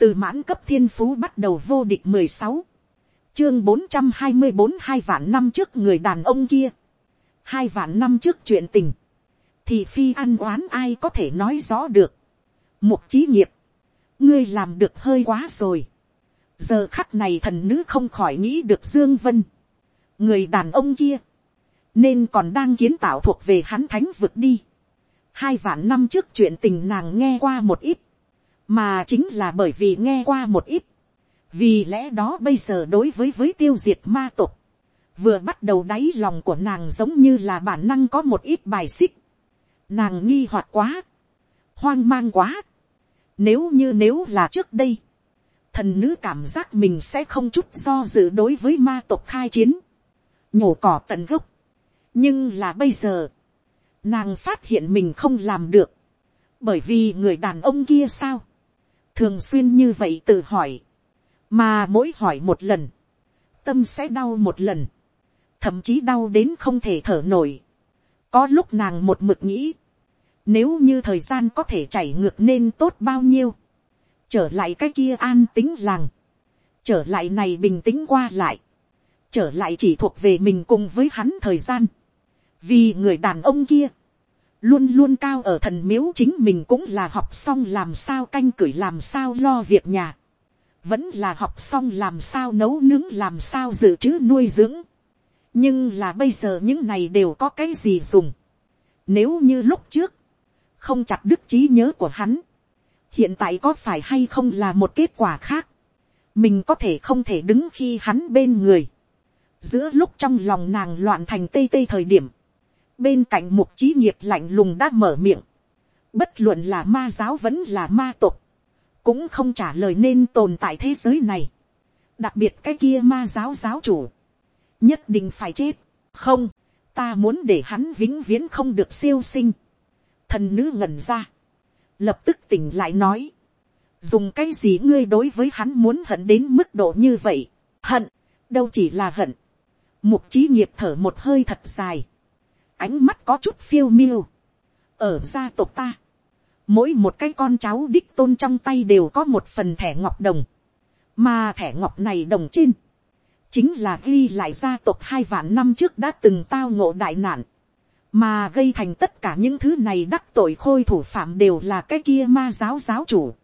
từ mãn cấp thiên phú bắt đầu vô địch mười sáu, chương bốn trăm hai mươi bốn hai vạn năm trước người đàn ông kia, hai vạn năm trước chuyện tình, thì phi ăn oán ai có thể nói rõ được. Mục trí nghiệp, ngươi làm được hơi quá rồi. giờ khắc này thần nữ không khỏi nghĩ được dương vân, người đàn ông kia, nên còn đang kiến tạo thuộc về hắn thánh vực đi. hai vạn năm trước chuyện tình nàng nghe qua một ít, mà chính là bởi vì nghe qua một ít, vì lẽ đó bây giờ đối với với tiêu diệt ma tục, vừa bắt đầu đáy lòng của nàng giống như là bản năng có một ít bài xích, nàng nghi hoặc quá, hoang mang quá, nếu như nếu là trước đây, thần nữ cảm giác mình sẽ không chút do dự đối với ma tộc khai chiến, nhổ cỏ tận gốc. nhưng là bây giờ, nàng phát hiện mình không làm được, bởi vì người đàn ông kia sao, thường xuyên như vậy tự hỏi, mà mỗi hỏi một lần, tâm sẽ đau một lần, thậm chí đau đến không thể thở nổi. có lúc nàng một mực nghĩ, nếu như thời gian có thể chảy ngược nên tốt bao nhiêu, trở lại cái kia an tính làng, trở lại này bình tĩnh qua lại, trở lại chỉ thuộc về mình cùng với hắn thời gian, vì người đàn ông kia, luôn luôn cao ở thần miếu chính mình cũng là học xong làm sao canh cửi làm sao lo việc nhà, vẫn là học xong làm sao nấu nướng làm sao dự trữ nuôi dưỡng, nhưng là bây giờ những này đều có cái gì dùng, nếu như lúc trước, không chặt đứt trí nhớ của hắn, hiện tại có phải hay không là một kết quả khác, mình có thể không thể đứng khi hắn bên người, giữa lúc trong lòng nàng loạn thành tê tê thời điểm, bên cạnh mục trí nghiệp lạnh lùng đã mở miệng, bất luận là ma giáo vẫn là ma tục, cũng không trả lời nên tồn tại thế giới này, đặc biệt cái kia ma giáo giáo chủ, nhất định phải chết, không, ta muốn để hắn vĩnh viễn không được siêu sinh, thần nữ ngẩn ra, lập tức tỉnh lại nói, dùng cái gì ngươi đối với hắn muốn hận đến mức độ như vậy, hận, đâu chỉ là hận, mục trí nghiệp thở một hơi thật dài, ánh mắt có chút phiêu miêu, ở gia tộc ta, mỗi một cái con cháu đích tôn trong tay đều có một phần thẻ ngọc đồng, mà thẻ ngọc này đồng trên, chính là ghi lại gia tộc hai vạn năm trước đã từng tao ngộ đại nạn, mà gây thành tất cả những thứ này đắc tội khôi thủ phạm đều là cái kia ma giáo giáo chủ.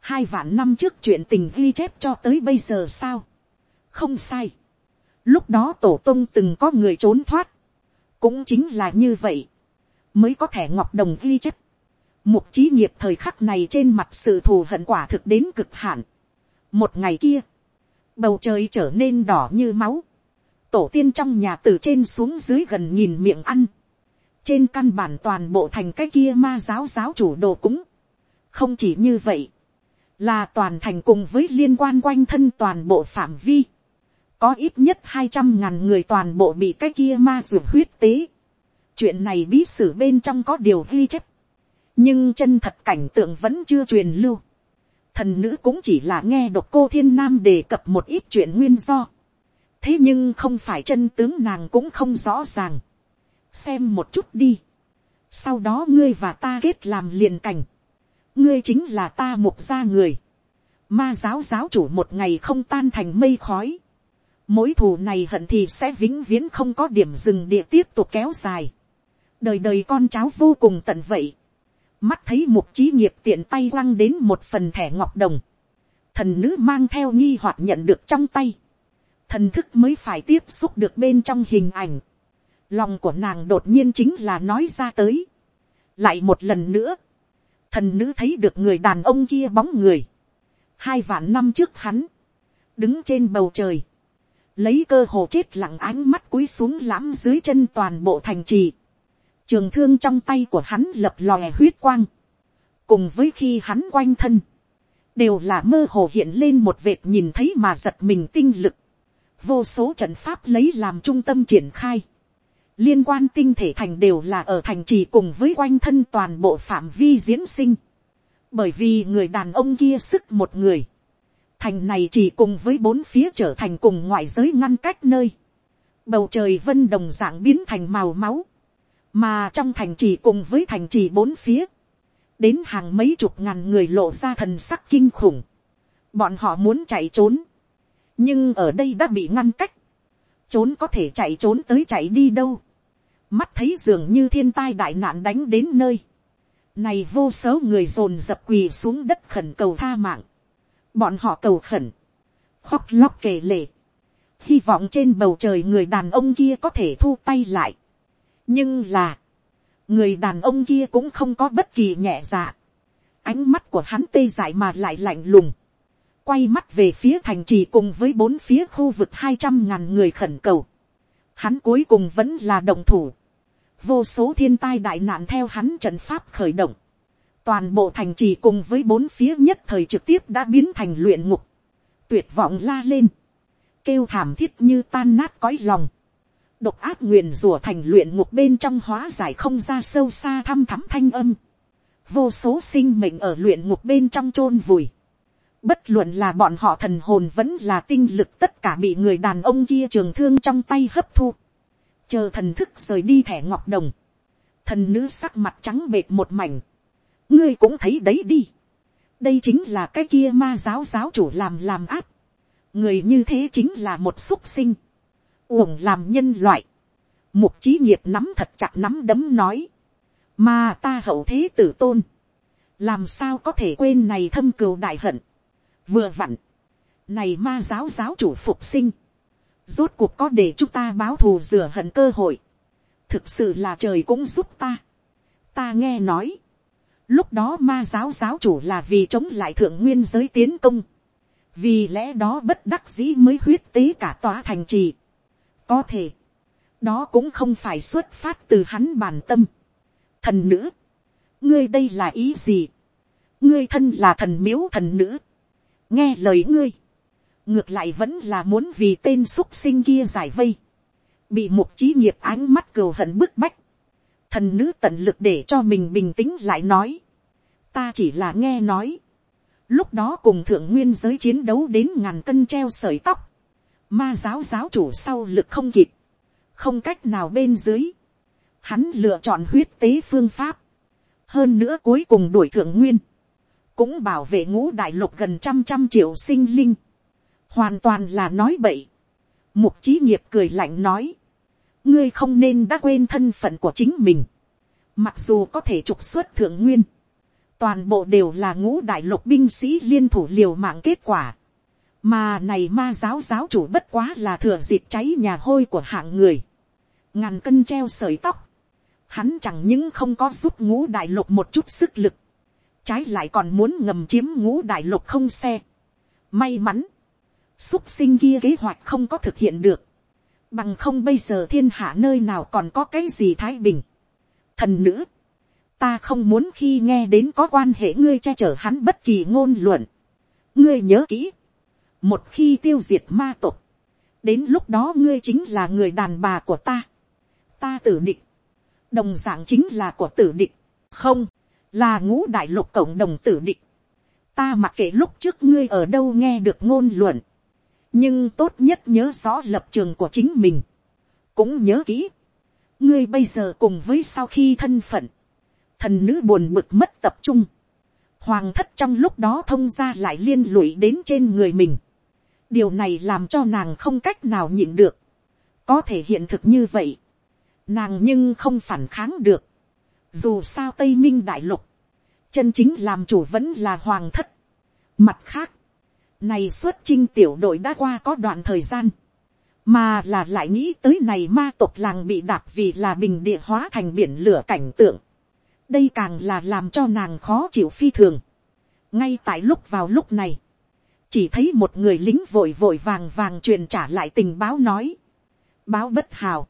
hai vạn năm trước chuyện tình ghi chép cho tới bây giờ sao. không sai. lúc đó tổ tông từng có người trốn thoát cũng chính là như vậy. mới có thể ngọc đồng ghi chép. mục trí nghiệp thời khắc này trên mặt sự thù hận quả thực đến cực hạn. một ngày kia, bầu trời trở nên đỏ như máu. tổ tiên trong nhà từ trên xuống dưới gần nhìn miệng ăn trên căn bản toàn bộ thành cái kia ma giáo giáo chủ đồ cúng. không chỉ như vậy, là toàn thành cùng với liên quan quanh thân toàn bộ phạm vi có ít nhất hai trăm ngàn người toàn bộ bị cái kia ma ruột huyết tế. chuyện này bí sử bên trong có điều ghi chép. nhưng chân thật cảnh tượng vẫn chưa truyền lưu. thần nữ cũng chỉ là nghe độc cô thiên nam đề cập một ít chuyện nguyên do. thế nhưng không phải chân tướng nàng cũng không rõ ràng xem một chút đi. sau đó ngươi và ta kết làm liền cảnh. ngươi chính là ta mục gia người. ma giáo giáo chủ một ngày không tan thành mây khói mỗi thù này hận thì sẽ vĩnh viễn không có điểm dừng địa tiếp tục kéo dài. đời đời con cháu vô cùng tận vậy. mắt thấy mục trí nghiệp tiện tay quăng đến một phần thẻ ngọc đồng. thần nữ mang theo nghi hoặc nhận được trong tay. thần thức mới phải tiếp xúc được bên trong hình ảnh lòng của nàng đột nhiên chính là nói ra tới. lại một lần nữa, thần nữ thấy được người đàn ông kia bóng người, hai vạn năm trước hắn, đứng trên bầu trời, lấy cơ hồ chết lặng ánh mắt cúi xuống lãm dưới chân toàn bộ thành trì, trường thương trong tay của hắn lập lòe huyết quang, cùng với khi hắn quanh thân, đều là mơ hồ hiện lên một vệt nhìn thấy mà giật mình tinh lực, vô số trận pháp lấy làm trung tâm triển khai, liên quan tinh thể thành đều là ở thành trì cùng với quanh thân toàn bộ phạm vi diễn sinh. Bởi vì người đàn ông kia sức một người. Thành này chỉ cùng với bốn phía trở thành cùng ngoại giới ngăn cách nơi. Bầu trời vân đồng dạng biến thành màu máu. Mà trong thành trì cùng với thành trì bốn phía. Đến hàng mấy chục ngàn người lộ ra thần sắc kinh khủng. bọn họ muốn chạy trốn, nhưng ở đây đã bị ngăn cách, trốn có thể chạy trốn tới chạy đi đâu, mắt thấy dường như thiên tai đại nạn đánh đến nơi, này vô số người dồn dập quỳ xuống đất khẩn cầu tha mạng, bọn họ cầu khẩn, khóc lóc kể lể, hy vọng trên bầu trời người đàn ông kia có thể thu tay lại, nhưng là, người đàn ông kia cũng không có bất kỳ nhẹ dạ, ánh mắt của hắn tê dại mà lại lạnh lùng, quay mắt về phía thành trì cùng với bốn phía khu vực hai trăm ngàn người khẩn cầu. Hắn cuối cùng vẫn là đồng thủ. Vô số thiên tai đại nạn theo hắn trận pháp khởi động. Toàn bộ thành trì cùng với bốn phía nhất thời trực tiếp đã biến thành luyện ngục. Tuyệt vọng la lên. Kêu thảm thiết như tan nát cõi lòng. Độc ác nguyền rủa thành luyện ngục bên trong hóa giải không ra sâu xa thăm thắm thanh âm. Vô số sinh mệnh ở luyện ngục bên trong chôn vùi Bất luận là bọn họ thần hồn vẫn là tinh lực tất cả bị người đàn ông kia trường thương trong tay hấp thu. Chờ thần thức rời đi thẻ ngọc đồng. Thần nữ sắc mặt trắng bệt một mảnh. Ngươi cũng thấy đấy đi. Đây chính là cái kia ma giáo giáo chủ làm làm áp. Người như thế chính là một xúc sinh. Uổng làm nhân loại. Mục trí nghiệp nắm thật chặt nắm đấm nói. Mà ta hậu thế tử tôn. Làm sao có thể quên này thâm cừu đại hận vừa vặn, này ma giáo giáo chủ phục sinh, rốt cuộc có để chúng ta báo thù rửa hận cơ hội, thực sự là trời cũng giúp ta. ta nghe nói, lúc đó ma giáo giáo chủ là vì chống lại thượng nguyên giới tiến công, vì lẽ đó bất đắc dĩ mới huyết tế cả tòa thành trì. có thể, đó cũng không phải xuất phát từ hắn bản tâm. thần nữ, ngươi đây là ý gì, ngươi thân là thần miếu thần nữ, nghe lời ngươi, ngược lại vẫn là muốn vì tên xuất sinh kia giải vây, bị một trí nghiệp ánh mắt cừu hận bức bách, thần nữ tận lực để cho mình bình tĩnh lại nói, ta chỉ là nghe nói, lúc đó cùng thượng nguyên giới chiến đấu đến ngàn cân treo sợi tóc, ma giáo giáo chủ sau lực không kịp, không cách nào bên dưới, hắn lựa chọn huyết tế phương pháp, hơn nữa cuối cùng đuổi thượng nguyên, cũng bảo vệ ngũ đại lục gần trăm trăm triệu sinh linh, hoàn toàn là nói bậy. Mục trí nghiệp cười lạnh nói, ngươi không nên đã quên thân phận của chính mình, mặc dù có thể trục xuất thượng nguyên, toàn bộ đều là ngũ đại lục binh sĩ liên thủ liều mạng kết quả, mà này ma giáo giáo chủ bất quá là thừa dịp cháy nhà hôi của hạng người, ngàn cân treo sợi tóc, hắn chẳng những không có giúp ngũ đại lục một chút sức lực, trái lại còn muốn ngầm chiếm ngũ đại lục không xe. May mắn, xúc sinh kia kế hoạch không có thực hiện được, bằng không bây giờ thiên hạ nơi nào còn có cái gì thái bình. Thần nữ, ta không muốn khi nghe đến có quan hệ ngươi che chở hắn bất kỳ ngôn luận. ngươi nhớ kỹ, một khi tiêu diệt ma tộc, đến lúc đó ngươi chính là người đàn bà của ta. ta tử định, đồng d ạ n g chính là của tử định, không, là ngũ đại lục cộng đồng tử định. ta mặc kệ lúc trước ngươi ở đâu nghe được ngôn luận, nhưng tốt nhất nhớ rõ lập trường của chính mình, cũng nhớ kỹ, ngươi bây giờ cùng với sau khi thân phận, thần nữ buồn bực mất tập trung, hoàng thất trong lúc đó thông ra lại liên lụy đến trên người mình, điều này làm cho nàng không cách nào nhịn được, có thể hiện thực như vậy, nàng nhưng không phản kháng được, dù sao Tây Minh Đại Lục. Chân chính làm chủ vẫn là hoàng thất. Mặt khác. Này xuất chinh tiểu đội đã qua có đoạn thời gian. Mà là lại nghĩ tới này ma tộc làng bị đạp vì là bình địa hóa thành biển lửa cảnh tượng. Đây càng là làm cho nàng khó chịu phi thường. Ngay tại lúc vào lúc này. Chỉ thấy một người lính vội vội vàng vàng truyền trả lại tình báo nói. Báo bất hào.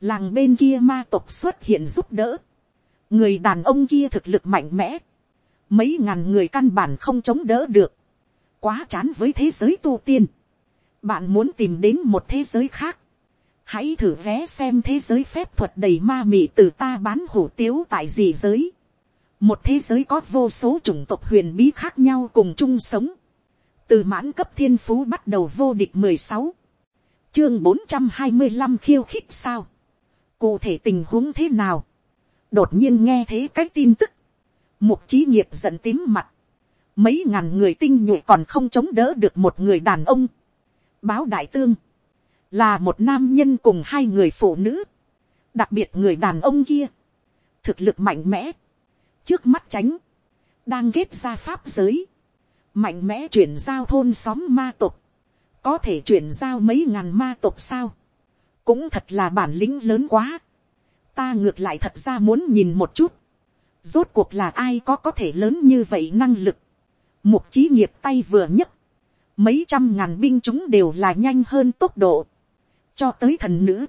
Làng bên kia ma tộc xuất hiện giúp đỡ người đàn ông kia thực lực mạnh mẽ, mấy ngàn người căn bản không chống đỡ được, quá chán với thế giới tu tiên, bạn muốn tìm đến một thế giới khác, hãy thử vé xem thế giới phép thuật đầy ma mị từ ta bán hủ tiếu tại gì giới, một thế giới có vô số chủng tộc huyền bí khác nhau cùng chung sống, từ mãn cấp thiên phú bắt đầu vô địch mười sáu, chương bốn trăm hai mươi năm khiêu khích sao, cụ thể tình huống thế nào, đột nhiên nghe thấy cái tin tức, mục trí nghiệp giận tím mặt, mấy ngàn người tinh nhuệ còn không chống đỡ được một người đàn ông. báo đại tương, là một nam nhân cùng hai người phụ nữ, đặc biệt người đàn ông kia, thực lực mạnh mẽ, trước mắt tránh, đang ghét ra pháp giới, mạnh mẽ chuyển giao thôn xóm ma tộc, có thể chuyển giao mấy ngàn ma tộc sao, cũng thật là bản lĩnh lớn quá, ta ngược lại thật ra muốn nhìn một chút, rốt cuộc là ai có có thể lớn như vậy năng lực, mục trí nghiệp tay vừa nhất, mấy trăm ngàn binh chúng đều là nhanh hơn tốc độ, cho tới thần nữ,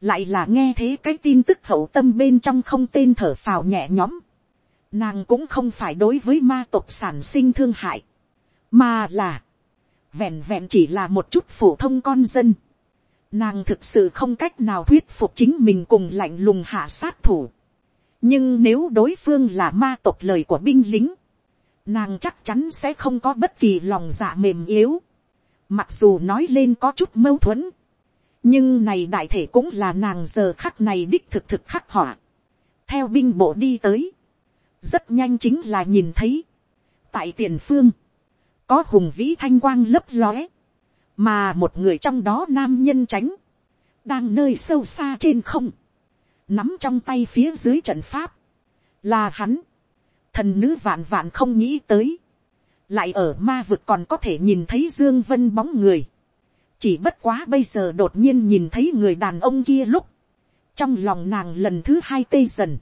lại là nghe thế cái tin tức hậu tâm bên trong không tên thở phào nhẹ nhõm, nàng cũng không phải đối với ma tộc sản sinh thương hại, mà là, vẹn vẹn chỉ là một chút phổ thông con dân, nàng thực sự không cách nào thuyết phục chính mình cùng lạnh lùng hạ sát thủ, nhưng nếu đối phương là ma tộc lời của binh lính, nàng chắc chắn sẽ không có bất kỳ lòng dạ mềm yếu, mặc dù nói lên có chút mâu thuẫn, nhưng này đại thể cũng là nàng giờ khắc này đích thực thực khắc họa, theo binh bộ đi tới, rất nhanh chính là nhìn thấy, tại tiền phương, có hùng vĩ thanh quang lấp lóe, mà một người trong đó nam nhân tránh, đang nơi sâu xa trên không, nắm trong tay phía dưới trận pháp, là hắn, thần nữ vạn vạn không nghĩ tới, lại ở ma vực còn có thể nhìn thấy dương vân bóng người, chỉ bất quá bây giờ đột nhiên nhìn thấy người đàn ông kia lúc, trong lòng nàng lần thứ hai tê dần,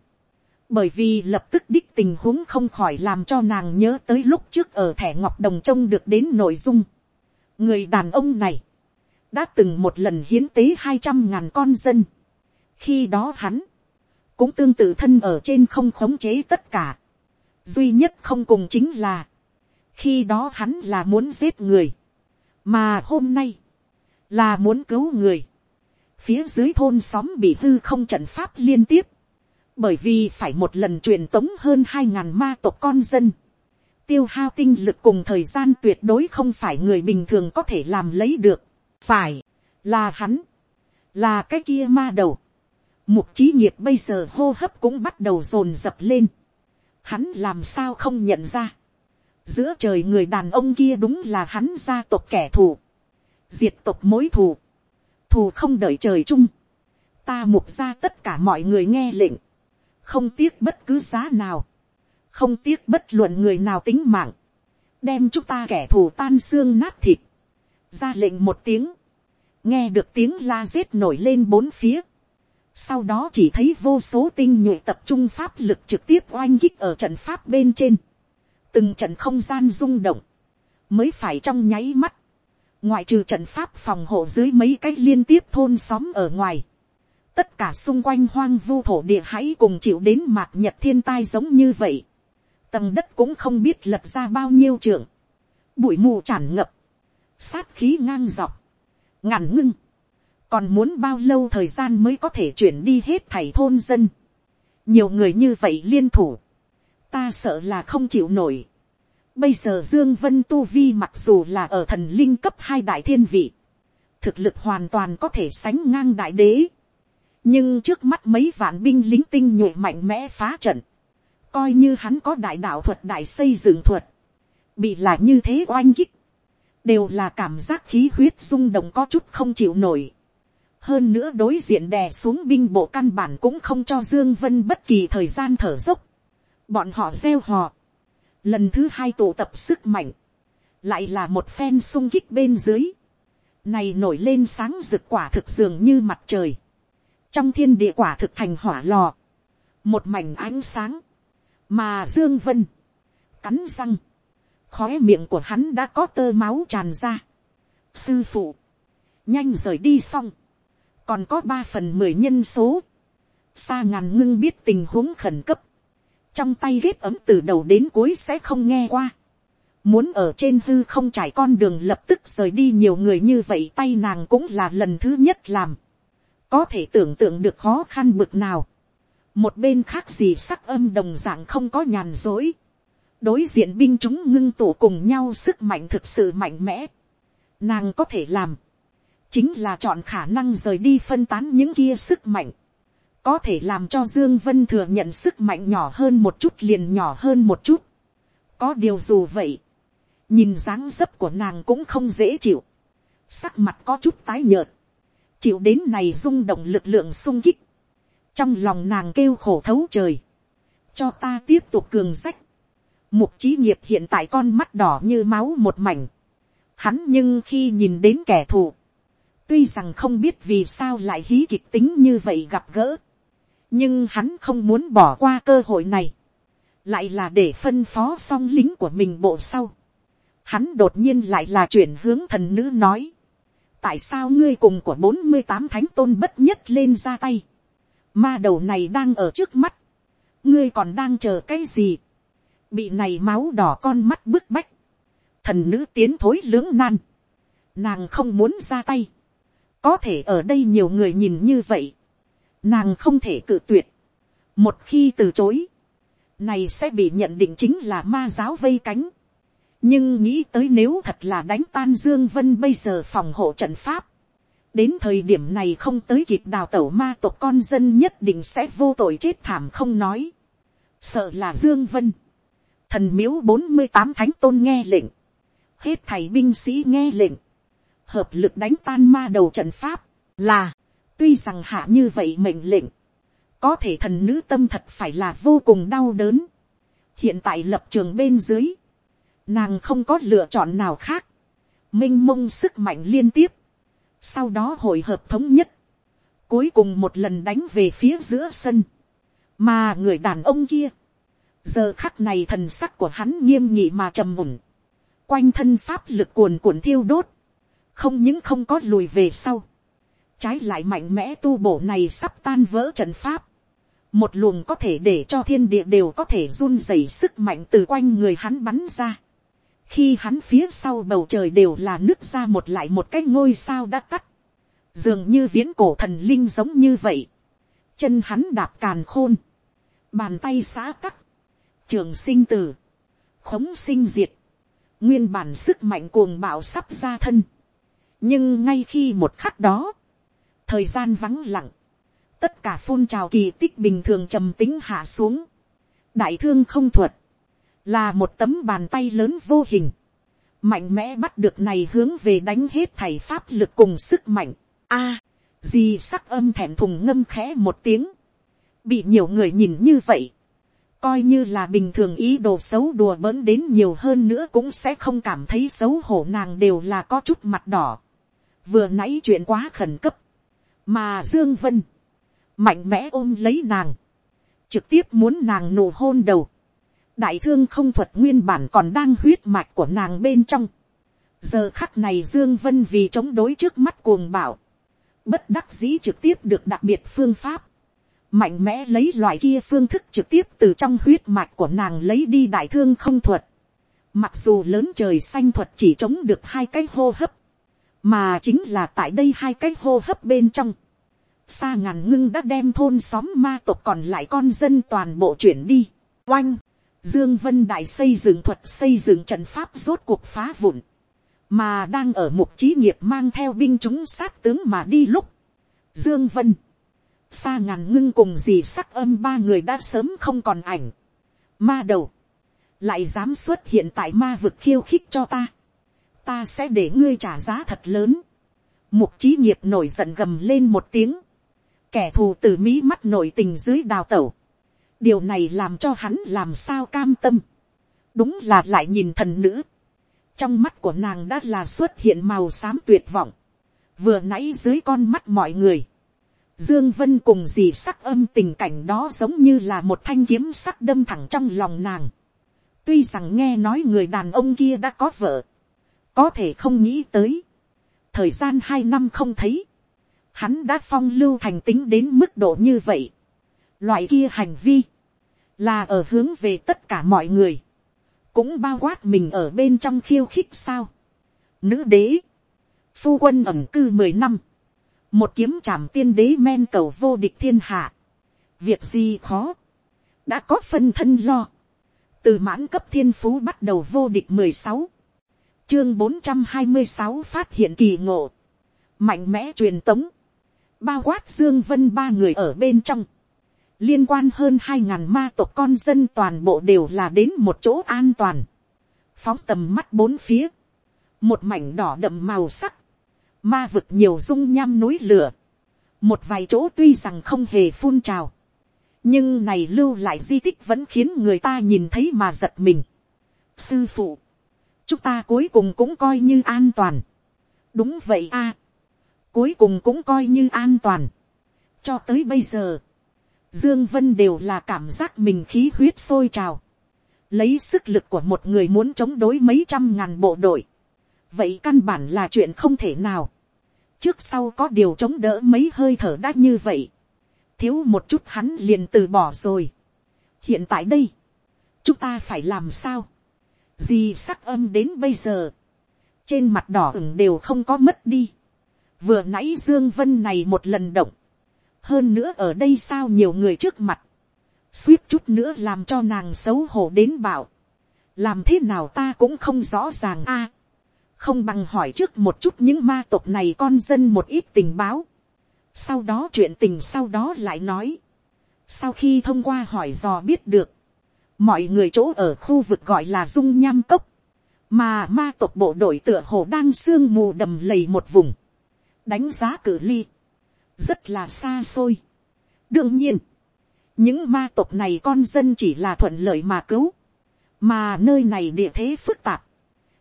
bởi vì lập tức đích tình huống không khỏi làm cho nàng nhớ tới lúc trước ở thẻ ngọc đồng trông được đến nội dung. người đàn ông này, đã từng một lần hiến tế hai trăm ngàn con dân. khi đó hắn, cũng tương tự thân ở trên không khống chế tất cả duy nhất không cùng chính là, khi đó hắn là muốn giết người, mà hôm nay, là muốn cứu người. phía dưới thôn xóm bị hư không trận pháp liên tiếp, bởi vì phải một lần truyền tống hơn hai ngàn ma tộc con dân, tiêu hao tinh lực cùng thời gian tuyệt đối không phải người bình thường có thể làm lấy được, phải, là hắn, là cái kia ma đầu, mục trí nghiệp bây giờ hô hấp cũng bắt đầu rồn dập lên, hắn làm sao không nhận ra, giữa trời người đàn ông kia đúng là hắn gia tộc kẻ thù, diệt tộc mối thù, thù không đợi trời chung, ta mục ra tất cả mọi người nghe lệnh, không tiếc bất cứ giá nào, không tiếc bất luận người nào tính mạng, đem chúng ta kẻ thù tan xương nát thịt, ra lệnh một tiếng, nghe được tiếng la rết nổi lên bốn phía, sau đó chỉ thấy vô số tinh nhuệ tập trung pháp lực trực tiếp oanh kích ở trận pháp bên trên, từng trận không gian rung động, mới phải trong nháy mắt, ngoại trừ trận pháp phòng hộ dưới mấy cái liên tiếp thôn xóm ở ngoài, tất cả xung quanh hoang vu thổ địa hãy cùng chịu đến mạc nhật thiên tai giống như vậy. Tầng đất cũng không biết lật ra bao nhiêu trường. Bụi mù tràn ngập. Sát khí ngang dọc. Ngàn ngưng. Còn muốn bao lâu thời gian mới có thể chuyển đi hết thảy thôn dân. Nhiều người như vậy liên thủ. Ta sợ là không chịu nổi. Bây giờ Dương Vân Tu Vi mặc dù là ở thần linh cấp hai đại thiên vị. Thực lực hoàn toàn có thể sánh ngang đại đế nhưng trước mắt mấy vạn binh lính tinh nhuệ mạnh mẽ phá trận, coi như hắn có đại đạo thuật đại xây dựng thuật, bị là như thế oanh kích, đều là cảm giác khí huyết rung động có chút không chịu nổi hơn nữa đối diện đè xuống binh bộ căn bản cũng không cho dương vân bất kỳ thời gian thở dốc. bọn họ gieo hò, lần thứ hai tụ tập sức mạnh, lại là một phen sung kích bên dưới, này nổi lên sáng rực quả thực dường như mặt trời, trong thiên địa quả thực thành hỏa lò, một mảnh ánh sáng, mà dương vân, cắn răng, khói miệng của hắn đã có tơ máu tràn ra. sư phụ, nhanh rời đi xong, còn có ba phần mười nhân số, xa ngàn ngưng biết tình huống khẩn cấp, trong tay ghép ấm từ đầu đến cuối sẽ không nghe qua, muốn ở trên hư không trải con đường lập tức rời đi nhiều người như vậy tay nàng cũng là lần thứ nhất làm, có thể tưởng tượng được khó khăn bực nào. một bên khác gì sắc âm đồng dạng không có nhàn dối. đối diện binh chúng ngưng tụ cùng nhau sức mạnh thực sự mạnh mẽ. nàng có thể làm chính là chọn khả năng rời đi phân tán những kia sức mạnh. có thể làm cho dương vân thừa nhận sức mạnh nhỏ hơn một chút liền nhỏ hơn một chút. có điều dù vậy, nhìn dáng dấp của nàng cũng không dễ chịu, sắc mặt có chút tái nhợt, chịu đến này rung động lực lượng sung kích, trong lòng nàng kêu khổ thấu trời, cho ta tiếp tục cường sách. Mục trí nghiệp hiện tại con mắt đỏ như máu một mảnh, hắn nhưng khi nhìn đến kẻ thù, tuy rằng không biết vì sao lại hí kịch tính như vậy gặp gỡ, nhưng hắn không muốn bỏ qua cơ hội này, lại là để phân phó xong lính của mình bộ sau. Hắn đột nhiên lại là chuyển hướng thần nữ nói, tại sao ngươi cùng của bốn mươi tám thánh tôn bất nhất lên ra tay, ma đầu này đang ở trước mắt, ngươi còn đang chờ cái gì, bị này máu đỏ con mắt bức bách, thần nữ tiến thối lưỡng nan, nàng không muốn ra tay, có thể ở đây nhiều người nhìn như vậy, nàng không thể cự tuyệt, một khi từ chối, này sẽ bị nhận định chính là ma giáo vây cánh, nhưng nghĩ tới nếu thật là đánh tan dương vân bây giờ phòng hộ trận pháp, đến thời điểm này không tới kịp đào tẩu ma tộc con dân nhất định sẽ vô tội chết thảm không nói, sợ là dương vân, thần miếu bốn mươi tám thánh tôn nghe lệnh, hết thầy binh sĩ nghe lệnh, hợp lực đánh tan ma đầu trận pháp, là, tuy rằng hạ như vậy mệnh lệnh, có thể thần nữ tâm thật phải là vô cùng đau đớn. hiện tại lập trường bên dưới, nàng không có lựa chọn nào khác, m i n h mông sức mạnh liên tiếp, sau đó hội hợp thống nhất, cuối cùng một lần đánh về phía giữa sân, mà người đàn ông kia, giờ khắc này thần sắc của hắn nghiêm nhị mà trầm mùn, quanh thân pháp lực cuồn cuộn thiêu đốt, không những không có lùi về sau, trái lại mạnh mẽ tu bổ này sắp tan vỡ trận pháp, một luồng có thể để cho thiên địa đều có thể run rẩy sức mạnh từ quanh người hắn bắn ra. khi hắn phía sau bầu trời đều là nước ra một lại một cái ngôi sao đã tắt, dường như viễn cổ thần linh giống như vậy. chân hắn đạp càn khôn, bàn tay xã cắt, trường sinh tử, khống sinh diệt, nguyên bản sức mạnh cuồng bạo sắp ra thân nhưng ngay khi một khắc đó, thời gian vắng lặng, tất cả phun trào kỳ tích bình thường trầm tính hạ xuống. đại thương không thuật, là một tấm bàn tay lớn vô hình, mạnh mẽ bắt được này hướng về đánh hết thầy pháp lực cùng sức mạnh. a, gì sắc âm thẹn thùng ngâm khẽ một tiếng, bị nhiều người nhìn như vậy, coi như là bình thường ý đồ xấu đùa bỡn đến nhiều hơn nữa cũng sẽ không cảm thấy xấu hổ nàng đều là có chút mặt đỏ vừa nãy chuyện quá khẩn cấp, mà dương vân, mạnh mẽ ôm lấy nàng, trực tiếp muốn nàng nổ hôn đầu, đại thương không thuật nguyên bản còn đang huyết mạch của nàng bên trong, giờ khắc này dương vân vì chống đối trước mắt cuồng bảo, bất đắc dĩ trực tiếp được đặc biệt phương pháp, mạnh mẽ lấy loại kia phương thức trực tiếp từ trong huyết mạch của nàng lấy đi đại thương không thuật, mặc dù lớn trời xanh thuật chỉ chống được hai cái hô hấp, mà chính là tại đây hai cái hô hấp bên trong, xa ngàn ngưng đã đem thôn xóm ma tộc còn lại con dân toàn bộ chuyển đi. Oanh, Dương Vân Đại xây dựng thuật xây dựng trận pháp rốt cuộc phá vụn. Mà đang ở mục trí nghiệp mang theo binh chúng sát tướng mà đi lúc. Dương Vân, xa ngàn ngưng cùng dì sắc âm ba người đã sớm không còn ảnh. Ma đầu, lại dám xuất hiện tại ma vực khiêu khích cho ta. Ta sẽ để ngươi trả giá thật lớn. Mục trí nghiệp nổi giận gầm lên một tiếng kẻ thù từ mỹ mắt nổi tình dưới đào tẩu. điều này làm cho hắn làm sao cam tâm. đúng là lại nhìn thần nữ. trong mắt của nàng đã là xuất hiện màu xám tuyệt vọng. vừa nãy dưới con mắt mọi người. Dương Vân cùng dì sắc âm tình cảnh đó giống như là một thanh kiếm sắc đâm thẳng trong lòng nàng. Tuy rằng nghe nói người đàn ông kia đã có vợ. Có thể không nghĩ tới. Thời gian hai năm không thấy hắn đã phong lưu thành tính đến mức độ như vậy. Loại kia hành vi, là ở hướng về tất cả mọi người, cũng bao quát mình ở bên trong khiêu khích sao. Nữ đế, phu quân ẩm cư mười năm, một kiếm trảm tiên đế men cầu vô địch thiên hạ. Việc gì khó, đã có phân thân lo. Từ mãn cấp thiên phú bắt đầu vô địch mười sáu chương bốn trăm hai mươi sáu phát hiện kỳ ngộ. Mạnh mẽ truyền tống. Bao quát dương vân ba người ở bên trong, liên quan hơn hai ngàn ma tộc con dân toàn bộ đều là đến một chỗ an toàn, phóng tầm mắt bốn phía, một mảnh đỏ đậm màu sắc, ma vực nhiều dung nham núi lửa, một vài chỗ tuy rằng không hề phun trào, nhưng này lưu lại di tích vẫn khiến người ta nhìn thấy mà giật mình. sư phụ, chúng ta cuối cùng cũng coi như an toàn. đúng vậy a, cuối cùng cũng coi như an toàn. cho tới bây giờ, dương vân đều là cảm giác mình khí huyết sôi trào, lấy sức lực của một người muốn chống đối mấy trăm ngàn bộ đội, vậy căn bản là chuyện không thể nào. trước sau có điều chống đỡ mấy hơi thở đã như vậy, thiếu một chút hắn liền từ bỏ rồi. hiện tại đây, chúng ta phải làm sao, gì sắc âm đến bây giờ, trên mặt đỏ ửng đều không có mất đi. vừa nãy dương vân này một lần động, hơn nữa ở đây sao nhiều người trước mặt, suýt chút nữa làm cho nàng xấu hổ đến bảo, làm thế nào ta cũng không rõ ràng a, không bằng hỏi trước một chút những ma tộc này con dân một ít tình báo, sau đó chuyện tình sau đó lại nói, sau khi thông qua hỏi dò biết được, mọi người chỗ ở khu vực gọi là dung nham cốc, mà ma tộc bộ đội tựa hồ đang sương mù đầm lầy một vùng, đánh giá cử ly, rất là xa xôi. đương nhiên, những ma tộc này con dân chỉ là thuận lợi mà cứu, mà nơi này địa thế phức tạp,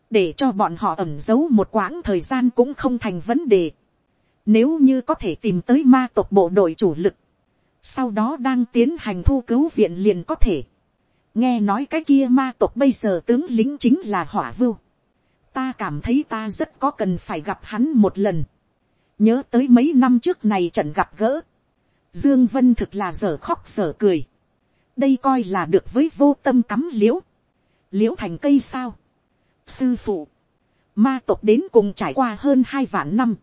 để cho bọn họ ẩm giấu một quãng thời gian cũng không thành vấn đề. Nếu như có thể tìm tới ma tộc bộ đội chủ lực, sau đó đang tiến hành thu cứu viện liền có thể nghe nói cái kia ma tộc bây giờ tướng lính chính là hỏa vưu. ta cảm thấy ta rất có cần phải gặp hắn một lần. nhớ tới mấy năm trước này trận gặp gỡ. dương vân thực là dở khóc dở cười. đây coi là được với vô tâm cắm liễu. liễu thành cây sao. sư phụ. ma tộc đến cùng trải qua hơn hai vạn năm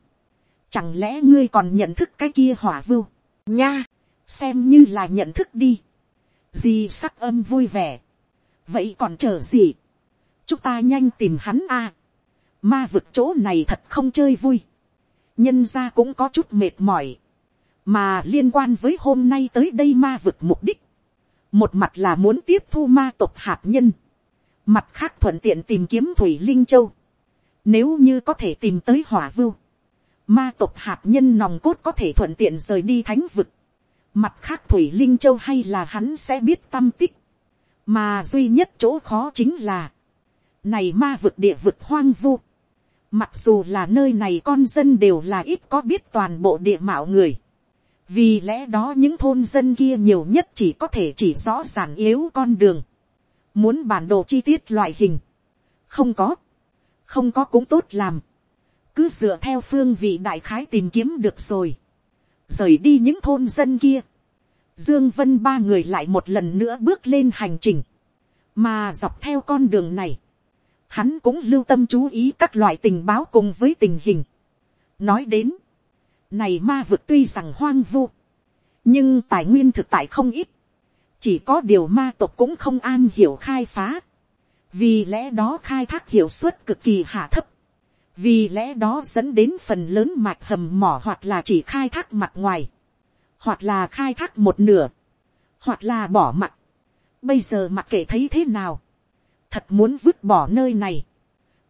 Chẳng lẽ ngươi còn nhận thức cái kia hỏa vưu? Nha, xem như là nhận thức đi. Di sắc âm vui vẻ. Vậy còn chờ gì? Chúng ta nhanh tìm hắn a. Ma vực chỗ này thật không chơi vui. Nhân ra cũng có chút mệt mỏi. Mà liên quan với hôm nay tới đây ma vực mục đích. Một mặt là muốn tiếp thu ma tộc hạt nhân. Mặt khác thuận tiện tìm kiếm Thủy Linh Châu. Nếu như có thể tìm tới hỏa vưu, ma tộc hạt nhân nòng cốt có thể thuận tiện rời đi thánh vực. Mặt khác Thủy Linh Châu hay là hắn sẽ biết tâm tích. Mà duy nhất chỗ khó chính là. Này ma vực địa vực hoang vu. Mặc dù là nơi này con dân đều là ít có biết toàn bộ địa mạo người. Vì lẽ đó những thôn dân kia nhiều nhất chỉ có thể chỉ rõ giản yếu con đường. Muốn bản đồ chi tiết loại hình. Không có. Không có cũng tốt làm cứ dựa theo phương vị đại khái tìm kiếm được rồi, rời đi những thôn dân kia, dương vân ba người lại một lần nữa bước lên hành trình, mà dọc theo con đường này, hắn cũng lưu tâm chú ý các loại tình báo cùng với tình hình. nói đến, này ma vực tuy rằng hoang vu, nhưng tài nguyên thực tại không ít, chỉ có điều ma tộc cũng không an hiểu khai phá, vì lẽ đó khai thác hiệu suất cực kỳ hạ thấp, vì lẽ đó dẫn đến phần lớn mạch hầm mỏ hoặc là chỉ khai thác mặt ngoài, hoặc là khai thác một nửa, hoặc là bỏ mặt. Bây giờ mặc kệ thấy thế nào, thật muốn vứt bỏ nơi này,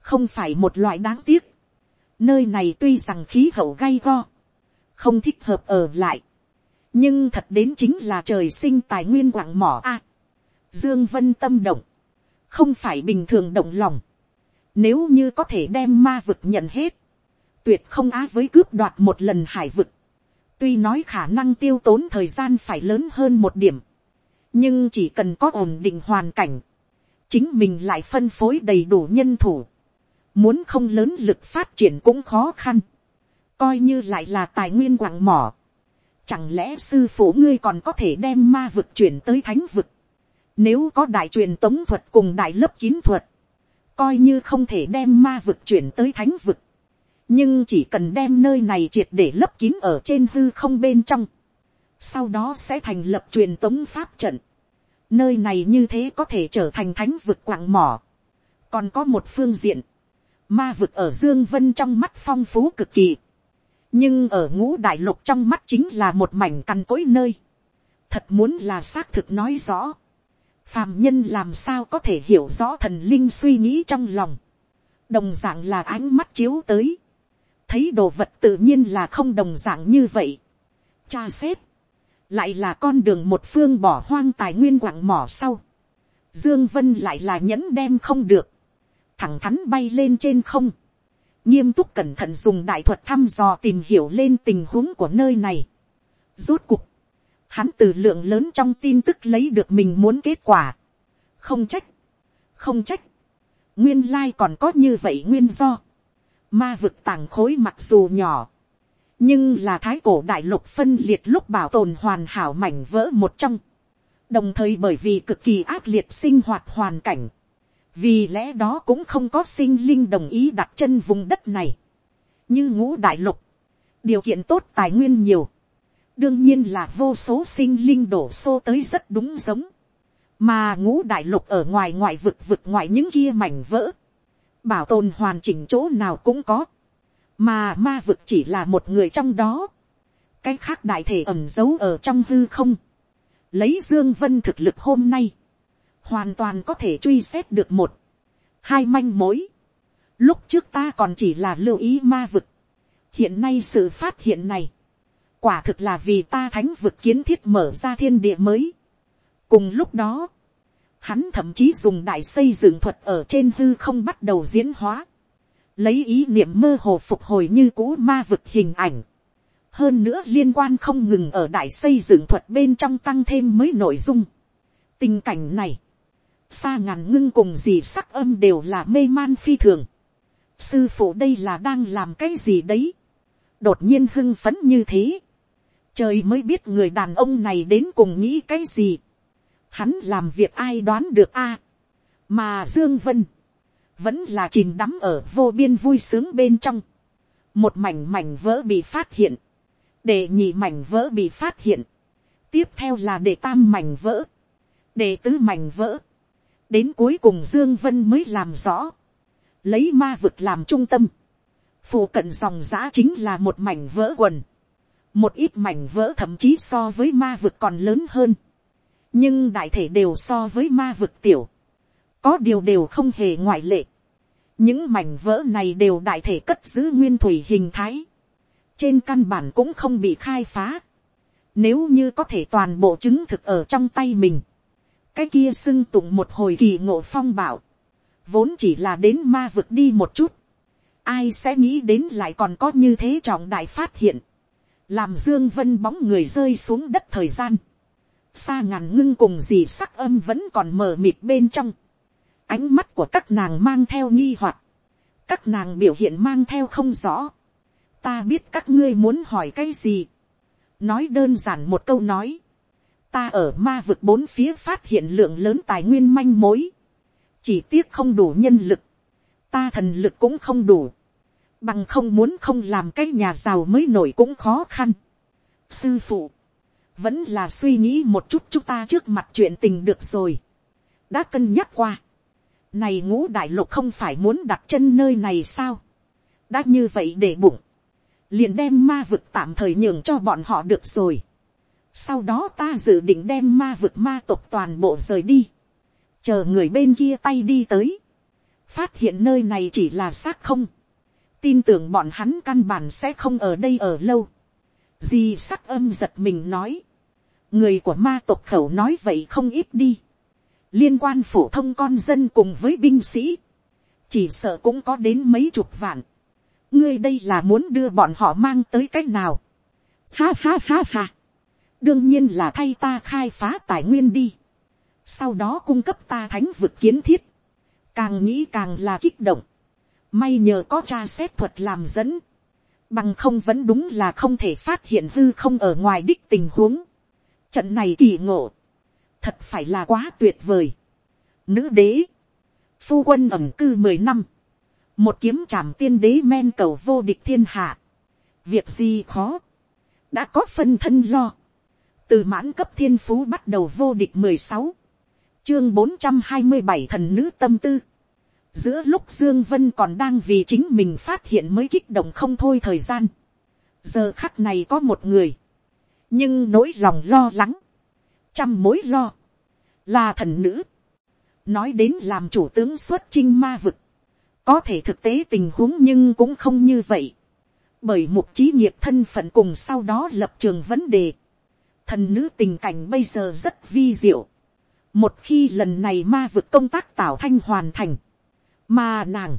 không phải một loại đáng tiếc. Nơi này tuy rằng khí hậu gay go, không thích hợp ở lại, nhưng thật đến chính là trời sinh tài nguyên quảng mỏ a. Dương Vân tâm động, không phải bình thường động lòng nếu như có thể đem ma vực nhận hết. Tuyệt không á với cướp đoạt một lần hải vực. Tuy nói khả năng tiêu tốn thời gian phải lớn hơn một điểm. Nhưng chỉ cần có ổn định hoàn cảnh. Chính mình lại phân phối đầy đủ nhân thủ. Muốn không lớn lực phát triển cũng khó khăn. Coi như lại là tài nguyên quảng mỏ. Chẳng lẽ sư phụ ngươi còn có thể đem ma vực chuyển tới thánh vực. Nếu có đại truyền tống thuật cùng đại lớp kín thuật coi như không thể đem ma vực chuyển tới thánh vực, nhưng chỉ cần đem nơi này triệt để lấp kín ở trên hư không bên trong, sau đó sẽ thành lập truyền tống pháp trận, nơi này như thế có thể trở thành thánh vực quảng mỏ, còn có một phương diện, ma vực ở dương vân trong mắt phong phú cực kỳ, nhưng ở ngũ đại lục trong mắt chính là một mảnh cằn cỗi nơi, thật muốn là xác thực nói rõ, phàm nhân làm sao có thể hiểu rõ thần linh suy nghĩ trong lòng, đồng d ạ n g là ánh mắt chiếu tới, thấy đồ vật tự nhiên là không đồng d ạ n g như vậy, cha xét, lại là con đường một phương bỏ hoang tài nguyên quảng mỏ sau, dương vân lại là nhẫn đem không được, thẳng thắn bay lên trên không, nghiêm túc cẩn thận dùng đại thuật thăm dò tìm hiểu lên tình huống của nơi này. Rốt cục, hắn từ lượng lớn trong tin tức lấy được mình muốn kết quả. không trách, không trách, nguyên lai còn có như vậy nguyên do. ma vực tàng khối mặc dù nhỏ, nhưng là thái cổ đại lục phân liệt lúc bảo tồn hoàn hảo mảnh vỡ một trong. đồng thời bởi vì cực kỳ ác liệt sinh hoạt hoàn cảnh, vì lẽ đó cũng không có sinh linh đồng ý đặt chân vùng đất này. như ngũ đại lục, điều kiện tốt tài nguyên nhiều, đương nhiên là vô số sinh linh đổ xô tới rất đúng giống, mà ngũ đại lục ở ngoài ngoại vực vực ngoài những kia mảnh vỡ, bảo tồn hoàn chỉnh chỗ nào cũng có, mà ma vực chỉ là một người trong đó, cái khác đại thể ẩm giấu ở trong hư không, lấy dương vân thực lực hôm nay, hoàn toàn có thể truy xét được một, hai manh mối, lúc trước ta còn chỉ là lưu ý ma vực, hiện nay sự phát hiện này, quả thực là vì ta thánh vực kiến thiết mở ra thiên địa mới. cùng lúc đó, hắn thậm chí dùng đại xây dựng thuật ở trên hư không bắt đầu diễn hóa, lấy ý niệm mơ hồ phục hồi như cũ ma vực hình ảnh. hơn nữa liên quan không ngừng ở đại xây dựng thuật bên trong tăng thêm mới nội dung. tình cảnh này, xa ngàn ngưng cùng gì sắc âm đều là mê man phi thường. sư phụ đây là đang làm cái gì đấy. đột nhiên hưng phấn như thế trời mới biết người đàn ông này đến cùng nghĩ cái gì. hắn làm việc ai đoán được a. mà dương vân, vẫn là chìm đắm ở vô biên vui sướng bên trong. một mảnh mảnh vỡ bị phát hiện, để nhị mảnh vỡ bị phát hiện, tiếp theo là để tam mảnh vỡ, để tứ mảnh vỡ, đến cuối cùng dương vân mới làm rõ, lấy ma vực làm trung tâm, phụ cận dòng giã chính là một mảnh vỡ quần, một ít mảnh vỡ thậm chí so với ma vực còn lớn hơn, nhưng đại thể đều so với ma vực tiểu, có điều đều không hề ngoại lệ. những mảnh vỡ này đều đại thể cất giữ nguyên thủy hình thái, trên căn bản cũng không bị khai phá. Nếu như có thể toàn bộ chứng thực ở trong tay mình, cái kia sưng tụng một hồi kỳ ngộ phong bảo, vốn chỉ là đến ma vực đi một chút, ai sẽ nghĩ đến lại còn có như thế trọng đại phát hiện làm dương vân bóng người rơi xuống đất thời gian, xa ngàn ngưng cùng gì sắc âm vẫn còn mờ mịt bên trong, ánh mắt của các nàng mang theo nghi hoặc, các nàng biểu hiện mang theo không rõ, ta biết các ngươi muốn hỏi cái gì, nói đơn giản một câu nói, ta ở ma vực bốn phía phát hiện lượng lớn tài nguyên manh mối, chỉ tiếc không đủ nhân lực, ta thần lực cũng không đủ, bằng không muốn không làm cái nhà giàu mới nổi cũng khó khăn. sư phụ, vẫn là suy nghĩ một chút chúng ta trước mặt chuyện tình được rồi. đã cân nhắc qua. này ngũ đại lục không phải muốn đặt chân nơi này sao. đã như vậy để bụng. liền đem ma vực tạm thời nhường cho bọn họ được rồi. sau đó ta dự định đem ma vực ma tộc toàn bộ rời đi. chờ người bên kia tay đi tới. phát hiện nơi này chỉ là xác không tin tưởng bọn hắn căn bản sẽ không ở đây ở lâu. Di sắc âm giật mình nói. Người của ma tộc khẩu nói vậy không ít đi. Liên quan phổ thông con dân cùng với binh sĩ. Chỉ sợ cũng có đến mấy chục vạn. Ngươi đây là muốn đưa bọn họ mang tới cách nào. Ha ha ha ha. Đương nhiên là thay ta khai phá tài nguyên đi. Sau đó cung cấp ta thánh vực kiến thiết. Càng nghĩ càng là kích động May nhờ có tra xét thuật làm dẫn. Bằng không vẫn đúng là không thể phát hiện hư không ở ngoài đích tình huống. Trận này kỳ ngộ. Thật phải là quá tuyệt vời. Nữ đế. Phu quân ẩm cư mười năm. Một kiếm trảm tiên đế men cầu vô địch thiên hạ. Việc gì khó. Đã có phân thân lo. Từ mãn cấp thiên phú bắt đầu vô địch mười sáu chương bốn trăm hai mươi bảy thần nữ tâm tư giữa lúc dương vân còn đang vì chính mình phát hiện mới kích động không thôi thời gian. Giờ khắc này có một người. Nhưng nỗi lòng lo lắng. Trăm mối lo, là thần nữ, nói đến làm chủ tướng xuất chinh ma vực, có thể thực tế tình huống nhưng cũng không như vậy, bởi mục trí nghiệp thân phận cùng sau đó lập trường vấn đề, thần nữ tình cảnh bây giờ rất vi diệu, một khi lần này ma vực công tác tạo thanh hoàn thành, mà nàng,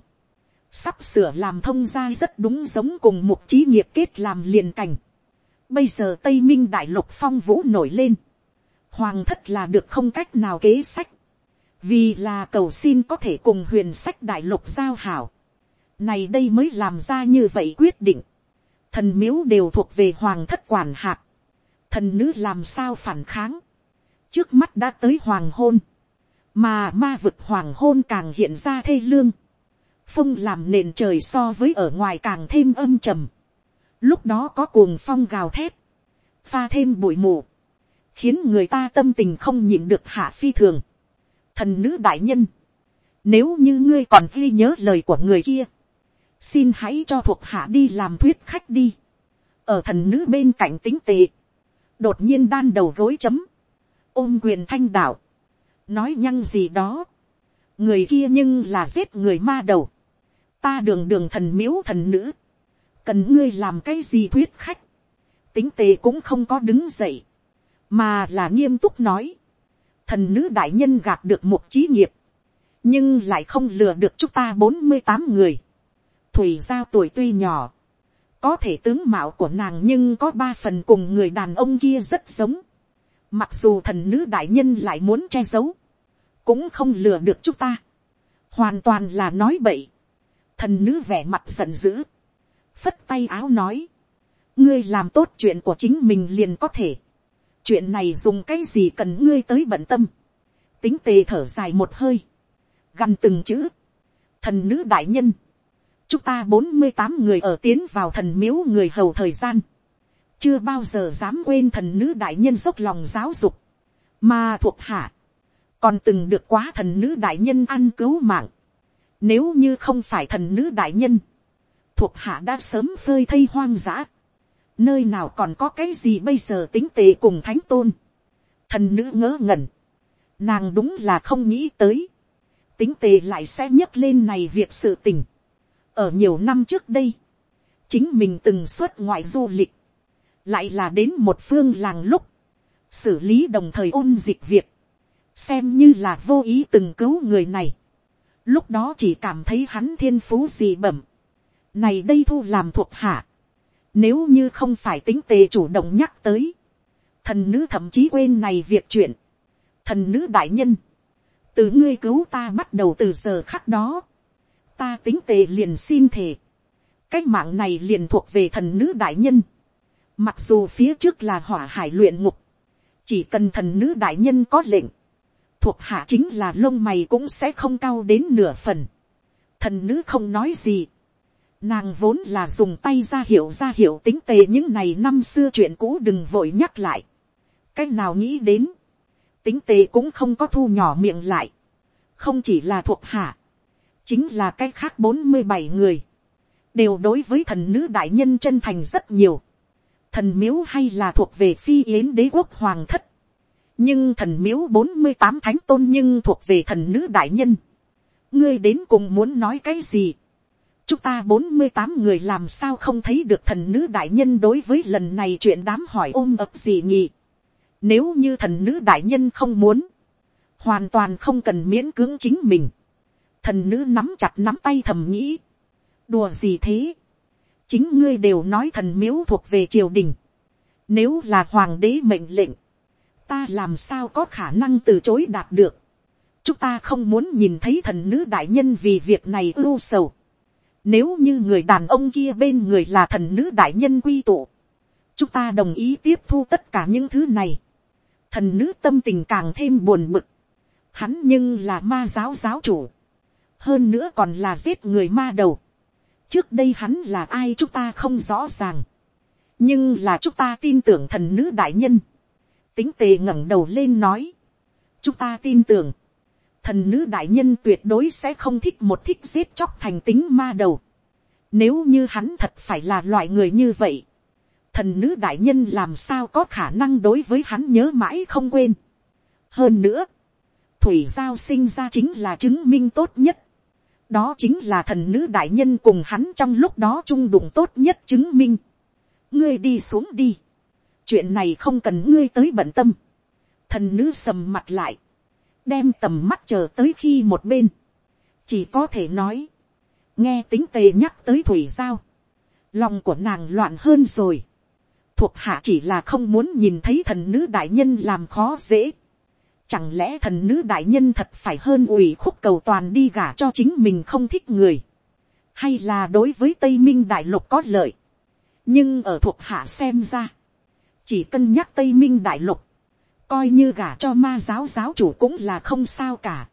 sắp sửa làm thông gia rất đúng giống cùng một trí nghiệp kết làm liền cảnh. Bây giờ Tây Minh Đại Lục phong vũ nổi lên. Hoàng thất là được không cách nào kế sách. Vì là cầu xin có thể cùng huyền sách Đại Lục giao hảo. Này đây mới làm ra như vậy quyết định. Thần miếu đều thuộc về hoàng thất quản hạt. Thần nữ làm sao phản kháng. Trước mắt đã tới hoàng hôn. Mà ma vực hoàng hôn càng hiện ra thê lương. Phong làm nền trời so với ở ngoài càng thêm âm trầm. Lúc đó có cuồng phong gào thét, pha thêm bụi mù, khiến người ta tâm tình không nhịn được hạ phi thường. Thần nữ đại nhân, nếu như ngươi còn ghi nhớ lời của người kia, xin hãy cho thuộc hạ đi làm thuyết khách đi. Ở thần nữ bên cạnh tính tệ, đột nhiên đan đầu gối chấm, ôm quyền thanh đạo, nói nhăng gì đó. người kia nhưng là giết người ma đầu. Ta đường đường thần miếu thần nữ, cần ngươi làm cái gì thuyết khách, tính tề cũng không có đứng dậy, mà là nghiêm túc nói, thần nữ đại nhân gạt được một trí nghiệp, nhưng lại không lừa được chúng ta bốn mươi tám người, thủy giao tuổi tuy nhỏ, có thể tướng mạo của nàng nhưng có ba phần cùng người đàn ông kia rất giống, mặc dù thần nữ đại nhân lại muốn che giấu, cũng không lừa được chúng ta, hoàn toàn là nói bậy, thần nữ vẻ mặt giận dữ, phất tay áo nói, ngươi làm tốt chuyện của chính mình liền có thể, chuyện này dùng cái gì cần ngươi tới bận tâm, tính tề thở dài một hơi, gần từng chữ, thần nữ đại nhân, chúng ta bốn mươi tám người ở tiến vào thần miếu người hầu thời gian, chưa bao giờ dám quên thần nữ đại nhân dốc lòng giáo dục, mà thuộc hạ, còn từng được quá thần nữ đại nhân ăn cứu mạng, nếu như không phải thần nữ đại nhân, thuộc hạ đã sớm phơi thây hoang dã. Nơi nào còn có cái gì bây giờ tính tệ cùng thánh tôn. Thần nữ ngớ ngẩn. Nàng đúng là không nghĩ tới. Tính tệ lại sẽ nhấc lên này việc sự tình. Ở nhiều năm trước đây. Chính mình từng xuất ngoại du lịch. Lại là đến một phương làng lúc. Xử lý đồng thời ôn dịch việc. Xem như là vô ý từng cứu người này lúc đó chỉ cảm thấy hắn thiên phú gì bẩm, này đây thu làm thuộc hạ, nếu như không phải tính tề chủ động nhắc tới, thần nữ thậm chí quên này việc chuyện, thần nữ đại nhân, từ ngươi cứu ta bắt đầu từ giờ khắc đó, ta tính tề liền xin thề, cái mạng này liền thuộc về thần nữ đại nhân, mặc dù phía trước là hỏa hải luyện ngục, chỉ cần thần nữ đại nhân có lệnh, thuộc hạ chính là lông mày cũng sẽ không cao đến nửa phần. Thần nữ không nói gì. Nàng vốn là dùng tay ra hiệu ra hiệu tính tề những này năm xưa chuyện cũ đừng vội nhắc lại. Cái nào nghĩ đến. Tính tề cũng không có thu nhỏ miệng lại. Không chỉ là thuộc hạ. Chính là cái khác bốn mươi bảy người. Đều đối với thần nữ đại nhân chân thành rất nhiều. Thần miếu hay là thuộc về phi yến đế quốc hoàng thất nhưng thần miếu bốn mươi tám thánh tôn nhưng thuộc về thần nữ đại nhân. ngươi đến cùng muốn nói cái gì. chúng ta bốn mươi tám người làm sao không thấy được thần nữ đại nhân đối với lần này chuyện đám hỏi ôm ập gì nhỉ. nếu như thần nữ đại nhân không muốn, hoàn toàn không cần miễn cưỡng chính mình. thần nữ nắm chặt nắm tay thầm nghĩ. đùa gì thế chính ngươi đều nói thần miếu thuộc về triều đình. nếu là hoàng đế mệnh lệnh, ta làm sao có khả năng từ chối đạt được. chúng ta không muốn nhìn thấy thần nữ đại nhân vì việc này ưu sầu. nếu như người đàn ông kia bên người là thần nữ đại nhân quy tụ, chúng ta đồng ý tiếp thu tất cả những thứ này. thần nữ tâm tình càng thêm buồn bực. hắn nhưng là ma giáo giáo chủ. hơn nữa còn là giết người ma đầu trước đây hắn là ai chúng ta không rõ ràng. nhưng là chúng ta tin tưởng thần nữ đại nhân tính tề ngẩng đầu lên nói. chúng ta tin tưởng, thần nữ đại nhân tuyệt đối sẽ không thích một thích giết chóc thành tính ma đầu. Nếu như hắn thật phải là loại người như vậy, thần nữ đại nhân làm sao có khả năng đối với hắn nhớ mãi không quên. hơn nữa, thủy giao sinh ra chính là chứng minh tốt nhất đó chính là thần nữ đại nhân cùng hắn trong lúc đó trung đụng tốt nhất chứng minh. ngươi đi xuống đi. chuyện này không cần ngươi tới bận tâm. thần nữ sầm mặt lại. đem tầm mắt chờ tới khi một bên. chỉ có thể nói. nghe tính tề nhắc tới thủy giao. lòng của nàng loạn hơn rồi. thuộc hạ chỉ là không muốn nhìn thấy thần nữ đại nhân làm khó dễ Chẳng lẽ thần nữ đại nhân thật phải hơn ủy khúc cầu toàn đi gả cho chính mình không thích người. Hay là đối với Tây Minh đại lục có lợi. Nhưng ở thuộc hạ xem ra. Chỉ cân nhắc Tây Minh đại lục. Coi như gả cho ma giáo giáo chủ cũng là không sao cả.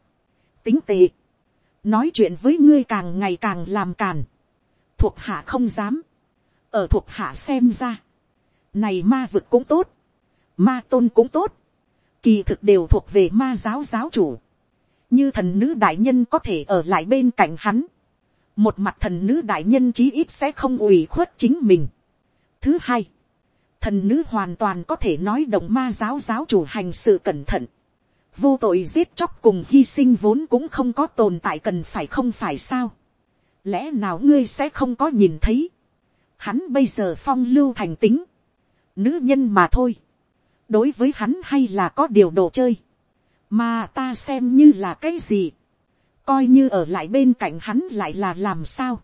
Tính tệ. Nói chuyện với ngươi càng ngày càng làm càn. Thuộc hạ không dám. Ở thuộc hạ xem ra. Này ma vực cũng tốt. Ma tôn cũng tốt kỳ thực đều thuộc về ma giáo giáo chủ, như thần nữ đại nhân có thể ở lại bên cạnh hắn, một mặt thần nữ đại nhân chí ít sẽ không ủy khuất chính mình. Thứ hai, thần nữ hoàn toàn có thể nói động ma giáo giáo chủ hành sự cẩn thận, vô tội giết chóc cùng hy sinh vốn cũng không có tồn tại cần phải không phải sao. lẽ nào ngươi sẽ không có nhìn thấy, hắn bây giờ phong lưu thành tính, nữ nhân mà thôi đối với hắn hay là có điều đồ chơi, mà ta xem như là cái gì, coi như ở lại bên cạnh hắn lại là làm sao,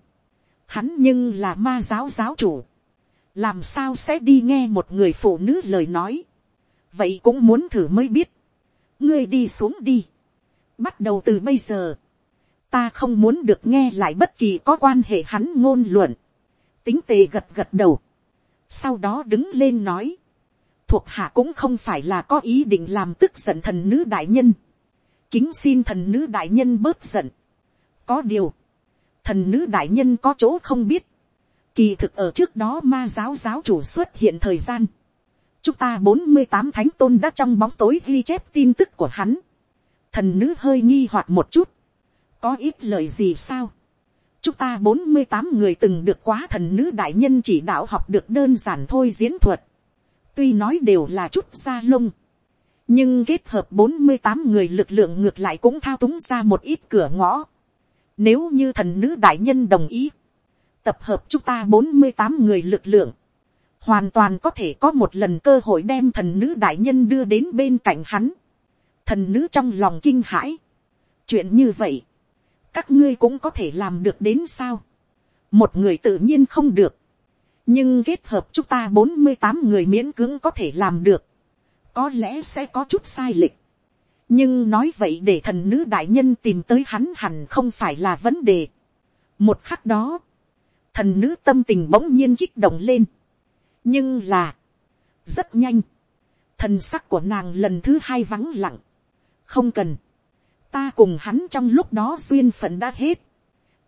hắn nhưng là ma giáo giáo chủ, làm sao sẽ đi nghe một người phụ nữ lời nói, vậy cũng muốn thử mới biết, ngươi đi xuống đi, bắt đầu từ bây giờ, ta không muốn được nghe lại bất kỳ có quan hệ hắn ngôn luận, tính tề gật gật đầu, sau đó đứng lên nói, thuộc hạ cũng không phải là có ý định làm tức giận thần nữ đại nhân. kính xin thần nữ đại nhân bớt giận. có điều, thần nữ đại nhân có chỗ không biết. kỳ thực ở trước đó ma giáo giáo chủ xuất hiện thời gian. chúng ta bốn mươi tám thánh tôn đã trong bóng tối ghi chép tin tức của hắn. thần nữ hơi nghi hoặc một chút. có ít lời gì sao. chúng ta bốn mươi tám người từng được quá thần nữ đại nhân chỉ đạo học được đơn giản thôi diễn thuật tuy nói đều là chút da lông, nhưng kết hợp bốn mươi tám người lực lượng ngược lại cũng thao túng ra một ít cửa ngõ. Nếu như thần nữ đại nhân đồng ý, tập hợp chúng ta bốn mươi tám người lực lượng, hoàn toàn có thể có một lần cơ hội đem thần nữ đại nhân đưa đến bên cạnh hắn. Thần nữ trong lòng kinh hãi. Chuyện như vậy, các ngươi cũng có thể làm được đến sao? Một người tự nhiên không được nhưng kết hợp chúng ta bốn mươi tám người miễn cưỡng có thể làm được, có lẽ sẽ có chút sai lệch. nhưng nói vậy để thần nữ đại nhân tìm tới hắn hẳn không phải là vấn đề. một khắc đó, thần nữ tâm tình bỗng nhiên kích động lên. nhưng là, rất nhanh, thần sắc của nàng lần thứ hai vắng lặng. không cần, ta cùng hắn trong lúc đó duyên phận đã hết,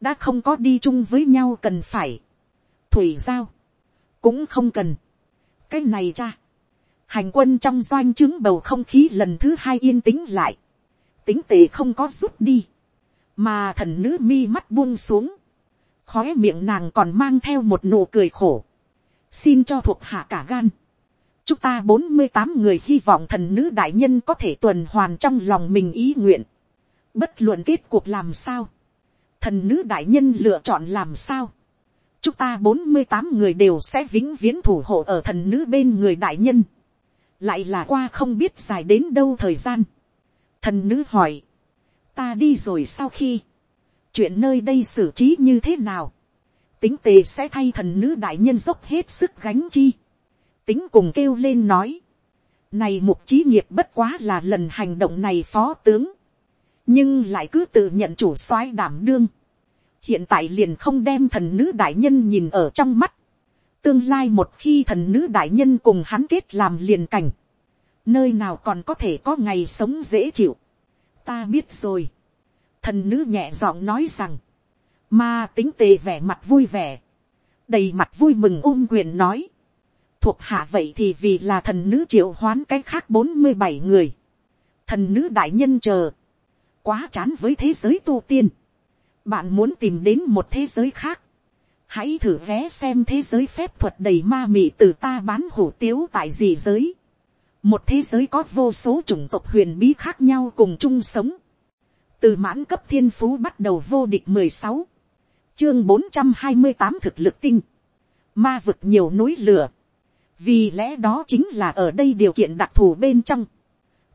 đã không có đi chung với nhau cần phải. thủy giao, cũng không cần. cái này cha, hành quân trong doanh chứng bầu không khí lần thứ hai yên tĩnh lại, tính tệ không có rút đi, mà thần nữ mi mắt buông xuống, khói miệng nàng còn mang theo một nụ cười khổ, xin cho thuộc hạ cả gan, chúng ta bốn mươi tám người hy vọng thần nữ đại nhân có thể tuần hoàn trong lòng mình ý nguyện, bất luận kết cuộc làm sao, thần nữ đại nhân lựa chọn làm sao, chúng ta bốn mươi tám người đều sẽ vĩnh viễn thủ hộ ở thần nữ bên người đại nhân. lại là qua không biết dài đến đâu thời gian. thần nữ hỏi, ta đi rồi sau khi, chuyện nơi đây xử trí như thế nào, tính tề sẽ thay thần nữ đại nhân dốc hết sức gánh chi. tính cùng kêu lên nói, này mục trí nghiệp bất quá là lần hành động này phó tướng, nhưng lại cứ tự nhận chủ soái đảm đương hiện tại liền không đem thần nữ đại nhân nhìn ở trong mắt. tương lai một khi thần nữ đại nhân cùng hắn kết làm liền cảnh, nơi nào còn có thể có ngày sống dễ chịu. ta biết rồi. thần nữ nhẹ giọng nói rằng, mà tính tề vẻ mặt vui vẻ, đầy mặt vui mừng ôm quyền nói, thuộc hạ vậy thì vì là thần nữ triệu hoán cái khác bốn mươi bảy người, thần nữ đại nhân chờ, quá chán với thế giới tu tiên, bạn muốn tìm đến một thế giới khác, hãy thử vé xem thế giới phép thuật đầy ma mị từ ta bán hủ tiếu tại gì giới. một thế giới có vô số chủng tộc huyền bí khác nhau cùng chung sống, từ mãn cấp thiên phú bắt đầu vô địch mười sáu, chương bốn trăm hai mươi tám thực lực tinh, ma vực nhiều núi lửa, vì lẽ đó chính là ở đây điều kiện đặc thù bên trong,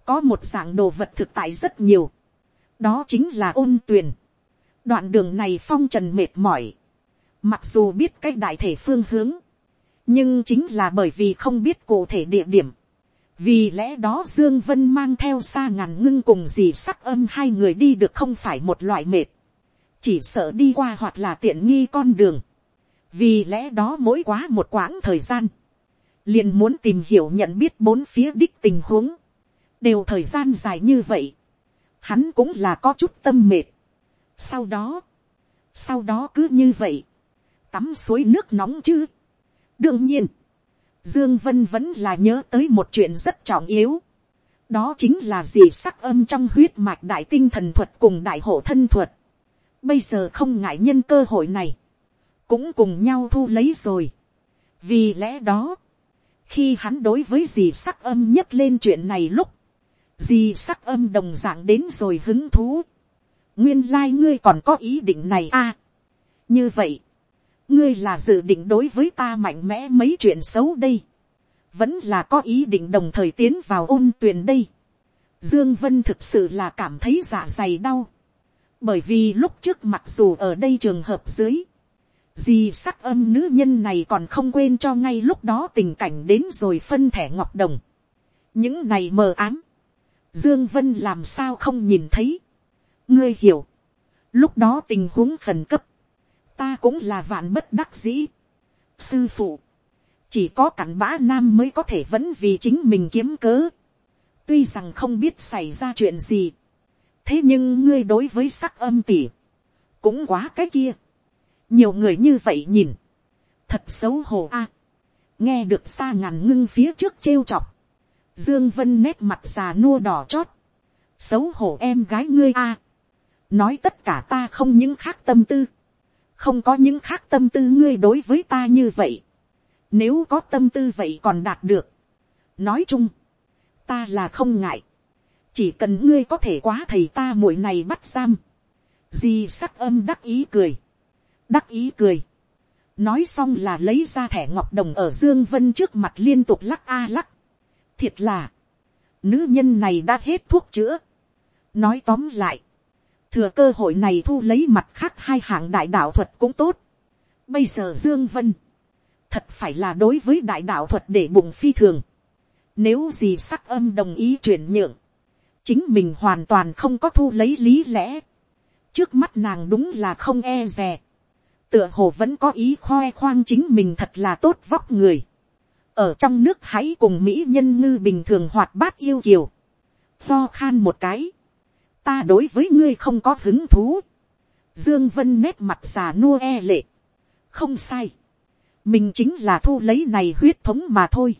có một dạng đồ vật thực tại rất nhiều, đó chính là ôn tuyền, đoạn đường này phong trần mệt mỏi, mặc dù biết cái đại thể phương hướng, nhưng chính là bởi vì không biết cụ thể địa điểm, vì lẽ đó dương vân mang theo xa ngàn ngưng cùng dì sắc âm hai người đi được không phải một loại mệt, chỉ sợ đi qua hoặc là tiện nghi con đường, vì lẽ đó mỗi quá một quãng thời gian, liền muốn tìm hiểu nhận biết bốn phía đích tình huống, đều thời gian dài như vậy, hắn cũng là có chút tâm mệt sau đó, sau đó cứ như vậy, tắm suối nước nóng chứ. đương nhiên, dương vân vẫn là nhớ tới một chuyện rất trọng yếu, đó chính là gì sắc âm trong huyết mạch đại tinh thần thuật cùng đại hộ thân thuật. bây giờ không ngại nhân cơ hội này, cũng cùng nhau thu lấy rồi. vì lẽ đó, khi hắn đối với dì sắc âm nhấc lên chuyện này lúc, dì sắc âm đồng dạng đến rồi hứng thú nguyên lai、like、ngươi còn có ý định này à. như vậy, ngươi là dự định đối với ta mạnh mẽ mấy chuyện xấu đây. vẫn là có ý định đồng thời tiến vào ôn tuyền đây. dương vân thực sự là cảm thấy dạ dày đau. bởi vì lúc trước mặc dù ở đây trường hợp dưới, Di sắc âm nữ nhân này còn không quên cho ngay lúc đó tình cảnh đến rồi phân thẻ ngọc đồng. Những này mờ ám. Dương Vân làm sao không nhìn thấy. Ngươi hiểu. Lúc đó tình huống khẩn cấp. Ta cũng là vạn bất đắc dĩ. Sư phụ. Chỉ có cảnh bã nam mới có thể vẫn vì chính mình kiếm cớ. Tuy rằng không biết xảy ra chuyện gì. Thế nhưng ngươi đối với sắc âm tỉ. Cũng quá cái kia nhiều người như vậy nhìn, thật xấu hổ a. nghe được xa ngàn ngưng phía trước trêu chọc, dương vân nét mặt già nua đỏ chót, xấu hổ em gái ngươi a nói tất cả ta không những khác tâm tư, không có những khác tâm tư ngươi đối với ta như vậy. nếu có tâm tư vậy còn đạt được. nói chung, ta là không ngại, chỉ cần ngươi có thể quá thầy ta muội này bắt giam. di sắc âm đắc ý cười đắc ý cười. nói xong là lấy ra thẻ ngọc đồng ở dương vân trước mặt liên tục lắc a lắc. thiệt là, nữ nhân này đã hết thuốc chữa. nói tóm lại, thừa cơ hội này thu lấy mặt khác hai hạng đại đạo thuật cũng tốt. bây giờ dương vân, thật phải là đối với đại đạo thuật để bụng phi thường. nếu gì sắc âm đồng ý chuyển nhượng, chính mình hoàn toàn không có thu lấy lý lẽ. trước mắt nàng đúng là không e dè tựa hồ vẫn có ý khoe khoang chính mình thật là tốt vóc người. ở trong nước hãy cùng mỹ nhân ngư bình thường hoạt bát yêu kiều. lo khan một cái ta đối với ngươi không có hứng thú. dương vân nét mặt già nua e lệ. không sai. mình chính là thu lấy này huyết thống mà thôi.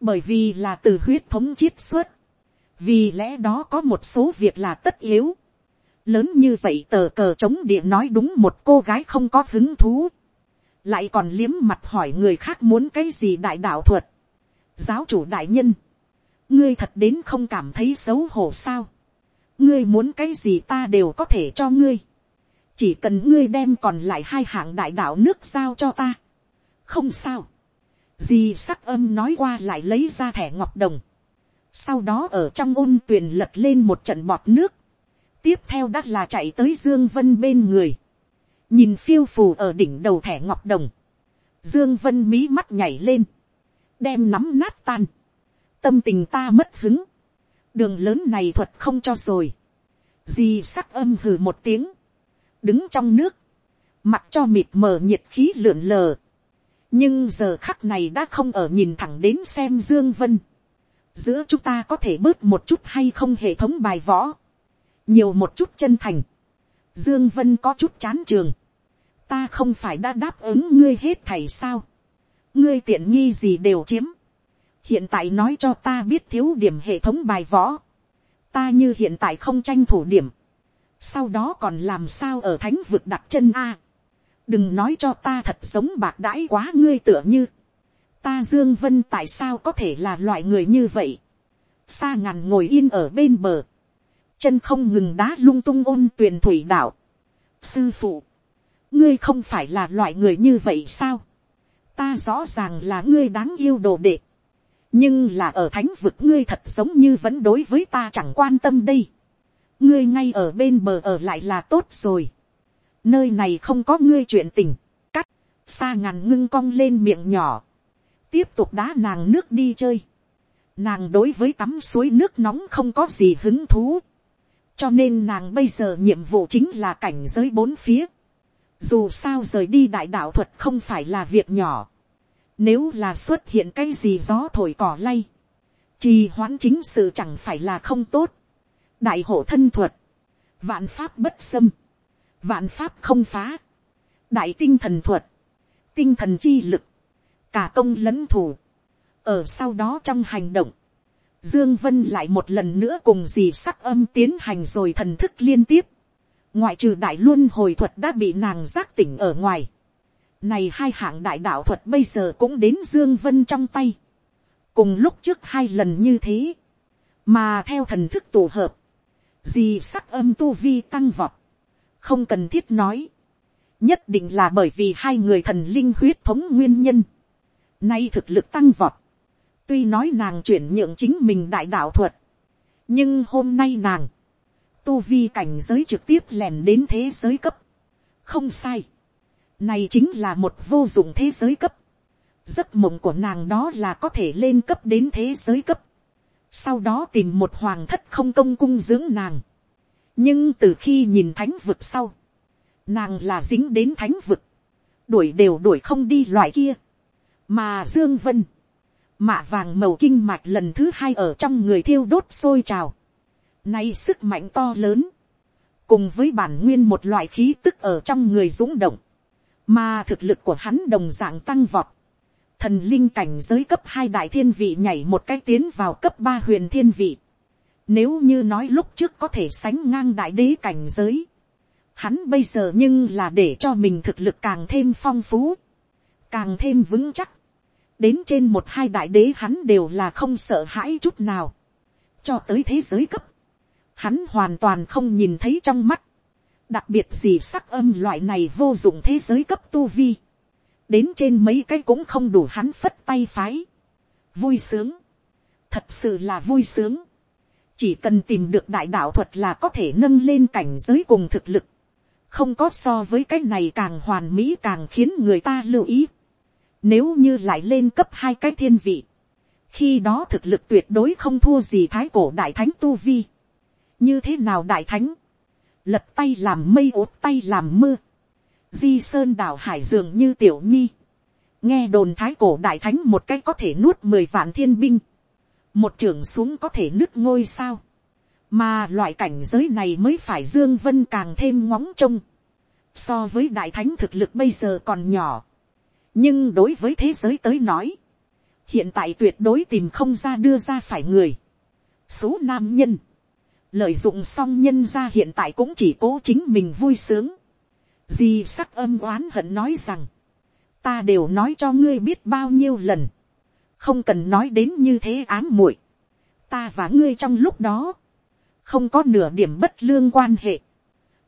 bởi vì là từ huyết thống chiết xuất. vì lẽ đó có một số việc là tất yếu lớn như vậy tờ cờ chống địa nói đúng một cô gái không có hứng thú, lại còn liếm mặt hỏi người khác muốn cái gì đại đạo thuật. giáo chủ đại nhân, ngươi thật đến không cảm thấy xấu hổ sao, ngươi muốn cái gì ta đều có thể cho ngươi, chỉ cần ngươi đem còn lại hai hạng đại đạo nước giao cho ta, không sao, di sắc âm nói qua lại lấy ra thẻ ngọc đồng, sau đó ở trong ôn tuyền lật lên một trận bọt nước, tiếp theo đắt là chạy tới dương vân bên người, nhìn phiêu phù ở đỉnh đầu thẻ ngọc đồng, dương vân mí mắt nhảy lên, đem nắm nát tan, tâm tình ta mất hứng, đường lớn này thuật không cho rồi, di sắc âm hừ một tiếng, đứng trong nước, mặt cho mịt mờ nhiệt khí lượn lờ, nhưng giờ khắc này đã không ở nhìn thẳng đến xem dương vân, giữa chúng ta có thể bớt một chút hay không hệ thống bài võ, nhiều một chút chân thành, dương vân có chút chán trường, ta không phải đã đáp ứng ngươi hết thầy sao, ngươi tiện nghi gì đều chiếm, hiện tại nói cho ta biết thiếu điểm hệ thống bài võ, ta như hiện tại không tranh thủ điểm, sau đó còn làm sao ở thánh vực đặt chân a, đừng nói cho ta thật sống bạc đãi quá ngươi tựa như, ta dương vân tại sao có thể là loại người như vậy, xa ngàn ngồi yên ở bên bờ, chân không ngừng đá lung tung ôn tuyền thủy đạo. sư phụ, ngươi không phải là loại người như vậy sao, ta rõ ràng là ngươi đáng yêu đồ đệ, nhưng là ở thánh vực ngươi thật giống như vẫn đối với ta chẳng quan tâm đây, ngươi ngay ở bên bờ ở lại là tốt rồi, nơi này không có ngươi chuyện tình, cắt, xa ngàn ngưng cong lên miệng nhỏ, tiếp tục đá nàng nước đi chơi, nàng đối với tắm suối nước nóng không có gì hứng thú, cho nên nàng bây giờ nhiệm vụ chính là cảnh giới bốn phía, dù sao rời đi đại đạo thuật không phải là việc nhỏ, nếu là xuất hiện cái gì gió thổi cỏ lay, trì hoãn chính sự chẳng phải là không tốt, đại hộ thân thuật, vạn pháp bất xâm, vạn pháp không phá, đại tinh thần thuật, tinh thần chi lực, cả công lẫn thủ, ở sau đó trong hành động, dương vân lại một lần nữa cùng dì sắc âm tiến hành rồi thần thức liên tiếp, ngoại trừ đại luân hồi thuật đã bị nàng giác tỉnh ở ngoài, này hai hạng đại đạo thuật bây giờ cũng đến dương vân trong tay, cùng lúc trước hai lần như thế, mà theo thần thức tổ hợp, dì sắc âm tu vi tăng vọt, không cần thiết nói, nhất định là bởi vì hai người thần linh huyết thống nguyên nhân, nay thực lực tăng vọt, tuy nói nàng chuyển nhượng chính mình đại đạo thuật, nhưng hôm nay nàng, tu vi cảnh giới trực tiếp lèn đến thế giới cấp, không sai, này chính là một vô dụng thế giới cấp, giấc mộng của nàng đó là có thể lên cấp đến thế giới cấp, sau đó tìm một hoàng thất không công cung dưỡng nàng, nhưng từ khi nhìn thánh vực sau, nàng là dính đến thánh vực, đuổi đều đuổi không đi loại kia, mà dương vân, mạ vàng màu kinh mạch lần thứ hai ở trong người thiêu đốt sôi trào, nay sức mạnh to lớn, cùng với bản nguyên một loại khí tức ở trong người dũng động, mà thực lực của hắn đồng dạng tăng vọt, thần linh cảnh giới cấp hai đại thiên vị nhảy một cái tiến vào cấp ba huyền thiên vị, nếu như nói lúc trước có thể sánh ngang đại đế cảnh giới. Hắn bây giờ nhưng là để cho mình thực lực càng thêm phong phú. Càng thêm vững chắc. Đến trên một hai đại đế hắn đều là không sợ hãi chút nào. Cho tới thế giới cấp. Hắn hoàn toàn không nhìn thấy trong mắt. Đặc biệt gì sắc âm loại này vô dụng thế giới cấp tu vi. Đến trên mấy cái cũng không đủ hắn phất tay phái. Vui sướng. Thật sự là vui sướng chỉ cần tìm được đại đạo thuật là có thể nâng lên cảnh giới cùng thực lực, không có so với cái này càng hoàn mỹ càng khiến người ta lưu ý. Nếu như lại lên cấp hai cái thiên vị, khi đó thực lực tuyệt đối không thua gì thái cổ đại thánh tu vi. như thế nào đại thánh, lật tay làm mây ốt tay làm mưa, di sơn đảo hải dường như tiểu nhi, nghe đồn thái cổ đại thánh một cái có thể nuốt mười vạn thiên binh, một trưởng xuống có thể nứt ngôi sao, mà loại cảnh giới này mới phải dương vân càng thêm ngóng trông, so với đại thánh thực lực bây giờ còn nhỏ, nhưng đối với thế giới tới nói, hiện tại tuyệt đối tìm không ra đưa ra phải người, số nam nhân, lợi dụng xong nhân ra hiện tại cũng chỉ cố chính mình vui sướng, di sắc âm oán hận nói rằng, ta đều nói cho ngươi biết bao nhiêu lần, không cần nói đến như thế ám muội, ta và ngươi trong lúc đó, không có nửa điểm bất lương quan hệ.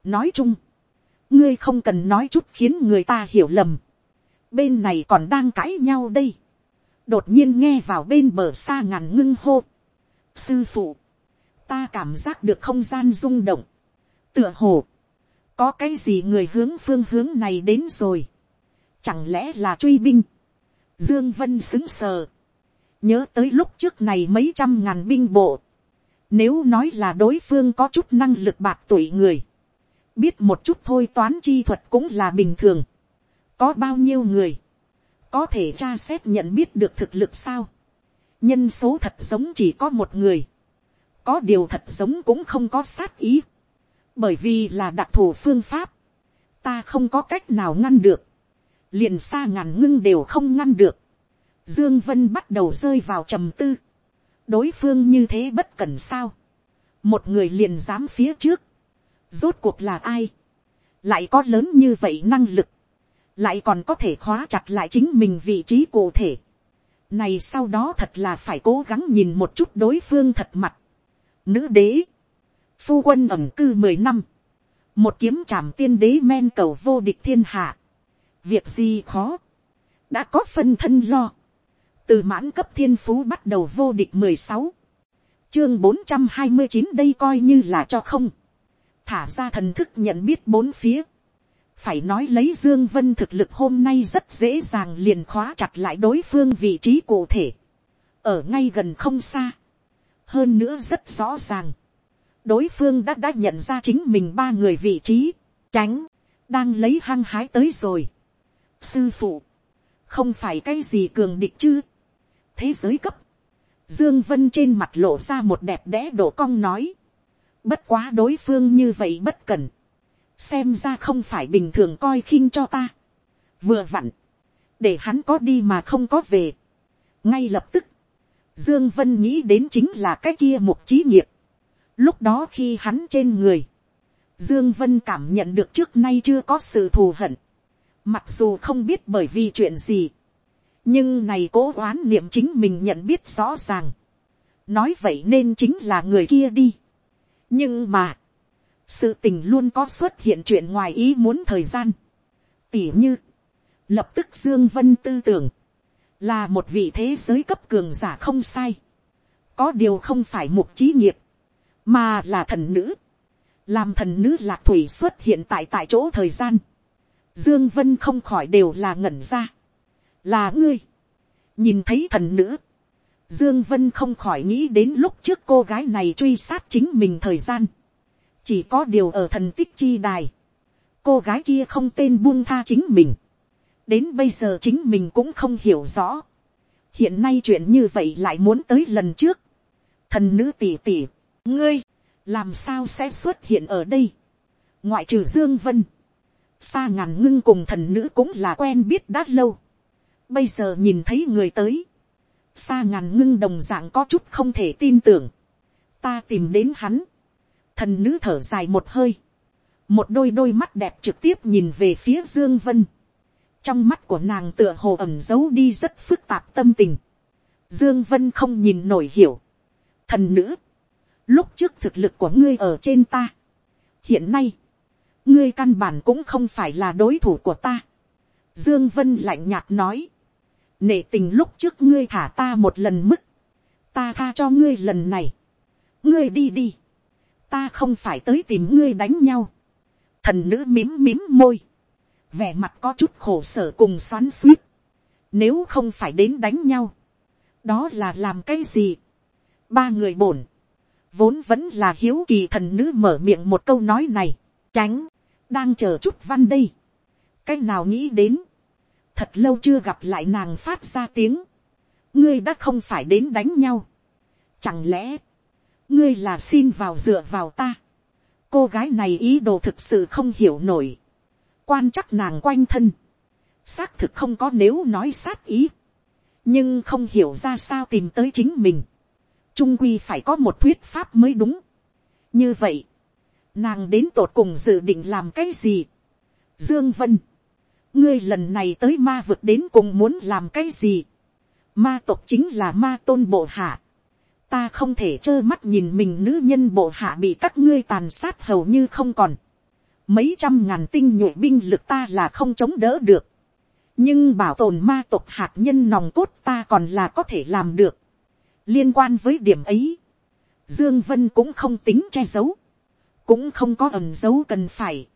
nói chung, ngươi không cần nói chút khiến người ta hiểu lầm, bên này còn đang cãi nhau đây, đột nhiên nghe vào bên bờ xa ngàn ngưng hô, sư phụ, ta cảm giác được không gian rung động, tựa hồ, có cái gì người hướng phương hướng này đến rồi, chẳng lẽ là truy binh, dương vân xứng sờ, nhớ tới lúc trước này mấy trăm ngàn binh bộ, nếu nói là đối phương có chút năng lực bạc tuổi người, biết một chút thôi toán chi thuật cũng là bình thường, có bao nhiêu người, có thể tra xét nhận biết được thực lực sao, nhân số thật giống chỉ có một người, có điều thật giống cũng không có sát ý, bởi vì là đặc thù phương pháp, ta không có cách nào ngăn được, liền xa ngàn ngưng đều không ngăn được, Dương Vân bắt đầu rơi vào trầm tư. Đối phương như thế bất cẩn sao? Một người liền dám phía trước. Rốt cuộc là ai? Lại có lớn như vậy năng lực. Lại còn có thể khóa chặt lại chính mình vị trí cụ thể. này sau đó thật là phải cố gắng nhìn một chút đối phương thật mặt. Nữ đế, phu quân ẩm cư mười năm, một kiếm trảm tiên đế men cầu vô địch thiên hạ. Việc gì khó, đã có phân thân lo. Từ mãn cấp thiên phú bắt đầu vô địch mười sáu chương bốn trăm hai mươi chín đây coi như là cho không. Thả ra thần thức nhận biết bốn phía. Phải nói lấy Dương Vân thực lực hôm nay rất dễ dàng liền khóa chặt lại đối phương vị trí cụ thể. Ở ngay gần không xa. Hơn nữa rất rõ ràng. Đối phương đã đã nhận ra chính mình ba người vị trí. Tránh. Đang lấy hăng hái tới rồi. Sư phụ. Không phải cái gì cường địch chứ. Thế giới cấp. Dương Vân trên mặt lộ ra một đẹp đẽ đổ cong nói. Bất quá đối phương như vậy bất cần xem ra không phải bình thường coi khinh cho ta. vừa vặn, để hắn có đi mà không có về. ngay lập tức, dương vân nghĩ đến chính là cái kia mục trí nghiệp. lúc đó khi hắn trên người, dương vân cảm nhận được trước nay chưa có sự thù hận. mặc dù không biết bởi vì chuyện gì, nhưng này cố oán niệm chính mình nhận biết rõ ràng. nói vậy nên chính là người kia đi. nhưng mà, sự tình luôn có xuất hiện chuyện ngoài ý muốn thời gian. tỉ như, lập tức dương vân tư tưởng, là một vị thế giới cấp cường giả không sai. có điều không phải một trí nghiệp, mà là thần nữ. làm thần nữ lạc thủy xuất hiện tại tại chỗ thời gian. dương vân không khỏi đều là ngẩn ra. là ngươi. nhìn thấy thần nữ. Dương Vân không khỏi nghĩ đến lúc trước cô gái này truy sát chính mình thời gian chỉ có điều ở thần tích chi đài, cô gái kia không tên buông tha chính mình, đến bây giờ chính mình cũng không hiểu rõ, hiện nay chuyện như vậy lại muốn tới lần trước, thần nữ tỉ tỉ, ngươi, làm sao sẽ xuất hiện ở đây, ngoại trừ dương vân, xa ngàn ngưng cùng thần nữ cũng là quen biết đã lâu, bây giờ nhìn thấy người tới, xa ngàn ngưng đồng dạng có chút không thể tin tưởng, ta tìm đến hắn, Thần nữ thở dài một hơi. Một đôi đôi mắt đẹp trực tiếp nhìn về phía Dương Vân. Trong mắt của nàng tựa hồ ẩm giấu đi rất phức tạp tâm tình. Dương Vân không nhìn nổi hiểu. Thần nữ. Lúc trước thực lực của ngươi ở trên ta. Hiện nay. Ngươi căn bản cũng không phải là đối thủ của ta. Dương Vân lạnh nhạt nói. Nể tình lúc trước ngươi thả ta một lần mức. Ta tha cho ngươi lần này. Ngươi đi đi ta không phải tới tìm ngươi đánh nhau. thần nữ mím mím môi, vẻ mặt có chút khổ sở cùng xoắn suýt. nếu không phải đến đánh nhau, đó là làm cái gì. ba người bổn, vốn vẫn là hiếu kỳ thần nữ mở miệng một câu nói này, tránh, đang chờ chút văn đây. cái nào nghĩ đến, thật lâu chưa gặp lại nàng phát ra tiếng, ngươi đã không phải đến đánh nhau. Chẳng lẽ, ngươi là xin vào dựa vào ta. cô gái này ý đồ thực sự không hiểu nổi quan chắc nàng quanh thân. xác thực không có nếu nói sát ý. nhưng không hiểu ra sao tìm tới chính mình. trung quy phải có một thuyết pháp mới đúng. như vậy, nàng đến tột cùng dự định làm cái gì. dương vân, ngươi lần này tới ma vực đến cùng muốn làm cái gì. ma tộc chính là ma tôn bộ hạ ta không thể trơ mắt nhìn mình nữ nhân bộ hạ bị các ngươi tàn sát hầu như không còn. Mấy trăm ngàn tinh nhuệ binh lực ta là không chống đỡ được. Nhưng bảo tồn ma tộc hạt nhân nòng cốt ta còn là có thể làm được. Liên quan với điểm ấy, Dương Vân cũng không tính che giấu. Cũng không có ẩn giấu cần phải.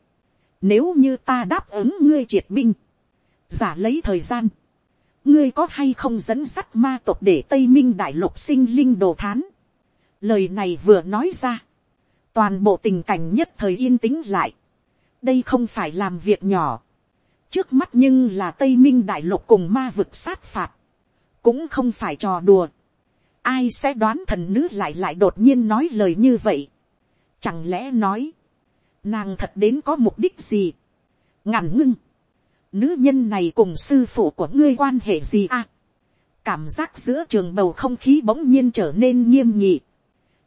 Nếu như ta đáp ứng ngươi triệt binh, giả lấy thời gian ngươi có hay không dẫn sắt ma tộc để tây minh đại lục sinh linh đồ thán. lời này vừa nói ra, toàn bộ tình cảnh nhất thời yên tĩnh lại đây không phải làm việc nhỏ. trước mắt nhưng là tây minh đại lục cùng ma vực sát phạt. cũng không phải trò đùa. ai sẽ đoán thần nữ lại lại đột nhiên nói lời như vậy. chẳng lẽ nói, nàng thật đến có mục đích gì. ngàn ngưng nữ nhân này cùng sư phụ của ngươi quan hệ gì à. cảm giác giữa trường bầu không khí bỗng nhiên trở nên nghiêm nhị.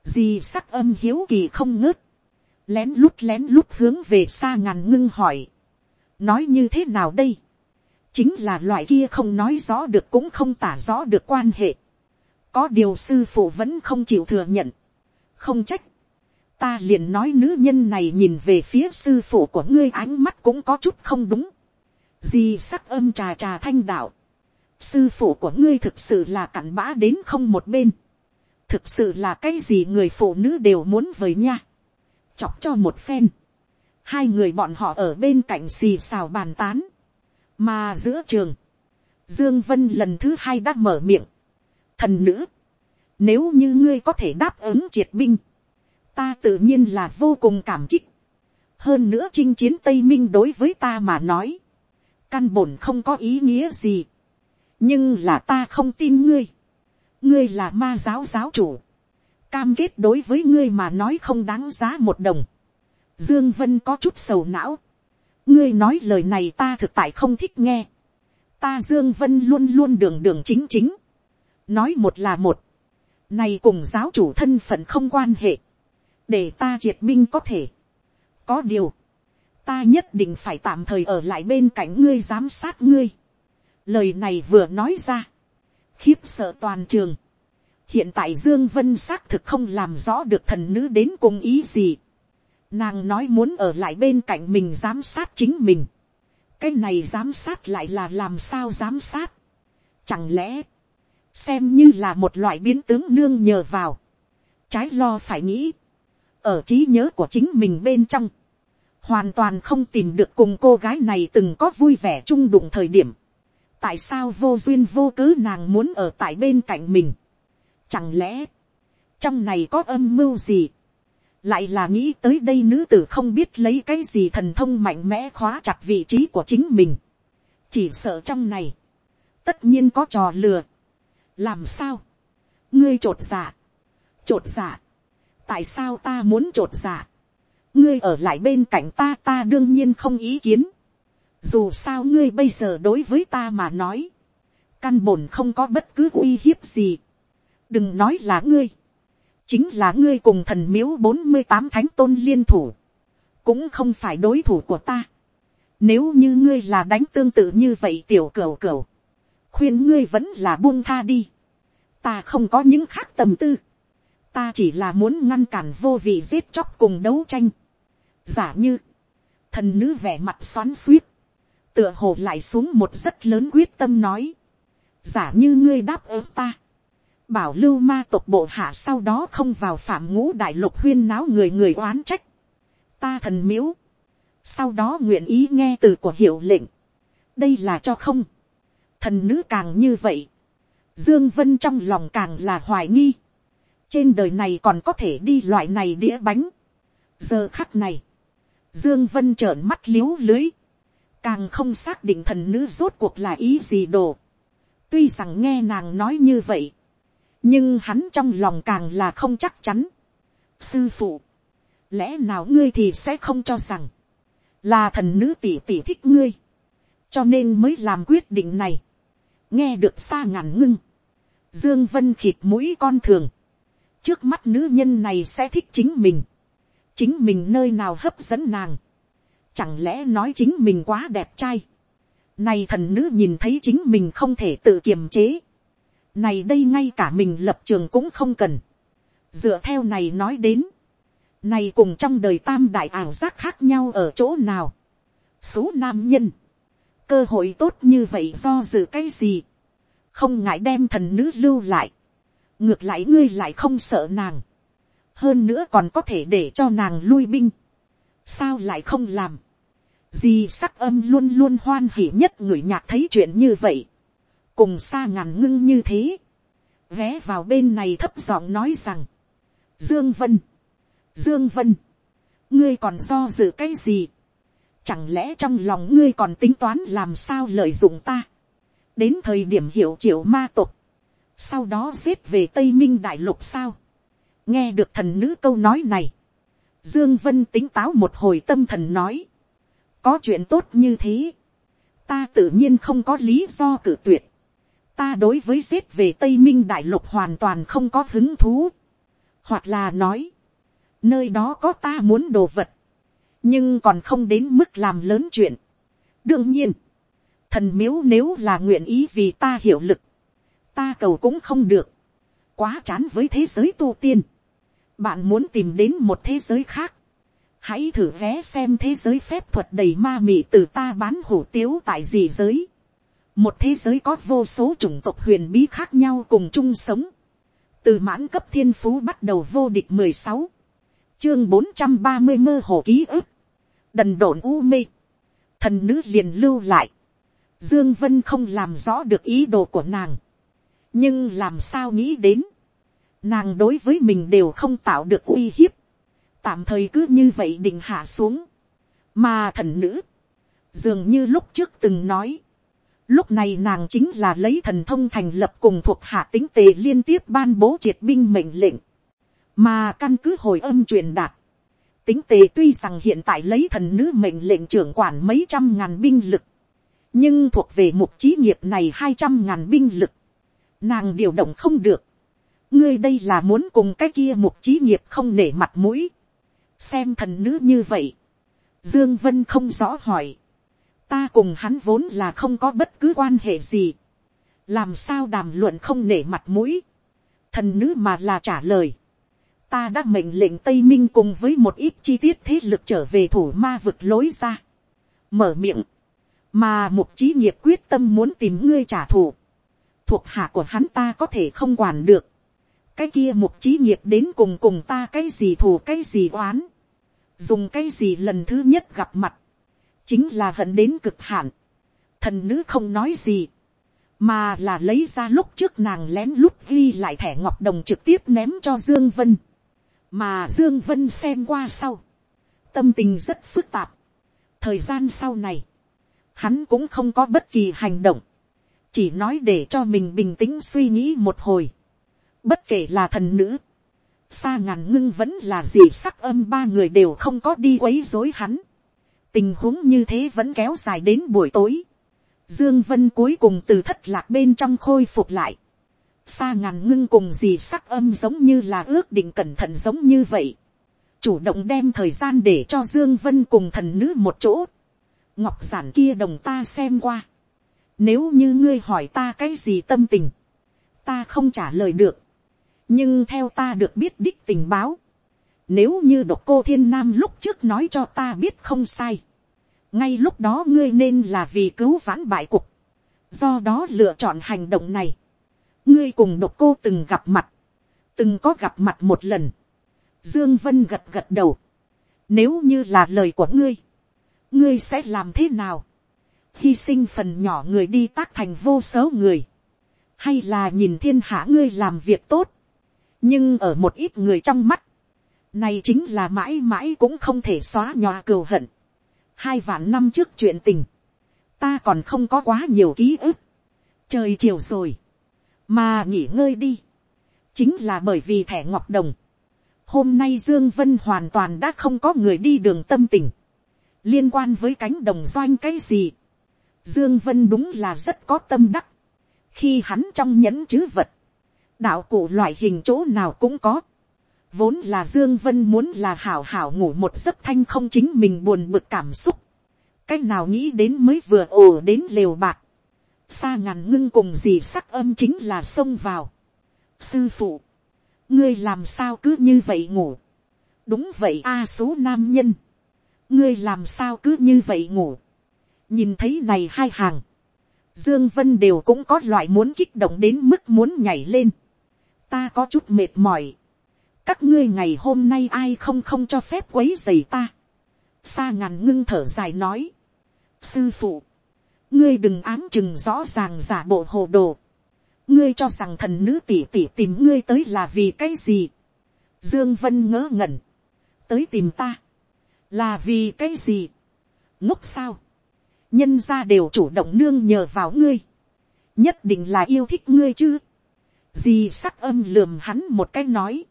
gì sắc âm hiếu kỳ không ngớt lén lút lén lút hướng về xa ngàn ngưng hỏi. nói như thế nào đây. chính là loại kia không nói rõ được cũng không tả rõ được quan hệ. có điều sư phụ vẫn không chịu thừa nhận. không trách. ta liền nói nữ nhân này nhìn về phía sư phụ của ngươi ánh mắt cũng có chút không đúng. gì sắc âm trà trà thanh đạo. sư phụ của ngươi thực sự là cặn bã đến không một bên. thực sự là cái gì người phụ nữ đều muốn với nha chọc cho một phen. hai người bọn họ ở bên cạnh xì xào bàn tán mà giữa trường, Dương Vân lần thứ hai đã mở miệng. Thần nữ, nếu như ngươi có thể đáp ứng triệt binh, ta tự nhiên là vô cùng cảm kích. Hơn nữa chinh chiến Tây Minh đối với ta mà nói, căn bổn không có ý nghĩa gì. Nhưng là ta không tin ngươi. Ngươi là ma giáo giáo chủ. Cam kết đối với ngươi mà nói không đáng giá một đồng. Dương Vân có chút sầu não ngươi nói lời này ta thực tại không thích nghe. ta dương vân luôn luôn đường đường chính chính. nói một là một. này cùng giáo chủ thân phận không quan hệ. để ta triệt binh có thể. có điều. ta nhất định phải tạm thời ở lại bên cạnh ngươi giám sát ngươi. lời này vừa nói ra. khiếp sợ toàn trường hiện tại dương vân xác thực không làm rõ được thần nữ đến cùng ý gì Nàng nói muốn ở lại bên cạnh mình giám sát chính mình. Cái này giám sát lại là làm sao giám sát. Chẳng lẽ, xem như là một loại biến tướng nương nhờ vào. Trái lo phải nghĩ. Ở trí nhớ của chính mình bên trong. Hoàn toàn không tìm được cùng cô gái này từng có vui vẻ chung đụng thời điểm. Tại sao vô duyên vô cớ nàng muốn ở tại bên cạnh mình. Chẳng lẽ, trong này có âm mưu gì lại là nghĩ tới đây nữ tử không biết lấy cái gì thần thông mạnh mẽ khóa chặt vị trí của chính mình. chỉ sợ trong này, tất nhiên có trò lừa. làm sao, ngươi trột giả, Trột giả, tại sao ta muốn trột giả, ngươi ở lại bên cạnh ta ta đương nhiên không ý kiến. dù sao ngươi bây giờ đối với ta mà nói, căn bổn không có bất cứ uy hiếp gì đừng nói là ngươi, chính là ngươi cùng thần miếu bốn mươi tám thánh tôn liên thủ, cũng không phải đối thủ của ta. Nếu như ngươi là đánh tương tự như vậy tiểu cửu cửu, khuyên ngươi vẫn là buông tha đi. Ta không có những khác tầm tư. Ta chỉ là muốn ngăn cản vô vị giết chóc cùng đấu tranh. Giả như, thần nữ vẻ mặt xoắn suýt, tựa hồ lại xuống một rất lớn quyết tâm nói. Giả như ngươi đáp ứng ta, bảo lưu ma tộc bộ hạ sau đó không vào phạm ngũ đại lục huyên náo người người oán trách. Ta thần miếu. Sau đó nguyện ý nghe từ của hiệu lệnh. Đây là cho không. Thần nữ càng như vậy. Dương Vân trong lòng càng là hoài nghi. Trên đời này còn có thể đi loại này đĩa bánh. Giờ khắc này. Dương Vân trợn mắt liếu lưới. Càng không xác định thần nữ rốt cuộc là ý gì đồ. Tuy rằng nghe nàng nói như vậy nhưng hắn trong lòng càng là không chắc chắn. sư phụ, lẽ nào ngươi thì sẽ không cho rằng, là thần nữ tỷ tỷ thích ngươi, cho nên mới làm quyết định này. nghe được xa ngàn ngưng, dương vân khịt mũi con thường, trước mắt nữ nhân này sẽ thích chính mình, chính mình nơi nào hấp dẫn nàng, chẳng lẽ nói chính mình quá đẹp trai, này thần nữ nhìn thấy chính mình không thể tự kiềm chế, này đây ngay cả mình lập trường cũng không cần. Dựa theo này nói đến. Này cùng trong đời tam đại ảo giác khác nhau ở chỗ nào. Số nam nhân. Cơ hội tốt như vậy do dự cái gì. Không ngại đem thần nữ lưu lại. Ngược lại ngươi lại không sợ nàng. Hơn nữa còn có thể để cho nàng lui binh. Sao lại không làm. Gì sắc âm luôn luôn hoan hỉ nhất người nhạc thấy chuyện như vậy cùng xa ngàn ngưng như thế, ghé vào bên này thấp giọng nói rằng, dương vân, dương vân, ngươi còn do dự cái gì, chẳng lẽ trong lòng ngươi còn tính toán làm sao lợi dụng ta, đến thời điểm hiểu triệu ma tục, sau đó giết về tây minh đại lục sao, nghe được thần nữ câu nói này, dương vân tính táo một hồi tâm thần nói, có chuyện tốt như thế, ta tự nhiên không có lý do cử tuyệt, ta đối với giết về tây minh đại lục hoàn toàn không có hứng thú. hoặc là nói, nơi đó có ta muốn đồ vật, nhưng còn không đến mức làm lớn chuyện. đương nhiên, thần miếu nếu là nguyện ý vì ta hiệu lực, ta cầu cũng không được, quá chán với thế giới tu tiên, bạn muốn tìm đến một thế giới khác, hãy thử vé xem thế giới phép thuật đầy ma mị từ ta bán hủ tiếu tại gì giới, một thế giới có vô số chủng tộc huyền bí khác nhau cùng chung sống, từ mãn cấp thiên phú bắt đầu vô địch mười sáu, chương bốn trăm ba mươi mơ hồ ký ức, đần độn u mê, thần nữ liền lưu lại, dương vân không làm rõ được ý đồ của nàng, nhưng làm sao nghĩ đến, nàng đối với mình đều không tạo được uy hiếp, tạm thời cứ như vậy định hạ xuống, mà thần nữ, dường như lúc trước từng nói, lúc này nàng chính là lấy thần thông thành lập cùng thuộc hạ tính tề liên tiếp ban bố triệt binh mệnh lệnh, mà căn cứ hồi âm truyền đạt, tính tề tuy rằng hiện tại lấy thần nữ mệnh lệnh trưởng quản mấy trăm ngàn binh lực, nhưng thuộc về mục trí nghiệp này hai trăm ngàn binh lực, nàng điều động không được, ngươi đây là muốn cùng cái kia mục trí nghiệp không nể mặt mũi, xem thần nữ như vậy, dương vân không rõ hỏi, ta cùng hắn vốn là không có bất cứ quan hệ gì, làm sao đàm luận không nể mặt mũi, thần nữ mà là trả lời, ta đã mệnh lệnh tây minh cùng với một ít chi tiết thế lực trở về thủ ma vực lối ra, mở miệng, mà mục trí nghiệp quyết tâm muốn tìm ngươi trả thù, thuộc hạ của hắn ta có thể không quản được, cái kia mục trí nghiệp đến cùng cùng ta cái gì thù cái gì oán, dùng cái gì lần thứ nhất gặp mặt, chính là hận đến cực hạn, thần nữ không nói gì, mà là lấy ra lúc trước nàng lén lút ghi lại thẻ ngọc đồng trực tiếp ném cho dương vân, mà dương vân xem qua sau, tâm tình rất phức tạp, thời gian sau này, hắn cũng không có bất kỳ hành động, chỉ nói để cho mình bình tĩnh suy nghĩ một hồi, bất kể là thần nữ, xa ngàn ngưng vẫn là gì sắc âm ba người đều không có đi quấy rối hắn, tình huống như thế vẫn kéo dài đến buổi tối, dương vân cuối cùng từ thất lạc bên trong khôi phục lại, xa ngàn ngưng cùng gì sắc âm giống như là ước định cẩn thận giống như vậy, chủ động đem thời gian để cho dương vân cùng thần nữ một chỗ, ngọc giản kia đồng ta xem qua, nếu như ngươi hỏi ta cái gì tâm tình, ta không trả lời được, nhưng theo ta được biết đích tình báo, nếu như độc cô thiên nam lúc trước nói cho ta biết không sai. Ngay lúc đó ngươi nên là vì cứu vãn bại cục. Do đó lựa chọn hành động này. Ngươi cùng độc cô từng gặp mặt. Từng có gặp mặt một lần. Dương Vân gật gật đầu. Nếu như là lời của ngươi. Ngươi sẽ làm thế nào? Hy sinh phần nhỏ người đi tác thành vô số người. Hay là nhìn thiên hạ ngươi làm việc tốt. Nhưng ở một ít người trong mắt này chính là mãi mãi cũng không thể xóa nhòa cừu hận. Hai vạn năm trước chuyện tình. Ta còn không có quá nhiều ký ức. Trời chiều rồi. Mà nghỉ ngơi đi. Chính là bởi vì thẻ ngọc đồng. Hôm nay Dương Vân hoàn toàn đã không có người đi đường tâm tình. Liên quan với cánh đồng doanh cái gì. Dương Vân đúng là rất có tâm đắc. Khi hắn trong nhẫn chứ vật. Đạo cụ loại hình chỗ nào cũng có Vốn là Dương Vân muốn là hảo hảo ngủ một giấc thanh không chính mình buồn bực cảm xúc. Cách nào nghĩ đến mới vừa ồ đến lều bạc. Xa ngàn ngưng cùng gì sắc âm chính là xông vào. Sư phụ. Ngươi làm sao cứ như vậy ngủ. Đúng vậy a số nam nhân. Ngươi làm sao cứ như vậy ngủ. Nhìn thấy này hai hàng. Dương Vân đều cũng có loại muốn kích động đến mức muốn nhảy lên. Ta có chút mệt mỏi các ngươi ngày hôm nay ai không không cho phép quấy dày ta. xa ngàn ngưng thở dài nói. sư phụ, ngươi đừng áng chừng rõ ràng giả bộ hồ đồ. ngươi cho rằng thần nữ tỉ tỉ tìm ngươi tới là vì cái gì. dương vân ngớ ngẩn. tới tìm ta. là vì cái gì. ngốc sao. nhân ra đều chủ động nương nhờ vào ngươi. nhất định là yêu thích ngươi chứ. di sắc âm lườm hắn một cái nói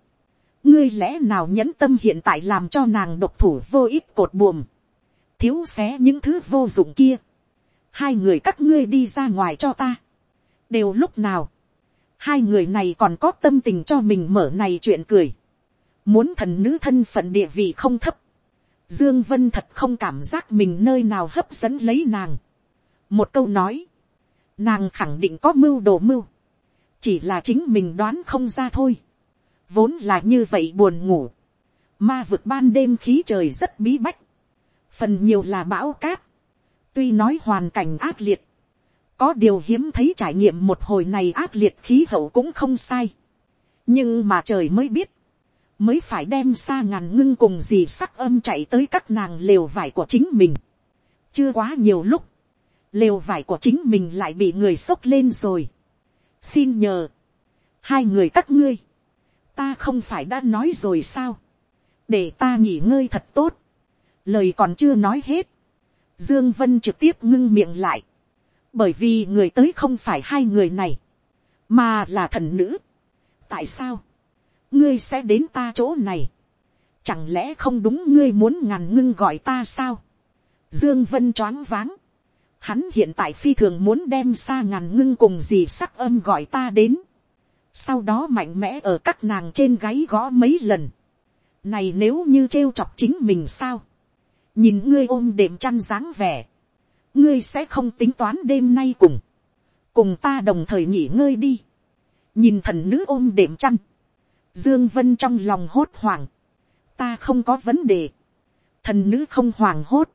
ngươi lẽ nào nhẫn tâm hiện tại làm cho nàng độc thủ vô ích cột buồm, thiếu xé những thứ vô dụng kia, hai người các ngươi đi ra ngoài cho ta, đều lúc nào, hai người này còn có tâm tình cho mình mở này chuyện cười, muốn thần nữ thân phận địa vị không thấp, dương vân thật không cảm giác mình nơi nào hấp dẫn lấy nàng, một câu nói, nàng khẳng định có mưu đồ mưu, chỉ là chính mình đoán không ra thôi, vốn là như vậy buồn ngủ, ma vực ban đêm khí trời rất bí bách, phần nhiều là bão cát, tuy nói hoàn cảnh ác liệt, có điều hiếm thấy trải nghiệm một hồi này ác liệt khí hậu cũng không sai, nhưng mà trời mới biết, mới phải đem xa ngàn ngưng cùng gì sắc âm chạy tới các nàng lều vải của chính mình. chưa quá nhiều lúc, lều vải của chính mình lại bị người xốc lên rồi. xin nhờ, hai người các ngươi, ta không phải đã nói rồi sao, để ta nghỉ ngơi thật tốt, lời còn chưa nói hết, dương vân trực tiếp ngưng miệng lại, bởi vì người tới không phải hai người này, mà là thần nữ. tại sao, ngươi sẽ đến ta chỗ này, chẳng lẽ không đúng ngươi muốn ngàn ngưng gọi ta sao, dương vân choáng váng, hắn hiện tại phi thường muốn đem xa ngàn ngưng cùng gì sắc âm gọi ta đến, sau đó mạnh mẽ ở các nàng trên gáy gõ mấy lần, này nếu như trêu chọc chính mình sao, nhìn ngươi ôm đệm chăn dáng vẻ, ngươi sẽ không tính toán đêm nay cùng, cùng ta đồng thời nghỉ ngơi đi, nhìn thần nữ ôm đệm chăn, dương vân trong lòng hốt hoảng, ta không có vấn đề, thần nữ không hoảng hốt,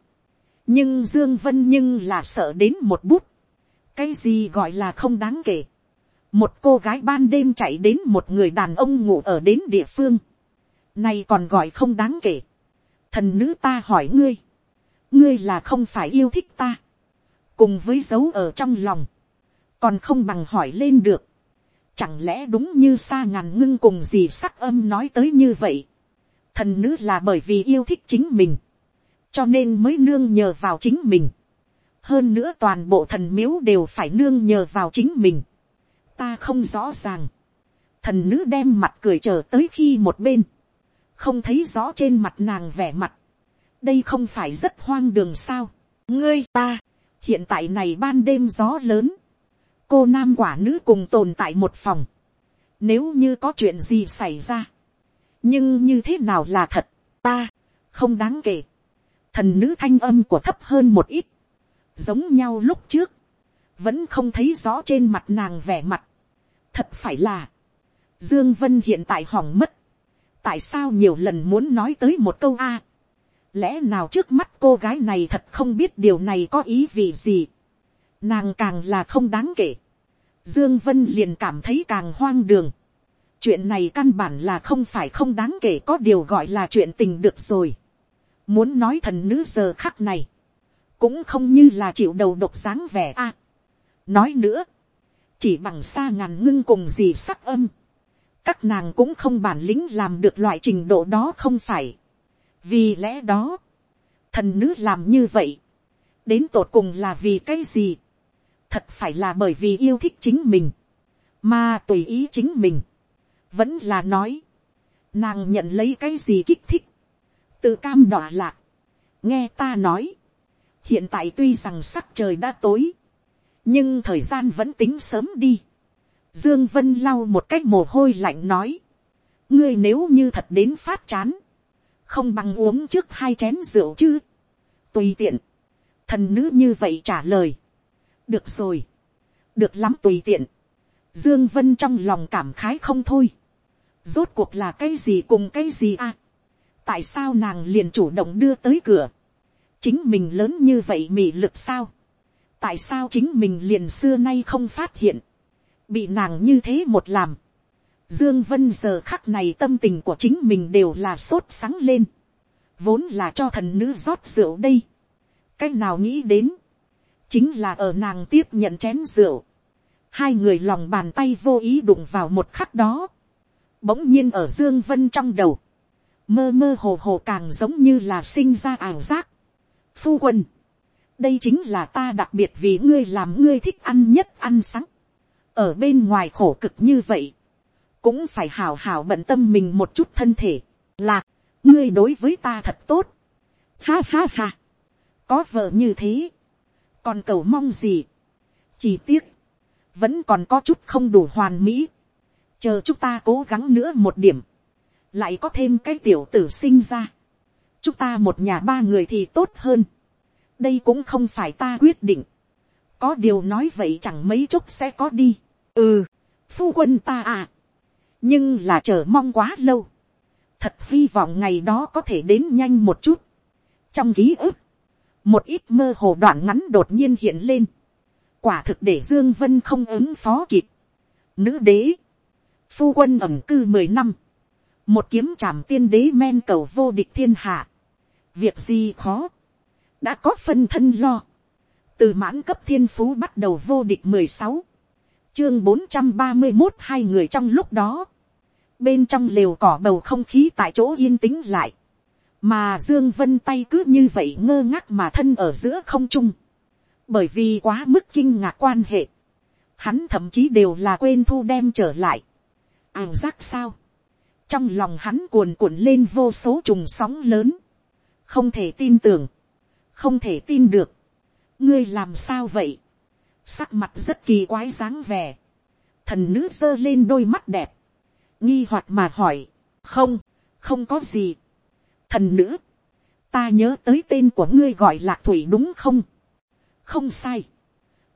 nhưng dương vân nhưng là sợ đến một bút, cái gì gọi là không đáng kể, một cô gái ban đêm chạy đến một người đàn ông ngủ ở đến địa phương, này còn gọi không đáng kể, thần nữ ta hỏi ngươi, ngươi là không phải yêu thích ta, cùng với dấu ở trong lòng, còn không bằng hỏi lên được, chẳng lẽ đúng như xa ngàn ngưng cùng gì sắc âm nói tới như vậy, thần nữ là bởi vì yêu thích chính mình, cho nên mới nương nhờ vào chính mình, hơn nữa toàn bộ thần miếu đều phải nương nhờ vào chính mình, ta không rõ ràng, thần nữ đem mặt cười chờ tới khi một bên, không thấy rõ trên mặt nàng vẻ mặt, đây không phải rất hoang đường sao, ngươi ta, hiện tại này ban đêm gió lớn, cô nam quả nữ cùng tồn tại một phòng, nếu như có chuyện gì xảy ra, nhưng như thế nào là thật, ta, không đáng kể, thần nữ thanh âm của thấp hơn một ít, giống nhau lúc trước, vẫn không thấy rõ trên mặt nàng vẻ mặt, thật phải là, dương vân hiện tại hỏng mất, tại sao nhiều lần muốn nói tới một câu a, lẽ nào trước mắt cô gái này thật không biết điều này có ý vị gì, nàng càng là không đáng kể, dương vân liền cảm thấy càng hoang đường, chuyện này căn bản là không phải không đáng kể có điều gọi là chuyện tình được rồi, muốn nói thần nữ giờ khắc này, cũng không như là chịu đầu độc sáng vẻ a nói nữa, chỉ bằng xa ngàn ngưng cùng gì sắc âm, các nàng cũng không bản lĩnh làm được loại trình độ đó không phải. Vì lẽ đó, thần nữ làm như vậy, đến tột cùng là vì cái gì, thật phải là bởi vì yêu thích chính mình, mà tùy ý chính mình, vẫn là nói, nàng nhận lấy cái gì kích thích, tự cam đọa lạc, nghe ta nói, hiện tại tuy rằng sắc trời đã tối, nhưng thời gian vẫn tính sớm đi. Dương Vân lau một cách mồ hôi lạnh nói, ngươi nếu như thật đến phát chán, không bằng uống trước hai chén rượu chứ. tùy tiện, thần nữ như vậy trả lời. được rồi, được lắm tùy tiện. dương vân trong lòng cảm khái không thôi. rốt cuộc là cái gì cùng cái gì à. tại sao nàng liền chủ động đưa tới cửa. chính mình lớn như vậy mị lực sao tại sao chính mình liền xưa nay không phát hiện. bị nàng như thế một làm Dương Vân giờ khắc này tâm tình của chính mình đều là sốt sáng lên. Vốn là cho thần nữ rót rượu đây. Cách nào nghĩ đến. Chính là ở nàng tiếp nhận chén rượu. Hai người lòng bàn tay vô ý đụng vào một khắc đó. Bỗng nhiên ở Dương Vân trong đầu. Mơ mơ hồ hồ càng giống như là sinh ra ảo giác. Phu quân. Đây chính là ta đặc biệt vì ngươi làm ngươi thích ăn nhất ăn sáng. Ở bên ngoài khổ cực như vậy cũng phải hào hào bận tâm mình một chút thân thể, là, ngươi đối với ta thật tốt. Ha ha ha, có vợ như thế, còn cầu mong gì, chỉ tiếc, vẫn còn có chút không đủ hoàn mỹ, chờ chúng ta cố gắng nữa một điểm, lại có thêm cái tiểu tử sinh ra, chúng ta một nhà ba người thì tốt hơn, đây cũng không phải ta quyết định, có điều nói vậy chẳng mấy chốc sẽ có đi. ừ, phu quân ta à. nhưng là chờ mong quá lâu. thật hy vọng ngày đó có thể đến nhanh một chút. trong ký ức, một ít mơ hồ đoạn ngắn đột nhiên hiện lên. quả thực để dương vân không ứng phó kịp. nữ đế, phu quân ẩm cư mười năm, một kiếm trảm tiên đế men cầu vô địch thiên hạ. việc gì khó, đã có phân thân lo. từ mãn cấp thiên phú bắt đầu vô địch mười sáu, chương bốn trăm ba mươi một hai người trong lúc đó. bên trong lều cỏ bầu không khí tại chỗ yên tĩnh lại. mà dương vân tay cứ như vậy ngơ ngác mà thân ở giữa không trung. bởi vì quá mức kinh ngạc quan hệ. hắn thậm chí đều là quên thu đem trở lại. ảo giác sao trong lòng hắn cuồn cuộn lên vô số trùng sóng lớn, không thể tin tưởng, không thể tin được, ngươi làm sao vậy, sắc mặt rất kỳ quái dáng vẻ, thần nữ giơ lên đôi mắt đẹp, nghi hoặc mà hỏi, không, không có gì, thần nữ, ta nhớ tới tên của ngươi gọi là thủy đúng không, không sai,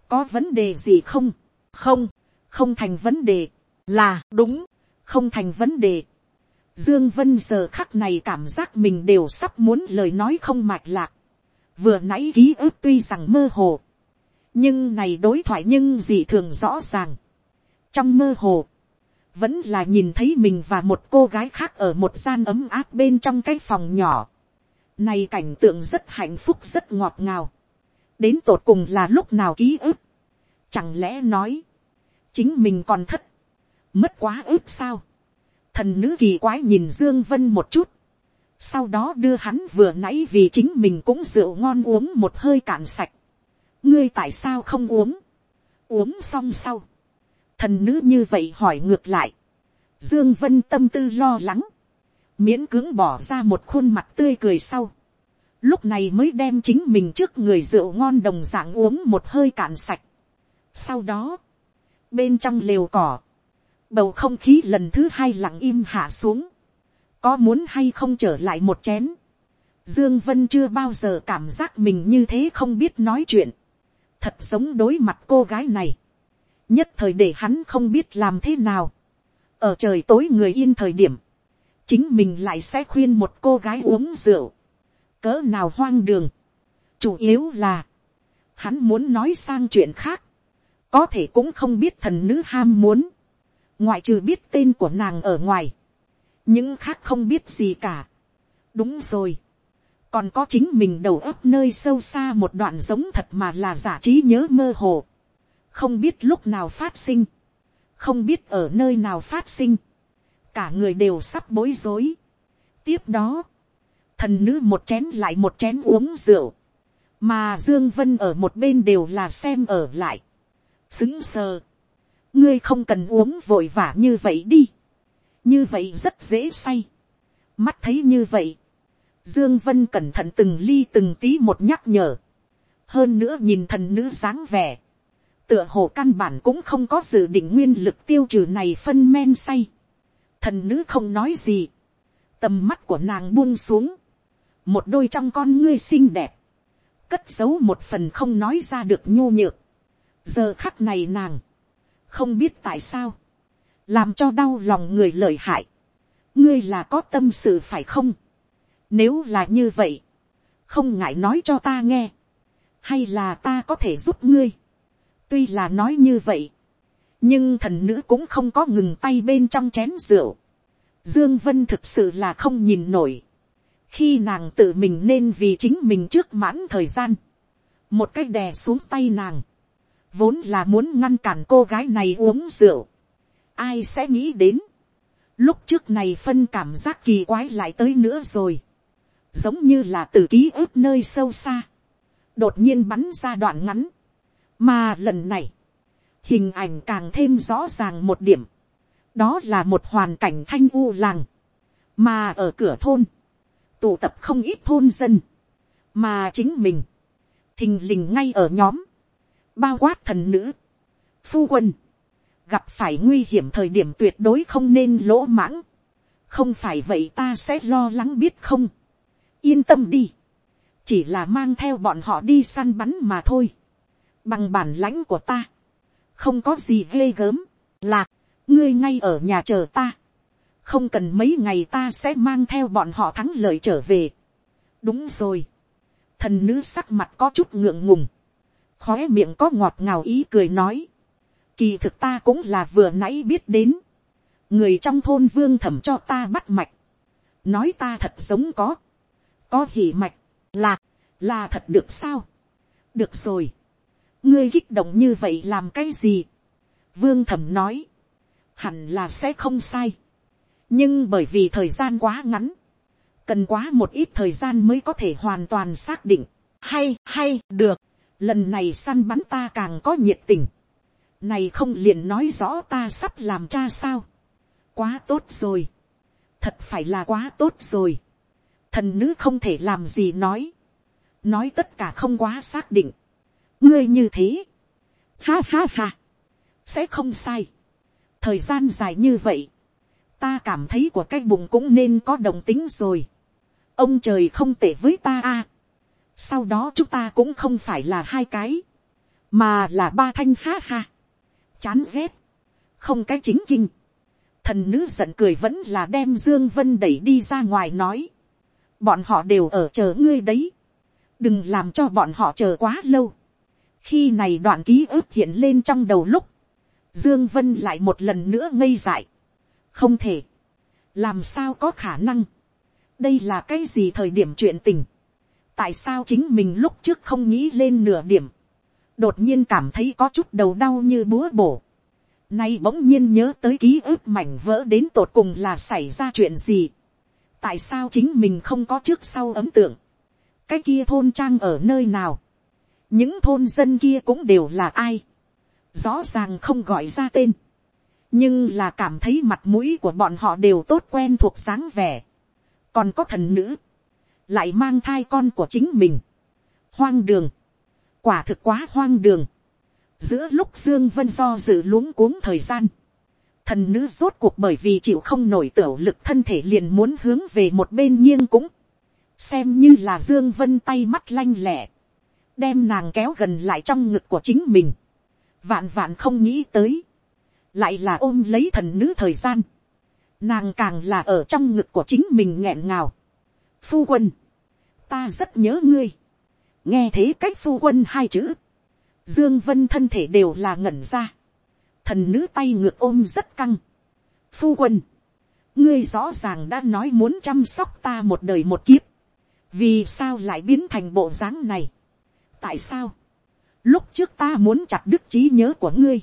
có vấn đề gì không, không, không thành vấn đề, là đúng, không thành vấn đề, Dương Vân giờ khắc này cảm giác mình đều sắp muốn lời nói không mạch lạc. Vừa nãy ký ức tuy rằng mơ hồ. Nhưng này đối thoại nhưng gì thường rõ ràng. Trong mơ hồ. Vẫn là nhìn thấy mình và một cô gái khác ở một gian ấm áp bên trong cái phòng nhỏ. Này cảnh tượng rất hạnh phúc, rất ngọt ngào. Đến tột cùng là lúc nào ký ức. Chẳng lẽ nói. Chính mình còn thất. Mất quá ức sao Thần nữ kỳ quái nhìn Dương Vân một chút. Sau đó đưa hắn vừa nãy vì chính mình cũng rượu ngon uống một hơi cạn sạch. Ngươi tại sao không uống? Uống xong sau. Thần nữ như vậy hỏi ngược lại. Dương Vân tâm tư lo lắng. Miễn cưỡng bỏ ra một khuôn mặt tươi cười sau. Lúc này mới đem chính mình trước người rượu ngon đồng dạng uống một hơi cạn sạch. Sau đó. Bên trong lều cỏ bầu không khí lần thứ hai lặng im hạ xuống, có muốn hay không trở lại một chén, dương vân chưa bao giờ cảm giác mình như thế không biết nói chuyện, thật giống đối mặt cô gái này, nhất thời để hắn không biết làm thế nào, ở trời tối người yên thời điểm, chính mình lại sẽ khuyên một cô gái uống rượu, cỡ nào hoang đường, chủ yếu là, hắn muốn nói sang chuyện khác, có thể cũng không biết thần nữ ham muốn, ngoại trừ biết tên của nàng ở ngoài, những khác không biết gì cả. đúng rồi, còn có chính mình đầu óc nơi sâu xa một đoạn giống thật mà là giả trí nhớ mơ hồ, không biết lúc nào phát sinh, không biết ở nơi nào phát sinh, cả người đều sắp bối rối. tiếp đó, thần nữ một chén lại một chén uống rượu, mà dương vân ở một bên đều là xem ở lại, xứng sờ, ngươi không cần uống vội vã như vậy đi, như vậy rất dễ say, mắt thấy như vậy, dương vân cẩn thận từng ly từng tí một nhắc nhở, hơn nữa nhìn thần nữ sáng vẻ, tựa hồ căn bản cũng không có dự định nguyên lực tiêu trừ này phân men say, thần nữ không nói gì, tầm mắt của nàng buông xuống, một đôi trong con ngươi xinh đẹp, cất giấu một phần không nói ra được nhu nhược, giờ khắc này nàng, không biết tại sao, làm cho đau lòng người lợi hại, ngươi là có tâm sự phải không, nếu là như vậy, không ngại nói cho ta nghe, hay là ta có thể giúp ngươi, tuy là nói như vậy, nhưng thần nữ cũng không có ngừng tay bên trong chén rượu, dương vân thực sự là không nhìn nổi, khi nàng tự mình nên vì chính mình trước mãn thời gian, một cách đè xuống tay nàng, vốn là muốn ngăn cản cô gái này uống rượu ai sẽ nghĩ đến, lúc trước này phân cảm giác kỳ quái lại tới nữa rồi, giống như là từ ký ức nơi sâu xa, đột nhiên bắn ra đoạn ngắn, mà lần này, hình ảnh càng thêm rõ ràng một điểm, đó là một hoàn cảnh thanh u làng, mà ở cửa thôn, tụ tập không ít thôn dân, mà chính mình, thình lình ngay ở nhóm, bao quát thần nữ, phu quân, gặp phải nguy hiểm thời điểm tuyệt đối không nên lỗ mãng, không phải vậy ta sẽ lo lắng biết không, yên tâm đi, chỉ là mang theo bọn họ đi săn bắn mà thôi, bằng bản lãnh của ta, không có gì ghê gớm, lạc, ngươi ngay ở nhà chờ ta, không cần mấy ngày ta sẽ mang theo bọn họ thắng lợi trở về. đúng rồi, thần nữ sắc mặt có chút ngượng ngùng, khóe miệng có ngọt ngào ý cười nói, kỳ thực ta cũng là vừa nãy biết đến, người trong thôn vương thẩm cho ta bắt mạch, nói ta thật giống có, có hỉ mạch, là, là thật được sao, được rồi, ngươi kích động như vậy làm cái gì, vương thẩm nói, hẳn là sẽ không sai, nhưng bởi vì thời gian quá ngắn, cần quá một ít thời gian mới có thể hoàn toàn xác định, hay hay được, lần này săn bắn ta càng có nhiệt tình, này không liền nói rõ ta sắp làm cha sao, quá tốt rồi, thật phải là quá tốt rồi, thần nữ không thể làm gì nói, nói tất cả không quá xác định, ngươi như thế, ha ha ha, sẽ không sai, thời gian dài như vậy, ta cảm thấy của cái bụng cũng nên có đồng tính rồi, ông trời không tệ với ta a, sau đó chúng ta cũng không phải là hai cái, mà là ba thanh ha ha, chán ghét, không cái chính kinh, thần nữ giận cười vẫn là đem dương vân đẩy đi ra ngoài nói, bọn họ đều ở chờ ngươi đấy, đừng làm cho bọn họ chờ quá lâu, khi này đoạn ký ức hiện lên trong đầu lúc, dương vân lại một lần nữa ngây dại, không thể, làm sao có khả năng, đây là cái gì thời điểm chuyện tình, tại sao chính mình lúc trước không nghĩ lên nửa điểm, đột nhiên cảm thấy có chút đầu đau như búa bổ, nay bỗng nhiên nhớ tới ký ức mảnh vỡ đến tột cùng là xảy ra chuyện gì, tại sao chính mình không có trước sau ấm tượng, cái kia thôn trang ở nơi nào, những thôn dân kia cũng đều là ai, rõ ràng không gọi ra tên, nhưng là cảm thấy mặt mũi của bọn họ đều tốt quen thuộc sáng vẻ, còn có thần nữ, lại mang thai con của chính mình, hoang đường, quả thực quá hoang đường, giữa lúc dương vân do dự luống cuống thời gian, thần nữ rốt cuộc bởi vì chịu không nổi tiểu lực thân thể liền muốn hướng về một bên nghiêng cũng, xem như là dương vân tay mắt lanh lẹ, đem nàng kéo gần lại trong ngực của chính mình, vạn vạn không nghĩ tới, lại là ôm lấy thần nữ thời gian, nàng càng là ở trong ngực của chính mình nghẹn ngào. phu quân, ta rất nhớ ngươi, nghe thế cách phu quân hai chữ, dương vân thân thể đều là ngẩn ra, thần nữ tay ngược ôm rất căng. phu quân, ngươi rõ ràng đã nói muốn chăm sóc ta một đời một kiếp, vì sao lại biến thành bộ dáng này, tại sao, lúc trước ta muốn chặt đức trí nhớ của ngươi,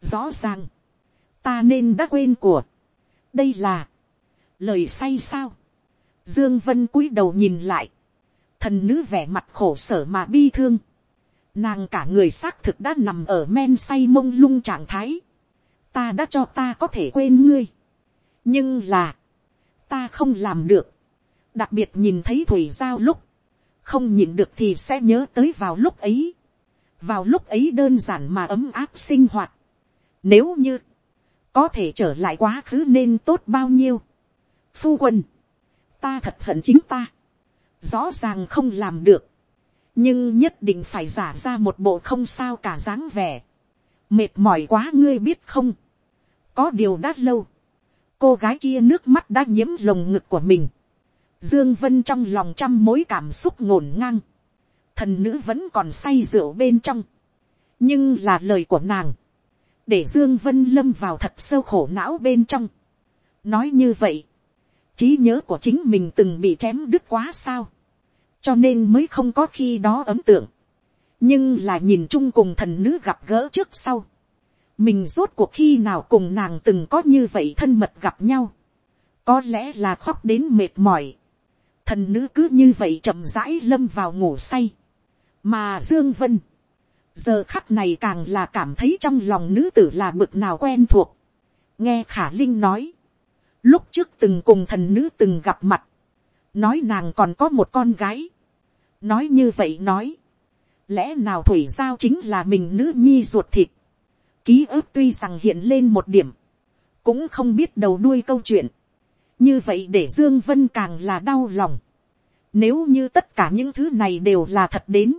rõ ràng, ta nên đã quên của, đây là, lời say sao, dương vân cúi đầu nhìn lại, thần nữ vẻ mặt khổ sở mà bi thương, nàng cả người xác thực đã nằm ở men say mông lung trạng thái, ta đã cho ta có thể quên ngươi, nhưng là, ta không làm được, đặc biệt nhìn thấy thủy giao lúc, không nhìn được thì sẽ nhớ tới vào lúc ấy, vào lúc ấy đơn giản mà ấm áp sinh hoạt, nếu như, có thể trở lại quá khứ nên tốt bao nhiêu. Phu quân, ta thật hận chính ta, rõ ràng không làm được, nhưng nhất định phải giả ra một bộ không sao cả dáng vẻ. Mệt mỏi quá ngươi biết không, có điều đã lâu, cô gái kia nước mắt đã nhiễm lồng ngực của mình. Dương Vân trong lòng trăm mối cảm xúc ngổn ngang. Thần nữ vẫn còn say rượu bên trong. Nhưng là lời của nàng để dương vân lâm vào thật sâu khổ não bên trong. nói như vậy, trí nhớ của chính mình từng bị chém đứt quá sao, cho nên mới không có khi đó ấm tượng. nhưng là nhìn chung cùng thần nữ gặp gỡ trước sau, mình rốt cuộc khi nào cùng nàng từng có như vậy thân mật gặp nhau, có lẽ là khóc đến mệt mỏi, thần nữ cứ như vậy chậm rãi lâm vào ngủ say, mà dương vân, giờ khắc này càng là cảm thấy trong lòng nữ tử là bực nào quen thuộc. nghe khả linh nói, lúc trước từng cùng thần nữ từng gặp mặt, nói nàng còn có một con gái, nói như vậy nói, lẽ nào thủy giao chính là mình nữ nhi ruột thịt, ký ức tuy rằng hiện lên một điểm, cũng không biết đầu đuôi câu chuyện, như vậy để dương vân càng là đau lòng, nếu như tất cả những thứ này đều là thật đến,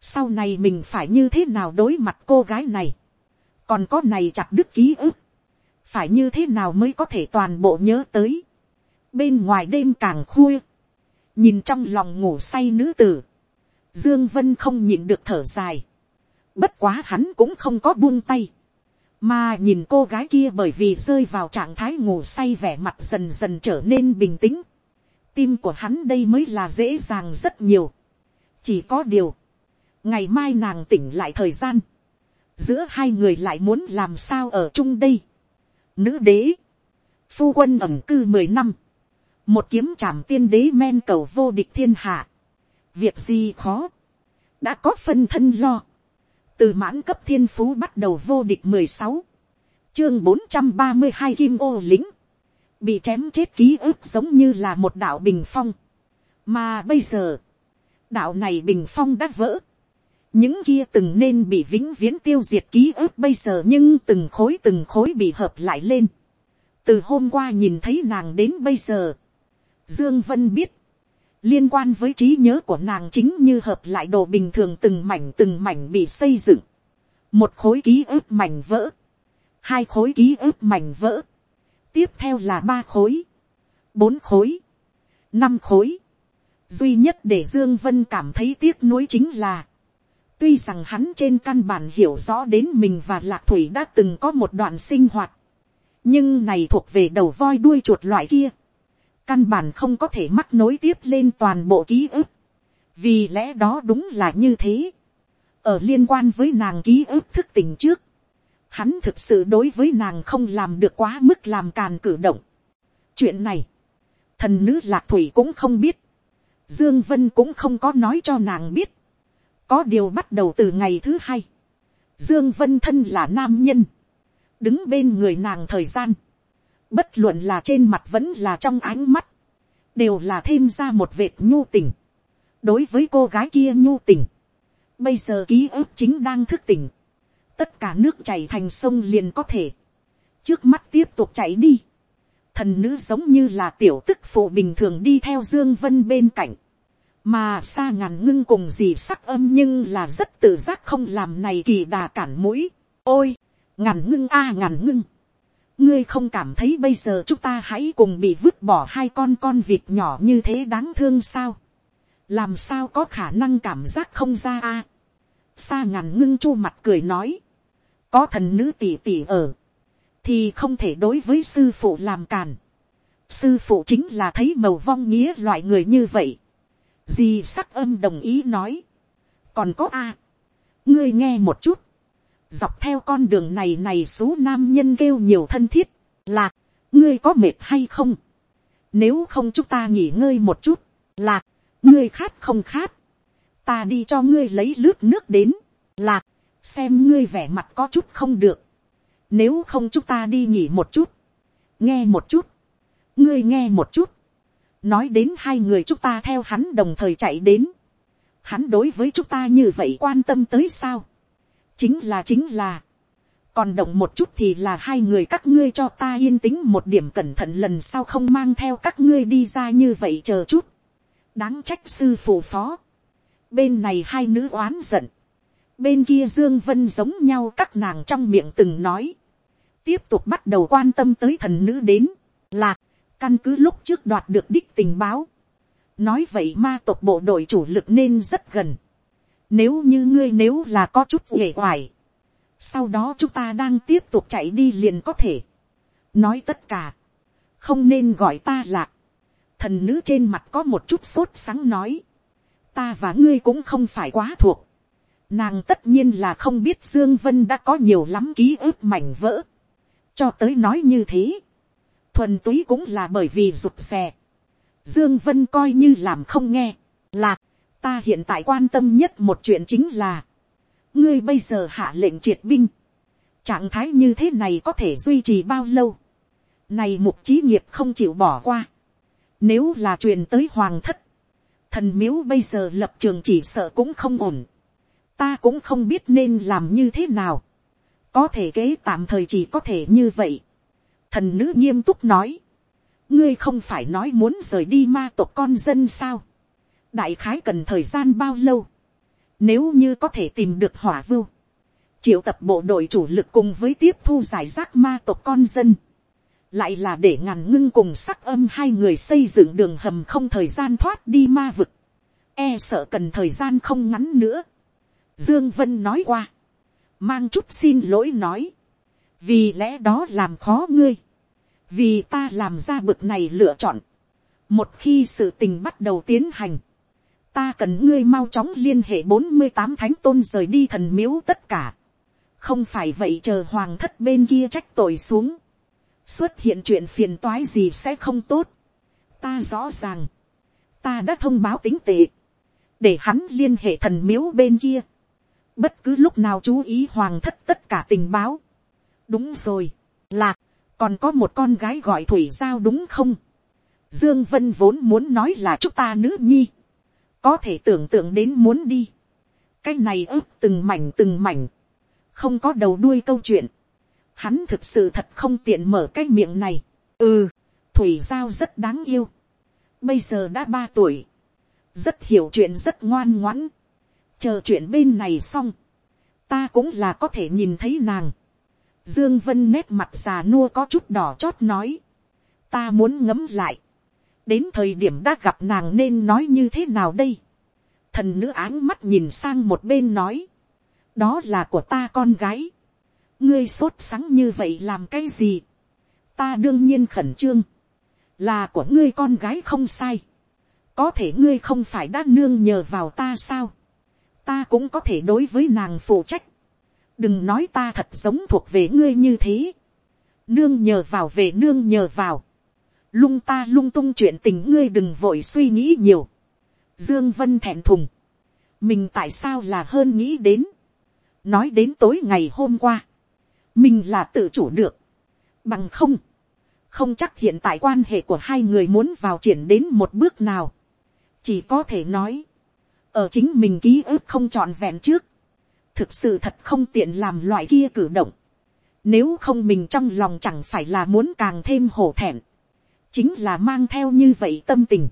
sau này mình phải như thế nào đối mặt cô gái này, còn có này chặt đứt ký ức, phải như thế nào mới có thể toàn bộ nhớ tới, bên ngoài đêm càng khuya, nhìn trong lòng ngủ say nữ tử, dương vân không nhịn được thở dài, bất quá hắn cũng không có buông tay, mà nhìn cô gái kia bởi vì rơi vào trạng thái ngủ say vẻ mặt dần dần trở nên bình tĩnh, tim của hắn đây mới là dễ dàng rất nhiều, chỉ có điều, ngày mai nàng tỉnh lại thời gian, giữa hai người lại muốn làm sao ở chung đây. Nữ đế, phu quân ẩm cư mười năm, một kiếm trảm tiên đế men cầu vô địch thiên hạ, việc gì khó, đã có phân thân lo, từ mãn cấp thiên phú bắt đầu vô địch mười sáu, chương bốn trăm ba mươi hai kim ô lính, bị chém chết ký ức giống như là một đạo bình phong, mà bây giờ, đạo này bình phong đã vỡ, những kia từng nên bị vĩnh viễn tiêu diệt ký ức bây giờ nhưng từng khối từng khối bị hợp lại lên. từ hôm qua nhìn thấy nàng đến bây giờ, dương vân biết, liên quan với trí nhớ của nàng chính như hợp lại đồ bình thường từng mảnh từng mảnh bị xây dựng, một khối ký ức mảnh vỡ, hai khối ký ức mảnh vỡ, tiếp theo là ba khối, bốn khối, năm khối, duy nhất để dương vân cảm thấy tiếc nuối chính là, tuy rằng hắn trên căn bản hiểu rõ đến mình và lạc thủy đã từng có một đoạn sinh hoạt, nhưng này thuộc về đầu voi đuôi chuột loại kia, căn bản không có thể mắc nối tiếp lên toàn bộ ký ức, vì lẽ đó đúng là như thế, ở liên quan với nàng ký ức thức tỉnh trước, hắn thực sự đối với nàng không làm được quá mức làm càn cử động. chuyện này, thần nữ lạc thủy cũng không biết, dương vân cũng không có nói cho nàng biết, có điều bắt đầu từ ngày thứ hai, dương vân thân là nam nhân, đứng bên người nàng thời gian, bất luận là trên mặt vẫn là trong ánh mắt, đều là thêm ra một vệt nhu tình. đối với cô gái kia nhu tình, bây giờ ký ức chính đang thức tỉnh, tất cả nước chảy thành sông liền có thể, trước mắt tiếp tục chảy đi, thần nữ giống như là tiểu tức phụ bình thường đi theo dương vân bên cạnh, mà xa ngàn ngưng cùng gì sắc âm nhưng là rất tự giác không làm này kỳ đà cản mũi. ôi, ngàn ngưng a à, ngàn ngưng, ngươi không cảm thấy bây giờ chúng ta hãy cùng bị vứt bỏ hai con con vịt nhỏ như thế đáng thương sao, làm sao có khả năng cảm giác không ra a. xa ngàn ngưng chu mặt cười nói, có thần nữ tỷ tỷ ở, thì không thể đối với sư phụ làm càn. sư phụ chính là thấy màu vong nghĩa loại người như vậy Di sắc âm đồng ý nói. Còn có a Ngươi nghe một chút. Dọc theo con đường này này số nam nhân kêu nhiều thân thiết. Lạc. Ngươi có mệt hay không? Nếu không chúng ta nghỉ ngơi một chút. Lạc. Ngươi khát không khát? Ta đi cho ngươi lấy lướt nước đến. Lạc. Xem ngươi vẻ mặt có chút không được. Nếu không chúng ta đi nghỉ một chút. Nghe một chút. Ngươi nghe một chút nói đến hai người chúng ta theo hắn đồng thời chạy đến, hắn đối với chúng ta như vậy quan tâm tới sao, chính là chính là, còn động một chút thì là hai người các ngươi cho ta yên tĩnh một điểm cẩn thận lần sau không mang theo các ngươi đi ra như vậy chờ chút, đáng trách sư phụ phó, bên này hai nữ oán giận, bên kia dương vân giống nhau các nàng trong miệng từng nói, tiếp tục bắt đầu quan tâm tới thần nữ đến, là căn cứ lúc trước đoạt được đích tình báo, nói vậy ma tộc bộ đội chủ lực nên rất gần. Nếu như ngươi nếu là có chút uể oải, sau đó chúng ta đang tiếp tục chạy đi liền có thể. nói tất cả, không nên gọi ta là, thần nữ trên mặt có một chút sốt sáng nói, ta và ngươi cũng không phải quá thuộc. Nàng tất nhiên là không biết Dương Vân đã có nhiều lắm ký ức mảnh vỡ. Cho tới nói như thế thuần túy cũng là bởi vì rụt rè. Dương Vân coi như làm không nghe, lạc, ta hiện tại quan tâm nhất một chuyện chính là, ngươi bây giờ hạ lệnh triệt binh, trạng thái như thế này có thể duy trì bao lâu, này mục trí nghiệp không chịu bỏ qua, nếu là truyền tới hoàng thất, thần miếu bây giờ lập trường chỉ sợ cũng không ổn, ta cũng không biết nên làm như thế nào, có thể kế tạm thời chỉ có thể như vậy, thần nữ nghiêm túc nói, ngươi không phải nói muốn rời đi ma tộc con dân sao, đại khái cần thời gian bao lâu, Nếu như có thể tìm được hỏa vưu. Triệu tập bộ đội chủ lực cùng với tiếp thu giải rác ma tộc con dân. Lại là để ngàn ngưng cùng sắc âm hai người xây dựng đường hầm không thời gian thoát đi ma vực. E sợ cần thời gian không ngắn nữa. Dương Vân nói qua. Mang chút xin lỗi nói. Vì lẽ đó làm khó ngươi. Vì ta làm ra bực này lựa chọn. Một khi sự tình bắt đầu tiến hành ta cần ngươi mau chóng liên hệ bốn mươi tám thánh tôn rời đi thần miếu tất cả. không phải vậy chờ hoàng thất bên kia trách tội xuống. xuất hiện chuyện phiền toái gì sẽ không tốt. ta rõ ràng. ta đã thông báo tính tệ. để hắn liên hệ thần miếu bên kia. bất cứ lúc nào chú ý hoàng thất tất cả tình báo. đúng rồi. lạc, còn có một con gái gọi thủy giao đúng không. Dương Vân vốn muốn nói là chúng ta nữ nhi có thể tưởng tượng đến muốn đi, cái này ướp từng mảnh từng mảnh, không có đầu đuôi câu chuyện, hắn thực sự thật không tiện mở cái miệng này, ừ, thủy giao rất đáng yêu, bây giờ đã ba tuổi, rất hiểu chuyện rất ngoan ngoãn, chờ chuyện bên này xong, ta cũng là có thể nhìn thấy nàng, dương vân nét mặt già nua có chút đỏ chót nói, ta muốn ngấm lại, đến thời điểm đã gặp nàng nên nói như thế nào đây. thần nữ áng mắt nhìn sang một bên nói, đó là của ta con gái. ngươi sốt sắng như vậy làm cái gì. ta đương nhiên khẩn trương, là của ngươi con gái không sai. có thể ngươi không phải đã nương nhờ vào ta sao. ta cũng có thể đối với nàng phụ trách. đừng nói ta thật giống thuộc về ngươi như thế. nương nhờ vào về nương nhờ vào lung ta lung tung chuyện tình ngươi đừng vội suy nghĩ nhiều. Dương Vân thẹn thùng. Mình tại sao là hơn nghĩ đến. Nói đến tối ngày hôm qua. Mình là tự chủ được. Bằng không. Không chắc hiện tại quan hệ của hai người muốn vào triển đến một bước nào. Chỉ có thể nói. Ở chính mình ký ức không trọn vẹn trước. Thực sự thật không tiện làm loại kia cử động. Nếu không mình trong lòng chẳng phải là muốn càng thêm hổ thẹn chính là mang theo như vậy tâm tình.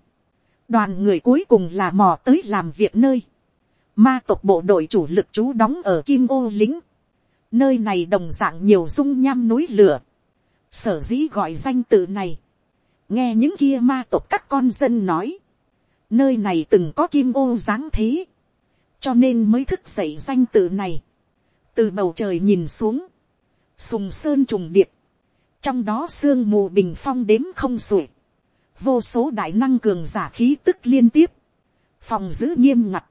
đoàn người cuối cùng là mò tới làm việc nơi. ma tộc bộ đội chủ lực chú đóng ở kim ô lính. nơi này đồng dạng nhiều dung nham núi lửa. sở dĩ gọi danh tự này. nghe những kia ma tộc các con dân nói. nơi này từng có kim ô giáng thế. cho nên mới thức dậy danh tự này. từ bầu trời nhìn xuống. sùng sơn trùng điệp trong đó sương mù bình phong đếm không xuể, vô số đại năng cường giả khí tức liên tiếp, phòng giữ nghiêm ngặt,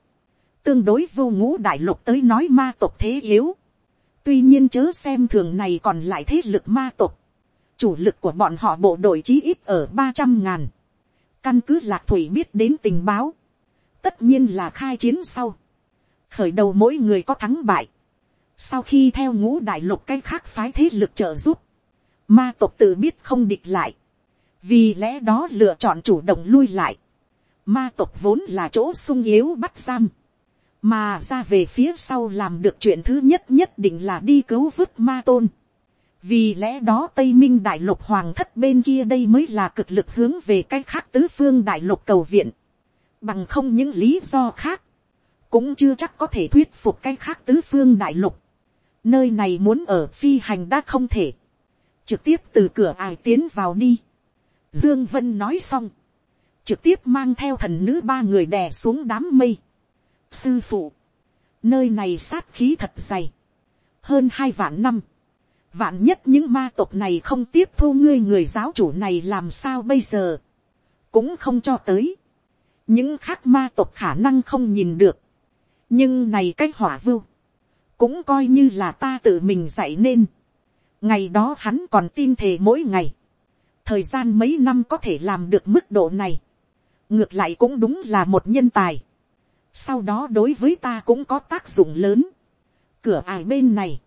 tương đối vô ngũ đại lục tới nói ma tộc thế yếu, tuy nhiên chớ xem thường này còn lại thế lực ma tộc, chủ lực của bọn họ bộ đội chí ít ở ba trăm ngàn, căn cứ lạc thủy biết đến tình báo, tất nhiên là khai chiến sau, khởi đầu mỗi người có thắng bại, sau khi theo ngũ đại lục cái khác phái thế lực trợ giúp, ma tộc tự biết không địch lại, vì lẽ đó lựa chọn chủ động lui lại, ma tộc vốn là chỗ sung yếu bắt giam, mà ra về phía sau làm được chuyện thứ nhất nhất định là đi cứu vứt ma tôn. vì lẽ đó tây minh đại lục hoàng thất bên kia đây mới là cực lực hướng về cái khác tứ phương đại lục cầu viện, bằng không những lý do khác, cũng chưa chắc có thể thuyết phục cái khác tứ phương đại lục. nơi này muốn ở phi hành đã không thể trực tiếp từ cửa ải tiến vào đi. Dương Vân nói xong, trực tiếp mang theo thần nữ ba người đè xuống đám mây. Sư phụ, nơi này sát khí thật dày, hơn hai vạn năm. Vạn nhất những ma tộc này không tiếp thu ngươi người giáo chủ này làm sao bây giờ, cũng không cho tới. những khác ma tộc khả năng không nhìn được, nhưng này cái hỏa vưu, cũng coi như là ta tự mình dạy nên ngày đó hắn còn tin thề mỗi ngày, thời gian mấy năm có thể làm được mức độ này, ngược lại cũng đúng là một nhân tài, sau đó đối với ta cũng có tác dụng lớn, cửa ải bên này,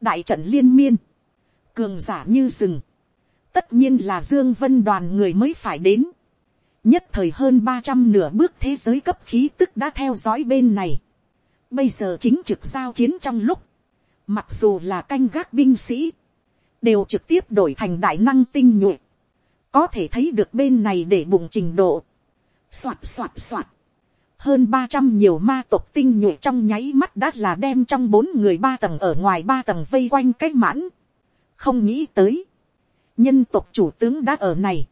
đại trận liên miên, cường giả như rừng, tất nhiên là dương vân đoàn người mới phải đến, nhất thời hơn ba trăm nửa bước thế giới cấp khí tức đã theo dõi bên này, bây giờ chính trực giao chiến trong lúc, mặc dù là canh gác binh sĩ, đều trực tiếp đổi thành đại năng tinh nhuệ, có thể thấy được bên này để bụng trình độ, soạt soạt soạt, hơn ba trăm nhiều ma tộc tinh nhuệ trong nháy mắt đã là đem trong bốn người ba tầng ở ngoài ba tầng vây quanh cái mãn. không nghĩ tới, nhân tộc chủ tướng đã ở này,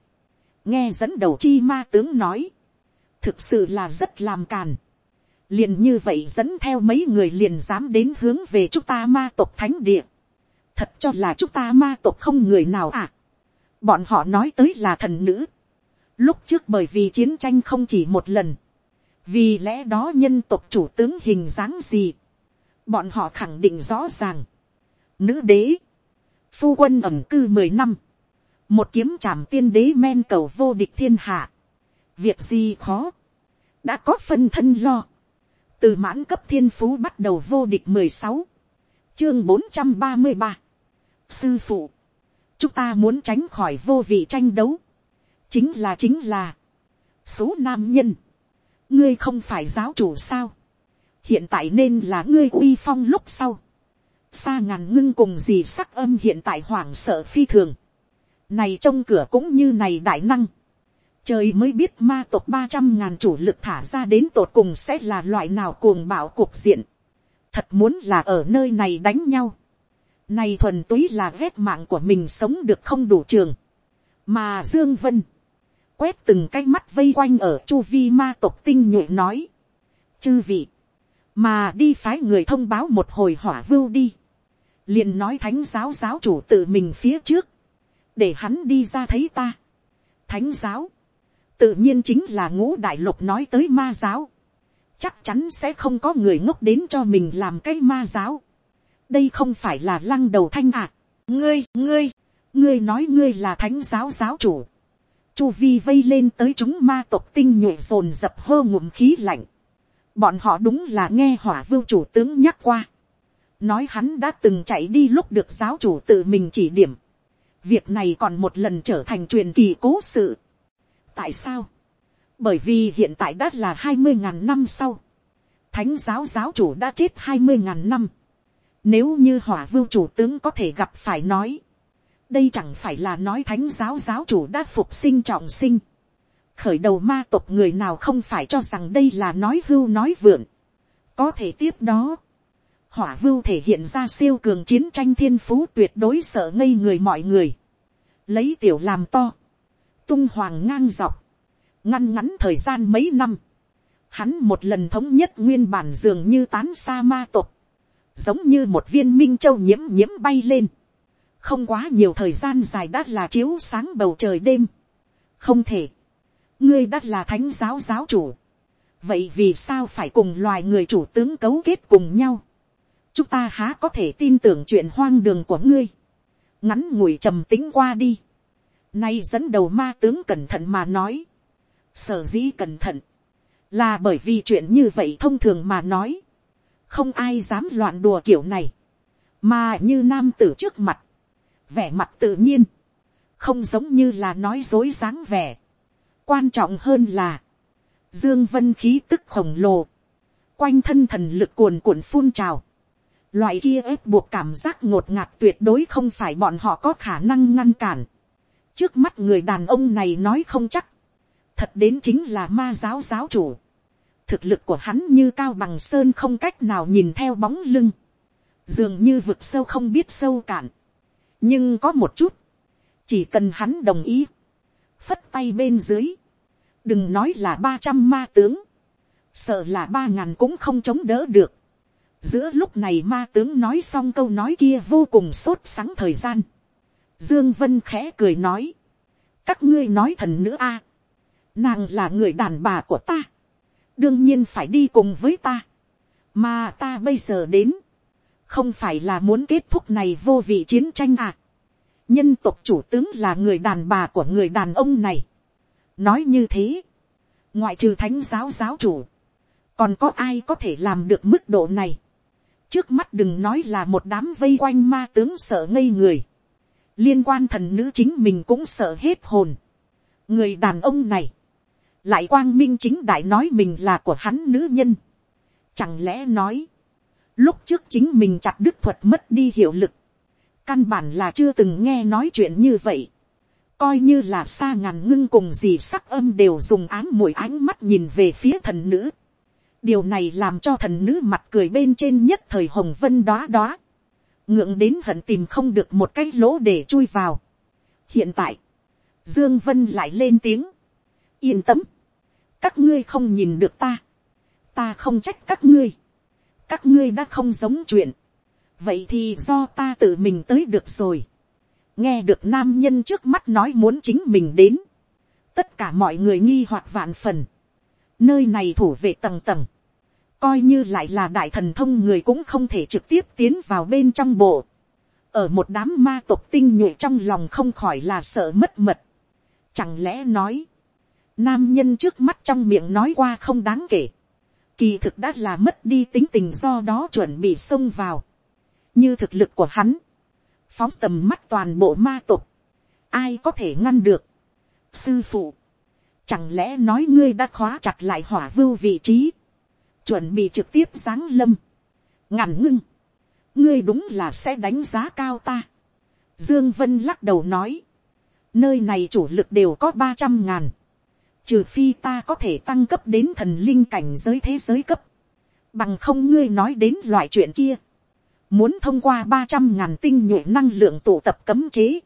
nghe dẫn đầu chi ma tướng nói, thực sự là rất làm càn. liền như vậy dẫn theo mấy người liền dám đến hướng về chúng ta ma tộc thánh địa thật cho là chúng ta ma tộc không người nào à. bọn họ nói tới là thần nữ. lúc trước bởi vì chiến tranh không chỉ một lần, vì lẽ đó nhân tộc chủ tướng hình dáng gì, bọn họ khẳng định rõ ràng. Nữ đế, phu quân ẩm cư mười năm, một kiếm trảm tiên đế men cầu vô địch thiên hạ, việc gì khó, đã có phân thân lo, từ mãn cấp thiên phú bắt đầu vô địch mười sáu, chương bốn trăm ba mươi ba, sư phụ, chúng ta muốn tránh khỏi vô vị tranh đấu, chính là chính là, số nam nhân, ngươi không phải giáo chủ sao, hiện tại nên là ngươi uy phong lúc sau, xa ngàn ngưng cùng gì sắc âm hiện tại hoảng sợ phi thường, này trong cửa cũng như này đại năng, trời mới biết ma tộc ba trăm ngàn chủ lực thả ra đến tột cùng sẽ là loại nào cuồng bạo cuộc diện, thật muốn là ở nơi này đánh nhau, này thuần túy là ghét mạng của mình sống được không đủ trường, mà dương vân, quét từng cái mắt vây quanh ở chu vi ma tộc tinh nhuệ nói. chư vị, mà đi phái người thông báo một hồi hỏa vưu đi. liền nói thánh giáo giáo chủ tự mình phía trước, để hắn đi ra thấy ta. thánh giáo, tự nhiên chính là ngũ đại lục nói tới ma giáo. chắc chắn sẽ không có người ngốc đến cho mình làm cái ma giáo đây không phải là lăng đầu thanh ạ. À. ngươi, ngươi, ngươi nói ngươi là thánh giáo giáo chủ chu vi vây lên tới chúng ma tộc tinh nhuệ dồn dập hơ ngụm khí lạnh. Bọn họ đúng là nghe hỏa vưu chủ tướng nhắc qua. Nói hắn đã từng chạy đi lúc được giáo chủ tự mình chỉ điểm. Việc này còn một lần trở thành truyền kỳ cố sự. Tại sao? Bởi vì hiện tại đã là hai mươi ngàn năm sau. Thánh giáo giáo chủ đã chết hai mươi ngàn năm. Nếu như hỏa vưu chủ tướng có thể gặp phải nói đây chẳng phải là nói thánh giáo giáo chủ đã phục sinh trọng sinh. khởi đầu ma tộc người nào không phải cho rằng đây là nói hưu nói vượn. có thể tiếp đó, hỏa vưu thể hiện ra siêu cường chiến tranh thiên phú tuyệt đối sợ ngây người mọi người. lấy tiểu làm to, tung hoàng ngang dọc, ngăn ngắn thời gian mấy năm, hắn một lần thống nhất nguyên bản dường như tán xa ma tộc, giống như một viên minh châu nhiễm nhiễm bay lên, không quá nhiều thời gian dài đã là chiếu sáng bầu trời đêm. không thể, ngươi đã là thánh giáo giáo chủ. vậy vì sao phải cùng loài người chủ tướng cấu kết cùng nhau. chúng ta há có thể tin tưởng chuyện hoang đường của ngươi. ngắn ngủi trầm tính qua đi. nay dẫn đầu ma tướng cẩn thận mà nói. sở dĩ cẩn thận. là bởi vì chuyện như vậy thông thường mà nói không ai dám loạn đùa kiểu này. mà như nam tử trước mặt vẻ mặt tự nhiên, không giống như là nói dối dáng vẻ. quan trọng hơn là, dương vân khí tức khổng lồ, quanh thân thần lực cuồn cuộn phun trào, loại kia ép buộc cảm giác ngột ngạt tuyệt đối không phải bọn họ có khả năng ngăn cản. trước mắt người đàn ông này nói không chắc, thật đến chính là ma giáo giáo chủ thực lực của hắn như cao bằng sơn không cách nào nhìn theo bóng lưng, dường như vực sâu không biết sâu cạn. Nhưng có một chút, chỉ cần hắn đồng ý, phất tay bên dưới, đừng nói là ba trăm ma tướng, sợ là ba ngàn cũng không chống đỡ được. giữa lúc này ma tướng nói xong câu nói kia vô cùng sốt sắng thời gian. dương vân khẽ cười nói, các ngươi nói thần nữ a, nàng là người đàn bà của ta, đương nhiên phải đi cùng với ta, mà ta bây giờ đến, không phải là muốn kết thúc này vô vị chiến tranh à. nhân tộc chủ tướng là người đàn bà của người đàn ông này. nói như thế, ngoại trừ thánh giáo giáo chủ, còn có ai có thể làm được mức độ này. trước mắt đừng nói là một đám vây quanh ma tướng sợ ngây người. liên quan thần nữ chính mình cũng sợ hết hồn. người đàn ông này, lại quang minh chính đại nói mình là của hắn nữ nhân. chẳng lẽ nói, Lúc trước chính mình chặt đức thuật mất đi hiệu lực. Căn bản là chưa từng nghe nói chuyện như vậy. Coi như là xa ngàn ngưng cùng gì sắc âm đều dùng áng mũi ánh mắt nhìn về phía thần nữ. điều này làm cho thần nữ mặt cười bên trên nhất thời hồng vân đó đó, ngượng đến hận tìm không được một cái lỗ để chui vào. hiện tại, dương vân lại lên tiếng, yên tâm, các ngươi không nhìn được ta, ta không trách các ngươi, các ngươi đã không giống chuyện, vậy thì do ta tự mình tới được rồi. nghe được nam nhân trước mắt nói muốn chính mình đến, tất cả mọi người nghi hoặc vạn phần, nơi này thủ về tầng tầng, coi như lại là đại thần thông người cũng không thể trực tiếp tiến vào bên trong bộ, ở một đám ma tộc tinh nhuệ trong lòng không khỏi là sợ mất mật, chẳng lẽ nói, nam nhân trước mắt trong miệng nói qua không đáng kể, kỳ thực đã là mất đi tính tình do đó chuẩn bị xông vào, như thực lực của hắn, phóng tầm mắt toàn bộ ma tục, ai có thể ngăn được. sư phụ, chẳng lẽ nói ngươi đã khóa chặt lại hỏa vưu vị trí, chuẩn bị trực tiếp giáng lâm, ngàn ngưng, ngươi đúng là sẽ đánh giá cao ta. Dương Vân lắc đầu nói, nơi này chủ lực đều có ba trăm ngàn, trừ phi ta có thể tăng cấp đến thần linh cảnh giới thế giới cấp, bằng không ngươi nói đến loại chuyện kia, muốn thông qua ba trăm ngàn tinh nhuệ năng lượng tụ tập cấm chế,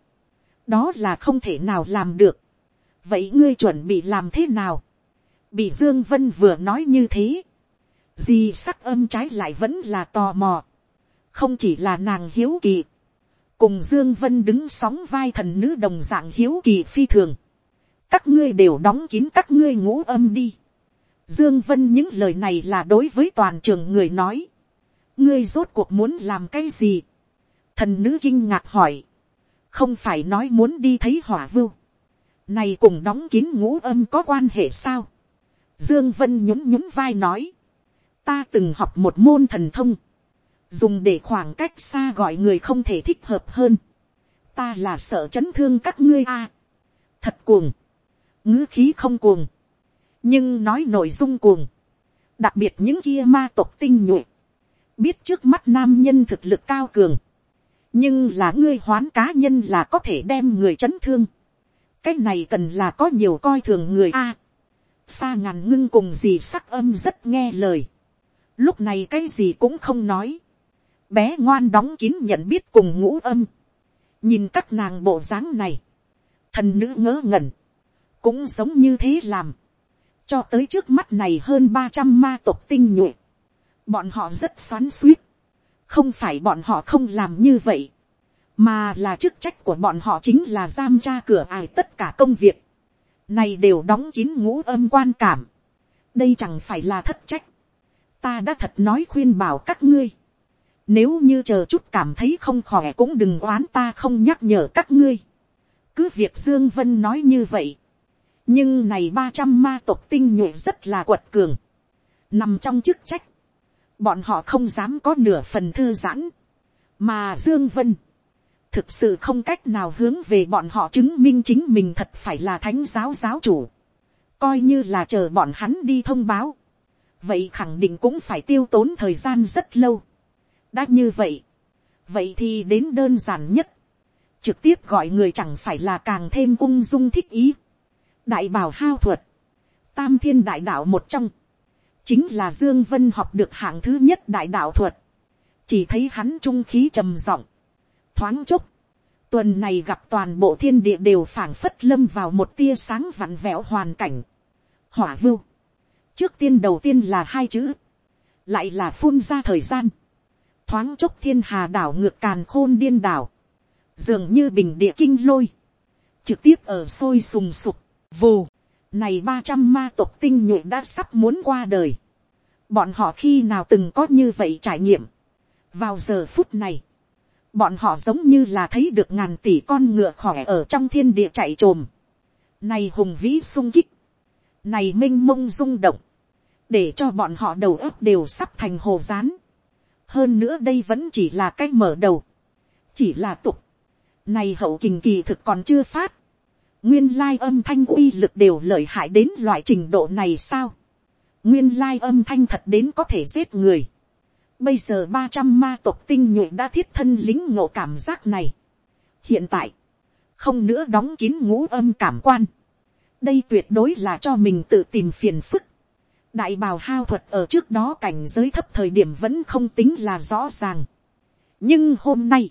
đó là không thể nào làm được. vậy ngươi chuẩn bị làm thế nào. bị dương vân vừa nói như thế, di sắc âm trái lại vẫn là tò mò, không chỉ là nàng hiếu kỳ, cùng dương vân đứng sóng vai thần nữ đồng dạng hiếu kỳ phi thường, các ngươi đều đóng kín các ngươi ngũ âm đi. Dương Vân những lời này là đối với toàn trường người nói ngươi rốt cuộc muốn làm cái gì. thần nữ kinh ngạc hỏi. không phải nói muốn đi thấy hỏa vưu. này cùng đóng kín ngũ âm có quan hệ sao. dương vân nhún nhún vai nói. ta từng học một môn thần thông. dùng để khoảng cách xa gọi người không thể thích hợp hơn. ta là sợ chấn thương các ngươi a. thật cuồng ngữ khí không cuồng. nhưng nói nội dung cuồng. đặc biệt những kia ma tộc tinh nhuệ biết trước mắt nam nhân thực lực cao cường, nhưng là ngươi hoán cá nhân là có thể đem người chấn thương. cái này cần là có nhiều coi thường người a. xa ngàn ngưng cùng gì sắc âm rất nghe lời. lúc này cái gì cũng không nói. bé ngoan đóng kín nhận biết cùng ngũ âm. nhìn các nàng bộ dáng này. thần nữ ngớ ngẩn cũng giống như thế làm. cho tới trước mắt này hơn ba trăm ma tộc tinh nhuệ. Bọn họ rất xoắn suýt, không phải bọn họ không làm như vậy, mà là chức trách của bọn họ chính là giam tra cửa ải tất cả công việc, này đều đóng kín ngũ âm quan cảm, đây chẳng phải là thất trách, ta đã thật nói khuyên bảo các ngươi, nếu như chờ chút cảm thấy không khỏe cũng đừng oán ta không nhắc nhở các ngươi, cứ việc dương vân nói như vậy, nhưng này ba trăm ma tộc tinh nhuệ rất là quật cường, nằm trong chức trách, bọn họ không dám có nửa phần thư giãn, mà dương vân, thực sự không cách nào hướng về bọn họ chứng minh chính mình thật phải là thánh giáo giáo chủ, coi như là chờ bọn hắn đi thông báo, vậy khẳng định cũng phải tiêu tốn thời gian rất lâu. đã như vậy, vậy thì đến đơn giản nhất, trực tiếp gọi người chẳng phải là càng thêm ung dung thích ý đại bảo hao thuật, tam thiên đại đạo một trong, chính là dương vân học được hạng thứ nhất đại đạo thuật, chỉ thấy hắn trung khí trầm giọng, thoáng chốc, tuần này gặp toàn bộ thiên địa đều phảng phất lâm vào một tia sáng vặn vẹo hoàn cảnh, hỏa vưu, trước tiên đầu tiên là hai chữ, lại là phun ra thời gian, thoáng chốc thiên hà đảo ngược càn khôn điên đảo, dường như bình địa kinh lôi, trực tiếp ở sôi sùng sục, vù, này ba trăm ma tộc tinh nhuệ đã sắp muốn qua đời. Bọn họ khi nào từng có như vậy trải nghiệm. Vào giờ phút này. Bọn họ giống như là thấy được ngàn tỷ con ngựa khỏe ở trong thiên địa chạy trồm. Này hùng vĩ sung kích. Này minh mông rung động. Để cho bọn họ đầu óc đều sắp thành hồ rán. Hơn nữa đây vẫn chỉ là cách mở đầu. Chỉ là tục. Này hậu kình kỳ thực còn chưa phát nguyên lai âm thanh uy lực đều lợi hại đến loại trình độ này sao. nguyên lai âm thanh thật đến có thể giết người. bây giờ ba trăm ma tộc tinh nhuệ đã thiết thân lính ngộ cảm giác này. hiện tại, không nữa đóng kín ngũ âm cảm quan. đây tuyệt đối là cho mình tự tìm phiền phức. đại bào hao thuật ở trước đó cảnh giới thấp thời điểm vẫn không tính là rõ ràng. nhưng hôm nay,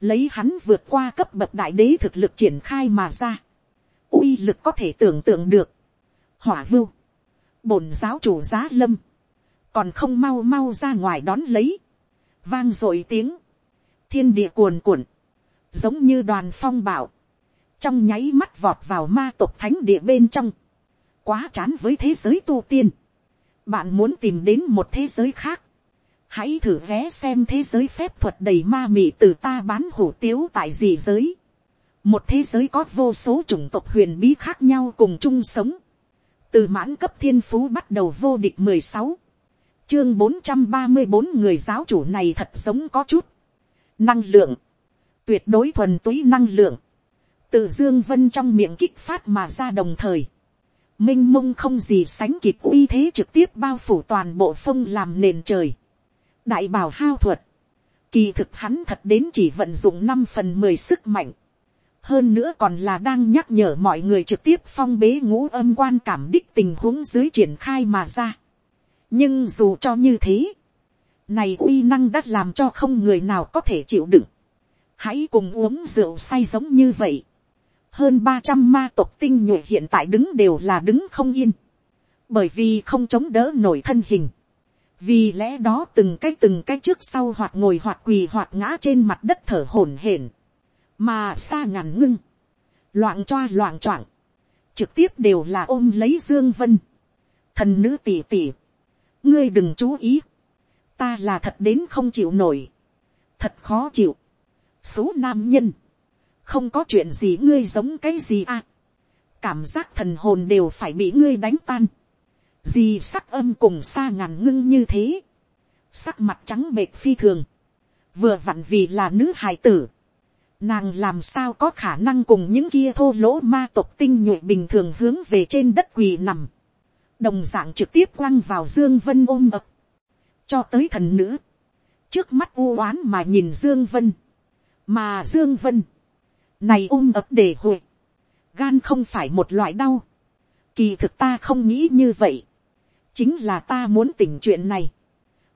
lấy hắn vượt qua cấp bậc đại đế thực lực triển khai mà ra, uy lực có thể tưởng tượng được. hỏa vưu, bổn giáo chủ giá lâm, còn không mau mau ra ngoài đón lấy, vang dội tiếng, thiên địa cuồn cuộn, giống như đoàn phong bảo, trong nháy mắt vọt vào ma tộc thánh địa bên trong, quá chán với thế giới tu tiên, bạn muốn tìm đến một thế giới khác, hãy thử vé xem thế giới phép thuật đầy ma mị từ ta bán hủ tiếu tại gì giới, một thế giới có vô số chủng tộc huyền bí khác nhau cùng chung sống, từ mãn cấp thiên phú bắt đầu vô địch mười sáu, chương bốn trăm ba mươi bốn người giáo chủ này thật giống có chút, năng lượng, tuyệt đối thuần túy năng lượng, từ dương vân trong miệng kích phát mà ra đồng thời, m i n h mông không gì sánh kịp uy thế trực tiếp bao phủ toàn bộ phong làm nền trời, đại bảo hao thuật, kỳ thực hắn thật đến chỉ vận dụng năm phần mười sức mạnh, hơn nữa còn là đang nhắc nhở mọi người trực tiếp phong bế ngũ âm quan cảm đích tình huống dưới triển khai mà ra. nhưng dù cho như thế, này uy năng đã làm cho không người nào có thể chịu đựng. hãy cùng uống rượu say giống như vậy hơn ba trăm ma tộc tinh nhuệ hiện tại đứng đều là đứng không yên, bởi vì không chống đỡ nổi thân hình, vì lẽ đó từng cái từng cái trước sau hoặc ngồi hoặc quỳ hoặc ngã trên mặt đất thở hổn hển, mà xa ngàn ngưng, loạn choa loạn choạng, trực tiếp đều là ôm lấy dương vân, thần nữ tỉ tỉ, ngươi đừng chú ý, ta là thật đến không chịu nổi, thật khó chịu, số nam nhân, không có chuyện gì ngươi giống cái gì à. cảm giác thần hồn đều phải bị ngươi đánh tan. gì sắc âm cùng xa ngàn ngưng như thế. sắc mặt trắng bệt phi thường. vừa vặn vì là nữ hài tử nàng làm sao có khả năng cùng những kia thô lỗ ma tộc tinh nhuệ bình thường hướng về trên đất quỳ nằm. đồng d ạ n g trực tiếp quăng vào dương vân ôm ập. cho tới thần nữ. trước mắt u oán mà nhìn dương vân. mà dương vân này ôm ập để hội. Gan không phải một loại đau. Kỳ thực ta không nghĩ như vậy. Chính là ta muốn tỉnh chuyện này.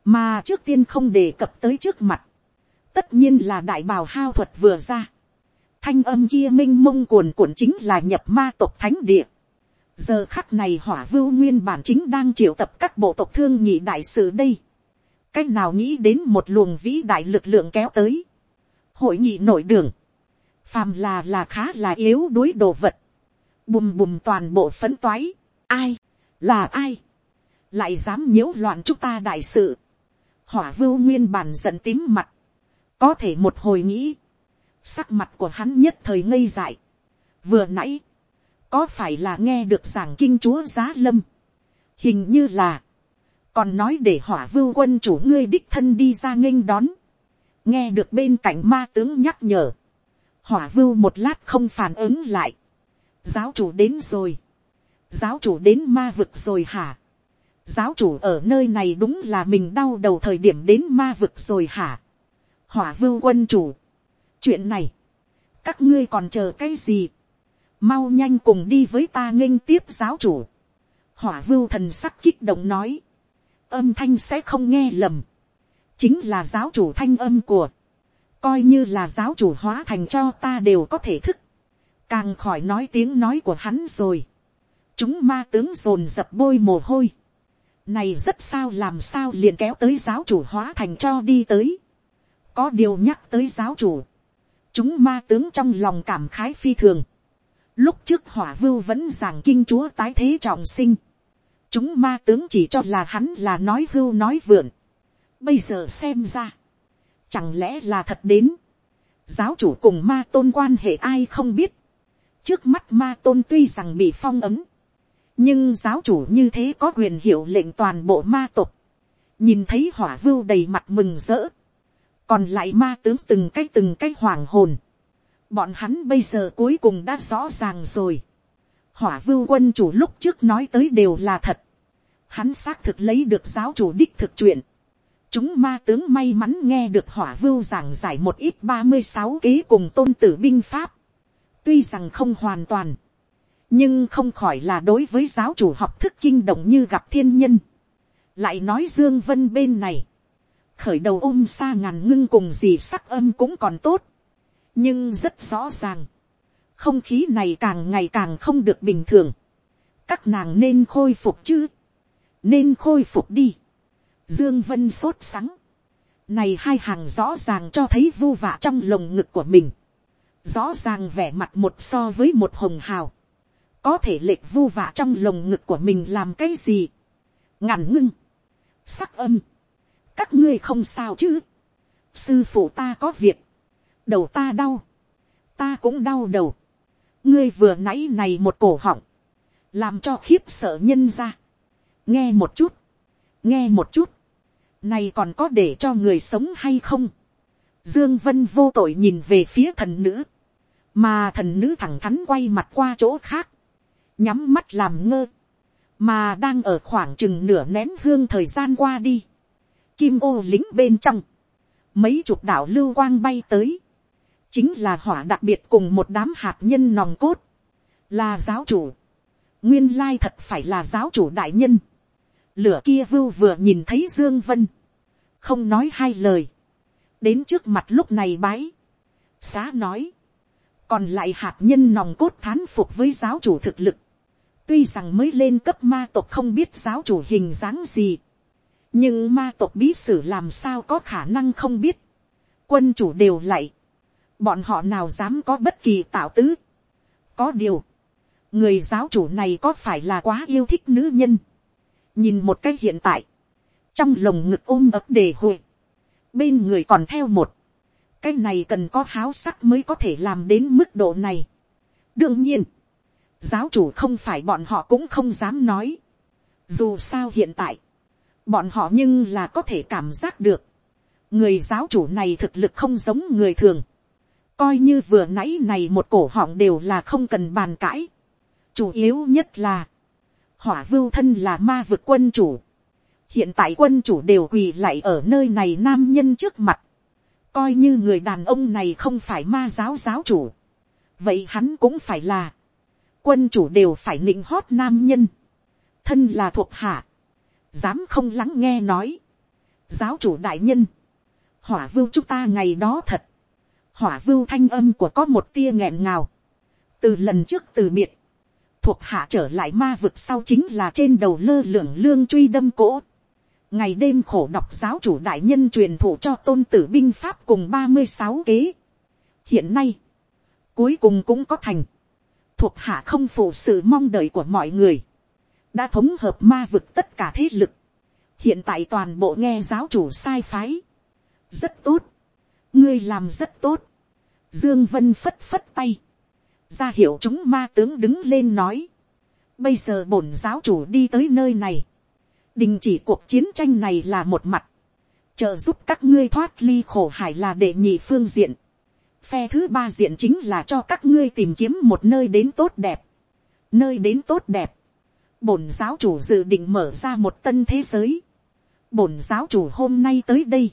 Mà trước tiên không đề cập tới trước mặt. Tất nhiên là đại bào hao thuật vừa ra. Thanh âm kia minh mông cuồn cuộn chính là nhập ma tộc thánh địa. Giờ khắc này hỏa vưu nguyên bản chính đang triệu tập các bộ tộc thương nhị đại sự đây. Cách nào nghĩ đến một luồng vĩ đại lực lượng kéo tới. Hội nghị nội đường phàm là là khá là yếu đuối đồ vật, bùm bùm toàn bộ phấn toái, ai, là ai, lại dám nhiễu loạn chúng ta đại sự, hỏa vưu nguyên bản giận tím mặt, có thể một hồi nghĩ, sắc mặt của hắn nhất thời ngây dại, vừa nãy, có phải là nghe được giảng kinh chúa giá lâm, hình như là, còn nói để hỏa vưu quân chủ ngươi đích thân đi ra nghênh đón, nghe được bên cạnh ma tướng nhắc nhở, hỏa vưu một lát không phản ứng lại. giáo chủ đến rồi. giáo chủ đến ma vực rồi hả. giáo chủ ở nơi này đúng là mình đau đầu thời điểm đến ma vực rồi hả hỏa vưu quân chủ. chuyện này, các ngươi còn chờ cái gì. mau nhanh cùng đi với ta nghênh tiếp giáo chủ. hỏa vưu thần sắc kích động nói. âm thanh sẽ không nghe lầm. chính là giáo chủ thanh âm của coi như là giáo chủ hóa thành cho ta đều có thể thức, càng khỏi nói tiếng nói của hắn rồi. chúng ma tướng dồn dập bôi mồ hôi. này rất sao làm sao liền kéo tới giáo chủ hóa thành cho đi tới có điều nhắc tới giáo chủ. chúng ma tướng trong lòng cảm khái phi thường. lúc trước hỏa vưu vẫn giảng kinh chúa tái thế trọng sinh. chúng ma tướng chỉ cho là hắn là nói hưu nói vượn. bây giờ xem ra, Chẳng lẽ là thật đến. Giáo chủ cùng ma tôn quan hệ ai không biết. Trước mắt ma tôn tuy rằng bị phong ấm. Nhưng giáo chủ như thế có quyền hiệu lệnh toàn bộ ma tộc. Nhìn thấy hỏa vưu đầy mặt mừng rỡ. Còn lại ma tướng từng cái từng cái hoàng hồn. Bọn hắn bây giờ cuối cùng đã rõ ràng rồi. Hỏa vưu quân chủ lúc trước nói tới đều là thật. Hắn xác thực lấy được giáo chủ đích thực chuyện chúng ma tướng may mắn nghe được hỏa vưu giảng giải một ít ba mươi sáu kế cùng tôn tử binh pháp. Tuy rằng không hoàn toàn, nhưng không khỏi là đối với giáo chủ học thức kinh động như gặp thiên nhân. lại nói dương vân bên này, khởi đầu ôm xa ngàn ngưng cùng gì sắc âm cũng còn tốt, nhưng rất rõ ràng, không khí này càng ngày càng không được bình thường, các nàng nên khôi phục chứ, nên khôi phục đi. Dương Vân sốt sắng, này hai hàng rõ ràng cho thấy vu vạ trong lồng ngực của mình, rõ ràng vẻ mặt một so với một hồng hào, có thể lệch vu vạ trong lồng ngực của mình làm cái gì, ngàn ngưng, sắc âm, các ngươi không sao chứ, sư phụ ta có việc, đầu ta đau, ta cũng đau đầu, ngươi vừa nãy này một cổ họng, làm cho khiếp sợ nhân ra, nghe một chút, nghe một chút, này còn có để cho người sống hay không, dương vân vô tội nhìn về phía thần nữ, mà thần nữ thẳng thắn quay mặt qua chỗ khác, nhắm mắt làm ngơ, mà đang ở khoảng chừng nửa nén hương thời gian qua đi, kim ô lính bên trong, mấy chục đạo lưu quang bay tới, chính là hỏa đặc biệt cùng một đám hạt nhân nòng cốt, là giáo chủ, nguyên lai thật phải là giáo chủ đại nhân, lửa kia vưu vừa nhìn thấy dương vân, không nói hai lời, đến trước mặt lúc này bái, xá nói, còn lại hạt nhân nòng cốt thán phục với giáo chủ thực lực, tuy rằng mới lên cấp ma tộc không biết giáo chủ hình dáng gì, nhưng ma tộc bí sử làm sao có khả năng không biết, quân chủ đều lạy, bọn họ nào dám có bất kỳ tạo tứ. có điều, người giáo chủ này có phải là quá yêu thích nữ nhân, nhìn một cái hiện tại, trong lồng ngực ôm ấp đề hội, bên người còn theo một, cái này cần có háo sắc mới có thể làm đến mức độ này. đương nhiên, giáo chủ không phải bọn họ cũng không dám nói. dù sao hiện tại, bọn họ nhưng là có thể cảm giác được, người giáo chủ này thực lực không giống người thường, coi như vừa nãy này một cổ họng đều là không cần bàn cãi. chủ yếu nhất là, hỏa vưu thân là ma vực quân chủ. hiện tại quân chủ đều quỳ lại ở nơi này nam nhân trước mặt. coi như người đàn ông này không phải ma giáo giáo chủ. vậy hắn cũng phải là, quân chủ đều phải nịnh hót nam nhân. thân là thuộc hạ, dám không lắng nghe nói. giáo chủ đại nhân, hỏa vưu chúng ta ngày đó thật, hỏa vưu thanh âm của có một tia nghẹn ngào. từ lần trước từ biệt, thuộc hạ trở lại ma vực sau chính là trên đầu lơ lửng lương truy đâm cỗ. ngày đêm khổ đọc giáo chủ đại nhân truyền thụ cho tôn tử binh pháp cùng ba mươi sáu kế. hiện nay, cuối cùng cũng có thành. thuộc hạ không phụ sự mong đợi của mọi người đã thống hợp ma vực tất cả thế lực. hiện tại toàn bộ nghe giáo chủ sai phái. rất tốt ngươi làm rất tốt. Dương Vân phất phất tay. ra hiệu chúng ma tướng đứng lên nói. Bây giờ bổn giáo chủ đi tới nơi này. Đình chỉ cuộc chiến tranh này là một mặt. Trợ giúp các ngươi thoát ly khổ hải là đệ nhị phương diện. Phe thứ ba diện chính là cho các ngươi tìm kiếm một nơi đến tốt đẹp. Nơi đến tốt đẹp. Bổn giáo chủ dự định mở ra một tân thế giới. Bổn giáo chủ hôm nay tới đây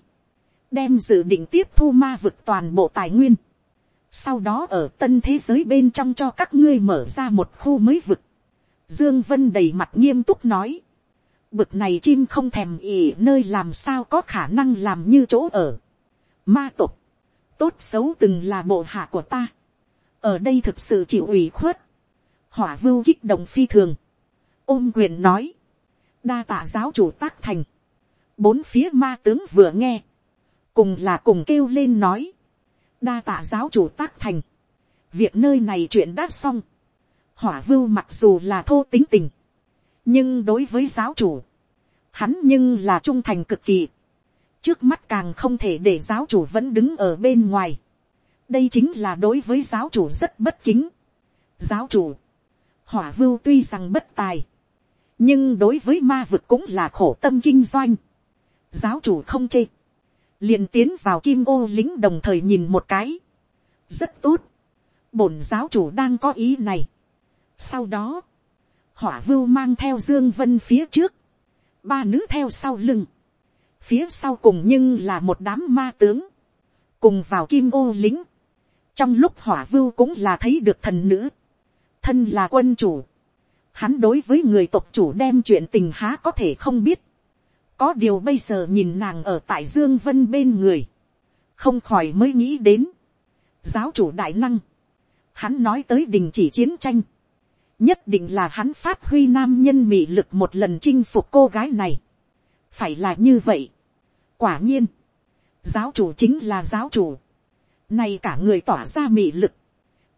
đem dự định tiếp thu ma vực toàn bộ tài nguyên. Sau đó ở tân thế giới bên trong cho các ngươi mở ra một khu mới vực. Dương Vân đầy mặt nghiêm túc nói. Vực này chim không thèm ỉ nơi làm sao có khả năng làm như chỗ ở. Ma tục. Tốt xấu từng là bộ hạ của ta. Ở đây thực sự chịu ủy khuất. Hỏa vưu kích động phi thường. Ôm quyền nói. Đa tạ giáo chủ tác thành. Bốn phía ma tướng vừa nghe. Cùng là cùng kêu lên nói, đa tạ giáo chủ tác thành, việc nơi này chuyện đã xong, hỏa vưu mặc dù là thô tính tình, nhưng đối với giáo chủ, hắn nhưng là trung thành cực kỳ, trước mắt càng không thể để giáo chủ vẫn đứng ở bên ngoài, đây chính là đối với giáo chủ rất bất kính. giáo chủ, hỏa vưu tuy rằng bất tài, nhưng đối với ma vực cũng là khổ tâm kinh doanh, giáo chủ không chê, liền tiến vào kim ô lính đồng thời nhìn một cái. rất tốt. bổn giáo chủ đang có ý này. sau đó, hỏa vưu mang theo dương vân phía trước, ba nữ theo sau lưng. phía sau cùng nhưng là một đám ma tướng, cùng vào kim ô lính. trong lúc hỏa vưu cũng là thấy được thần nữ, thân là quân chủ, hắn đối với người tộc chủ đem chuyện tình há có thể không biết, có điều bây giờ nhìn nàng ở tại dương vân bên người, không khỏi mới nghĩ đến, giáo chủ đại năng, hắn nói tới đình chỉ chiến tranh, nhất định là hắn phát huy nam nhân mị lực một lần chinh phục cô gái này, phải là như vậy, quả nhiên, giáo chủ chính là giáo chủ, này cả người tỏa ra mị lực,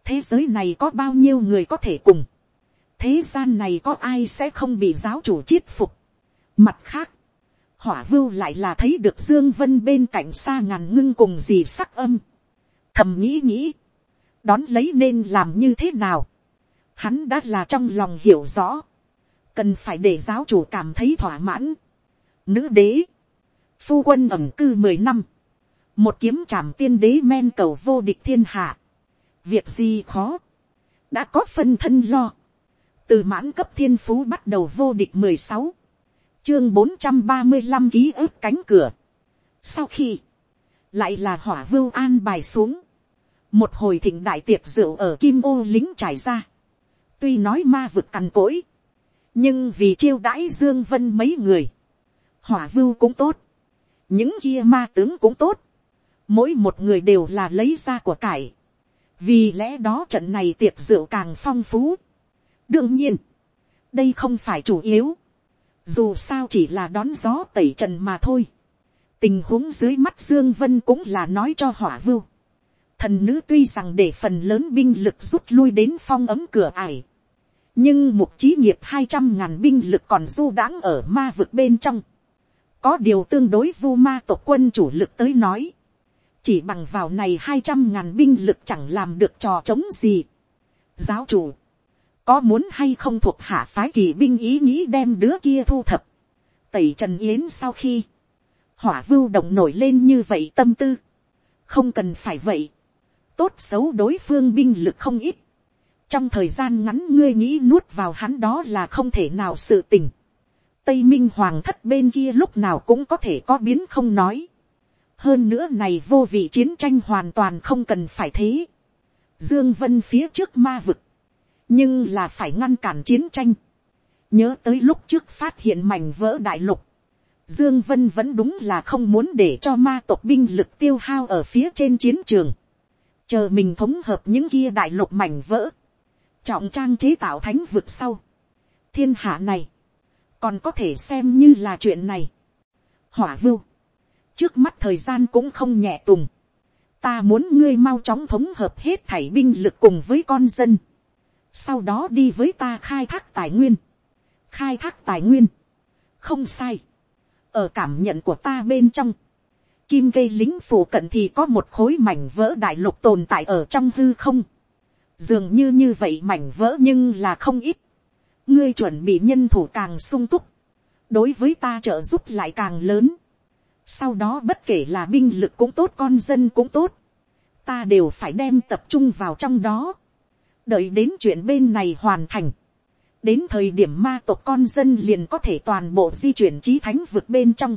thế giới này có bao nhiêu người có thể cùng, thế gian này có ai sẽ không bị giáo chủ chiết phục. Mặt khác, hỏa vưu lại là thấy được dương vân bên cạnh xa ngàn ngưng cùng gì sắc âm. thầm nghĩ nghĩ, đón lấy nên làm như thế nào. hắn đã là trong lòng hiểu rõ, cần phải để giáo chủ cảm thấy thỏa mãn. nữ đế, phu quân ẩm cư mười năm, một kiếm trảm tiên đế men cầu vô địch thiên hạ. việc gì khó, đã có phân thân lo từ mãn cấp thiên phú bắt đầu vô địch mười sáu, chương bốn trăm ba mươi năm ký ức cánh cửa. sau khi, lại là hỏa vưu an bài xuống, một hồi thịnh đại tiệc rượu ở kim ô lính trải ra, tuy nói ma vực cằn cỗi, nhưng vì chiêu đãi dương vân mấy người, hỏa vưu cũng tốt, những kia ma tướng cũng tốt, mỗi một người đều là lấy ra của cải, vì lẽ đó trận này tiệc rượu càng phong phú, đương nhiên, đây không phải chủ yếu, dù sao chỉ là đón gió tẩy trần mà thôi. tình huống dưới mắt dương vân cũng là nói cho hỏa vưu. thần nữ tuy rằng để phần lớn binh lực rút lui đến phong ấm cửa ải, nhưng mục trí nghiệp hai trăm ngàn binh lực còn du đãng ở ma vực bên trong. có điều tương đối vu ma tộc quân chủ lực tới nói, chỉ bằng vào này hai trăm ngàn binh lực chẳng làm được trò chống gì. giáo chủ, có muốn hay không thuộc hạ phái kỳ binh ý nghĩ đem đứa kia thu thập, tẩy trần yến sau khi, hỏa vưu động nổi lên như vậy tâm tư, không cần phải vậy, tốt xấu đối phương binh lực không ít, trong thời gian ngắn ngươi nghĩ nuốt vào hắn đó là không thể nào sự tình, tây minh hoàng thất bên kia lúc nào cũng có thể có biến không nói, hơn nữa này vô vị chiến tranh hoàn toàn không cần phải thế, dương vân phía trước ma vực, nhưng là phải ngăn cản chiến tranh. nhớ tới lúc trước phát hiện mảnh vỡ đại lục, dương vân vẫn đúng là không muốn để cho ma tộc binh lực tiêu hao ở phía trên chiến trường. chờ mình thống hợp những kia đại lục mảnh vỡ, trọng trang chế tạo thánh vực sau. thiên hạ này, còn có thể xem như là chuyện này. hỏa vưu, trước mắt thời gian cũng không nhẹ tùng. ta muốn ngươi mau chóng thống hợp hết thảy binh lực cùng với con dân sau đó đi với ta khai thác tài nguyên, khai thác tài nguyên, không sai, ở cảm nhận của ta bên trong, kim cây lính phủ cận thì có một khối mảnh vỡ đại lục tồn tại ở trong hư không, dường như như vậy mảnh vỡ nhưng là không ít, ngươi chuẩn bị nhân thủ càng sung túc, đối với ta trợ giúp lại càng lớn, sau đó bất kể là binh lực cũng tốt con dân cũng tốt, ta đều phải đem tập trung vào trong đó, đợi đến chuyện bên này hoàn thành, đến thời điểm ma tộc con dân liền có thể toàn bộ di chuyển trí thánh vượt bên trong,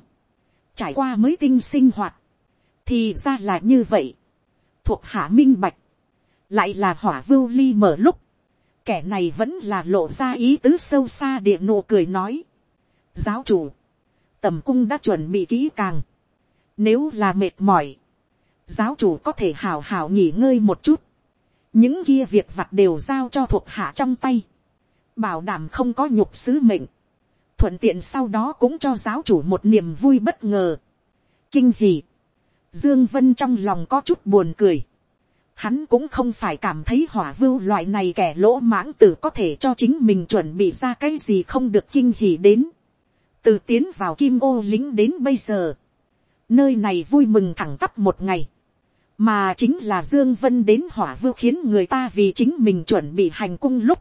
trải qua mới tinh sinh hoạt, thì ra là như vậy, thuộc hạ minh bạch, lại là hỏa vưu ly mở lúc, kẻ này vẫn là lộ ra ý tứ sâu xa địa nụ cười nói, giáo chủ, tầm cung đã chuẩn bị kỹ càng, nếu là mệt mỏi, giáo chủ có thể hào hào nghỉ ngơi một chút, những kia việc vặt đều giao cho thuộc hạ trong tay, bảo đảm không có nhục sứ mệnh, thuận tiện sau đó cũng cho giáo chủ một niềm vui bất ngờ, kinh hỉ, dương vân trong lòng có chút buồn cười, hắn cũng không phải cảm thấy hỏa vưu loại này kẻ lỗ mãng tử có thể cho chính mình chuẩn bị ra cái gì không được kinh hỉ đến, từ tiến vào kim ô lính đến bây giờ, nơi này vui mừng thẳng tắp một ngày, mà chính là dương vân đến hỏa vưu khiến người ta vì chính mình chuẩn bị hành cung lúc.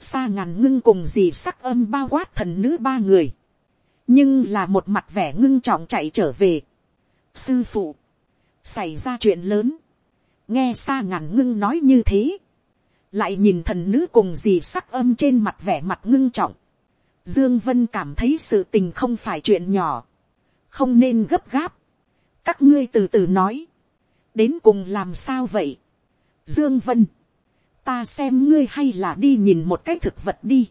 Xa ngàn ngưng cùng gì sắc âm bao quát thần nữ ba người. Nhưng là một mặt vẻ ngưng trọng chạy trở về. Sư phụ, xảy ra chuyện lớn. Nghe xa ngàn ngưng nói như thế. Lại nhìn thần nữ cùng gì sắc âm trên mặt vẻ mặt ngưng trọng. Dương vân cảm thấy sự tình không phải chuyện nhỏ. Không nên gấp gáp. Các ngươi từ từ nói đến cùng làm sao vậy. Dương Vân, ta xem ngươi hay là đi nhìn một cái thực vật đi,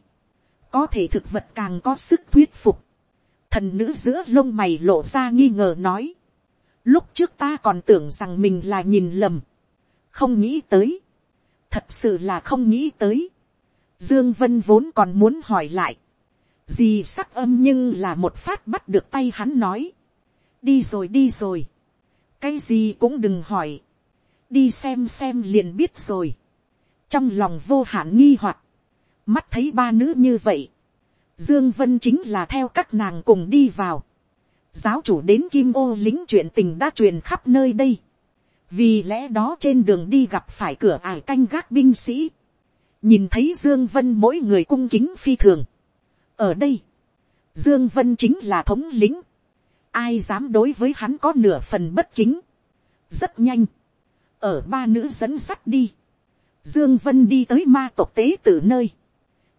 có thể thực vật càng có sức thuyết phục, thần nữ giữa lông mày lộ ra nghi ngờ nói, lúc trước ta còn tưởng rằng mình là nhìn lầm, không nghĩ tới, thật sự là không nghĩ tới, dương vân vốn còn muốn hỏi lại, gì sắc âm nhưng là một phát bắt được tay hắn nói, đi rồi đi rồi, cái gì cũng đừng hỏi, đi xem xem liền biết rồi, trong lòng vô hạn nghi hoặc, mắt thấy ba nữ như vậy, dương vân chính là theo các nàng cùng đi vào, giáo chủ đến kim ô lính chuyện tình đã truyền khắp nơi đây, vì lẽ đó trên đường đi gặp phải cửa ải canh gác binh sĩ, nhìn thấy dương vân mỗi người cung kính phi thường, ở đây, dương vân chính là thống lĩnh, ai dám đối với hắn có nửa phần bất kính, rất nhanh, ở ba nữ dẫn sắt đi, dương vân đi tới ma tộc tế tử nơi,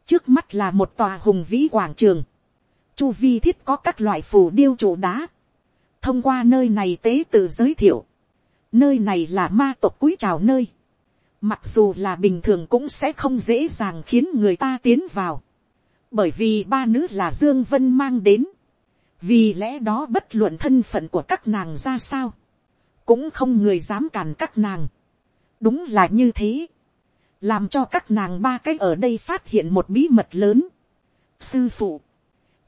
trước mắt là một tòa hùng vĩ quảng trường, chu vi thiết có các loại phù điêu trụ đá, thông qua nơi này tế tử giới thiệu, nơi này là ma tộc cúi trào nơi, mặc dù là bình thường cũng sẽ không dễ dàng khiến người ta tiến vào, bởi vì ba nữ là dương vân mang đến, vì lẽ đó bất luận thân phận của các nàng ra sao, cũng không người dám cản các nàng. đúng là như thế, làm cho các nàng ba cái ở đây phát hiện một bí mật lớn. sư phụ,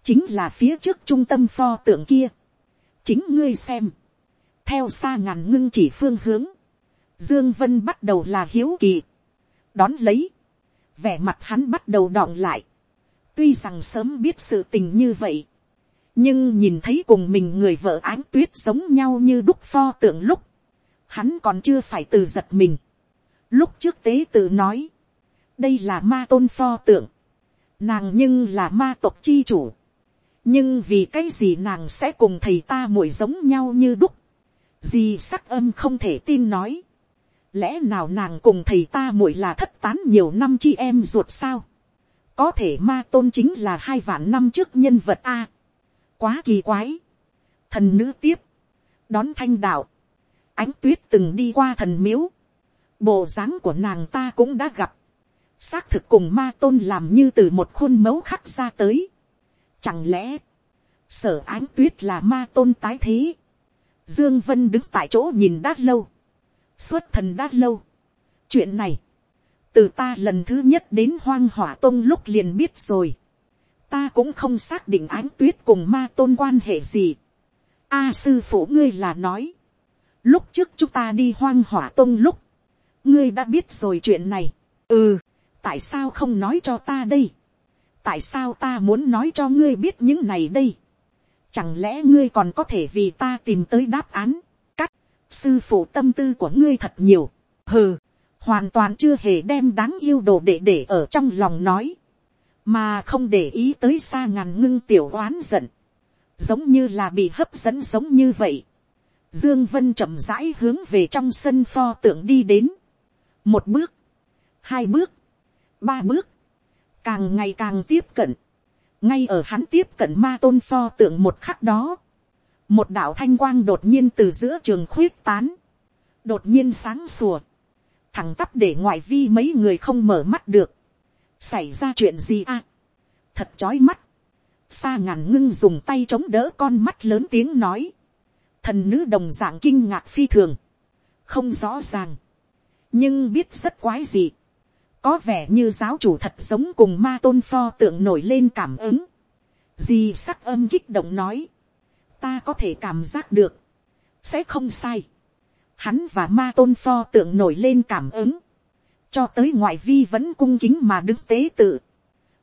chính là phía trước trung tâm pho tượng kia. chính ngươi xem, theo xa ngàn ngưng chỉ phương hướng, dương vân bắt đầu là hiếu kỳ, đón lấy, vẻ mặt hắn bắt đầu đọng lại, tuy rằng sớm biết sự tình như vậy, nhưng nhìn thấy cùng mình người vợ ánh tuyết giống nhau như đúc pho tượng lúc, hắn còn chưa phải từ giật mình. Lúc trước tế tự nói, đây là ma tôn pho tượng, nàng nhưng là ma tộc chi chủ, nhưng vì cái gì nàng sẽ cùng thầy ta muội giống nhau như đúc, gì sắc âm không thể tin nói, lẽ nào nàng cùng thầy ta muội là thất tán nhiều năm chi em ruột sao, có thể ma tôn chính là hai vạn năm trước nhân vật a, quá kỳ quái, thần nữ tiếp, đón thanh đạo, ánh tuyết từng đi qua thần miếu, bộ dáng của nàng ta cũng đã gặp, xác thực cùng ma tôn làm như từ một khuôn mẫu khắc ra tới. Chẳng lẽ, sở ánh tuyết là ma tôn tái thế, dương vân đứng tại chỗ nhìn đã lâu, xuất thần đã lâu. chuyện này, từ ta lần thứ nhất đến hoang hỏa tôn lúc liền biết rồi, ta cũng không xác định ánh tuyết cùng ma tôn quan hệ gì. a sư phụ ngươi là nói, lúc trước chúng ta đi hoang hỏa tôn lúc, ngươi đã biết rồi chuyện này. ừ, tại sao không nói cho ta đây. tại sao ta muốn nói cho ngươi biết những này đây. chẳng lẽ ngươi còn có thể vì ta tìm tới đáp án. cắt, sư phụ tâm tư của ngươi thật nhiều. hừ, hoàn toàn chưa hề đem đáng yêu đồ để để ở trong lòng nói mà không để ý tới xa ngàn ngưng tiểu oán giận. giống như là bị hấp dẫn giống như vậy. Dương Vân chậm rãi hướng về trong sân pho tượng đi đến. Một bước, hai bước, ba bước, càng ngày càng tiếp cận, ngay ở hắn tiếp cận ma tôn pho tượng một khắc đó, một đạo thanh quang đột nhiên từ giữa trường khuyết tán, đột nhiên sáng sủa, thẳng tắp để ngoại vi mấy người không mở mắt được, xảy ra chuyện gì à, thật chói mắt, xa ngàn ngưng dùng tay chống đỡ con mắt lớn tiếng nói, thần nữ đồng dạng kinh ngạc phi thường, không rõ ràng, nhưng biết rất quái gì. có vẻ như giáo chủ thật giống cùng ma tôn pho tượng nổi lên cảm ứng. Di sắc âm kích động nói. ta có thể cảm giác được. sẽ không sai. hắn và ma tôn pho tượng nổi lên cảm ứng cho tới ngoại vi vẫn cung kính mà đứng tế tự.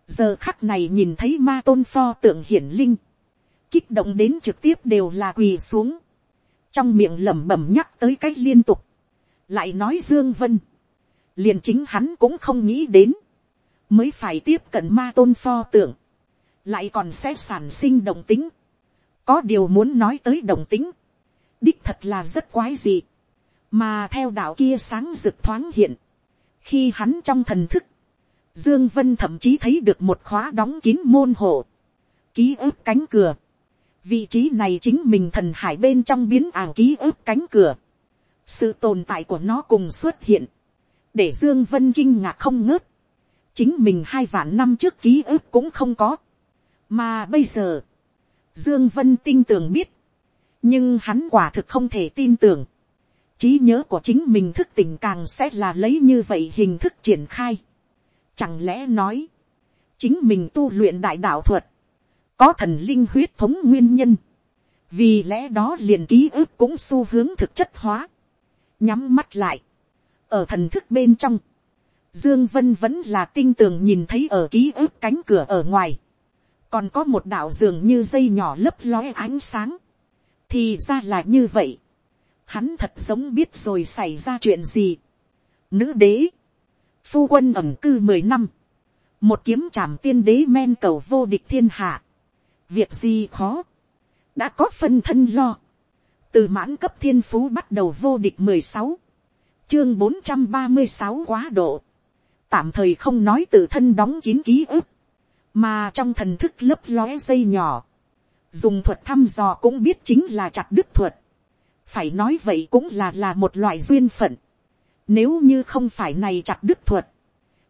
giờ khắc này nhìn thấy ma tôn pho tượng hiển linh. kích động đến trực tiếp đều là quỳ xuống. trong miệng lẩm bẩm nhắc tới cách liên tục. Lại nói dương vân, liền chính hắn cũng không nghĩ đến, mới phải tiếp cận ma tôn pho tượng, lại còn sẽ sản sinh đồng tính, có điều muốn nói tới đồng tính, đích thật là rất quái dị, mà theo đạo kia sáng rực thoáng hiện, khi hắn trong thần thức, dương vân thậm chí thấy được một khóa đóng kín môn hộ, ký ức cánh cửa, vị trí này chính mình thần hải bên trong biến ảo ký ức cánh cửa, sự tồn tại của nó cùng xuất hiện, để dương vân kinh ngạc không ngớt, chính mình hai vạn năm trước ký ức cũng không có, mà bây giờ, dương vân tin tưởng biết, nhưng hắn quả thực không thể tin tưởng, trí nhớ của chính mình thức tỉnh càng sẽ là lấy như vậy hình thức triển khai. Chẳng lẽ nói, chính mình tu luyện đại đạo thuật, có thần linh huyết thống nguyên nhân, vì lẽ đó liền ký ức cũng xu hướng thực chất hóa, nhắm mắt lại, ở thần thức bên trong, Dương Vân vẫn là tinh tường nhìn thấy ở ký ức cánh cửa ở ngoài. Còn có một đạo dường như dây nhỏ lấp lóe ánh sáng. Thì ra là như vậy. Hắn thật giống biết rồi xảy ra chuyện gì. Nữ đế. Phu quân ẩm cư mười năm. Một kiếm trảm tiên đế men cầu vô địch thiên hạ. Việc gì khó. Đã có phân thân lo. Từ mãn cấp thiên phú bắt đầu vô địch mười sáu Chương bốn trăm ba mươi sáu quá độ tạm thời không nói tự thân đóng kín ký ức, mà trong thần thức lấp lóe dây nhỏ, dùng thuật thăm dò cũng biết chính là chặt đứt thuật, phải nói vậy cũng là là một loại duyên phận, nếu như không phải này chặt đức thuật,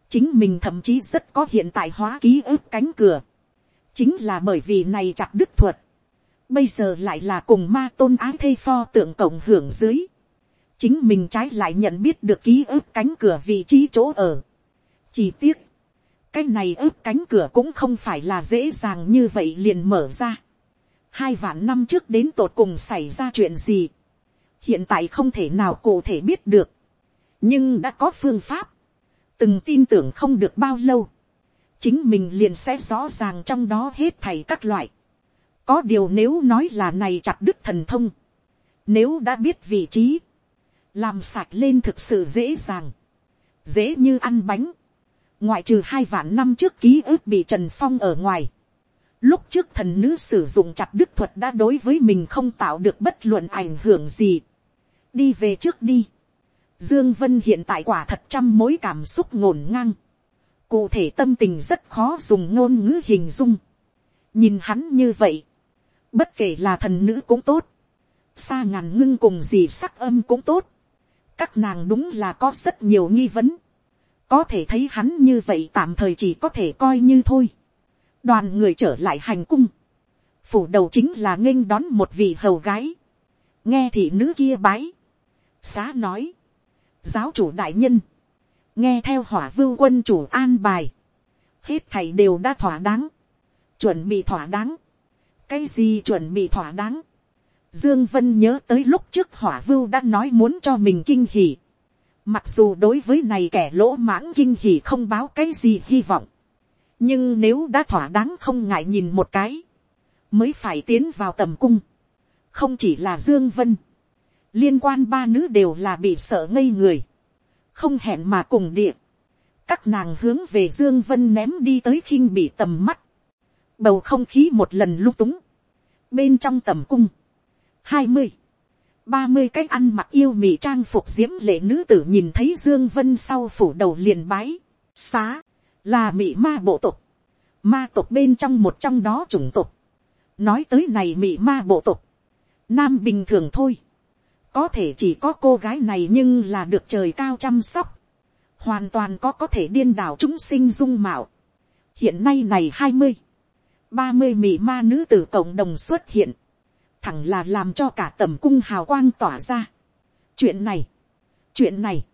chính mình thậm chí rất có hiện tại hóa ký ức cánh cửa, chính là bởi vì này chặt đức thuật, bây giờ lại là cùng ma tôn ái thây pho tượng cộng hưởng dưới, chính mình trái lại nhận biết được ký ức cánh cửa vị trí chỗ ở, chi tiết, cái này ức cánh cửa cũng không phải là dễ dàng như vậy liền mở ra. hai vạn năm trước đến tột cùng xảy ra chuyện gì, hiện tại không thể nào cụ thể biết được, nhưng đã có phương pháp, từng tin tưởng không được bao lâu, chính mình liền sẽ rõ ràng trong đó hết thầy các loại. có điều nếu nói là này chặt đứt thần thông, nếu đã biết vị trí, làm sạch lên thực sự dễ dàng, dễ như ăn bánh, ngoại trừ hai vạn năm trước ký ức bị trần phong ở ngoài, lúc trước thần nữ sử dụng chặt đức thuật đã đối với mình không tạo được bất luận ảnh hưởng gì. đi về trước đi. dương vân hiện tại quả thật trăm mối cảm xúc ngổn ngang. cụ thể tâm tình rất khó dùng ngôn ngữ hình dung. nhìn hắn như vậy, bất kể là thần nữ cũng tốt, xa ngàn ngưng cùng gì sắc âm cũng tốt, các nàng đúng là có rất nhiều nghi vấn có thể thấy hắn như vậy tạm thời chỉ có thể coi như thôi đoàn người trở lại hành cung. phủ đầu chính là nghênh đón một vị hầu gái. nghe thị nữ kia bái. xá nói. giáo chủ đại nhân. nghe theo hỏa vưu quân chủ an bài. hết thầy đều đã thỏa đáng. chuẩn bị thỏa đáng. cái gì chuẩn bị thỏa đáng. Dương Vân nhớ tới lúc trước hỏa vưu đã nói muốn cho mình kinh hỉ Mặc dù đối với này kẻ lỗ mãng kinh hỉ không báo cái gì hy vọng. Nhưng nếu đã thỏa đáng không ngại nhìn một cái. Mới phải tiến vào tầm cung. Không chỉ là Dương Vân. Liên quan ba nữ đều là bị sợ ngây người. Không hẹn mà cùng địa. Các nàng hướng về Dương Vân ném đi tới khinh bị tầm mắt. Bầu không khí một lần lung túng. Bên trong tầm cung. hai mươi, ba mươi cái ăn mặc yêu mị trang phục diễm lệ nữ tử nhìn thấy dương vân sau phủ đầu liền bái, xá là mị ma bộ tộc. Ma tộc bên trong một trong đó chủng tộc. Nói tới này mị ma bộ tộc. Nam bình thường thôi. Có thể chỉ có cô gái này nhưng là được trời cao chăm sóc. Hoàn toàn có có thể điên đảo chúng sinh dung mạo. Hiện nay này hai mươi ba mươi mị ma nữ tử cộng đồng xuất hiện. Thẳng là làm cho cả tầm cung hào quang tỏa ra. chuyện này, chuyện này,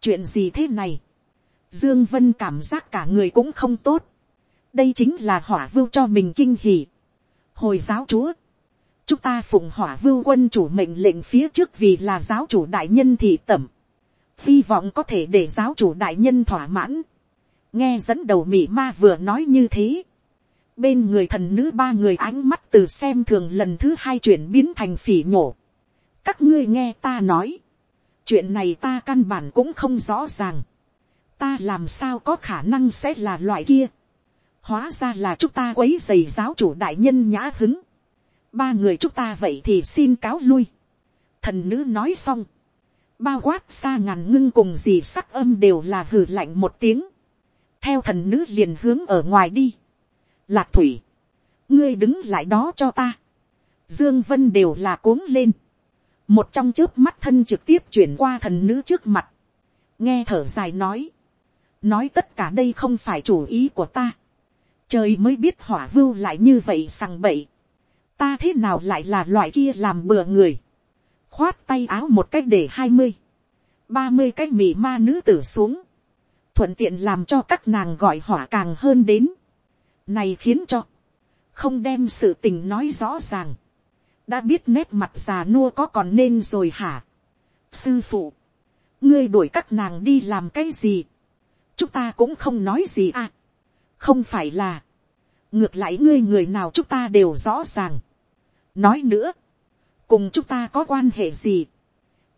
chuyện gì thế này, dương vân cảm giác cả người cũng không tốt, đây chính là hỏa vưu cho mình kinh hỉ. hồi giáo chúa, chúng ta phụng hỏa vưu quân chủ mệnh lệnh phía trước vì là giáo chủ đại nhân thị tẩm, hy vọng có thể để giáo chủ đại nhân thỏa mãn. nghe dẫn đầu mỹ ma vừa nói như thế, bên người thần nữ ba người ánh mắt từ xem thường lần thứ hai chuyển biến thành phỉ nhổ. các ngươi nghe ta nói, chuyện này ta căn bản cũng không rõ ràng, ta làm sao có khả năng sẽ là loại kia, hóa ra là chúng ta quấy dày giáo chủ đại nhân nhã hứng, ba người chúng ta vậy thì xin cáo lui, thần nữ nói xong, bao quát xa ngàn ngưng cùng gì sắc âm đều là hử lạnh một tiếng, theo thần nữ liền hướng ở ngoài đi, Lạc thủy. Ngươi đứng lại đó cho ta. Dương Vân đều là cuống lên. Một trong trước mắt thân trực tiếp chuyển qua thần nữ trước mặt. nghe thở dài nói, nói tất cả đây không phải chủ ý của ta, trời mới biết hỏa vưu lại như vậy sằng bậy, ta thế nào lại là loại kia làm bừa người, khoát tay áo một cách để hai mươi, ba mươi cái mì ma nữ tử xuống, thuận tiện làm cho các nàng gọi hỏa càng hơn đến, này khiến cho, không đem sự tình nói rõ ràng, đã biết nét mặt già nua có còn nên rồi hả. sư phụ, ngươi đuổi các nàng đi làm cái gì, chúng ta cũng không nói gì à. không phải là, ngược lại ngươi người nào chúng ta đều rõ ràng. nói nữa, cùng chúng ta có quan hệ gì,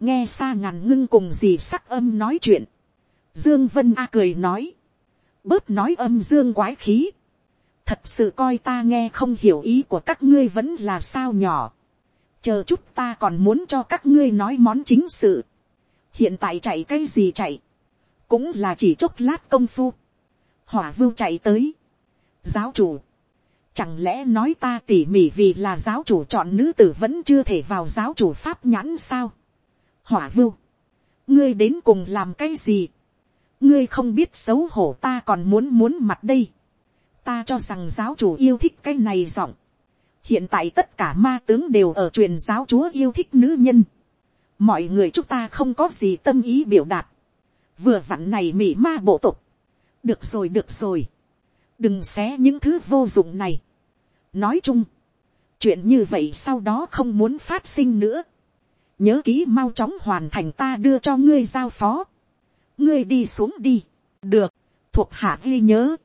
nghe xa ngàn ngưng cùng gì sắc âm nói chuyện, dương vân a cười nói, bớt nói âm dương quái khí, thật sự coi ta nghe không hiểu ý của các ngươi vẫn là sao nhỏ, chờ chút ta còn muốn cho các ngươi nói món chính sự, hiện tại chạy cái gì chạy, cũng là chỉ chốc lát công phu, hỏa vưu chạy tới, giáo chủ, chẳng lẽ nói ta tỉ mỉ vì là giáo chủ chọn nữ tử vẫn chưa thể vào giáo chủ pháp nhãn sao, hỏa vưu, ngươi đến cùng làm cái gì, ngươi không biết xấu hổ ta còn muốn muốn mặt đây, ta cho rằng giáo chủ yêu thích cái này giọng, hiện tại tất cả ma tướng đều ở truyền giáo chúa yêu thích nữ nhân, mọi người chúng ta không có gì tâm ý biểu đạt, vừa vặn này mỉ ma bộ tục, được rồi được rồi, đừng xé những thứ vô dụng này. nói chung, chuyện như vậy sau đó không muốn phát sinh nữa, nhớ kỹ mau chóng hoàn thành ta đưa cho ngươi giao phó, ngươi đi xuống đi, được, thuộc hạ ghi nhớ,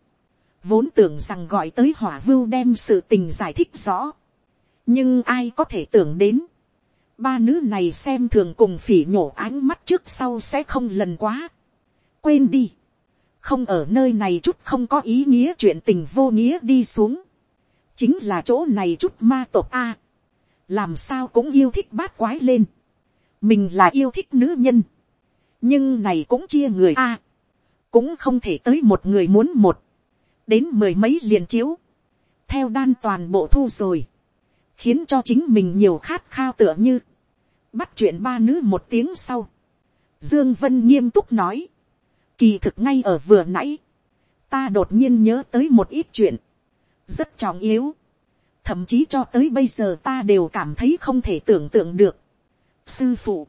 vốn tưởng rằng gọi tới hỏa vưu đem sự tình giải thích rõ, nhưng ai có thể tưởng đến, ba nữ này xem thường cùng phỉ nhổ ánh mắt trước sau sẽ không lần quá quên đi, không ở nơi này chút không có ý nghĩa chuyện tình vô nghĩa đi xuống, chính là chỗ này chút ma tộc a, làm sao cũng yêu thích bát quái lên, mình là yêu thích nữ nhân, nhưng này cũng chia người a, cũng không thể tới một người muốn một, đến mười mấy liền chiếu, theo đan toàn bộ thu rồi, khiến cho chính mình nhiều khát khao tựa như, bắt chuyện ba nữ một tiếng sau, dương vân nghiêm túc nói, kỳ thực ngay ở vừa nãy, ta đột nhiên nhớ tới một ít chuyện, rất trọng yếu, thậm chí cho tới bây giờ ta đều cảm thấy không thể tưởng tượng được. sư phụ,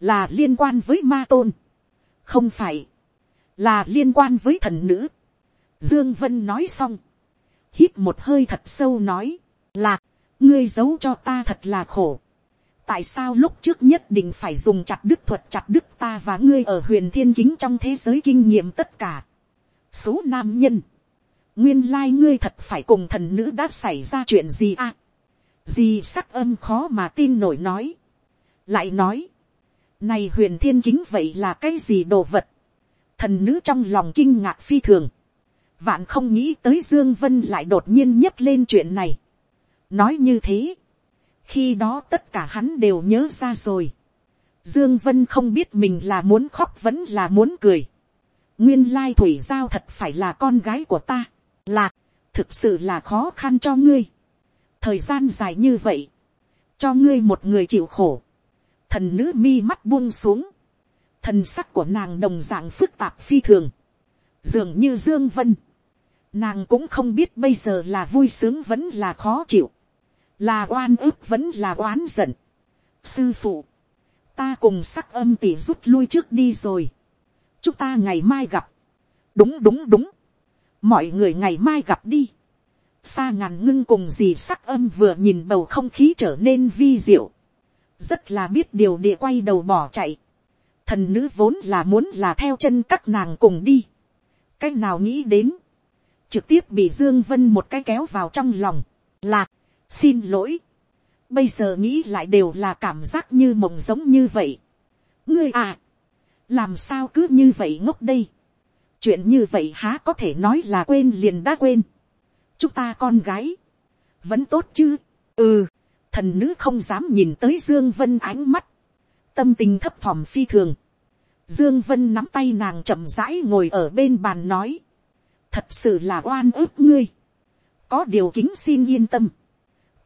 là liên quan với ma tôn, không phải, là liên quan với thần nữ. Dương Vân nói xong, hít một hơi thật sâu nói, lạc, ngươi giấu cho ta thật là khổ tại sao lúc trước nhất định phải dùng chặt đức thuật chặt đức ta và ngươi ở huyền thiên kính trong thế giới kinh nghiệm tất cả. số nam nhân, nguyên lai ngươi thật phải cùng thần nữ đã xảy ra chuyện gì à. gì sắc âm khó mà tin nổi nói. lại nói, này huyền thiên kính vậy là cái gì đồ vật. thần nữ trong lòng kinh ngạc phi thường. vạn không nghĩ tới dương vân lại đột nhiên nhấc lên chuyện này nói như thế, khi đó tất cả hắn đều nhớ ra rồi. Dương Vân không biết mình là muốn khóc vẫn là muốn cười. Nguyên lai thủy giao thật phải là con gái của ta. Lạc, thực sự là khó khăn cho ngươi. Thời gian dài như vậy, cho ngươi một người chịu khổ. Thần nữ mi mắt buông xuống. Thần sắc của nàng đồng dạng phức tạp phi thường. Dường như Dương Vân. Nàng cũng không biết bây giờ là vui sướng vẫn là khó chịu là oan ức vẫn là oán giận. sư phụ, ta cùng sắc âm tỉ rút lui trước đi rồi. chúng ta ngày mai gặp. đúng đúng đúng. mọi người ngày mai gặp đi. xa ngàn ngưng cùng gì sắc âm vừa nhìn bầu không khí trở nên vi diệu. rất là biết điều địa quay đầu bỏ chạy. thần nữ vốn là muốn là theo chân các nàng cùng đi. cái nào nghĩ đến. trực tiếp bị dương vân một cái kéo vào trong lòng xin lỗi, bây giờ nghĩ lại đều là cảm giác như mộng giống như vậy. ngươi à, làm sao cứ như vậy ngốc đây. chuyện như vậy há có thể nói là quên liền đã quên. chúng ta con gái, vẫn tốt chứ. ừ, thần nữ không dám nhìn tới dương vân ánh mắt, tâm tình thấp thỏm phi thường. Dương Vân nắm tay nàng chậm rãi ngồi ở bên bàn nói. Thật sự là oan ức ngươi. Có điều kính xin yên tâm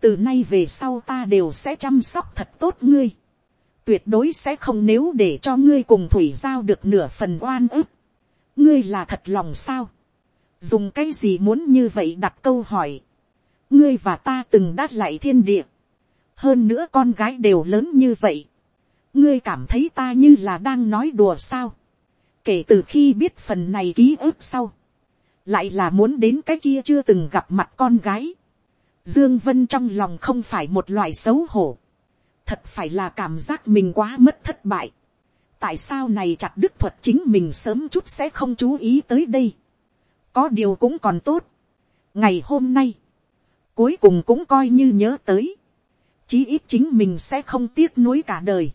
từ nay về sau ta đều sẽ chăm sóc thật tốt ngươi, tuyệt đối sẽ không nếu để cho ngươi cùng thủy giao được nửa phần oan ức. ngươi là thật lòng sao. dùng cái gì muốn như vậy đặt câu hỏi. ngươi và ta từng đát lại thiên địa. hơn nữa con gái đều lớn như vậy. ngươi cảm thấy ta như là đang nói đùa sao. kể từ khi biết phần này ký ức sau. lại là muốn đến cái kia chưa từng gặp mặt con gái. Dương Vân trong lòng không phải một loại xấu hổ thật phải là cảm giác mình quá mất thất bại. tại sao này chặt đức thuật chính mình sớm chút sẽ không chú ý tới đây. có điều cũng còn tốt. ngày hôm nay, cuối cùng cũng coi như nhớ tới. chí ít chính mình sẽ không tiếc nuối cả đời.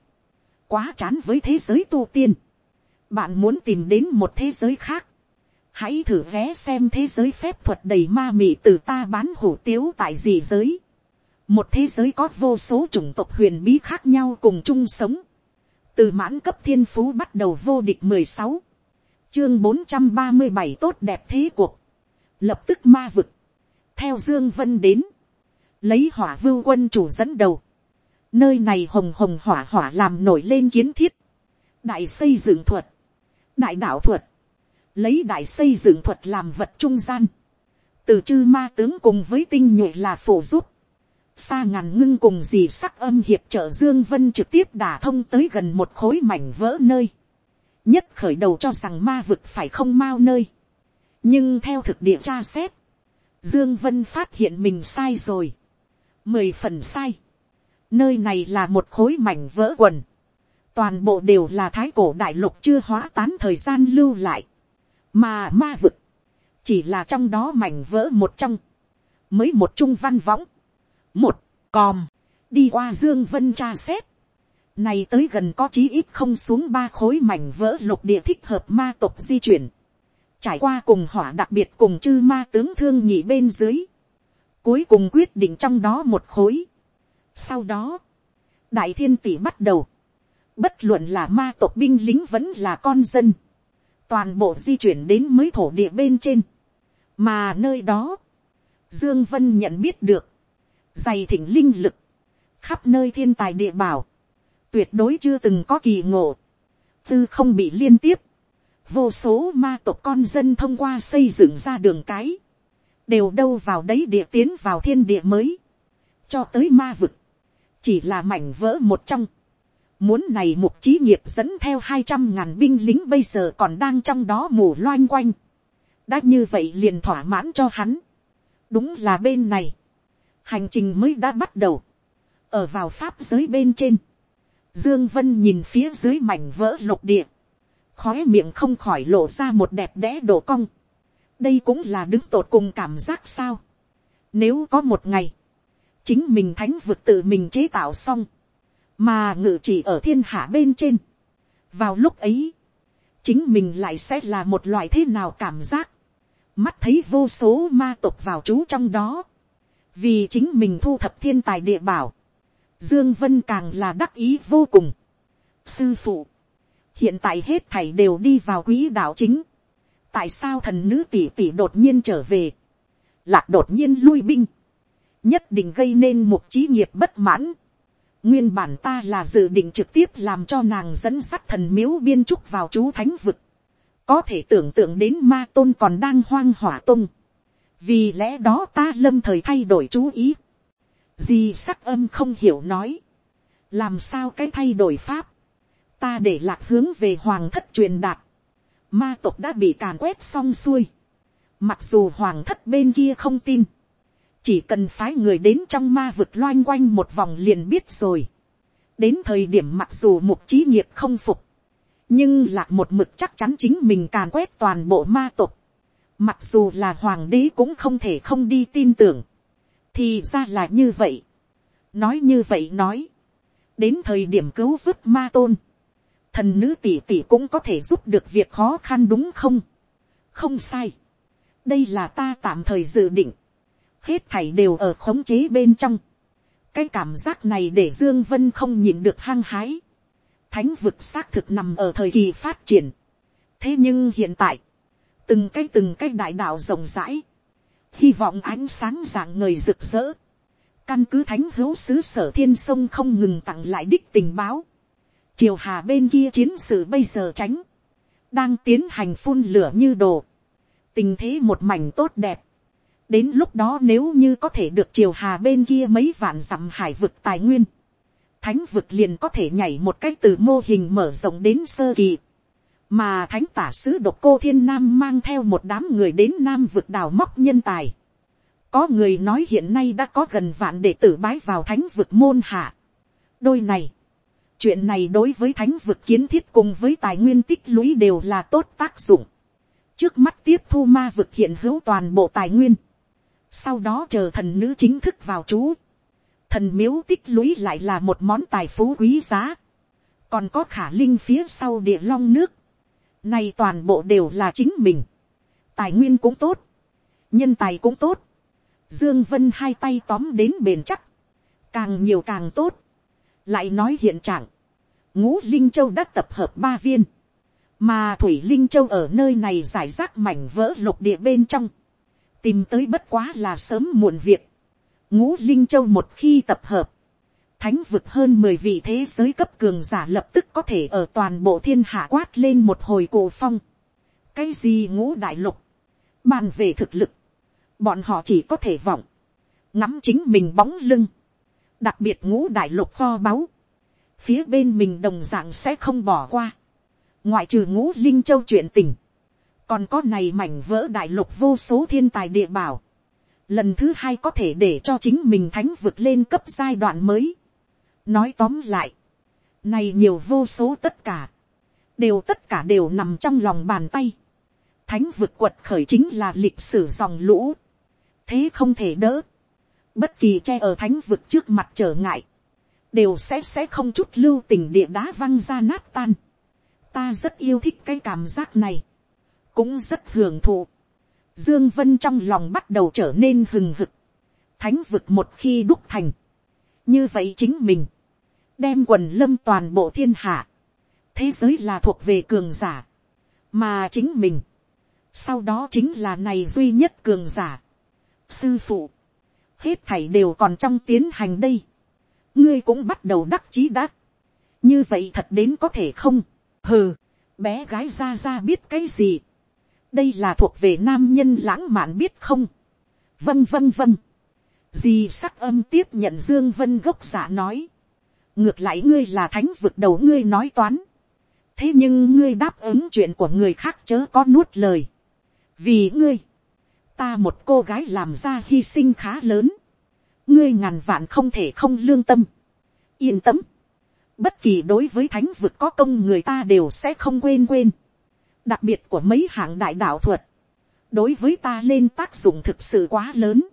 quá chán với thế giới tu tiên. bạn muốn tìm đến một thế giới khác hãy thử vé xem thế giới phép thuật đầy ma mị từ ta bán hủ tiếu tại gì giới. Một thế giới có vô số chủng tộc huyền bí khác nhau cùng chung sống, từ mãn cấp thiên phú bắt đầu vô địch mười sáu, chương bốn trăm ba mươi bảy tốt đẹp thế cuộc, lập tức ma vực, theo dương vân đến, lấy hỏa vưu quân chủ dẫn đầu, nơi này hồng hồng hỏa hỏa làm nổi lên kiến thiết, đại xây dựng thuật, đại đạo thuật, lấy đại xây dựng thuật làm vật trung gian, từ chư ma tướng cùng với tinh nhuệ là phổ giúp, xa ngàn ngưng cùng dì sắc âm hiệp trợ dương vân trực tiếp đả thông tới gần một khối mảnh vỡ nơi. Nhất khởi đầu cho rằng ma vực phải không mau nơi. Nhưng theo thực địa tra xét dương vân phát hiện mình sai rồi. Mười phần sai. Nơi này là một khối mảnh vỡ quần. Toàn bộ đều là thái cổ đại lục chưa hóa tán thời gian lưu lại mà ma vực chỉ là trong đó mảnh vỡ một trong mới một trung văn võng một, còm, đi qua dương vân tra xét. Này tới gần có chí ít không xuống ba khối mảnh vỡ lục địa thích hợp ma tộc di chuyển. Trải qua cùng hỏa đặc biệt cùng chư ma tướng thương nhị bên dưới. Cuối cùng quyết định trong đó một khối. Sau đó, đại thiên tỷ bắt đầu. Bất luận là ma tộc binh lính vẫn là con dân. Toàn bộ di chuyển đến mới thổ địa bên trên. Mà nơi đó, Dương Vân nhận biết được dày thịnh linh lực, khắp nơi thiên tài địa bảo, tuyệt đối chưa từng có kỳ ngộ, tư không bị liên tiếp, vô số ma tộc con dân thông qua xây dựng ra đường cái, đều đâu vào đấy địa tiến vào thiên địa mới, cho tới ma vực, chỉ là mảnh vỡ một trong, muốn này mục trí nghiệp dẫn theo hai trăm ngàn binh lính bây giờ còn đang trong đó mù loanh quanh, đã như vậy liền thỏa mãn cho hắn, đúng là bên này, hành trình mới đã bắt đầu, ở vào pháp giới bên trên, dương vân nhìn phía dưới mảnh vỡ lục địa, khói miệng không khỏi lộ ra một đẹp đẽ đổ cong, đây cũng là đứng tột cùng cảm giác sao, nếu có một ngày, chính mình thánh vực tự mình chế tạo xong, mà ngự chỉ ở thiên hạ bên trên, vào lúc ấy, chính mình lại sẽ là một loại thế nào cảm giác, mắt thấy vô số ma tộc vào trú trong đó, vì chính mình thu thập thiên tài địa bảo, dương vân càng là đắc ý vô cùng. sư phụ, hiện tại hết thảy đều đi vào quỹ đạo chính, tại sao thần nữ tỷ tỷ đột nhiên trở về, lạc đột nhiên lui binh, nhất định gây nên một trí nghiệp bất mãn nguyên bản ta là dự định trực tiếp làm cho nàng dẫn sắt thần miếu biên trúc vào chú thánh vực, có thể tưởng tượng đến ma tôn còn đang hoang hỏa tung vì lẽ đó ta lâm thời thay đổi chú ý. di sắc âm không hiểu nói. làm sao cái thay đổi pháp. ta để lạc hướng về hoàng thất truyền đạt. ma tộc đã bị càn quét xong xuôi. mặc dù hoàng thất bên kia không tin chỉ cần phái người đến trong ma vực loanh quanh một vòng liền biết rồi. đến thời điểm mặc dù mục trí nghiệp không phục. nhưng lạc một mực chắc chắn chính mình càn quét toàn bộ ma tộc Mặc dù là hoàng đế cũng không thể không đi tin tưởng. Thì ra là như vậy. Nói như vậy nói. Đến thời điểm cứu vứt ma tôn. Thần nữ tỷ tỷ cũng có thể giúp được việc khó khăn đúng không? Không sai. Đây là ta tạm thời dự định. Hết thảy đều ở khống chế bên trong. Cái cảm giác này để Dương Vân không nhìn được hăng hái. Thánh vực xác thực nằm ở thời kỳ phát triển. Thế nhưng hiện tại từng cái từng cái đại đạo rộng rãi, hy vọng ánh sáng dạng người rực rỡ, căn cứ thánh hữu sứ sở thiên sông không ngừng tặng lại đích tình báo, triều hà bên kia chiến sự bây giờ tránh, đang tiến hành phun lửa như đồ, tình thế một mảnh tốt đẹp, đến lúc đó nếu như có thể được triều hà bên kia mấy vạn dặm hải vực tài nguyên, thánh vực liền có thể nhảy một cách từ mô hình mở rộng đến sơ kỳ, mà thánh tả sứ độc cô thiên nam mang theo một đám người đến nam vực đào móc nhân tài. có người nói hiện nay đã có gần vạn đệ tử bái vào thánh vực môn hạ. đôi này, chuyện này đối với thánh vực kiến thiết cùng với tài nguyên tích lũy đều là tốt tác dụng. trước mắt tiếp thu ma vực hiện hữu toàn bộ tài nguyên sau đó chờ thần nữ chính thức vào chú. thần miếu tích lũy lại là một món tài phú quý giá. còn có khả linh phía sau địa long nước này toàn bộ đều là chính mình. Tài nguyên cũng tốt. Nhân tài cũng tốt. Dương Vân hai tay tóm đến bền chắc. Càng nhiều càng tốt. Lại nói hiện trạng. Ngũ Linh Châu đã tập hợp ba viên. Mà Thủy Linh Châu ở nơi này giải rác mảnh vỡ lục địa bên trong. Tìm tới bất quá là sớm muộn việc. Ngũ Linh Châu một khi tập hợp thánh vực hơn mười vị thế giới cấp cường giả lập tức có thể ở toàn bộ thiên hạ quát lên một hồi cổ phong. cái gì ngũ đại lục, bàn về thực lực, bọn họ chỉ có thể vọng, ngắm chính mình bóng lưng, đặc biệt ngũ đại lục kho báu, phía bên mình đồng dạng sẽ không bỏ qua, ngoại trừ ngũ linh châu chuyện tình, còn có này mảnh vỡ đại lục vô số thiên tài địa bảo, lần thứ hai có thể để cho chính mình thánh vượt lên cấp giai đoạn mới, nói tóm lại, này nhiều vô số tất cả, đều tất cả đều nằm trong lòng bàn tay. thánh vượt quật khởi chính là lịch sử dòng lũ, thế không thể đỡ, bất kỳ che ở thánh vực trước mặt trở ngại, đều sẽ sẽ không chút lưu tình địa đá văng ra nát tan. ta rất yêu thích cái cảm giác này, cũng rất hưởng thụ. Dương Vân trong lòng bắt đầu trở nên hừng hực. Thánh vực một khi đúc thành. Như vậy chính mình. Đem quần lâm toàn bộ thiên hạ, thế giới là thuộc về cường giả, mà chính mình, sau đó chính là này duy nhất cường giả, sư phụ, hết thảy đều còn trong tiến hành đây, ngươi cũng bắt đầu đắc chí đắc, như vậy thật đến có thể không, hừ, bé gái ra ra biết cái gì, đây là thuộc về nam nhân lãng mạn biết không, vâng vâng vâng, di sắc âm tiếp nhận dương vân gốc giả nói, ngược lại ngươi là thánh vực đầu ngươi nói toán. thế nhưng ngươi đáp ứng chuyện của người khác chớ có nuốt lời. vì ngươi, ta một cô gái làm ra hy sinh khá lớn. ngươi ngàn vạn không thể không lương tâm. yên tâm. bất kỳ đối với thánh vực có công người ta đều sẽ không quên quên đặc biệt của mấy hạng đại đạo thuật. đối với ta lên tác dụng thực sự quá lớn.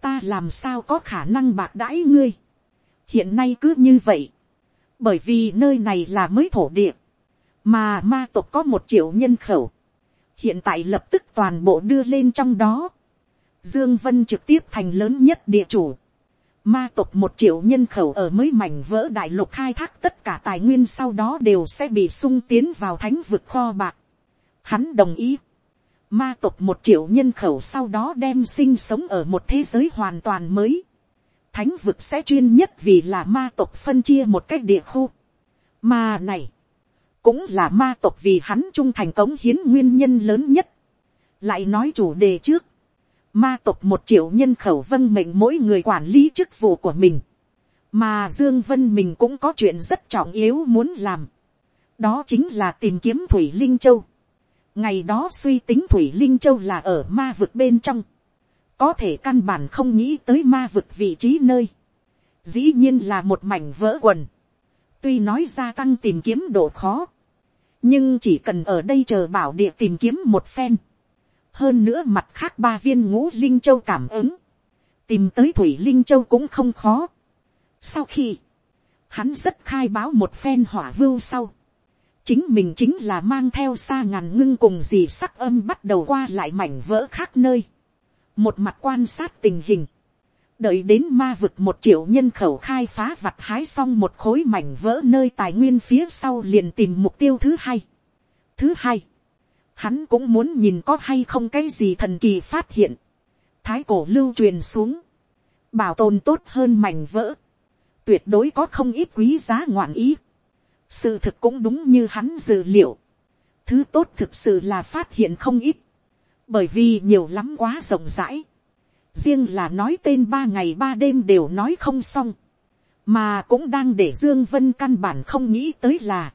ta làm sao có khả năng bạc đãi ngươi hiện nay cứ như vậy, bởi vì nơi này là mới thổ địa, mà ma tộc có một triệu nhân khẩu, hiện tại lập tức toàn bộ đưa lên trong đó, dương vân trực tiếp thành lớn nhất địa chủ, ma tộc một triệu nhân khẩu ở mới mảnh vỡ đại lục khai thác tất cả tài nguyên sau đó đều sẽ bị sung tiến vào thánh vực kho bạc. Hắn đồng ý. Ma tộc một triệu nhân khẩu sau đó đem sinh sống ở một thế giới hoàn toàn mới thánh vực sẽ chuyên nhất vì là ma tộc phân chia một cách địa khu. Mà này, cũng là ma tộc vì hắn trung thành cống hiến nguyên nhân lớn nhất. Lại nói chủ đề trước, ma tộc một triệu nhân khẩu vân mệnh mỗi người quản lý chức vụ của mình. Mà Dương Vân mình cũng có chuyện rất trọng yếu muốn làm. Đó chính là tìm kiếm Thủy Linh Châu. Ngày đó suy tính Thủy Linh Châu là ở ma vực bên trong. Có thể căn bản không nghĩ tới ma vực vị trí nơi, dĩ nhiên là một mảnh vỡ quần, tuy nói gia tăng tìm kiếm độ khó, nhưng chỉ cần ở đây chờ bảo địa tìm kiếm một phen, hơn nữa mặt khác ba viên ngũ linh châu cảm ứng, tìm tới thủy linh châu cũng không khó. sau khi, hắn rất khai báo một phen hỏa vưu sau, chính mình chính là mang theo xa ngàn ngưng cùng gì sắc âm bắt đầu qua lại mảnh vỡ khác nơi, một mặt quan sát tình hình, đợi đến ma vực một triệu nhân khẩu khai phá vặt hái xong một khối mảnh vỡ nơi tài nguyên phía sau liền tìm mục tiêu thứ hai. Thứ hai, hắn cũng muốn nhìn có hay không cái gì thần kỳ phát hiện. Thái cổ lưu truyền xuống, bảo tồn tốt hơn mảnh vỡ, tuyệt đối có không ít quý giá ngoạn ý sự thực cũng đúng như hắn dự liệu, thứ tốt thực sự là phát hiện không ít, bởi vì nhiều lắm quá rộng rãi, riêng là nói tên ba ngày ba đêm đều nói không xong, mà cũng đang để dương vân căn bản không nghĩ tới là,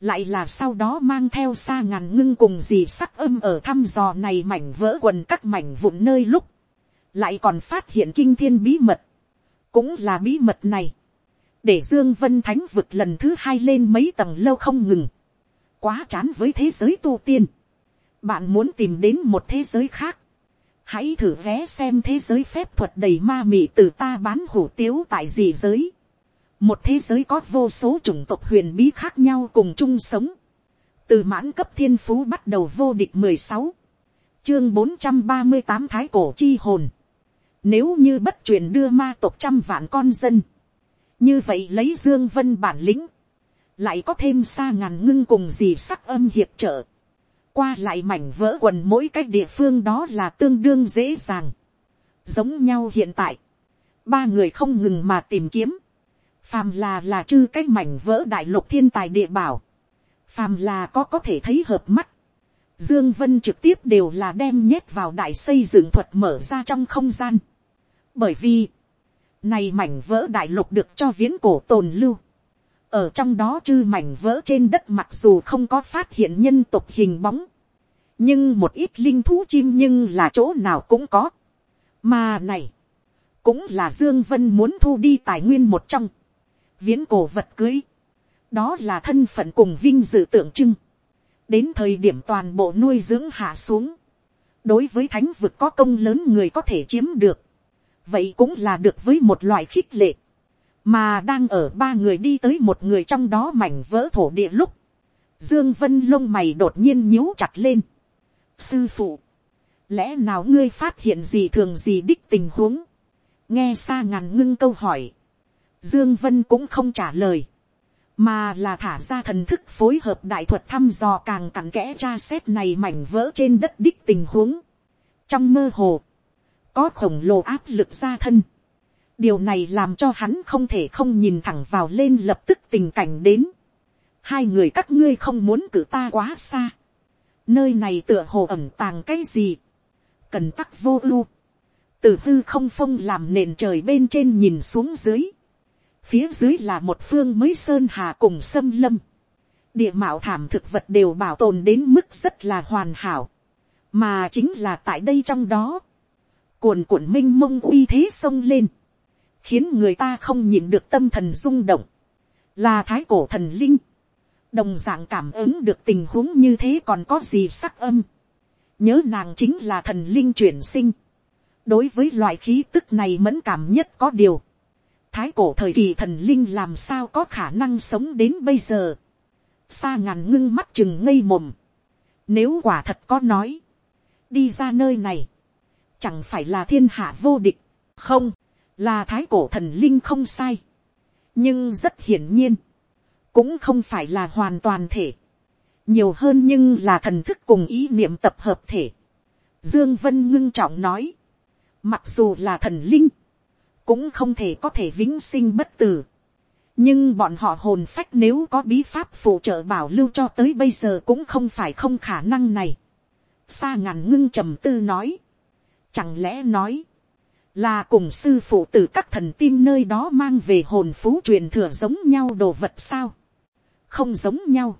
lại là sau đó mang theo xa ngàn ngưng cùng gì sắc âm ở thăm dò này mảnh vỡ quần các mảnh vụn nơi lúc, lại còn phát hiện kinh thiên bí mật, cũng là bí mật này, để dương vân thánh vực lần thứ hai lên mấy tầng lâu không ngừng, quá chán với thế giới tu tiên, bạn muốn tìm đến một thế giới khác, hãy thử vé xem thế giới phép thuật đầy ma mị từ ta bán hủ tiếu tại gì giới, một thế giới có vô số chủng tộc huyền bí khác nhau cùng chung sống, từ mãn cấp thiên phú bắt đầu vô địch mười sáu, chương bốn trăm ba mươi tám thái cổ chi hồn, nếu như bất truyền đưa ma tộc trăm vạn con dân, như vậy lấy dương vân bản lĩnh, lại có thêm xa ngàn ngưng cùng gì sắc âm hiệp trợ, qua lại mảnh vỡ quần mỗi cái địa phương đó là tương đương dễ dàng, giống nhau hiện tại, ba người không ngừng mà tìm kiếm, phàm là là chư cái mảnh vỡ đại lục thiên tài địa bảo, phàm là có có thể thấy hợp mắt, Dương Vân trực tiếp đều là đem nhét vào đại xây dựng thuật mở ra trong không gian. Bởi vì, này mảnh vỡ đại lục được cho viễn cổ tồn lưu. Ở trong đó chư mảnh vỡ trên đất mặc dù không có phát hiện nhân tộc hình bóng. Nhưng một ít linh thú chim nhưng là chỗ nào cũng có. Mà này, cũng là Dương Vân muốn thu đi tài nguyên một trong. Viễn cổ vật cưới. Đó là thân phận cùng vinh dự tượng trưng. Đến thời điểm toàn bộ nuôi dưỡng hạ xuống. Đối với thánh vực có công lớn người có thể chiếm được vậy cũng là được với một loại khích lệ, mà đang ở ba người đi tới một người trong đó mảnh vỡ thổ địa lúc, dương vân lông mày đột nhiên nhíu chặt lên. sư phụ, lẽ nào ngươi phát hiện gì thường gì đích tình huống, nghe xa ngàn ngưng câu hỏi, dương vân cũng không trả lời, mà là thả ra thần thức phối hợp đại thuật thăm dò càng cặn kẽ tra xét này mảnh vỡ trên đất đích tình huống. trong mơ hồ, có khổng lồ áp lực ra thân. điều này làm cho hắn không thể không nhìn thẳng vào lên lập tức tình cảnh đến. hai người các ngươi không muốn cử ta quá xa. nơi này tựa hồ ẩm tàng cái gì. cần tắc vô ưu. từ hư không phong làm nền trời bên trên nhìn xuống dưới. phía dưới là một phương mới sơn hà cùng sâm lâm. địa mạo thảm thực vật đều bảo tồn đến mức rất là hoàn hảo. mà chính là tại đây trong đó cuồn cuộn m i n h mông uy thế xông lên, khiến người ta không nhìn được tâm thần rung động, là thái cổ thần linh, đồng d ạ n g cảm ứng được tình huống như thế còn có gì sắc âm, nhớ nàng chính là thần linh chuyển sinh, đối với loại khí tức này mẫn cảm nhất có điều, thái cổ thời kỳ thần linh làm sao có khả năng sống đến bây giờ, xa ngàn ngưng mắt chừng ngây mồm, nếu quả thật có nói, đi ra nơi này, chẳng phải là thiên hạ vô địch, không, là thái cổ thần linh không sai. nhưng rất hiển nhiên, cũng không phải là hoàn toàn thể, nhiều hơn nhưng là thần thức cùng ý niệm tập hợp thể. Dương Vân ngưng trọng nói, mặc dù là thần linh, cũng không thể có thể vĩnh sinh bất tử. nhưng bọn họ hồn phách nếu có bí pháp phụ trợ bảo lưu cho tới bây giờ cũng không phải không khả năng này. Sa ngàn ngưng trầm tư nói, Chẳng lẽ nói, là cùng sư phụ từ các thần tim nơi đó mang về hồn phú truyền thừa giống nhau đồ vật sao? Không giống nhau.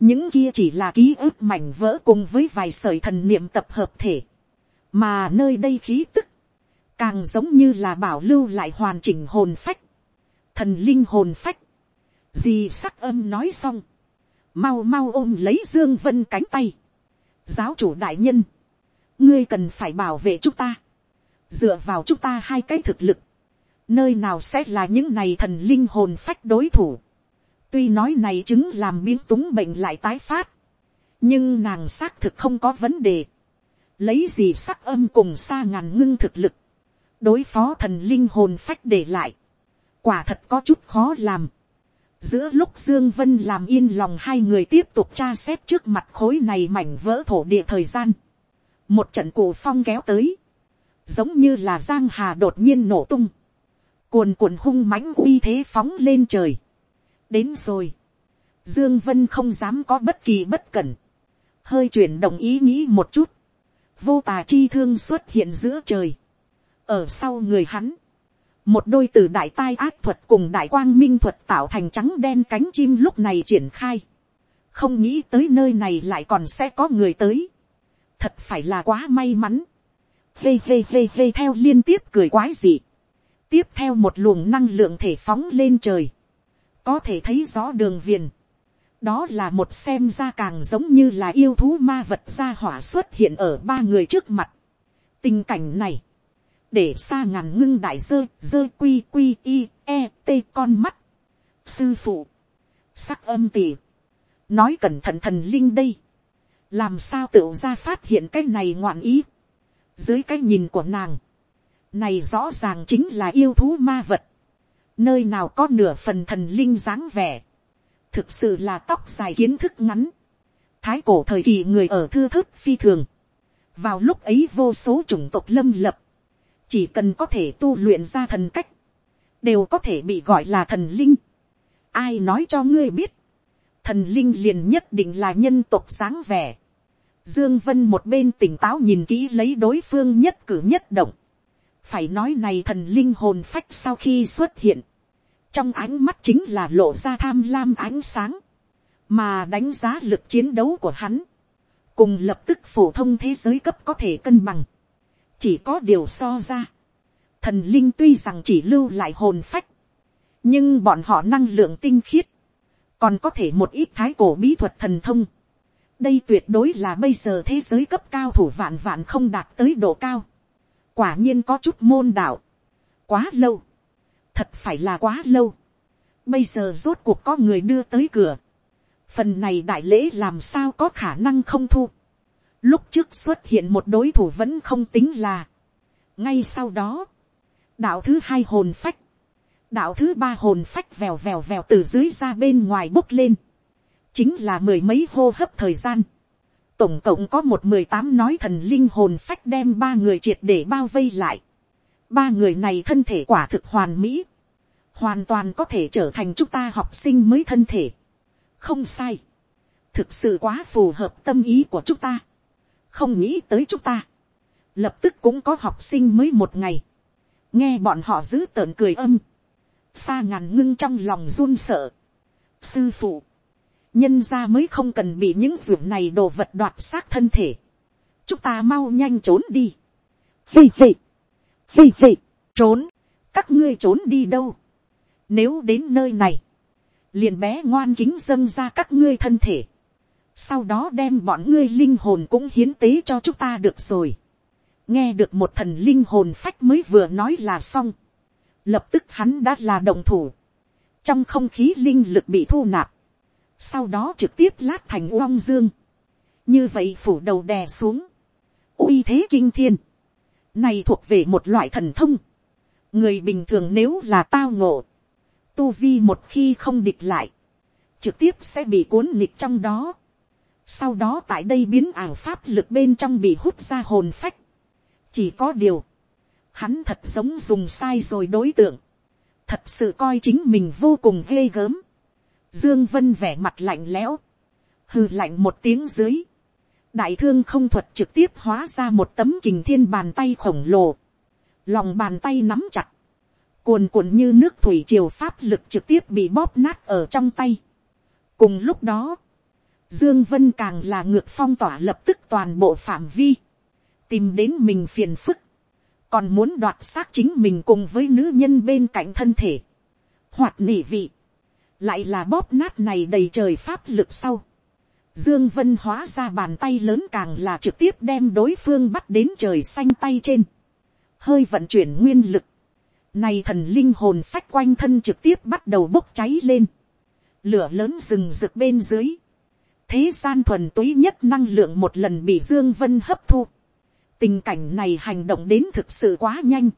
Những kia chỉ là ký ức mảnh vỡ cùng với vài sợi thần niệm tập hợp thể. Mà nơi đây khí tức, càng giống như là bảo lưu lại hoàn chỉnh hồn phách. Thần linh hồn phách. di sắc âm nói xong. Mau mau ôm lấy Dương Vân cánh tay. Giáo chủ đại nhân ngươi cần phải bảo vệ chúng ta, dựa vào chúng ta hai cái thực lực, nơi nào sẽ là những này thần linh hồn phách đối thủ. tuy nói này chứng làm biến túng bệnh lại tái phát, nhưng nàng xác thực không có vấn đề, lấy gì sắc âm cùng xa ngàn ngưng thực lực, đối phó thần linh hồn phách để lại, quả thật có chút khó làm. giữa lúc dương vân làm yên lòng hai người tiếp tục tra xét trước mặt khối này mảnh vỡ thổ địa thời gian, một trận cổ phong kéo tới, giống như là giang hà đột nhiên nổ tung, cuồn cuộn hung mãnh uy thế phóng lên trời. đến rồi, Dương Vân không dám có bất kỳ bất cẩn. Hơi chuyển động ý nghĩ một chút. Vô tà chi thương xuất hiện giữa trời. Ở sau người hắn. Một đôi từ đại tai ác thuật cùng đại quang minh thuật tạo thành trắng đen cánh chim lúc này triển khai. Không nghĩ tới nơi này lại còn sẽ có người tới. Thật phải là quá may mắn. Hê hê hê hê theo liên tiếp cười quái dị. Tiếp theo một luồng năng lượng thể phóng lên trời. Có thể thấy rõ đường viền đó là một xem ra càng giống như là yêu thú ma vật gia hỏa xuất hiện ở ba người trước mặt. tình cảnh này, để xa ngàn ngưng đại dơ dơ quy quy y, e t con mắt. sư phụ, sắc âm tỉ, nói cẩn thận thần linh đây, làm sao tựu ra phát hiện cái này ngoạn ý, dưới cái nhìn của nàng, này rõ ràng chính là yêu thú ma vật, nơi nào có nửa phần thần linh dáng vẻ, thực sự là tóc dài kiến thức ngắn. Thái cổ thời kỳ người ở thư thức phi thường. Vào lúc ấy vô số chủng tộc lâm lập. Chỉ cần có thể tu luyện ra thần cách. Đều có thể bị gọi là thần linh. Ai nói cho ngươi biết. Thần linh liền nhất định là nhân tộc sáng vẻ. Dương Vân một bên tỉnh táo nhìn kỹ lấy đối phương nhất cử nhất động. Phải nói này thần linh hồn phách sau khi xuất hiện trong ánh mắt chính là lộ ra tham lam ánh sáng, mà đánh giá lực chiến đấu của hắn, cùng lập tức phổ thông thế giới cấp có thể cân bằng, chỉ có điều so ra, thần linh tuy rằng chỉ lưu lại hồn phách, nhưng bọn họ năng lượng tinh khiết, còn có thể một ít thái cổ bí thuật thần thông, đây tuyệt đối là bây giờ thế giới cấp cao thủ vạn vạn không đạt tới độ cao, quả nhiên có chút môn đạo, quá lâu, thật phải là quá lâu. bây giờ rốt cuộc có người đưa tới cửa. phần này đại lễ làm sao có khả năng không thu. lúc trước xuất hiện một đối thủ vẫn không tính là. ngay sau đó, đạo thứ hai hồn phách, đạo thứ ba hồn phách vèo vèo vèo từ dưới ra bên ngoài bốc lên. chính là mười mấy hô hấp thời gian. tổng cộng có một mười tám nói thần linh hồn phách đem ba người triệt để bao vây lại. Ba người này thân thể quả thực hoàn mỹ, hoàn toàn có thể trở thành chúng ta học sinh mới thân thể. không sai, thực sự quá phù hợp tâm ý của chúng ta, không nghĩ tới chúng ta, lập tức cũng có học sinh mới một ngày, nghe bọn họ giữ tợn cười âm, xa ngàn ngưng trong lòng run sợ. sư phụ, nhân ra mới không cần bị những ruộng này đồ vật đoạt xác thân thể, chúng ta mau nhanh trốn đi. Hì hì Hì hì, trốn, các ngươi trốn đi đâu. Nếu đến nơi này, liền bé ngoan kính dâng ra các ngươi thân thể. Sau đó đem bọn ngươi linh hồn cũng hiến tế cho chúng ta được rồi. Nghe được một thần linh hồn phách mới vừa nói là xong. Lập tức hắn đã là đồng thủ. Trong không khí linh lực bị thu nạp. Sau đó trực tiếp lát thành uong dương. Như vậy phủ đầu đè xuống. uy thế kinh thiên này thuộc về một loại thần thông. Người bình thường nếu là tao ngộ. Tu vi một khi không địch lại. Trực tiếp sẽ bị cuốn nịch trong đó. Sau đó tại đây biến ảo pháp lực bên trong bị hút ra hồn phách. Chỉ có điều. Hắn thật giống dùng sai rồi đối tượng. Thật sự coi chính mình vô cùng ghê gớm. Dương Vân vẻ mặt lạnh lẽo. Hừ lạnh một tiếng dưới đại thương không thuật trực tiếp hóa ra một tấm kình thiên bàn tay khổng lồ, lòng bàn tay nắm chặt, cuồn cuộn như nước thủy triều pháp lực trực tiếp bị bóp nát ở trong tay. cùng lúc đó, dương vân càng là ngược phong tỏa lập tức toàn bộ phạm vi, tìm đến mình phiền phức, còn muốn đoạt xác chính mình cùng với nữ nhân bên cạnh thân thể, hoặc nỉ vị, lại là bóp nát này đầy trời pháp lực sau, Dương Vân hóa ra bàn tay lớn càng là trực tiếp đem đối phương bắt đến trời xanh tay trên. Hơi vận chuyển nguyên lực. Này thần linh hồn phách quanh thân trực tiếp bắt đầu bốc cháy lên. Lửa lớn rừng rực bên dưới. Thế gian thuần túy nhất năng lượng một lần bị Dương Vân hấp thu. Tình cảnh này hành động đến thực sự quá nhanh.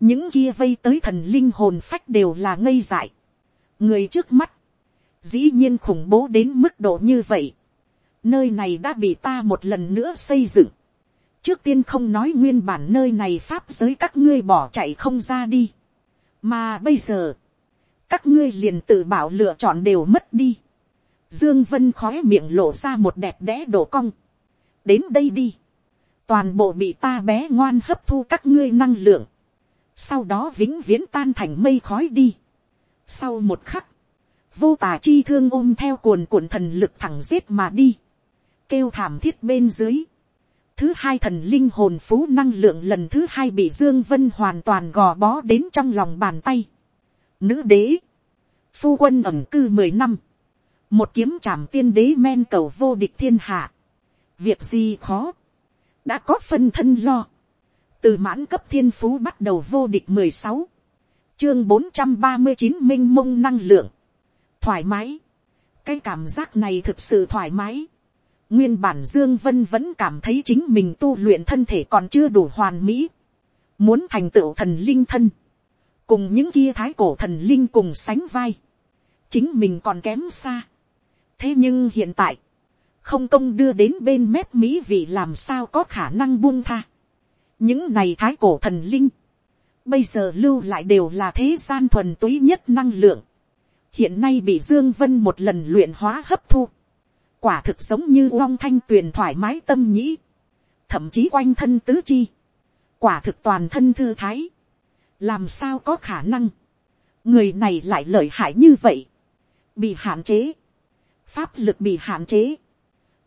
Những kia vây tới thần linh hồn phách đều là ngây dại. Người trước mắt. Dĩ nhiên khủng bố đến mức độ như vậy nơi này đã bị ta một lần nữa xây dựng. trước tiên không nói nguyên bản nơi này pháp giới các ngươi bỏ chạy không ra đi. mà bây giờ, các ngươi liền tự bảo lựa chọn đều mất đi. Dương Vân khói miệng lộ ra một đẹp đẽ đổ cong. Đến đây đi. Toàn bộ bị ta bé ngoan hấp thu các ngươi năng lượng. Sau đó vĩnh viễn tan thành mây khói đi. Sau một khắc. Vô tà chi thương ôm theo cuồn cuộn thần lực thẳng giết mà đi. Kêu thảm thiết bên dưới. Thứ hai thần linh hồn phú năng lượng lần thứ hai bị Dương Vân hoàn toàn gò bó đến trong lòng bàn tay. Nữ đế. Phu quân ẩn cư mười năm một kiếm trảm tiên đế men cầu vô địch thiên hạ, việc gì khó, đã có phân thân lo, từ mãn cấp thiên phú bắt đầu vô địch mười sáu, chương bốn trăm ba mươi chín minh mông năng lượng, thoải mái, cái cảm giác này thực sự thoải mái, nguyên bản dương vân vẫn cảm thấy chính mình tu luyện thân thể còn chưa đủ hoàn mỹ, muốn thành tựu thần linh thân, cùng những kia thái cổ thần linh cùng sánh vai, chính mình còn kém xa, thế nhưng hiện tại, không công đưa đến bên mép mỹ vị làm sao có khả năng buông tha. những này thái cổ thần linh, bây giờ lưu lại đều là thế gian thuần túy nhất năng lượng. hiện nay bị dương vân một lần luyện hóa hấp thu. quả thực giống như long thanh tuyền thoải mái tâm nhĩ. thậm chí quanh thân tứ chi. quả thực toàn thân thư thái. làm sao có khả năng. người này lại lợi hại như vậy. bị hạn chế pháp lực bị hạn chế,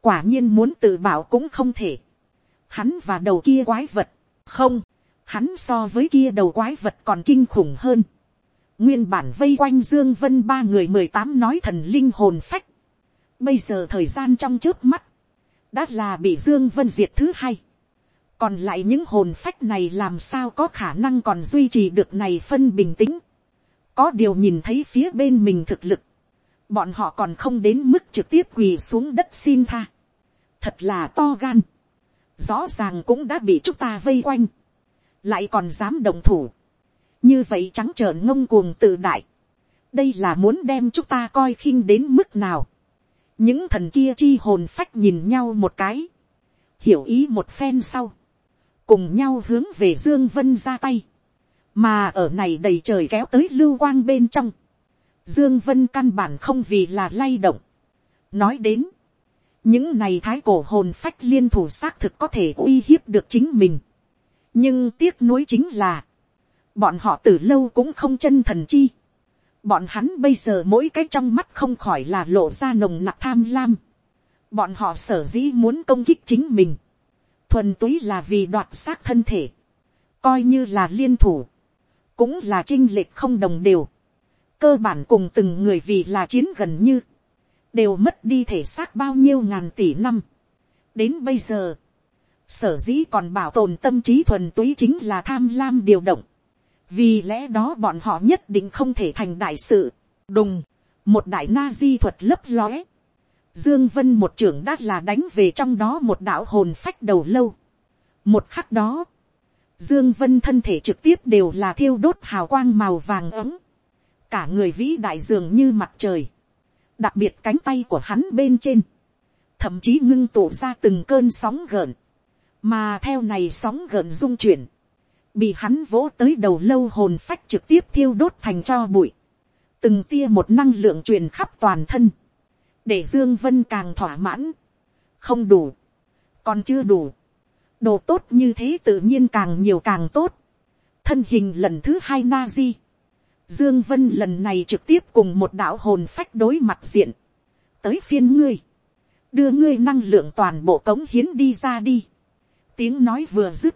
quả nhiên muốn tự bảo cũng không thể. Hắn và đầu kia quái vật, không, hắn so với kia đầu quái vật còn kinh khủng hơn. Nguyên bản vây quanh Dương Vân ba người mười tám nói thần linh hồn phách. Bây giờ thời gian trong trước mắt, đã là bị Dương Vân diệt thứ hai. Còn lại những hồn phách này làm sao có khả năng còn duy trì được này phân bình tĩnh. Có điều nhìn thấy phía bên mình thực lực bọn họ còn không đến mức trực tiếp quỳ xuống đất xin tha. thật là to gan. rõ ràng cũng đã bị chúng ta vây quanh. lại còn dám đồng thủ. như vậy trắng trợn ngông cuồng tự đại. đây là muốn đem chúng ta coi khinh đến mức nào. những thần kia chi hồn phách nhìn nhau một cái. hiểu ý một phen sau. cùng nhau hướng về dương vân ra tay. mà ở này đầy trời kéo tới lưu quang bên trong Dương Vân căn bản không vì là lay động. Nói đến, những này thái cổ hồn phách liên thủ xác thực có thể uy hiếp được chính mình. Nhưng tiếc nuối chính là, bọn họ từ lâu cũng không chân thần chi. Bọn hắn bây giờ mỗi cái trong mắt không khỏi là lộ ra nồng nặc tham lam. Bọn họ sở dĩ muốn công kích chính mình. Thuần túy là vì đoạt xác thân thể. Coi như là liên thủ. Cũng là trinh lệch không đồng đều cơ bản cùng từng người vì là chiến gần như, đều mất đi thể xác bao nhiêu ngàn tỷ năm. đến bây giờ, sở dĩ còn bảo tồn tâm trí thuần túy chính là tham lam điều động, vì lẽ đó bọn họ nhất định không thể thành đại sự, đùng, một đại na di thuật lấp lóe, dương vân một trưởng đã là đánh về trong đó một đạo hồn phách đầu lâu, một khắc đó, dương vân thân thể trực tiếp đều là thiêu đốt hào quang màu vàng ấm, cả người vĩ đại dường như mặt trời, đặc biệt cánh tay của hắn bên trên, thậm chí ngưng tụ ra từng cơn sóng gợn, mà theo này sóng gợn rung chuyển, bị hắn vỗ tới đầu lâu hồn phách trực tiếp thiêu đốt thành cho bụi, từng tia một năng lượng truyền khắp toàn thân, để dương vân càng thỏa mãn, không đủ, còn chưa đủ, đồ tốt như thế tự nhiên càng nhiều càng tốt, thân hình lần thứ hai na di, Dương Vân lần này trực tiếp cùng một đạo hồn phách đối mặt diện. Tới phiên ngươi. Đưa ngươi năng lượng toàn bộ cống hiến đi ra đi. Tiếng nói vừa dứt.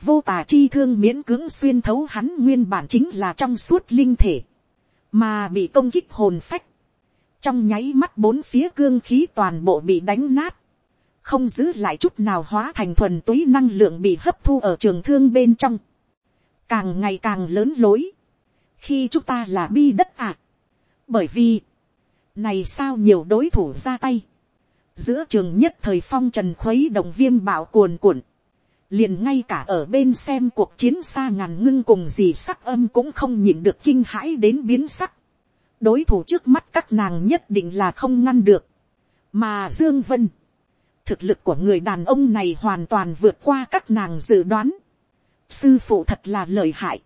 Vô tà chi thương miễn cưỡng xuyên thấu hắn nguyên bản chính là trong suốt linh thể. Mà bị công kích hồn phách. Trong nháy mắt bốn phía cương khí toàn bộ bị đánh nát. Không giữ lại chút nào hóa thành thuần túy năng lượng bị hấp thu ở trường thương bên trong. Càng ngày càng lớn lối khi chúng ta là bi đất à. bởi vì, này sao nhiều đối thủ ra tay, giữa trường nhất thời phong trần khuấy đồng viêm bảo cuồn cuộn, liền ngay cả ở bên xem cuộc chiến xa ngàn ngưng cùng gì sắc âm cũng không nhìn được kinh hãi đến biến sắc. đối thủ trước mắt các nàng nhất định là không ngăn được. mà dương vân, thực lực của người đàn ông này hoàn toàn vượt qua các nàng dự đoán. sư phụ thật là lợi hại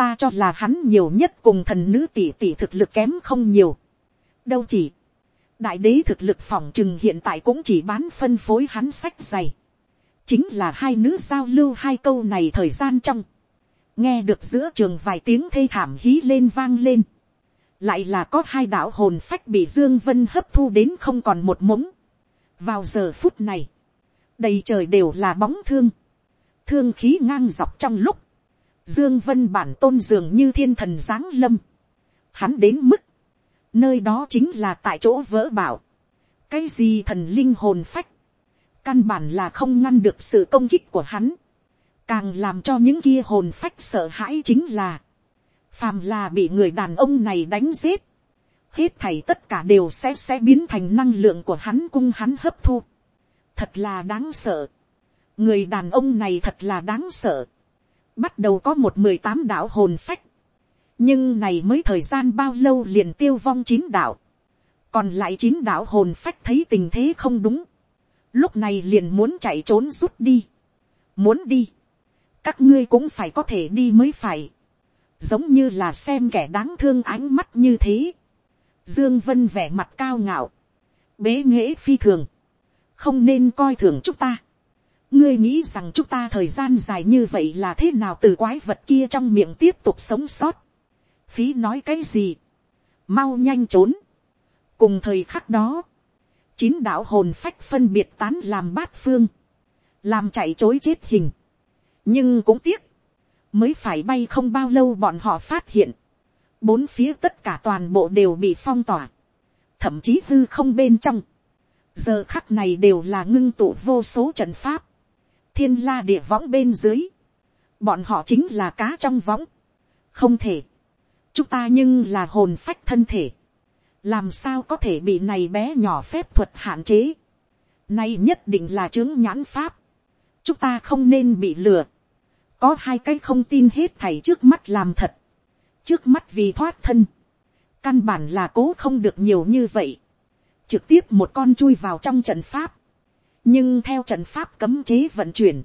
ta cho là hắn nhiều nhất cùng thần nữ tỷ tỷ thực lực kém không nhiều. đâu chỉ, đại đế thực lực phòng chừng hiện tại cũng chỉ bán phân phối hắn sách dày. chính là hai nữ giao lưu hai câu này thời gian trong. nghe được giữa trường vài tiếng thê thảm hí lên vang lên. lại là có hai đạo hồn phách bị dương vân hấp thu đến không còn một mống. vào giờ phút này, đầy trời đều là bóng thương. thương khí ngang dọc trong lúc dương vân bản tôn dường như thiên thần giáng lâm. hắn đến mức nơi đó chính là tại chỗ vỡ bảo, cái gì thần linh hồn phách, căn bản là không ngăn được sự công kích của hắn, càng làm cho những kia hồn phách sợ hãi chính là, phàm là bị người đàn ông này đánh giết, hết thảy tất cả đều sẽ sẽ biến thành năng lượng của hắn cung hắn hấp thu, thật là đáng sợ, người đàn ông này thật là đáng sợ, bắt đầu có một mười tám đạo hồn phách, nhưng này mới thời gian bao lâu liền tiêu vong chín đạo, còn lại chín đạo hồn phách thấy tình thế không đúng, lúc này liền muốn chạy trốn rút đi, muốn đi, các ngươi cũng phải có thể đi mới phải, giống như là xem kẻ đáng thương ánh mắt như thế, dương vân vẻ mặt cao ngạo, bế nghễ phi thường, không nên coi thường chúng ta, ngươi nghĩ rằng chúng ta thời gian dài như vậy là thế nào từ quái vật kia trong miệng tiếp tục sống sót, phí nói cái gì, mau nhanh trốn. cùng thời khắc đó, chín đạo hồn phách phân biệt tán làm bát phương, làm chạy chối chết hình. nhưng cũng tiếc, mới phải bay không bao lâu bọn họ phát hiện, bốn phía tất cả toàn bộ đều bị phong tỏa, thậm chí hư không bên trong, giờ khắc này đều là ngưng tụ vô số trận pháp, thiên la địa võng bên dưới, bọn họ chính là cá trong võng, không thể, chúng ta nhưng là hồn phách thân thể, làm sao có thể bị này bé nhỏ phép thuật hạn chế, nay nhất định là chứng nhãn pháp, chúng ta không nên bị lừa, có hai cái không tin hết thầy trước mắt làm thật, trước mắt vì thoát thân, căn bản là cố không được nhiều như vậy, trực tiếp một con chui vào trong trận pháp, nhưng theo trận pháp cấm chế vận chuyển,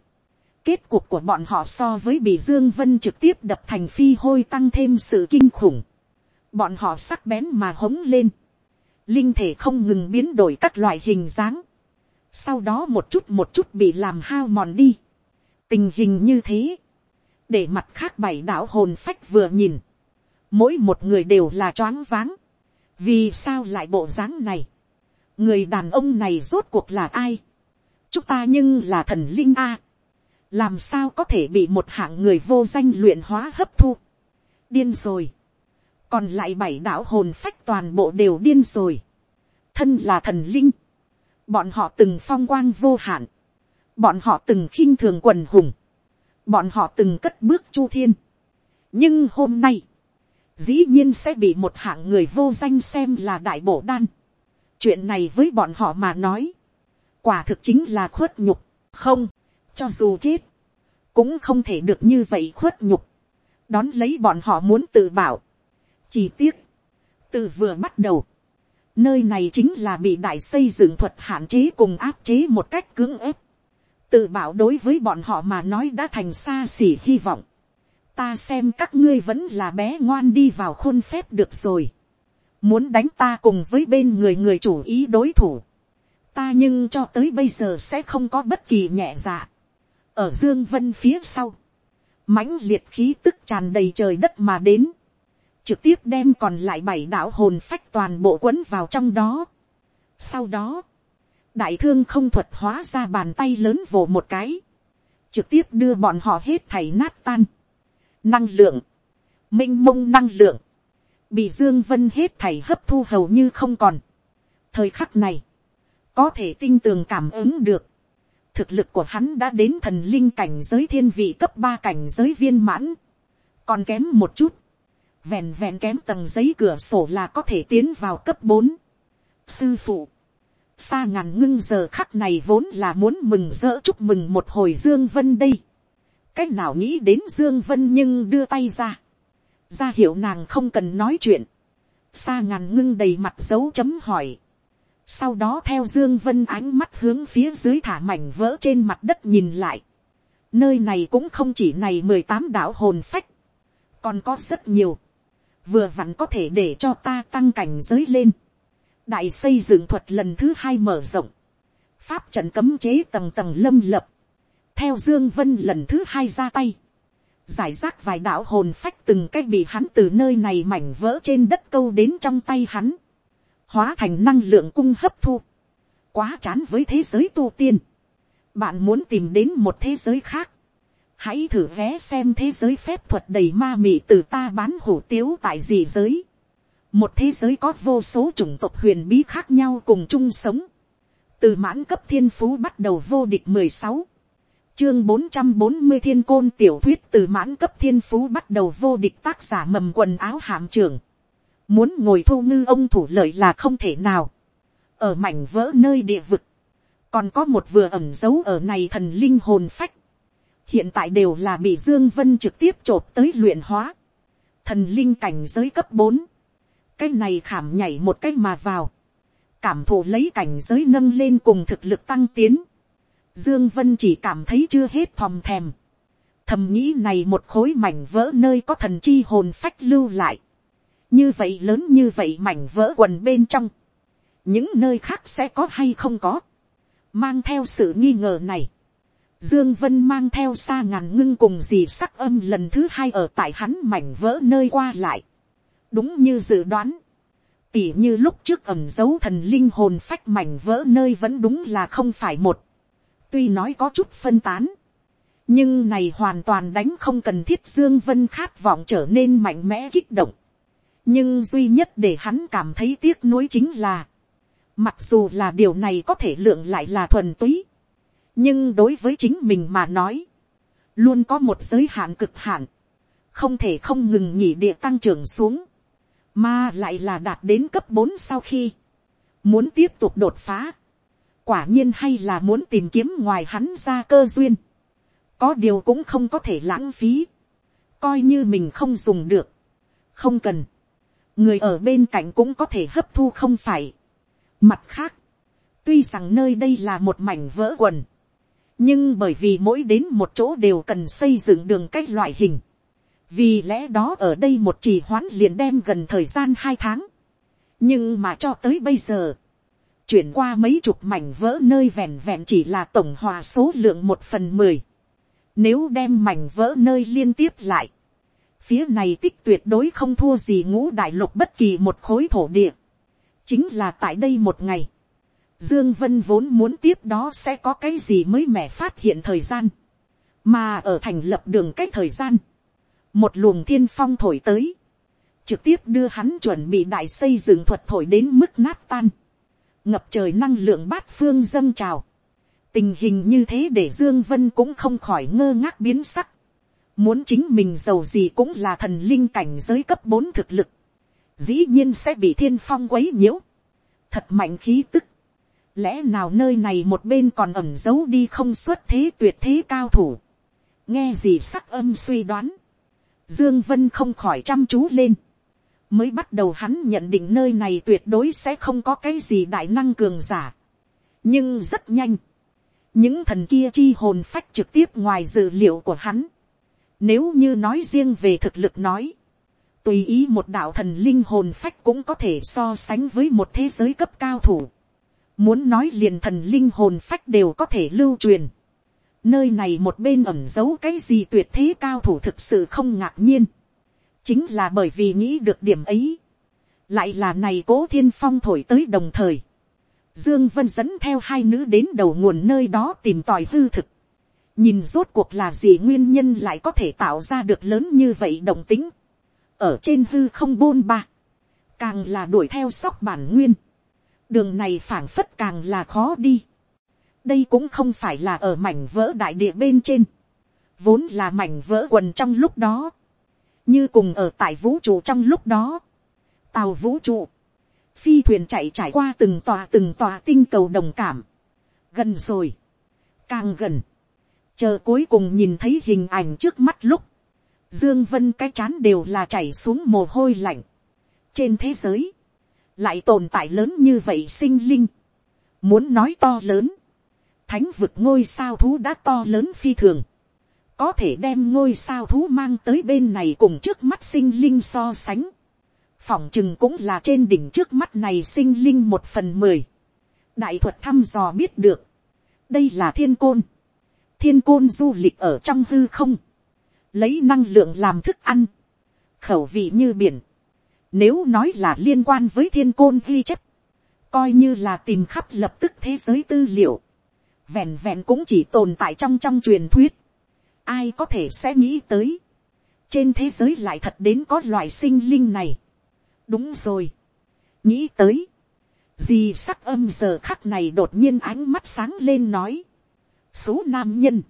kết cục của bọn họ so với bị dương vân trực tiếp đập thành phi hôi tăng thêm sự kinh khủng. bọn họ sắc bén mà hống lên. linh thể không ngừng biến đổi các loại hình dáng. sau đó một chút một chút bị làm hao mòn đi. tình hình như thế. để mặt khác bảy đạo hồn phách vừa nhìn. mỗi một người đều là choáng váng. vì sao lại bộ dáng này. người đàn ông này rốt cuộc là ai chúng ta nhưng là thần linh a làm sao có thể bị một hạng người vô danh luyện hóa hấp thu. điên rồi. còn lại bảy đạo hồn phách toàn bộ đều điên rồi. thân là thần linh. bọn họ từng phong quang vô hạn. bọn họ từng khinh thường quần hùng. bọn họ từng cất bước chu thiên. nhưng hôm nay, dĩ nhiên sẽ bị một hạng người vô danh xem là đại bổ đan. chuyện này với bọn họ mà nói, quả thực chính là khuất nhục, không, cho dù chết, cũng không thể được như vậy khuất nhục, đón lấy bọn họ muốn tự bảo, chỉ tiếc, từ vừa bắt đầu, nơi này chính là bị đại xây dựng thuật hạn chế cùng áp chế một cách cưỡng ép, tự bảo đối với bọn họ mà nói đã thành xa xỉ hy vọng, ta xem các ngươi vẫn là bé ngoan đi vào khuôn phép được rồi, muốn đánh ta cùng với bên người người chủ ý đối thủ, ta nhưng cho tới bây giờ sẽ không có bất kỳ nhẹ dạ ở dương vân phía sau, mãnh liệt khí tức tràn đầy trời đất mà đến, trực tiếp đem còn lại bảy đạo hồn phách toàn bộ quấn vào trong đó. Sau đó, đại thương không thuật hóa ra bàn tay lớn vồ một cái, trực tiếp đưa bọn họ hết thảy nát tan. Năng lượng, minh mông năng lượng, bị dương vân hết thảy hấp thu hầu như không còn. thời khắc này, có thể tinh tường cảm ứng được, thực lực của hắn đã đến thần linh cảnh giới thiên vị cấp ba cảnh giới viên mãn, còn kém một chút, vẹn vẹn kém tầng giấy cửa sổ là có thể tiến vào cấp bốn. sư phụ, xa ngàn ngưng giờ khắc này vốn là muốn mừng rỡ chúc mừng một hồi dương vân đây. cách nào nghĩ đến dương vân nhưng đưa tay ra, ra hiệu nàng không cần nói chuyện, xa ngàn ngưng đầy mặt dấu chấm hỏi, sau đó theo dương vân ánh mắt hướng phía dưới thả mảnh vỡ trên mặt đất nhìn lại. nơi này cũng không chỉ này mười tám hồn phách, còn có rất nhiều, vừa vặn có thể để cho ta tăng cảnh giới lên. đại xây dựng thuật lần thứ hai mở rộng, pháp trận cấm chế tầng tầng lâm lập, theo dương vân lần thứ hai ra tay, giải rác vài đạo hồn phách từng cách bị hắn từ nơi này mảnh vỡ trên đất câu đến trong tay hắn, hóa thành năng lượng cung hấp thu, quá chán với thế giới tu tiên, bạn muốn tìm đến một thế giới khác, hãy thử vé xem thế giới phép thuật đầy ma mị từ ta bán hủ tiếu tại gì giới, một thế giới có vô số chủng tộc huyền bí khác nhau cùng chung sống, từ mãn cấp thiên phú bắt đầu vô địch mười sáu, chương bốn trăm bốn mươi thiên côn tiểu thuyết từ mãn cấp thiên phú bắt đầu vô địch tác giả mầm quần áo hàm trưởng, muốn ngồi thu ngư ông thủ lợi là không thể nào, ở mảnh vỡ nơi địa vực, còn có một vừa ẩm giấu ở này thần linh hồn phách, hiện tại đều là bị dương vân trực tiếp t tới luyện hóa, thần linh cảnh giới cấp bốn, cái này khảm nhảy một cái mà vào, cảm thụ lấy cảnh giới nâng lên cùng thực lực tăng tiến, dương vân chỉ cảm thấy chưa hết thòm thèm, thầm nghĩ này một khối mảnh vỡ nơi có thần chi hồn phách lưu lại, như vậy lớn như vậy mảnh vỡ quần bên trong, những nơi khác sẽ có hay không có, mang theo sự nghi ngờ này, Dương Vân mang theo xa ngàn ngưng cùng dì sắc âm lần thứ hai ở tại hắn mảnh vỡ nơi qua lại. Đúng như dự đoán. Tỉ như lúc trước ẩm dấu thần linh hồn phách mảnh vỡ nơi vẫn đúng là không phải một. Tuy nói có chút phân tán. Nhưng này hoàn toàn đánh không cần thiết Dương Vân khát vọng trở nên mạnh mẽ kích động. Nhưng duy nhất để hắn cảm thấy tiếc nuối chính là. Mặc dù là điều này có thể lượng lại là thuần túy nhưng đối với chính mình mà nói, luôn có một giới hạn cực hạn, không thể không ngừng nhỉ địa tăng trưởng xuống, mà lại là đạt đến cấp bốn sau khi, muốn tiếp tục đột phá, quả nhiên hay là muốn tìm kiếm ngoài hắn ra cơ duyên, có điều cũng không có thể lãng phí, coi như mình không dùng được, không cần, người ở bên cạnh cũng có thể hấp thu không phải. Mặt khác, tuy rằng nơi đây là một mảnh vỡ quần, nhưng bởi vì mỗi đến một chỗ đều cần xây dựng đường cách loại hình, vì lẽ đó ở đây một trì hoãn liền đem gần thời gian hai tháng, nhưng mà cho tới bây giờ, chuyển qua mấy chục mảnh vỡ nơi vẹn vẹn chỉ là tổng hòa số lượng một phần mười, nếu đem mảnh vỡ nơi liên tiếp lại, phía này tích tuyệt đối không thua gì ngũ đại lục bất kỳ một khối thổ địa, chính là tại đây một ngày, Dương Vân vốn muốn tiếp đó sẽ có cái gì mới mẻ phát hiện thời gian. Mà ở thành lập đường cách thời gian. Một luồng thiên phong thổi tới. Trực tiếp đưa hắn chuẩn bị đại xây dựng thuật thổi đến mức nát tan. Ngập trời năng lượng bát phương dâng trào. Tình hình như thế để Dương Vân cũng không khỏi ngơ ngác biến sắc. Muốn chính mình giàu gì cũng là thần linh cảnh giới cấp 4 thực lực. Dĩ nhiên sẽ bị thiên phong quấy nhiễu. Thật mạnh khí tức. Lẽ nào nơi này một bên còn ẩm giấu đi không xuất thế tuyệt thế cao thủ, nghe gì sắc âm suy đoán, dương vân không khỏi chăm chú lên, mới bắt đầu hắn nhận định nơi này tuyệt đối sẽ không có cái gì đại năng cường giả, nhưng rất nhanh, những thần kia chi hồn phách trực tiếp ngoài dự liệu của hắn, nếu như nói riêng về thực lực nói, tùy ý một đạo thần linh hồn phách cũng có thể so sánh với một thế giới cấp cao thủ. Muốn nói liền thần linh hồn phách đều có thể lưu truyền. Nơi này một bên ẩm giấu cái gì tuyệt thế cao thủ thực sự không ngạc nhiên. Chính là bởi vì nghĩ được điểm ấy. Lại là này cố thiên phong thổi tới đồng thời. Dương Vân dẫn theo hai nữ đến đầu nguồn nơi đó tìm tòi hư thực. Nhìn rốt cuộc là gì nguyên nhân lại có thể tạo ra được lớn như vậy đồng tính. Ở trên hư không bôn ba. Càng là đuổi theo sóc bản nguyên. Đường này phảng phất càng là khó đi. đây cũng không phải là ở mảnh vỡ đại địa bên trên, vốn là mảnh vỡ quần trong lúc đó, như cùng ở tại vũ trụ trong lúc đó, tàu vũ trụ, phi thuyền chạy trải qua từng tòa từng tòa tinh cầu đồng cảm, gần rồi, càng gần, chờ cuối cùng nhìn thấy hình ảnh trước mắt lúc, dương vân cái chán đều là chảy xuống mồ hôi lạnh. trên thế giới, lại tồn tại lớn như vậy sinh linh, muốn nói to lớn, thánh vực ngôi sao thú đã to lớn phi thường, có thể đem ngôi sao thú mang tới bên này cùng trước mắt sinh linh so sánh, phỏng chừng cũng là trên đỉnh trước mắt này sinh linh một phần mười. đại thuật thăm dò biết được, đây là thiên côn, thiên côn du lịch ở trong hư không, lấy năng lượng làm thức ăn, khẩu vị như biển, nếu nói là liên quan với thiên côn ghi chép, coi như là tìm khắp lập tức thế giới tư liệu, vẹn vẹn cũng chỉ tồn tại trong trong truyền thuyết, ai có thể sẽ nghĩ tới, trên thế giới lại thật đến có loại sinh linh này. đúng rồi, nghĩ tới, gì sắc âm giờ khắc này đột nhiên ánh mắt sáng lên nói, số nam nhân,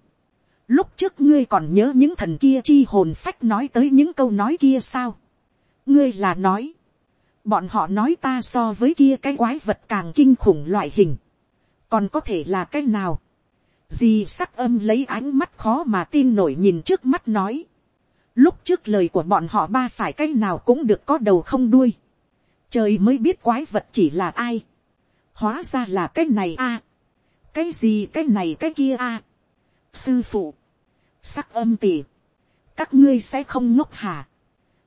lúc trước ngươi còn nhớ những thần kia chi hồn phách nói tới những câu nói kia sao, ngươi là nói, bọn họ nói ta so với kia cái quái vật càng kinh khủng loại hình, còn có thể là cái nào, Dì sắc âm lấy ánh mắt khó mà tin nổi nhìn trước mắt nói, lúc trước lời của bọn họ ba phải cái nào cũng được có đầu không đuôi, trời mới biết quái vật chỉ là ai, hóa ra là cái này a, cái gì cái này cái kia a, sư phụ, sắc âm tỉ, các ngươi sẽ không ngốc hả,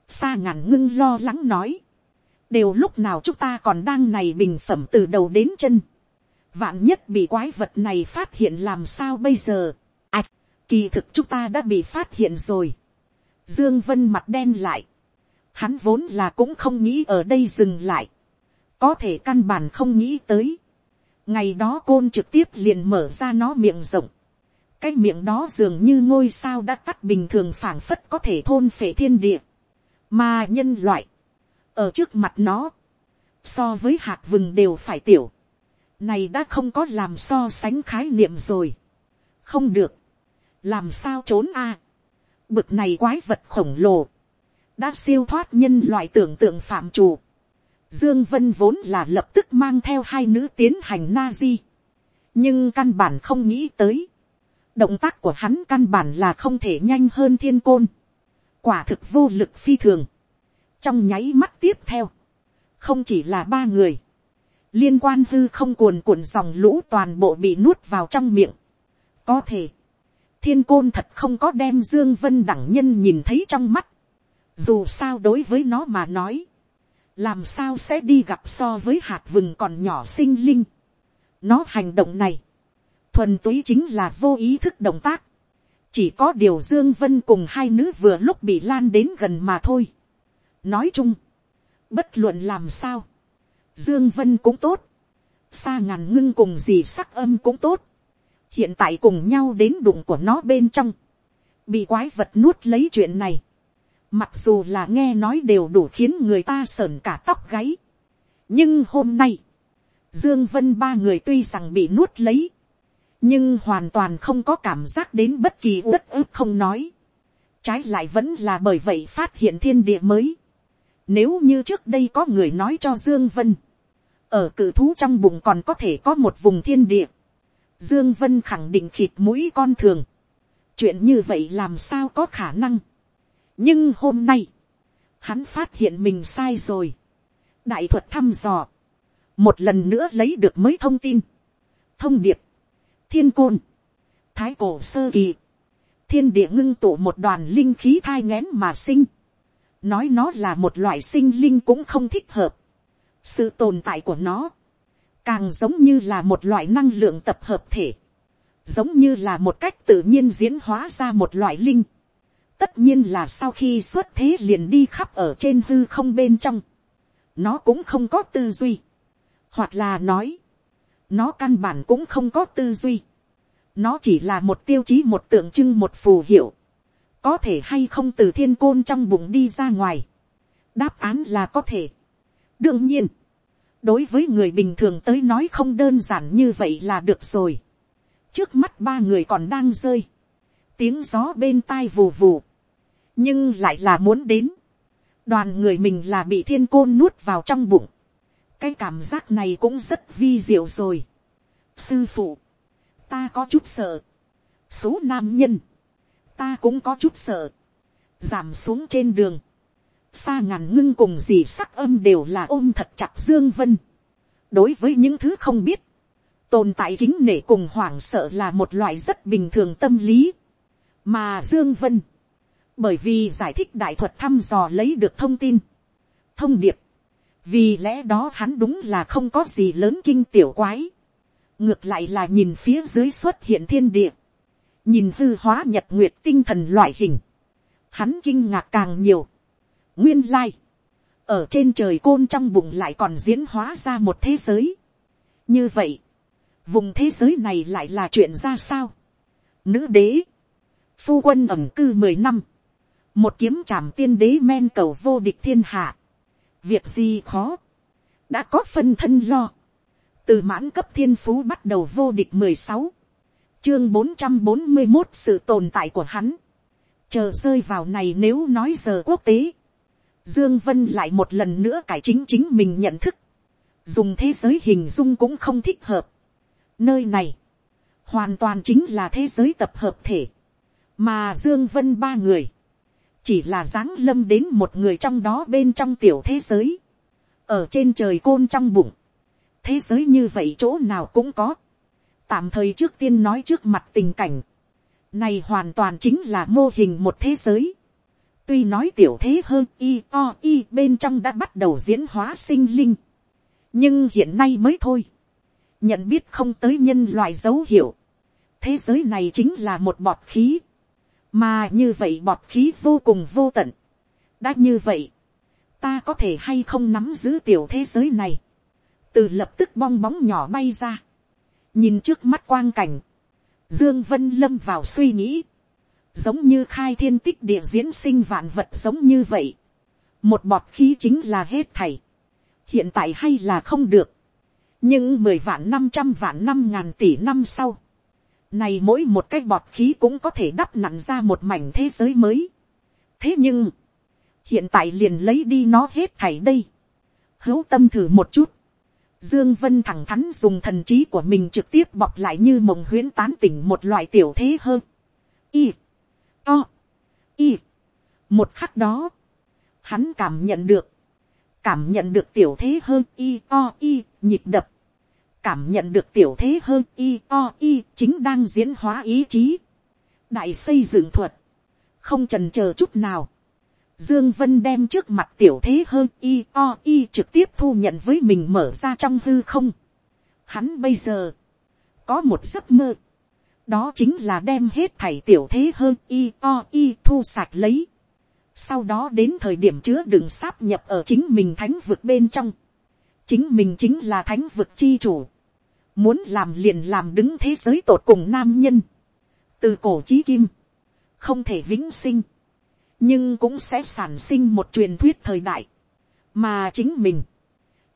xa ngàn ngưng lo lắng nói, đều lúc nào chúng ta còn đang này bình phẩm từ đầu đến chân, vạn nhất bị quái vật này phát hiện làm sao bây giờ, ạch, kỳ thực chúng ta đã bị phát hiện rồi, dương vân mặt đen lại, hắn vốn là cũng không nghĩ ở đây dừng lại, có thể căn bản không nghĩ tới, ngày đó côn trực tiếp liền mở ra nó miệng rộng, cái miệng đó dường như ngôi sao đã tắt bình thường phảng phất có thể thôn phệ thiên địa, mà nhân loại, ở trước mặt nó, so với hạt vừng đều phải tiểu, này đã không có làm so sánh khái niệm rồi, không được, làm sao trốn a, bực này quái vật khổng lồ, đã siêu thoát nhân loại tưởng tượng phạm chủ, Dương Vân vốn là lập tức mang theo hai nữ tiến hành na di. Nhưng căn bản không nghĩ tới. Động tác của hắn căn bản là không thể nhanh hơn thiên côn. Quả thực vô lực phi thường. Trong nháy mắt tiếp theo. Không chỉ là ba người. Liên quan hư không cuồn cuộn dòng lũ toàn bộ bị nuốt vào trong miệng. Có thể. Thiên côn thật không có đem Dương Vân đẳng nhân nhìn thấy trong mắt. Dù sao đối với nó mà nói làm sao sẽ đi gặp so với hạt vừng còn nhỏ sinh linh. nó hành động này, thuần túy chính là vô ý thức động tác. chỉ có điều dương vân cùng hai nữ vừa lúc bị lan đến gần mà thôi. nói chung, bất luận làm sao, dương vân cũng tốt, xa ngàn ngưng cùng gì sắc âm cũng tốt, hiện tại cùng nhau đến đụng của nó bên trong, bị quái vật nuốt lấy chuyện này, Mặc dù là nghe nói đều đủ khiến người ta sờn cả tóc gáy. Nhưng hôm nay, Dương Vân ba người tuy rằng bị nuốt lấy. Nhưng hoàn toàn không có cảm giác đến bất kỳ uất ức không nói. Trái lại vẫn là bởi vậy phát hiện thiên địa mới. Nếu như trước đây có người nói cho Dương Vân. Ở cự thú trong bụng còn có thể có một vùng thiên địa. Dương Vân khẳng định khịt mũi con thường. Chuyện như vậy làm sao có khả năng nhưng hôm nay, hắn phát hiện mình sai rồi. đại thuật thăm dò, một lần nữa lấy được mới thông tin. thông điệp, thiên côn, thái cổ sơ kỳ, thiên địa ngưng tụ một đoàn linh khí thai ngén mà sinh. nói nó là một loại sinh linh cũng không thích hợp. sự tồn tại của nó, càng giống như là một loại năng lượng tập hợp thể, giống như là một cách tự nhiên diễn hóa ra một loại linh tất nhiên là sau khi xuất thế liền đi khắp ở trên hư không bên trong, nó cũng không có tư duy, hoặc là nói, nó căn bản cũng không có tư duy, nó chỉ là một tiêu chí một tượng trưng một phù hiệu, có thể hay không từ thiên côn trong bụng đi ra ngoài, đáp án là có thể. đương nhiên, đối với người bình thường tới nói không đơn giản như vậy là được rồi. trước mắt ba người còn đang rơi, tiếng gió bên tai vù vù, nhưng lại là muốn đến, đoàn người mình là bị thiên côn nuốt vào trong bụng, cái cảm giác này cũng rất vi diệu rồi. sư phụ, ta có chút sợ, số nam nhân, ta cũng có chút sợ, giảm xuống trên đường, xa ngàn ngưng cùng gì sắc âm đều là ôm thật chặt dương vân. đối với những thứ không biết, tồn tại kính nể cùng hoảng sợ là một loại rất bình thường tâm lý, mà dương vân, bởi vì giải thích đại thuật thăm dò lấy được thông tin, thông điệp, vì lẽ đó hắn đúng là không có gì lớn kinh tiểu quái, ngược lại là nhìn phía dưới xuất hiện thiên địa, nhìn hư hóa nhật nguyệt tinh thần loại hình, hắn kinh ngạc càng nhiều, nguyên lai, ở trên trời côn trong bụng lại còn diễn hóa ra một thế giới. như vậy, vùng thế giới này lại là chuyện ra sao. nữ đế, phu quân ẩm cư mười năm, một kiếm trảm tiên đế men cầu vô địch thiên hạ, việc gì khó, đã có phân thân lo, từ mãn cấp thiên phú bắt đầu vô địch mười sáu, chương bốn trăm bốn mươi một sự tồn tại của hắn, chờ rơi vào này nếu nói giờ quốc tế, Dương Vân lại một lần nữa cải chính chính mình nhận thức. Dùng thế giới hình dung cũng không thích hợp. Nơi này, hoàn toàn chính là thế giới tập hợp thể. Mà Dương Vân ba người, chỉ là dáng lâm đến một người trong đó bên trong tiểu thế giới. Ở trên trời côn trong bụng. Thế giới như vậy chỗ nào cũng có. Tạm thời trước tiên nói trước mặt tình cảnh. Này hoàn toàn chính là mô hình một thế giới Tuy nói tiểu thế hơn y, o, y bên trong đã bắt đầu diễn hóa sinh linh. Nhưng hiện nay mới thôi. Nhận biết không tới nhân loại dấu hiệu. Thế giới này chính là một bọt khí. Mà như vậy bọt khí vô cùng vô tận. Đã như vậy. Ta có thể hay không nắm giữ tiểu thế giới này. Từ lập tức bong bóng nhỏ bay ra. Nhìn trước mắt quang cảnh. Dương Vân lâm vào suy nghĩ giống như khai thiên tích địa diễn sinh vạn vật giống như vậy. một bọt khí chính là hết thảy. hiện tại hay là không được. nhưng mười vạn năm trăm vạn năm ngàn tỷ năm sau này mỗi một cái bọt khí cũng có thể đắp nặn ra một mảnh thế giới mới. thế nhưng, hiện tại liền lấy đi nó hết thảy đây. hữu tâm thử một chút. Dương Vân thẳng thắn dùng thần trí của mình trực tiếp bọc lại như mộng huyễn tán tỉnh một loại tiểu thế hơn. Y o, y. một khắc đó, hắn cảm nhận được, cảm nhận được tiểu thế hơn y o y nhịp đập, cảm nhận được tiểu thế hơn y o y chính đang diễn hóa ý chí, đại xây dựng thuật, không trần c h ờ chút nào, Dương Vân đem trước mặt tiểu thế hơn y o y trực tiếp thu nhận với mình mở ra trong hư không. Hắn bây giờ có một giấc mơ đó chính là đem hết thảy tiểu thế hơn y o y thu sạch lấy. sau đó đến thời điểm chứa đựng sáp nhập ở chính mình thánh vực bên trong chính mình chính là thánh vực chi chủ. muốn làm liền làm đứng thế giới tột cùng nam nhân. từ cổ chí kim, không thể vĩnh sinh, nhưng cũng sẽ sản sinh một truyền thuyết thời đại, mà chính mình,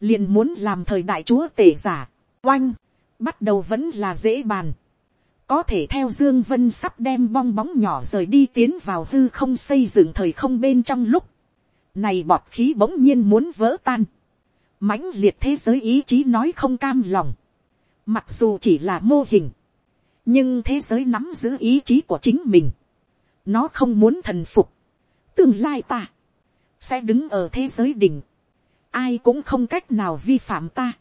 liền muốn làm thời đại chúa tể giả, oanh, bắt đầu vẫn là dễ bàn có thể theo dương vân sắp đem bong bóng nhỏ rời đi tiến vào hư không xây dựng thời không bên trong lúc này bọt khí bỗng nhiên muốn vỡ tan mãnh liệt thế giới ý chí nói không cam lòng. Mặc dù chỉ là mô hình nhưng thế giới nắm giữ ý chí của chính mình. Nó không muốn thần phục. Tương lai ta sẽ đứng ở thế giới đỉnh. Ai cũng không cách nào vi phạm ta.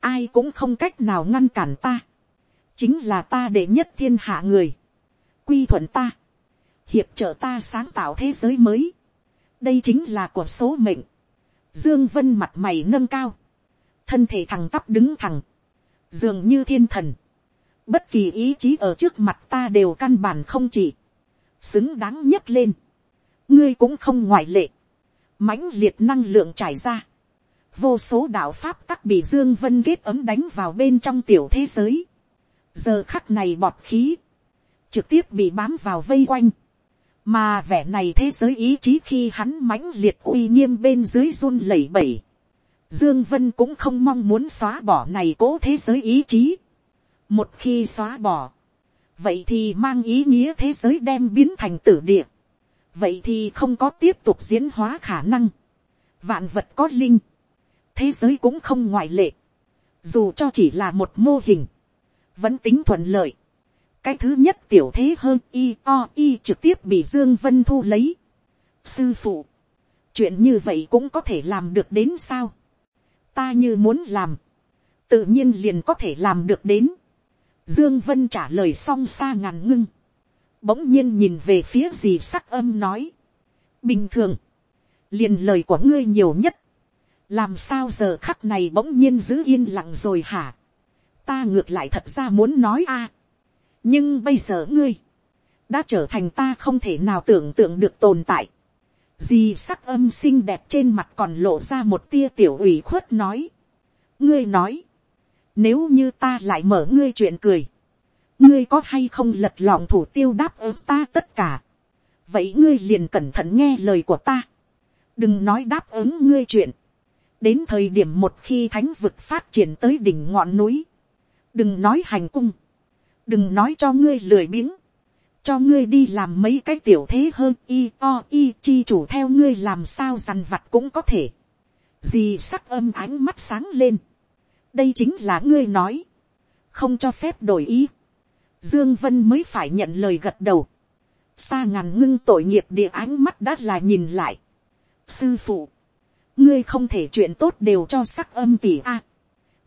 Ai cũng không cách nào ngăn cản ta. Chính là ta đệ nhất thiên hạ người, quy thuận ta, hiệp trợ ta sáng tạo thế giới mới, đây chính là của số mệnh, dương vân mặt mày nâng cao, thân thể thẳng tắp đứng thẳng, dường như thiên thần, bất kỳ ý chí ở trước mặt ta đều căn bản không chỉ, xứng đáng nhất lên, ngươi cũng không ngoại lệ, mãnh liệt năng lượng trải ra, vô số đạo pháp tắc bị dương vân kết ấm đánh vào bên trong tiểu thế giới, giờ khắc này bọt khí, trực tiếp bị bám vào vây quanh, mà vẻ này thế giới ý chí khi hắn mãnh liệt uy nghiêm bên dưới run lẩy bẩy, dương vân cũng không mong muốn xóa bỏ này cố thế giới ý chí, một khi xóa bỏ, vậy thì mang ý nghĩa thế giới đem biến thành tử địa, vậy thì không có tiếp tục diễn hóa khả năng, vạn vật có linh, thế giới cũng không ngoại lệ, dù cho chỉ là một mô hình, vẫn tính thuận lợi cái thứ nhất tiểu thế hơn y o y trực tiếp bị dương vân thu lấy. sư phụ, chuyện như vậy cũng có thể làm được đến sao. ta như muốn làm, tự nhiên liền có thể làm được đến. dương vân trả lời xong xa ngàn ngưng. bỗng nhiên nhìn về phía gì sắc âm nói. bình thường, liền lời của ngươi nhiều nhất, làm sao giờ khắc này bỗng nhiên giữ yên lặng rồi hả, ta ngược lại thật ra muốn nói a, nhưng bây giờ ngươi, đã trở thành ta không thể nào tưởng tượng được tồn tại, Dì sắc âm xinh đẹp trên mặt còn lộ ra một tia tiểu ủy khuất nói. Ngươi nói. Nếu như ta lại mở ngươi chuyện cười. Ngươi có hay không lật lọng thủ tiêu đáp ứng ta tất cả. Vậy ngươi liền cẩn thận nghe lời của ta. Đừng nói đáp ứng ngươi chuyện. Đến thời điểm một khi thánh vực phát triển tới đỉnh ngọn núi. Đừng nói hành cung. Đừng nói cho ngươi lười biếng cho ngươi đi làm mấy cái tiểu thế hơn, y, o, y, chi chủ theo ngươi làm sao dằn vặt cũng có thể. Dì sắc âm ánh mắt sáng lên. đây chính là ngươi nói. không cho phép đổi ý. Dương Vân mới phải nhận lời gật đầu. Xa ngàn ngưng tội nghiệp địa ánh mắt đã là nhìn lại. Sư phụ. Ngươi không thể chuyện tốt đều cho sắc âm tỷ a.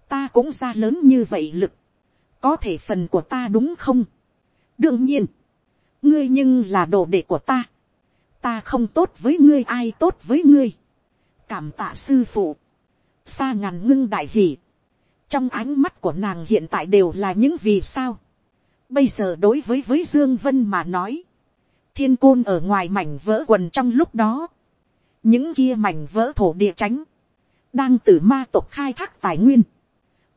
ta cũng ra lớn như vậy lực. Có thể phần của ta đúng không? Đương nhiên. Ngươi nhưng là đồ đệ của ta, ta không tốt với ngươi ai tốt với ngươi, cảm tạ sư phụ, xa ngàn ngưng đại hỉ, trong ánh mắt của nàng hiện tại đều là những vì sao, bây giờ đối với với dương vân mà nói, thiên côn ở ngoài mảnh vỡ quần trong lúc đó, những kia mảnh vỡ thổ địa tránh, đang từ ma tộc khai thác tài nguyên,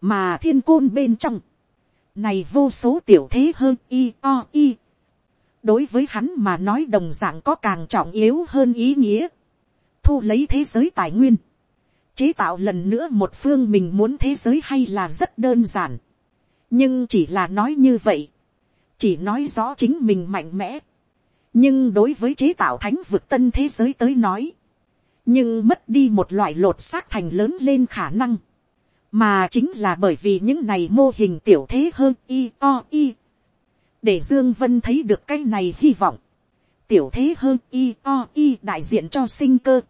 mà thiên côn bên trong, này vô số tiểu thế hơn y o y. Đối với hắn mà nói đồng dạng có càng trọng yếu hơn ý nghĩa, thu lấy thế giới tài nguyên, chế tạo lần nữa một phương mình muốn thế giới hay là rất đơn giản, nhưng chỉ là nói như vậy, chỉ nói rõ chính mình mạnh mẽ, nhưng đối với chế tạo thánh vực tân thế giới tới nói, nhưng mất đi một loại lột xác thành lớn lên khả năng, mà chính là bởi vì những này mô hình tiểu thế hơn y, o, y. Để dương vân thấy được cái này hy vọng. Tiểu thế hơn y, o, y đại diện cho sinh cơ.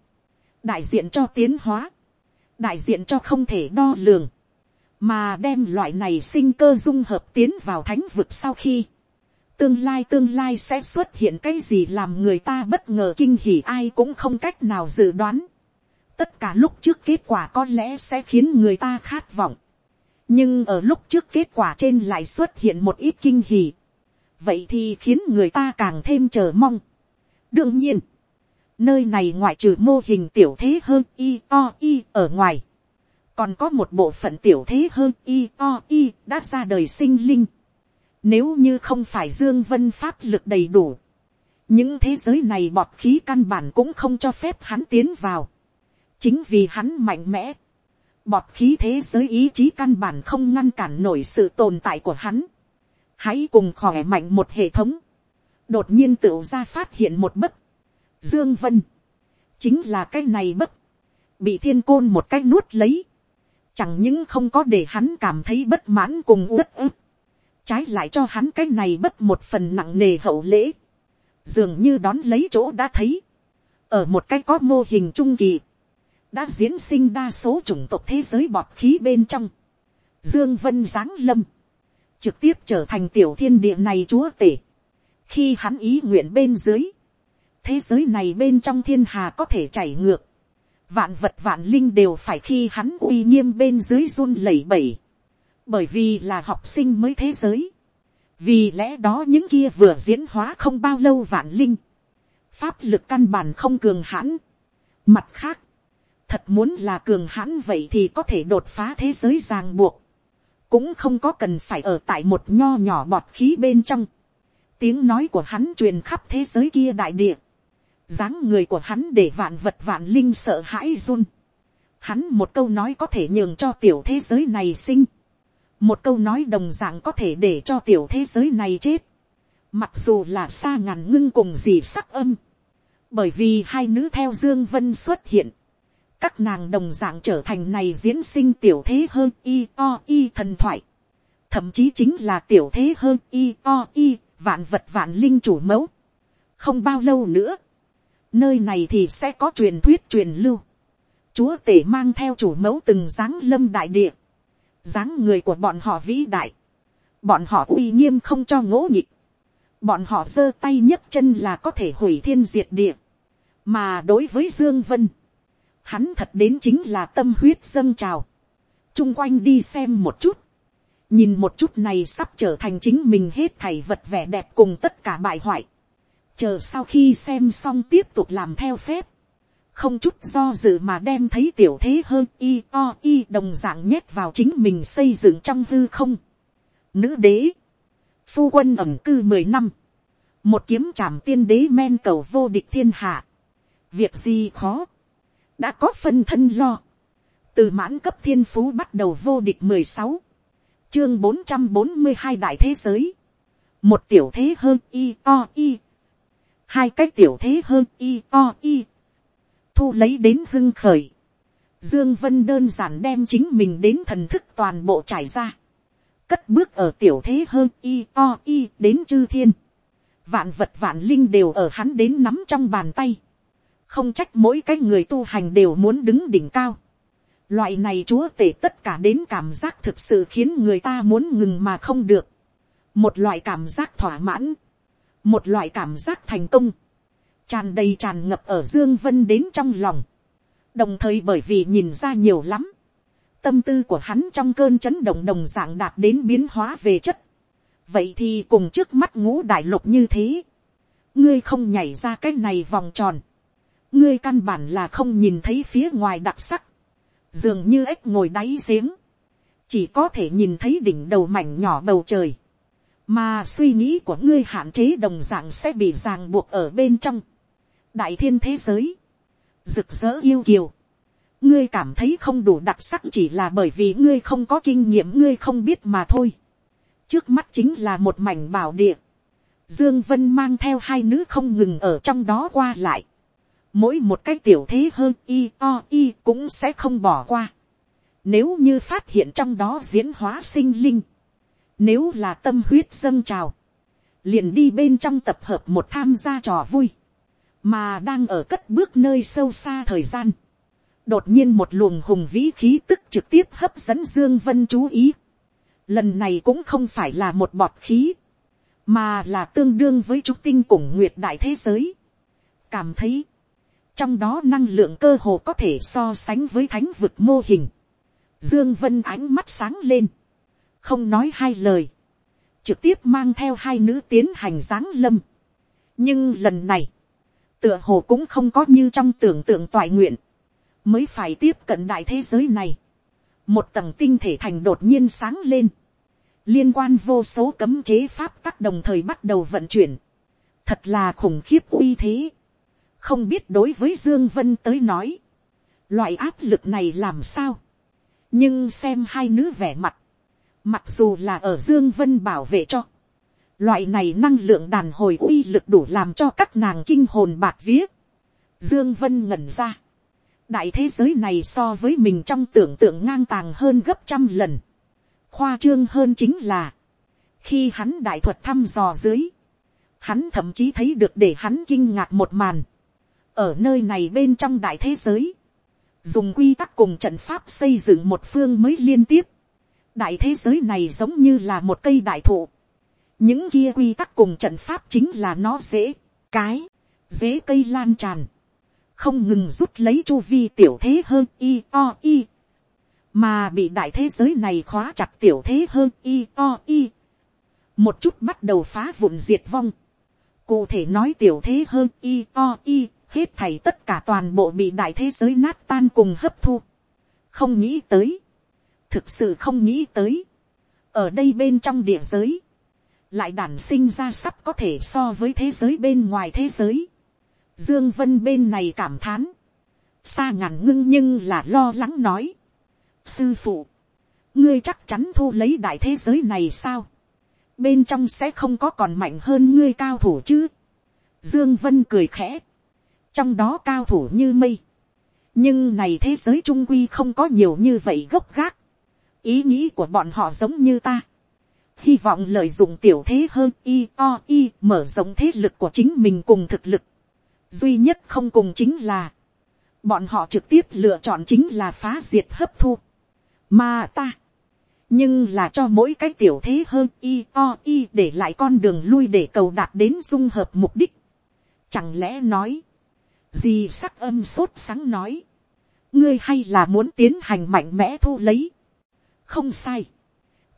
Đại diện cho tiến hóa. Đại diện cho không thể đo lường. Mà đem loại này sinh cơ dung hợp tiến vào thánh vực sau khi. Tương lai tương lai sẽ xuất hiện cái gì làm người ta bất ngờ kinh hỉ ai cũng không cách nào dự đoán tất cả lúc trước kết quả có lẽ sẽ khiến người ta khát vọng nhưng ở lúc trước kết quả trên lại xuất hiện một ít kinh hỉ vậy thì khiến người ta càng thêm chờ mong. đương nhiên, nơi này ngoại trừ mô hình tiểu thế hơn i o i ở ngoài, còn có một bộ phận tiểu thế hơn i o i đã ra đời sinh linh. Nếu như không phải dương vân pháp lực đầy đủ, những thế giới này bọt khí căn bản cũng không cho phép hắn tiến vào chính vì hắn mạnh mẽ, bọt khí thế giới ý chí căn bản không ngăn cản nổi sự tồn tại của hắn. Hãy cùng khỏe mạnh một hệ thống, đột nhiên tựu ra phát hiện một bất, dương vân, chính là cái này bất, bị thiên côn một cái nuốt lấy, chẳng những không có để hắn cảm thấy bất mãn cùng uất ức, trái lại cho hắn cái này bất một phần nặng nề hậu lễ, dường như đón lấy chỗ đã thấy, ở một cái có mô hình trung kỳ, đã diễn sinh đa số chủng tộc thế giới bọt khí bên trong, dương vân giáng lâm, trực tiếp trở thành tiểu thiên địa này chúa tể. khi hắn ý nguyện bên dưới, thế giới này bên trong thiên hà có thể chảy ngược, vạn vật vạn linh đều phải khi hắn uy nghiêm bên dưới run lẩy bẩy, bởi vì là học sinh mới thế giới, vì lẽ đó những kia vừa diễn hóa không bao lâu vạn linh, pháp lực căn bản không cường hãn. Mặt khác, thật muốn là cường hãn vậy thì có thể đột phá thế giới ràng buộc, cũng không có cần phải ở tại một nho nhỏ bọt khí bên trong. tiếng nói của hắn truyền khắp thế giới kia đại địa. dáng người của hắn để vạn vật vạn linh sợ hãi run. hắn một câu nói có thể nhường cho tiểu thế giới này sinh. một câu nói đồng dạng có thể để cho tiểu thế giới này chết. mặc dù là xa ngàn ngưng cùng gì sắc âm. bởi vì hai nữ theo dương vân xuất hiện các nàng đồng dạng trở thành này diễn sinh tiểu thế hơn y o y thần thoại, thậm chí chính là tiểu thế hơn y o y vạn vật vạn linh chủ mẫu. không bao lâu nữa, nơi này thì sẽ có truyền thuyết truyền lưu, chúa tể mang theo chủ mẫu từng dáng lâm đại địa, dáng người của bọn họ vĩ đại, bọn họ uy nghiêm không cho ngỗ nhịp, bọn họ giơ tay nhấc chân là có thể hủy thiên diệt địa, mà đối với dương vân, hắn thật đến chính là tâm huyết dâng trào, chung quanh đi xem một chút, nhìn một chút này sắp trở thành chính mình hết thảy vật vẻ đẹp cùng tất cả bại hoại, chờ sau khi xem xong tiếp tục làm theo phép, không chút do dự mà đem thấy tiểu thế hơn y o y đồng dạng nhét vào chính mình xây dựng trong hư không. Nữ đế, phu quân ẩm cư mười năm, một kiếm trảm tiên đế men cầu vô địch thiên hạ, việc gì khó, đã có phân thân lo, từ mãn cấp thiên phú bắt đầu vô địch mười sáu, chương bốn trăm bốn mươi hai đại thế giới, một tiểu thế hơn i o i hai cái tiểu thế hơn i o i thu lấy đến hưng khởi, dương vân đơn giản đem chính mình đến thần thức toàn bộ trải ra, cất bước ở tiểu thế hơn i o i đến chư thiên, vạn vật vạn linh đều ở hắn đến nắm trong bàn tay, không trách mỗi cái người tu hành đều muốn đứng đỉnh cao, loại này chúa tể tất cả đến cảm giác thực sự khiến người ta muốn ngừng mà không được, một loại cảm giác thỏa mãn, một loại cảm giác thành công, tràn đầy tràn ngập ở dương vân đến trong lòng, đồng thời bởi vì nhìn ra nhiều lắm, tâm tư của hắn trong cơn chấn động đồng dạng đạt đến biến hóa về chất, vậy thì cùng trước mắt ngũ đại lục như thế, ngươi không nhảy ra cái này vòng tròn, ngươi căn bản là không nhìn thấy phía ngoài đặc sắc, dường như ếch ngồi đáy giếng, chỉ có thể nhìn thấy đỉnh đầu mảnh nhỏ bầu trời, mà suy nghĩ của ngươi hạn chế đồng dạng sẽ bị ràng buộc ở bên trong, đại thiên thế giới, rực rỡ yêu kiều, ngươi cảm thấy không đủ đặc sắc chỉ là bởi vì ngươi không có kinh nghiệm ngươi không biết mà thôi. trước mắt chính là một mảnh bảo địa. dương vân mang theo hai nữ không ngừng ở trong đó qua lại mỗi một cái tiểu thế hơn y o y cũng sẽ không bỏ qua. nếu như phát hiện trong đó diễn hóa sinh linh, nếu là tâm huyết dâng trào, liền đi bên trong tập hợp một tham gia trò vui mà đang ở cất bước nơi sâu xa thời gian, đột nhiên một luồng hùng vĩ khí tức trực tiếp hấp dẫn dương vân chú ý. lần này cũng không phải là một bọt khí, mà là tương đương với trúc tinh cùng nguyệt đại thế giới. cảm thấy, trong đó năng lượng cơ hồ có thể so sánh với thánh vực mô hình. dương vân ánh mắt sáng lên, không nói hai lời, trực tiếp mang theo hai nữ tiến hành giáng lâm. nhưng lần này, tựa hồ cũng không có như trong tưởng tượng toại nguyện, mới phải tiếp cận đại thế giới này. một tầng tinh thể thành đột nhiên sáng lên, liên quan vô số cấm chế pháp tắc đồng thời bắt đầu vận chuyển, thật là khủng khiếp uy thế, không biết đối với dương vân tới nói, loại áp lực này làm sao, nhưng xem hai nữ vẻ mặt, mặc dù là ở dương vân bảo vệ cho, Loại này năng lượng đàn hồi uy lực đủ làm cho các nàng kinh hồn bạt vía. Dương Vân ngẩn ra. Đại thế giới này so với mình trong tưởng tượng ngang tàng hơn gấp trăm lần. Khoa trương hơn chính là. Khi hắn đại thuật thăm dò dưới. Hắn thậm chí thấy được để hắn kinh ngạc một màn. Ở nơi này bên trong đại thế giới. Dùng quy tắc cùng trận pháp xây dựng một phương mới liên tiếp. Đại thế giới này giống như là một cây đại thụ. Những kia quy tắc cùng trận pháp chính là nó dễ, cái, dễ cây lan tràn, không ngừng rút lấy chu vi tiểu thế hơn i o i mà bị đại thế giới này khóa chặt tiểu thế hơn i o i một chút bắt đầu phá vụn diệt vong, cụ thể nói tiểu thế hơn i o i hết thảy tất cả toàn bộ bị đại thế giới nát tan cùng hấp thu, không nghĩ tới, thực sự không nghĩ tới, ở đây bên trong địa giới, lại đản sinh ra sắp có thể so với thế giới bên ngoài thế giới. Dương Vân bên này cảm thán, xa ngàn ngưng nhưng là lo lắng nói. Sư phụ, ngươi chắc chắn thu lấy đại thế giới này sao? Bên trong sẽ không có còn mạnh hơn ngươi cao thủ chứ? Dương Vân cười khẽ, trong đó cao thủ như mây. Nhưng này thế giới trung quy không có nhiều như vậy gốc gác. Ý nghĩ của bọn họ giống như ta hy vọng lợi dụng tiểu thế hơn i o i mở rộng thế lực của chính mình cùng thực lực. duy nhất không cùng chính là, bọn họ trực tiếp lựa chọn chính là phá diệt hấp thu. mà ta, nhưng là cho mỗi cái tiểu thế hơn i o i để lại con đường lui để cầu đạt đến dung hợp mục đích. chẳng lẽ nói, Di sắc âm sốt sáng nói, ngươi hay là muốn tiến hành mạnh mẽ thu lấy. không sai.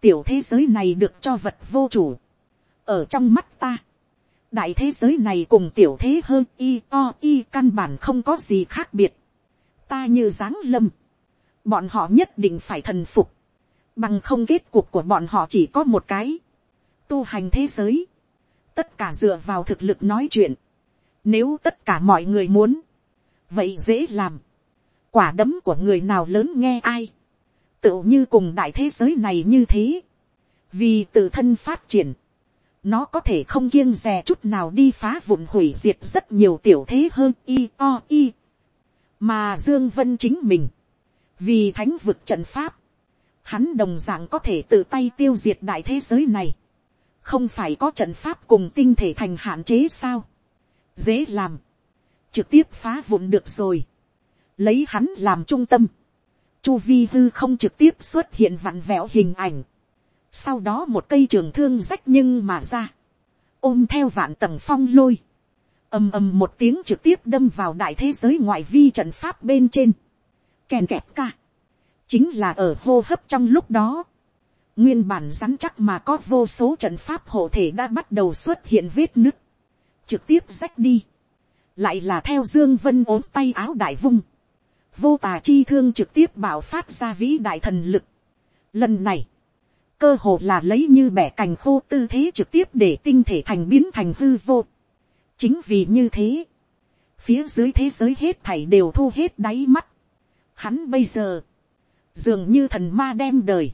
tiểu thế giới này được cho vật vô chủ. ở trong mắt ta, đại thế giới này cùng tiểu thế hơn y o y căn bản không có gì khác biệt. ta như dáng lâm. bọn họ nhất định phải thần phục. bằng không kết cuộc của bọn họ chỉ có một cái. tu hành thế giới. tất cả dựa vào thực lực nói chuyện nếu tất cả mọi người muốn, vậy dễ làm. Quả đấm của người nào lớn nghe ai, tựu như cùng đại thế giới này như thế, vì tự thân phát triển, nó có thể không kiêng dè chút nào đi phá vụn hủy diệt rất nhiều tiểu thế hơn y o y, mà dương vân chính mình, vì thánh vực trận pháp, hắn đồng dạng có thể tự tay tiêu diệt đại thế giới này, không phải có trận pháp cùng tinh thể thành hạn chế sao, dễ làm, trực tiếp phá vụn được rồi, lấy hắn làm trung tâm, chu vi hư không trực tiếp xuất hiện vặn vẹo hình ảnh, sau đó một cây trường thương rách nhưng mà ra, ôm theo vạn tầng phong lôi, ầm ầm một tiếng trực tiếp đâm vào đại thế giới ngoại vi trận pháp bên trên, kèn kẹp ca, chính là ở hô hấp trong lúc đó, nguyên bản rắn chắc mà có vô số trận pháp hộ thể đã bắt đầu xuất hiện vết nứt, trực tiếp rách đi, lại là theo dương vân ốm tay áo đại vung, vô tà chi thương trực tiếp bảo phát ra vĩ đại thần lực. Lần này, cơ hồ là lấy như bẻ cành khô tư thế trực tiếp để tinh thể thành biến thành hư vô. chính vì như thế, phía dưới thế giới hết thảy đều thu hết đáy mắt. Hắn bây giờ, dường như thần ma đem đời,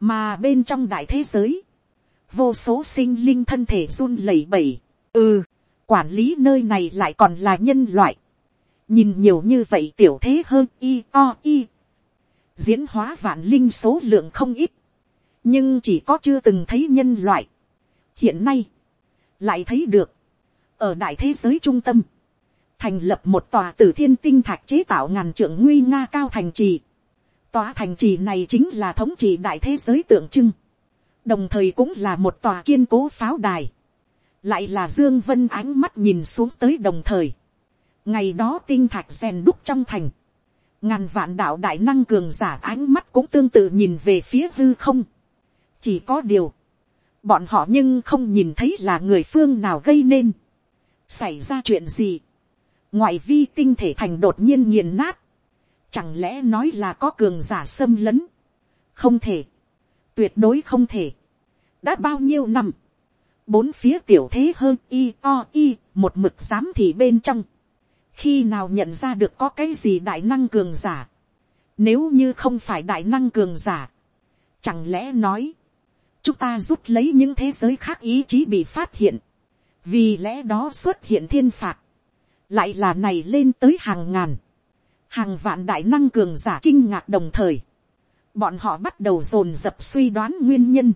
mà bên trong đại thế giới, vô số sinh linh thân thể run lẩy bẩy ừ, quản lý nơi này lại còn là nhân loại. Nhìn nhiều như vậy tiểu thế hơn y o y, diễn hóa vạn linh số lượng không ít, nhưng chỉ có chưa từng thấy nhân loại. hiện nay, lại thấy được, ở đại thế giới trung tâm, thành lập một tòa tử thiên tinh thạch chế tạo ngàn trưởng nguy nga cao thành trì. Tòa thành trì này chính là thống trị đại thế giới tượng trưng, đồng thời cũng là một tòa kiên cố pháo đài, lại là dương vân ánh mắt nhìn xuống tới đồng thời, ngày đó tinh thạch rèn đúc trong thành, ngàn vạn đạo đại năng cường giả ánh mắt cũng tương tự nhìn về phía hư không. chỉ có điều, bọn họ nhưng không nhìn thấy là người phương nào gây nên. xảy ra chuyện gì. ngoại vi tinh thể thành đột nhiên nghiền nát. chẳng lẽ nói là có cường giả xâm lấn. không thể. tuyệt đối không thể. đã bao nhiêu năm bốn phía tiểu thế hơn y o y một mực giám thị bên trong. Khi nào nhận ra được có cái gì đại năng cường giả, nếu như không phải đại năng cường giả, chẳng lẽ nói, chúng ta rút lấy những thế giới khác ý chí bị phát hiện, vì lẽ đó xuất hiện thiên phạt, lại là này lên tới hàng ngàn, hàng vạn đại năng cường giả kinh ngạc đồng thời, bọn họ bắt đầu dồn dập suy đoán nguyên nhân,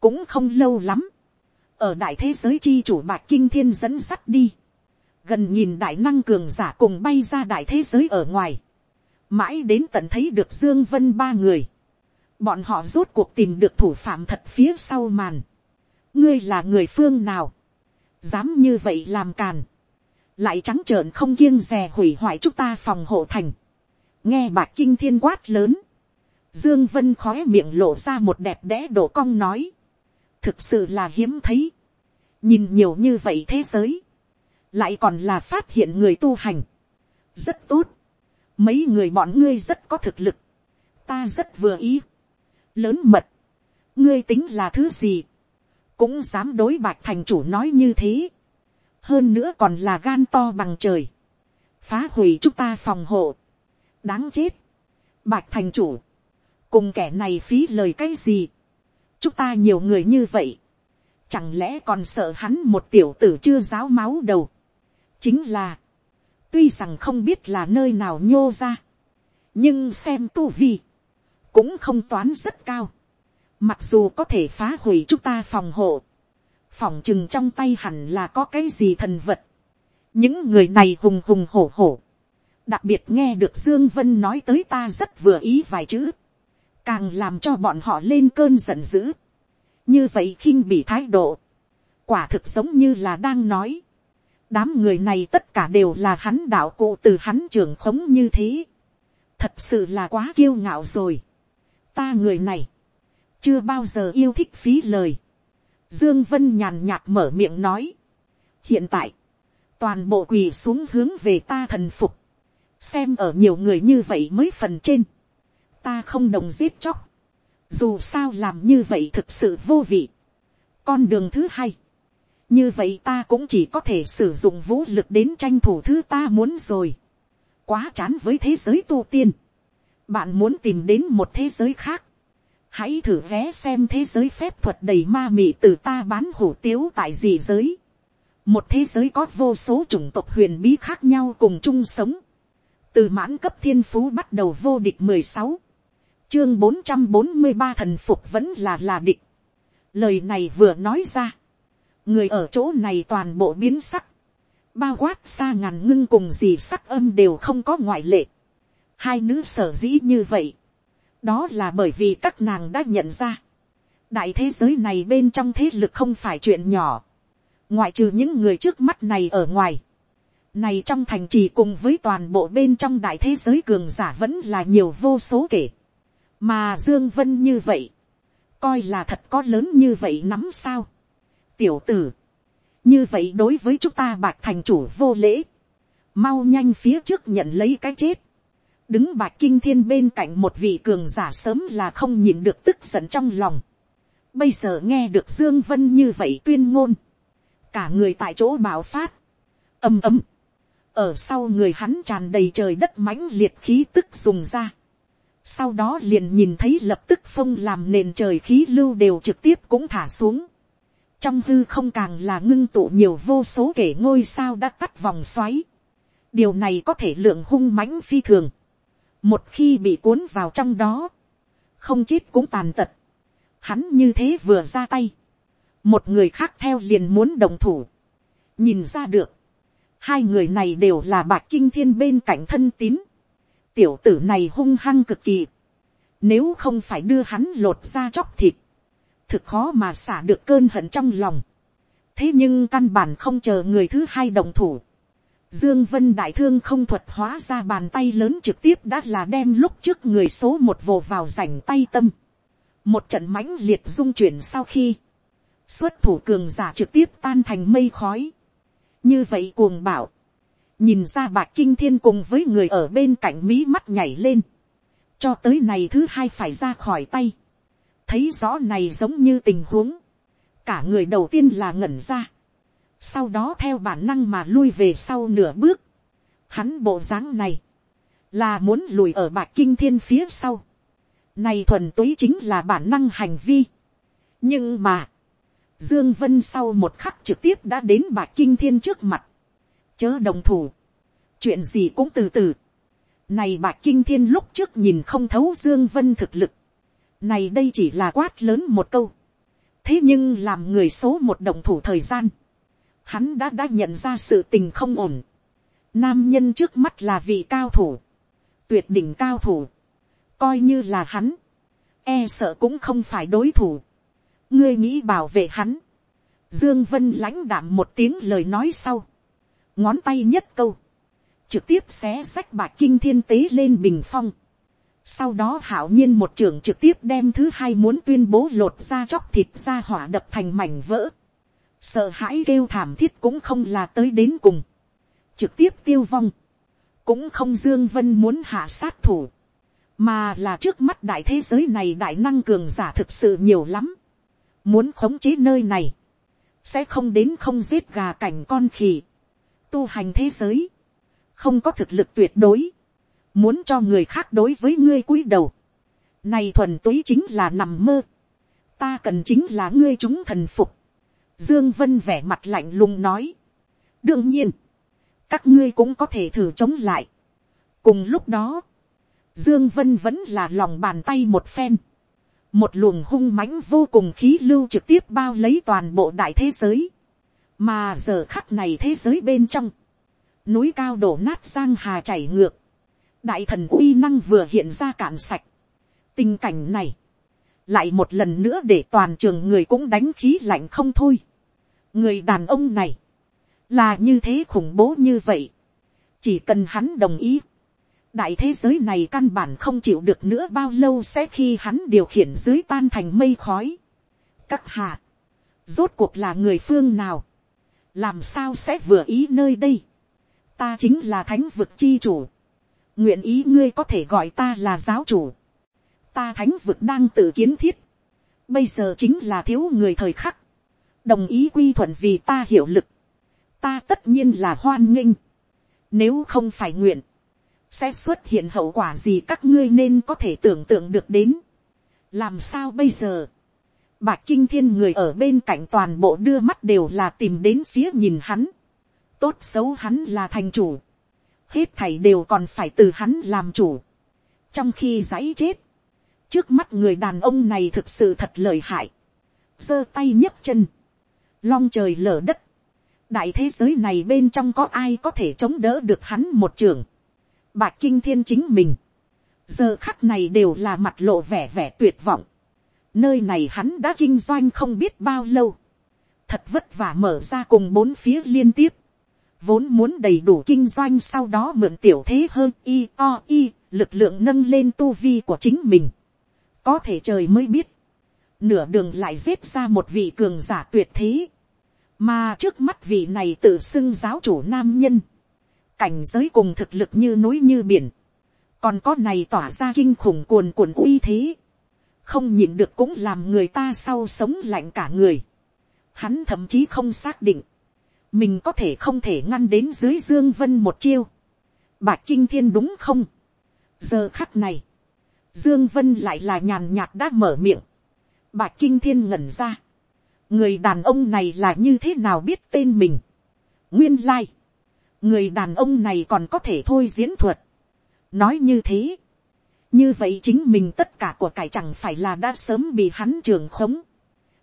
cũng không lâu lắm, ở đại thế giới chi chủ bạc kinh thiên dẫn sắt đi, gần nhìn đại năng cường giả cùng bay ra đại thế giới ở ngoài, mãi đến tận thấy được dương vân ba người, bọn họ rốt cuộc tìm được thủ phạm thật phía sau màn, ngươi là người phương nào, dám như vậy làm càn, lại trắng trợn không kiêng dè hủy hoại chúng ta phòng hộ thành, nghe bạc kinh thiên quát lớn, dương vân khói miệng lộ ra một đẹp đẽ đổ cong nói, thực sự là hiếm thấy, nhìn nhiều như vậy thế giới, lại còn là phát hiện người tu hành, rất tốt, mấy người bọn ngươi rất có thực lực, ta rất vừa ý, lớn mật, ngươi tính là thứ gì, cũng dám đối bạch thành chủ nói như thế, hơn nữa còn là gan to bằng trời, phá hủy chúng ta phòng hộ, đáng chết, bạch thành chủ, cùng kẻ này phí lời cái gì, chúng ta nhiều người như vậy, chẳng lẽ còn sợ hắn một tiểu tử chưa giáo máu đầu, chính là, tuy rằng không biết là nơi nào nhô ra, nhưng xem tu vi, cũng không toán rất cao, mặc dù có thể phá hủy chúng ta phòng hộ, phòng chừng trong tay hẳn là có cái gì thần vật, những người này hùng hùng hổ hổ, đặc biệt nghe được dương vân nói tới ta rất vừa ý vài chữ, càng làm cho bọn họ lên cơn giận dữ, như vậy khinh bị thái độ, quả thực giống như là đang nói, đám người này tất cả đều là hắn đạo cụ từ hắn trưởng khống như thế. thật sự là quá kiêu ngạo rồi. ta người này, chưa bao giờ yêu thích phí lời. dương vân nhàn nhạt mở miệng nói. hiện tại, toàn bộ quỳ xuống hướng về ta thần phục. xem ở nhiều người như vậy mới phần trên ta không đồng giết chóc. dù sao làm như vậy thực sự vô vị. con đường thứ hai, như vậy ta cũng chỉ có thể sử dụng vũ lực đến tranh thủ thứ ta muốn rồi. quá chán với thế giới tu tiên. bạn muốn tìm đến một thế giới khác. hãy thử vé xem thế giới phép thuật đầy ma mị từ ta bán hủ tiếu tại gì giới. một thế giới có vô số chủng tộc huyền bí khác nhau cùng chung sống. từ mãn cấp thiên phú bắt đầu vô địch mười sáu chương bốn trăm bốn mươi ba thần phục vẫn là là địch. lời này vừa nói ra. Người ở chỗ này toàn bộ biến sắc, bao quát xa ngàn ngưng cùng gì sắc âm đều không có ngoại lệ. hai nữ sở dĩ như vậy, đó là bởi vì các nàng đã nhận ra, đại thế giới này bên trong thế lực không phải chuyện nhỏ, ngoại trừ những người trước mắt này ở ngoài, này trong thành trì cùng với toàn bộ bên trong đại thế giới cường giả vẫn là nhiều vô số kể, mà dương vân như vậy, coi là thật có lớn như vậy nắm sao, tiểu tử. như vậy đối với chúng ta bạc thành chủ vô lễ. mau nhanh phía trước nhận lấy cái chết. đứng bạc kinh thiên bên cạnh một vị cường giả sớm là không nhìn được tức giận trong lòng. bây giờ nghe được dương vân như vậy tuyên ngôn. cả người tại chỗ bạo phát. ầm ầm. ở sau người hắn tràn đầy trời đất mãnh liệt khí tức dùng ra sau đó liền nhìn thấy lập tức phong làm nền trời khí lưu đều trực tiếp cũng thả xuống trong hư không càng là ngưng tụ nhiều vô số kể ngôi sao đã tắt vòng xoáy. điều này có thể lượng hung mãnh phi thường. một khi bị cuốn vào trong đó, không chết cũng tàn tật. hắn như thế vừa ra tay. một người khác theo liền muốn đồng thủ. nhìn ra được, hai người này đều là bạc kinh thiên bên cạnh thân tín tiểu tử này hung hăng cực kỳ. nếu không phải đưa hắn lột ra chóc thịt, thực khó mà xả được cơn hận trong lòng. thế nhưng căn bản không chờ người thứ hai đồng thủ. Dương Vân đại thương không thuật hóa ra bàn tay lớn trực tiếp đã là đem lúc trước người số một vồ vào rảnh tay tâm. Một trận mãnh liệt dung chuyển sau khi xuất thủ cường giả trực tiếp tan thành mây khói. Như vậy cuồng bảo. Nhìn ra bạc kinh thiên cùng với người ở bên cạnh mí mắt nhảy lên. Cho tới này thứ hai phải ra khỏi tay. Thấy rõ này giống như tình huống, cả người đầu tiên là ngẩn ra, sau đó theo bản năng mà lui về sau nửa bước, hắn bộ dáng này, là muốn lùi ở bạc kinh thiên phía sau, này thuần túy chính là bản năng hành vi, nhưng mà, dương vân sau một khắc trực tiếp đã đến bạc kinh thiên trước mặt, chớ đồng thủ, chuyện gì cũng từ từ, này bạc kinh thiên lúc trước nhìn không thấu dương vân thực lực, này đây chỉ là quát lớn một câu. Thế nhưng làm người số một đồng thủ thời gian. Hắn đã đã nhận ra sự tình không ổn. Nam nhân trước mắt là vị cao thủ. Tuyệt đỉnh cao thủ. Coi như là hắn. E sợ cũng không phải đối thủ. Ngươi nghĩ bảo vệ hắn. Dương Vân lãnh đạm một tiếng lời nói sau. Ngón tay nhất câu. Trực tiếp xé sách bạc kinh thiên tế lên bình phong sau đó hảo nhiên một trưởng trực tiếp đem thứ hai muốn tuyên bố lột ra chóc thịt ra hỏa đập thành mảnh vỡ. Sợ hãi kêu thảm thiết cũng không là tới đến cùng. Trực tiếp tiêu vong. Cũng không Dương Vân muốn hạ sát thủ. Mà là trước mắt đại thế giới này đại năng cường giả thực sự nhiều lắm. Muốn khống chế nơi này. Sẽ không đến không giết gà cảnh con khỉ. Tu hành thế giới. Không có thực lực tuyệt đối muốn cho người khác đối với ngươi cúi đầu, này thuần túy chính là nằm mơ, ta cần chính là ngươi chúng thần phục, dương vân vẻ mặt lạnh lùng nói, đương nhiên, các ngươi cũng có thể thử chống lại, cùng lúc đó, dương vân vẫn là lòng bàn tay một phen, một luồng hung mãnh vô cùng khí lưu trực tiếp bao lấy toàn bộ đại thế giới, mà giờ khắc này thế giới bên trong, núi cao đổ nát giang hà chảy ngược, đại thần uy năng vừa hiện ra cạn sạch. tình cảnh này, lại một lần nữa để toàn trường người cũng đánh khí lạnh không thôi. người đàn ông này, là như thế khủng bố như vậy. chỉ cần hắn đồng ý, đại thế giới này căn bản không chịu được nữa bao lâu sẽ khi hắn điều khiển dưới tan thành mây khói. các hạ, rốt cuộc là người phương nào, làm sao sẽ vừa ý nơi đây, ta chính là thánh vực chi chủ, nguyện ý ngươi có thể gọi ta là giáo chủ, ta thánh vực đang tự kiến thiết, bây giờ chính là thiếu người thời khắc, đồng ý quy thuận vì ta hiệu lực, ta tất nhiên là hoan nghênh, nếu không phải nguyện, sẽ xuất hiện hậu quả gì các ngươi nên có thể tưởng tượng được đến. làm sao bây giờ, Bạch kinh thiên người ở bên cạnh toàn bộ đưa mắt đều là tìm đến phía nhìn hắn, tốt xấu hắn là thành chủ, hết thảy đều còn phải từ hắn làm chủ, trong khi giấy chết, trước mắt người đàn ông này thực sự thật lợi hại, giơ tay nhấc chân, long trời lở đất, đại thế giới này bên trong có ai có thể chống đỡ được hắn một trường, bạch kinh thiên chính mình, giờ khắc này đều là mặt lộ vẻ vẻ tuyệt vọng, nơi này hắn đã kinh doanh không biết bao lâu, thật vất vả mở ra cùng bốn phía liên tiếp, vốn muốn đầy đủ kinh doanh sau đó mượn tiểu thế hơn y o y lực lượng nâng lên tu vi của chính mình, có thể trời mới biết, nửa đường lại giết ra một vị cường giả tuyệt thế, mà trước mắt vị này tự xưng giáo chủ nam nhân, cảnh giới cùng thực lực như núi như biển, còn có này tỏa ra kinh khủng cuồn cuộn uy thế, không nhìn được cũng làm người ta sau sống lạnh cả người. Hắn thậm chí không xác định, mình có thể không thể ngăn đến dưới dương vân một chiêu. Bạch kinh thiên đúng không? giờ khắc này, dương vân lại là nhàn nhạt đã mở miệng. Bạch kinh thiên ngẩn ra. người đàn ông này là như thế nào biết tên mình. nguyên lai, like người đàn ông này còn có thể thôi diễn thuật. nói như thế, như vậy chính mình tất cả của cải chẳng phải là đã sớm bị hắn trường khống.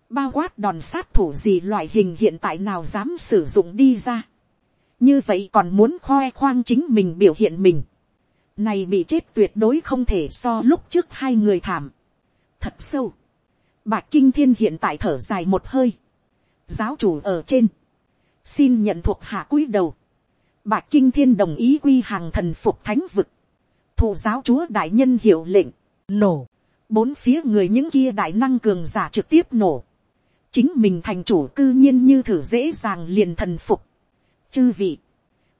bao quát đòn sát thủ gì loại hình hiện tại nào dám sử dụng đi ra. như vậy còn muốn khoe khoang chính mình biểu hiện mình. này bị chết tuyệt đối không thể so lúc trước hai người thảm. thật sâu. bạc kinh thiên hiện tại thở dài một hơi. giáo chủ ở trên. xin nhận thuộc hạ cúi đầu Bạch Kinh Thiên đồng ý quy hàng thần phục thánh vực. Thủ giáo chúa đại nhân hiệu lệnh. Nổ. Bốn phía người những kia đại năng cường giả trực tiếp nổ. Chính mình thành chủ cư nhiên như thử dễ dàng liền thần phục. Chư vị.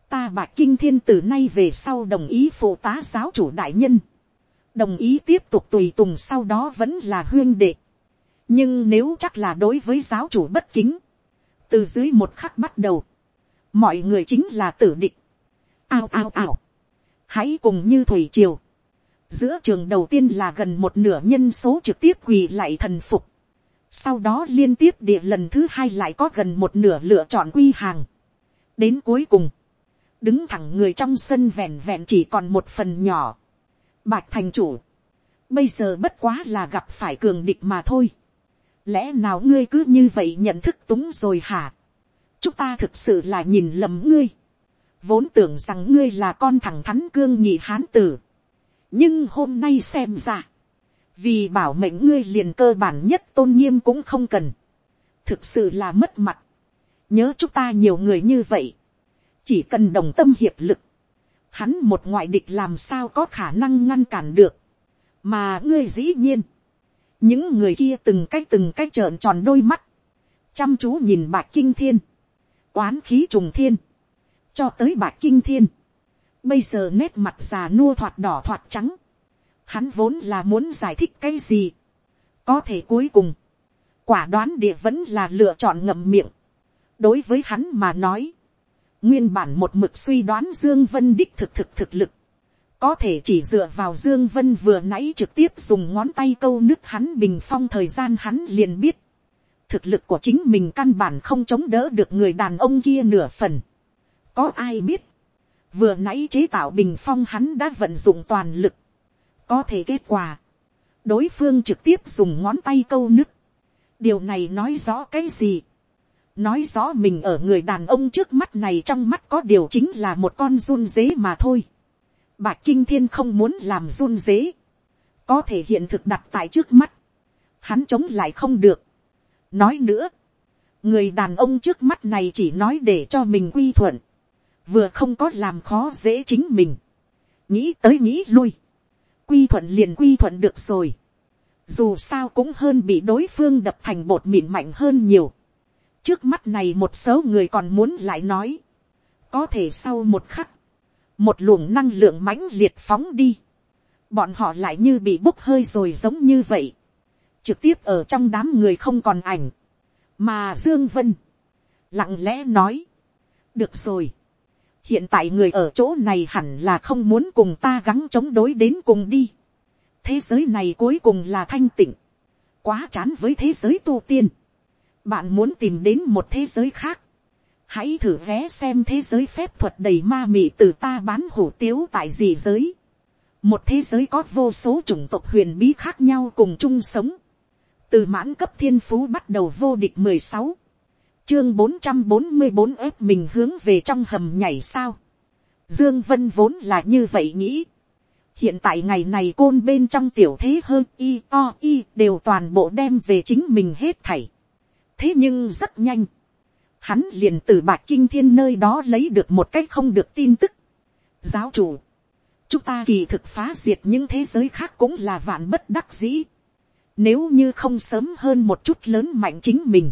Ta bạc Kinh Thiên từ nay về sau đồng ý phụ tá giáo chủ đại nhân. Đồng ý tiếp tục tùy tùng sau đó vẫn là huyên đệ. Nhưng nếu chắc là đối với giáo chủ bất kính. Từ dưới một khắc bắt đầu mọi người chính là tử địch. ao ao ao, hãy cùng như thủy triều. giữa trường đầu tiên là gần một nửa nhân số trực tiếp quỳ lại thần phục. sau đó liên tiếp địa lần thứ hai lại có gần một nửa lựa chọn quy hàng. đến cuối cùng, đứng thẳng người trong sân vẹn vẹn chỉ còn một phần nhỏ. bạch thành chủ, bây giờ bất quá là gặp phải cường địch mà thôi. lẽ nào ngươi cứ như vậy nhận thức túng rồi hả? chúng ta thực sự là nhìn lầm ngươi, vốn tưởng rằng ngươi là con thằng thắn cương nhị hán tử, nhưng hôm nay xem ra, vì bảo mệnh ngươi liền cơ bản nhất tôn nghiêm cũng không cần, thực sự là mất mặt, nhớ chúng ta nhiều người như vậy, chỉ cần đồng tâm hiệp lực, hắn một ngoại địch làm sao có khả năng ngăn cản được, mà ngươi dĩ nhiên, những người kia từng cách từng cách trợn tròn đôi mắt, chăm chú nhìn bạc kinh thiên, oán khí trùng thiên, cho tới bạc kinh thiên, bây giờ nét mặt già nua thoạt đỏ thoạt trắng, hắn vốn là muốn giải thích cái gì, có thể cuối cùng, quả đoán địa vẫn là lựa chọn ngậm miệng, đối với hắn mà nói, nguyên bản một mực suy đoán dương vân đích thực thực thực lực, có thể chỉ dựa vào dương vân vừa nãy trực tiếp dùng ngón tay câu nước hắn bình phong thời gian hắn liền biết, thực lực của chính mình căn bản không chống đỡ được người đàn ông kia nửa phần có ai biết, vừa nãy chế tạo bình phong hắn đã vận dụng toàn lực, có thể kết quả, đối phương trực tiếp dùng ngón tay câu nứt. điều này nói rõ cái gì, nói rõ mình ở người đàn ông trước mắt này trong mắt có điều chính là một con run dế mà thôi. Bạch kinh thiên không muốn làm run dế, có thể hiện thực đặt tại trước mắt, hắn chống lại không được, nói nữa, người đàn ông trước mắt này chỉ nói để cho mình quy thuận, vừa không có làm khó dễ chính mình, nghĩ tới nghĩ lui, quy thuận liền quy thuận được rồi, dù sao cũng hơn bị đối phương đập thành bột mịn mạnh hơn nhiều, trước mắt này một số người còn muốn lại nói, có thể sau một khắc, một luồng năng lượng mãnh liệt phóng đi, bọn họ lại như bị bốc hơi rồi giống như vậy, trực tiếp ở trong đám người không còn ảnh, mà dương vân, lặng lẽ nói, được rồi, hiện tại người ở chỗ này hẳn là không muốn cùng ta gắng chống đối đến cùng đi, thế giới này cuối cùng là thanh tịnh, quá chán với thế giới tu tiên, bạn muốn tìm đến một thế giới khác, hãy thử vé xem thế giới phép thuật đầy ma mị từ ta bán hủ tiếu tại gì giới, một thế giới có vô số chủng tộc huyền bí khác nhau cùng chung sống, từ mãn cấp thiên phú bắt đầu vô địch mười sáu, chương bốn trăm bốn mươi bốn ép mình hướng về trong hầm nhảy sao. dương vân vốn là như vậy nghĩ. hiện tại ngày này côn bên trong tiểu thế hơn y o y đều toàn bộ đem về chính mình hết thảy. thế nhưng rất nhanh, hắn liền từ bạc kinh thiên nơi đó lấy được một cách không được tin tức. giáo chủ, chúng ta kỳ thực phá diệt những thế giới khác cũng là vạn bất đắc dĩ. Nếu như không sớm hơn một chút lớn mạnh chính mình.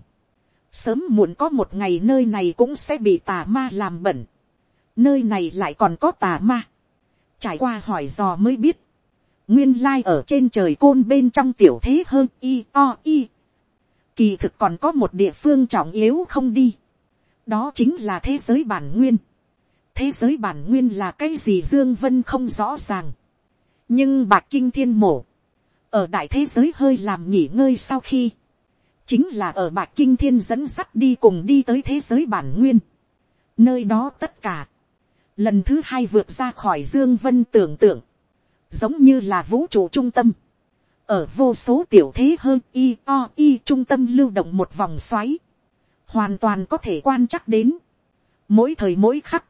Sớm muộn có một ngày nơi này cũng sẽ bị tà ma làm bẩn. Nơi này lại còn có tà ma. Trải qua hỏi dò mới biết. Nguyên lai ở trên trời côn bên trong tiểu thế hơn y o y. Kỳ thực còn có một địa phương trọng yếu không đi. Đó chính là thế giới bản nguyên. Thế giới bản nguyên là cái gì Dương Vân không rõ ràng. Nhưng bạc kinh thiên mổ ở đại thế giới hơi làm nghỉ ngơi sau khi, chính là ở bạc kinh thiên dẫn sắt đi cùng đi tới thế giới bản nguyên. nơi đó tất cả, lần thứ hai vượt ra khỏi dương vân tưởng tượng, giống như là vũ trụ trung tâm, ở vô số tiểu thế hơn y o y trung tâm lưu động một vòng xoáy, hoàn toàn có thể quan chắc đến, mỗi thời mỗi khắc,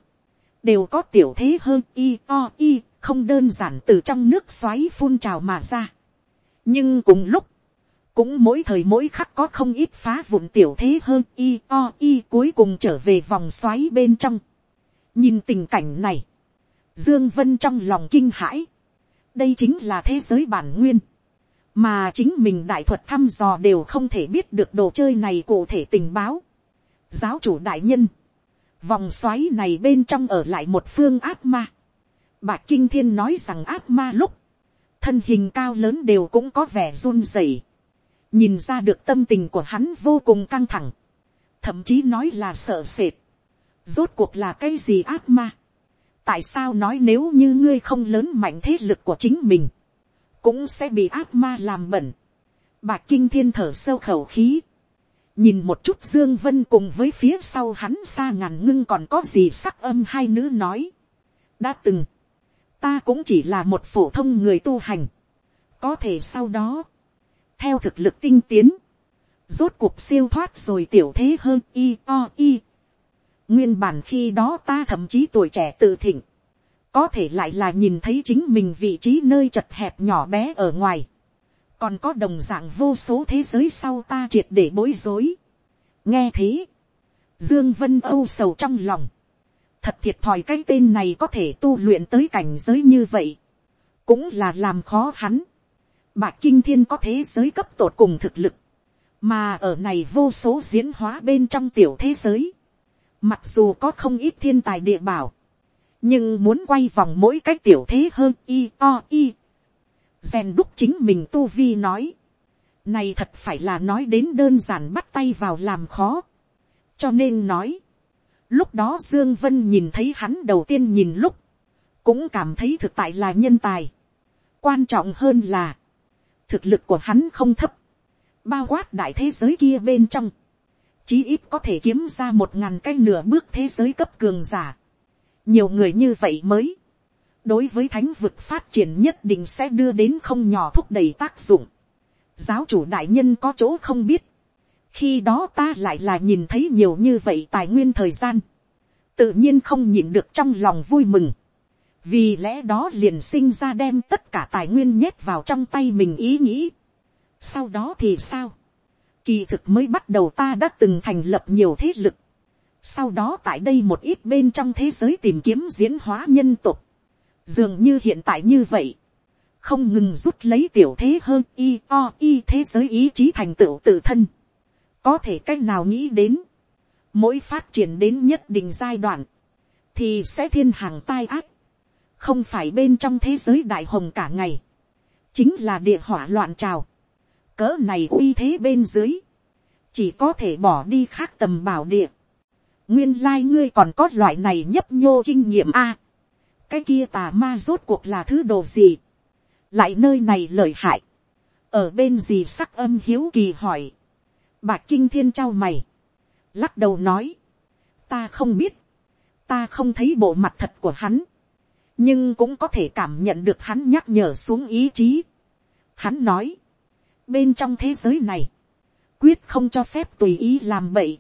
đều có tiểu thế hơn y o y không đơn giản từ trong nước xoáy phun trào mà ra. Nhưng cùng lúc, cũng mỗi thời mỗi khắc có không ít phá vụn tiểu thế hơn y o y cuối cùng trở về vòng xoáy bên trong. nhìn tình cảnh này, dương vân trong lòng kinh hãi, đây chính là thế giới bản nguyên, mà chính mình đại thuật thăm dò đều không thể biết được đồ chơi này cụ thể tình báo. giáo chủ đại nhân, vòng xoáy này bên trong ở lại một phương ác ma. Bạc Kinh Thiên nói rằng ác ma lúc thân hình cao lớn đều cũng có vẻ run rẩy, nhìn ra được tâm tình của hắn vô cùng căng thẳng, thậm chí nói là sợ sệt, rốt cuộc là cái gì ác ma, tại sao nói nếu như ngươi không lớn mạnh thế lực của chính mình, cũng sẽ bị ác ma làm bẩn, bạc kinh thiên thở sâu khẩu khí, nhìn một chút dương vân cùng với phía sau hắn xa ngàn ngưng còn có gì sắc âm hai nữ nói, đã từng, ta cũng chỉ là một phổ thông người tu hành. có thể sau đó, theo thực lực tinh tiến, rốt cuộc siêu thoát rồi tiểu thế hơn y o y. nguyên bản khi đó ta thậm chí tuổi trẻ tự thỉnh, có thể lại là nhìn thấy chính mình vị trí nơi chật hẹp nhỏ bé ở ngoài, còn có đồng dạng vô số thế giới sau ta triệt để bối rối. nghe thế, dương vân âu sầu trong lòng, thật thiệt thòi cái tên này có thể tu luyện tới cảnh giới như vậy, cũng là làm khó hắn. Bạch kinh thiên có thế giới cấp tột cùng thực lực, mà ở này vô số diễn hóa bên trong tiểu thế giới, mặc dù có không ít thiên tài địa bảo, nhưng muốn quay vòng mỗi cách tiểu thế hơn y o y. Rèn đúc chính mình tu vi nói, này thật phải là nói đến đơn giản bắt tay vào làm khó, cho nên nói, Lúc đó Dương Vân nhìn thấy hắn đầu tiên nhìn lúc, cũng cảm thấy thực tại là nhân tài. Quan trọng hơn là, thực lực của hắn không thấp, bao quát đại thế giới kia bên trong, chí ít có thể kiếm ra một ngàn cái nửa bước thế giới cấp cường giả. nhiều người như vậy mới, đối với thánh vực phát triển nhất định sẽ đưa đến không nhỏ thúc đẩy tác dụng. giáo chủ đại nhân có chỗ không biết, khi đó ta lại là nhìn thấy nhiều như vậy tài nguyên thời gian, tự nhiên không nhìn được trong lòng vui mừng, vì lẽ đó liền sinh ra đem tất cả tài nguyên nhét vào trong tay mình ý nghĩ. sau đó thì sao, kỳ thực mới bắt đầu ta đã từng thành lập nhiều thế lực, sau đó tại đây một ít bên trong thế giới tìm kiếm diễn hóa nhân tục, dường như hiện tại như vậy, không ngừng rút lấy tiểu thế hơn y o y thế giới ý chí thành tựu tự thân, có thể c á c h nào nghĩ đến, mỗi phát triển đến nhất định giai đoạn, thì sẽ thiên hàng tai ác, không phải bên trong thế giới đại hồng cả ngày, chính là địa hỏa loạn trào, cỡ này uy thế bên dưới, chỉ có thể bỏ đi khác tầm bảo địa, nguyên lai ngươi còn có loại này nhấp nhô kinh nghiệm a, cái kia tà ma rốt cuộc là thứ đồ gì, lại nơi này lời hại, ở bên gì sắc âm hiếu kỳ hỏi, bạc kinh thiên trao mày, lắc đầu nói, ta không biết, ta không thấy bộ mặt thật của hắn, nhưng cũng có thể cảm nhận được hắn nhắc nhở xuống ý chí. Hắn nói, bên trong thế giới này, quyết không cho phép tùy ý làm bậy,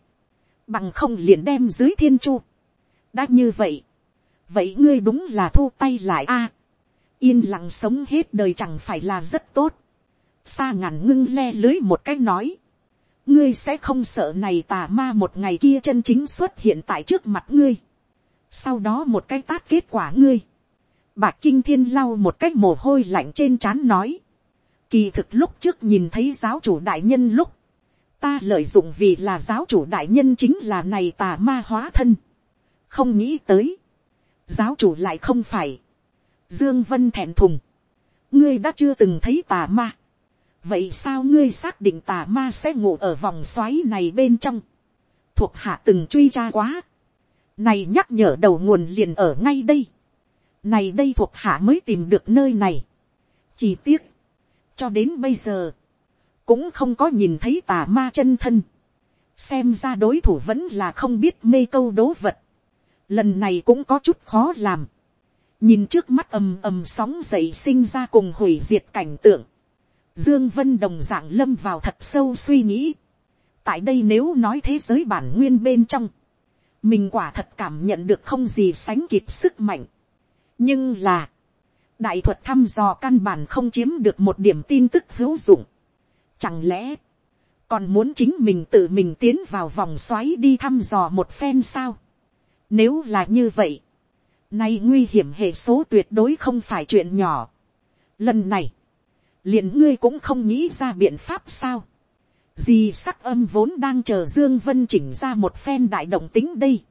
bằng không liền đem dưới thiên chu. đã như vậy, vậy ngươi đúng là thu tay lại a yên lặng sống hết đời chẳng phải là rất tốt. xa ngàn ngưng le lưới một cách nói. ngươi sẽ không sợ này tà ma một ngày kia chân chính xuất hiện tại trước mặt ngươi. sau đó một cái tát kết quả ngươi bạc kinh thiên lau một cách mồ hôi lạnh trên trán nói. kỳ thực lúc trước nhìn thấy giáo chủ đại nhân lúc. ta lợi dụng vì là giáo chủ đại nhân chính là này tà ma hóa thân. không nghĩ tới. giáo chủ lại không phải Dương Vân thẹn thùng. Ngươi đã chưa từng thấy tà ma. Vậy sao ngươi xác định tà ma sẽ ngủ ở vòng xoáy này bên trong? Thuộc hạ từng truy tra quá. Này nhắc nhở đầu nguồn liền ở ngay đây. Này đây thuộc hạ mới tìm được nơi này. Chỉ tiếc. Cho đến bây giờ. Cũng không có nhìn thấy tà ma chân thân. Xem ra đối thủ vẫn là không biết mê câu đố vật. Lần này cũng có chút khó làm nhìn trước mắt ầm ầm sóng dậy sinh ra cùng hủy diệt cảnh tượng, dương vân đồng dạng lâm vào thật sâu suy nghĩ. tại đây nếu nói thế giới bản nguyên bên trong, mình quả thật cảm nhận được không gì sánh kịp sức mạnh nhưng là, đại thuật thăm dò căn bản không chiếm được một điểm tin tức hữu dụng. chẳng lẽ, còn muốn chính mình tự mình tiến vào vòng xoáy đi thăm dò một phen sao. nếu là như vậy, Nay nguy hiểm hệ số tuyệt đối không phải chuyện nhỏ. Lần này, liền ngươi cũng không nghĩ ra biện pháp sao. Gì sắc âm vốn đang chờ Dương Vân chỉnh ra một phen đại động tính đây.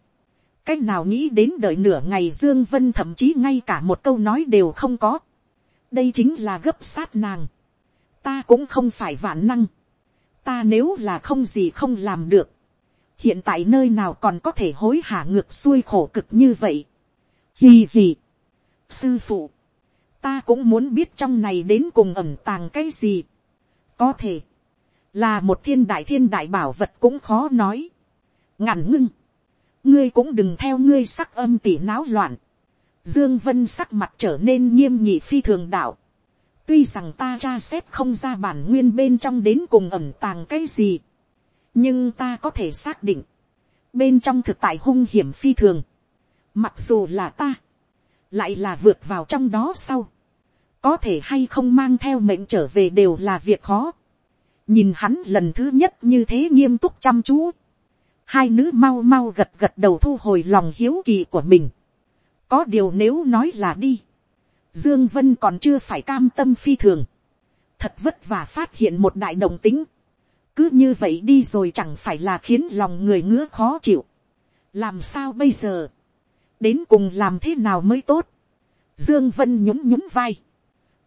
Cách nào nghĩ đến đợi nửa ngày Dương Vân thậm chí ngay cả một câu nói đều không có. Đây chính là gấp sát nàng. Ta cũng không phải vạn năng. Ta nếu là không gì không làm được. Hiện tại nơi nào còn có thể hối hả ngược xuôi khổ cực như vậy Hì hì. Sư phụ. Ta cũng muốn biết trong này đến cùng ẩm tàng cái gì. Có thể. Là một thiên đại thiên đại bảo vật cũng khó nói. Ngàn ngưng. Ngươi cũng đừng theo ngươi sắc âm tỉ náo loạn. Dương Vân sắc mặt trở nên nghiêm nghị phi thường đạo. Tuy rằng ta tra xét không ra bản nguyên bên trong đến cùng ẩm tàng cái gì. Nhưng ta có thể xác định. Bên trong thực tại hung hiểm phi thường Mặc dù là ta, lại là vượt vào trong đó sau. Có thể hay không mang theo mệnh trở về đều là việc khó. Nhìn hắn lần thứ nhất như thế nghiêm túc chăm chú. Hai nữ mau mau gật gật đầu thu hồi lòng hiếu kỳ của mình. Có điều nếu nói là đi. Dương Vân còn chưa phải cam tâm phi thường. Thật vất vả phát hiện một đại đồng tính. Cứ như vậy đi rồi chẳng phải là khiến lòng người ngứa khó chịu. Làm sao bây giờ? đến cùng làm thế nào mới tốt. Dương Vân nhún nhún vai.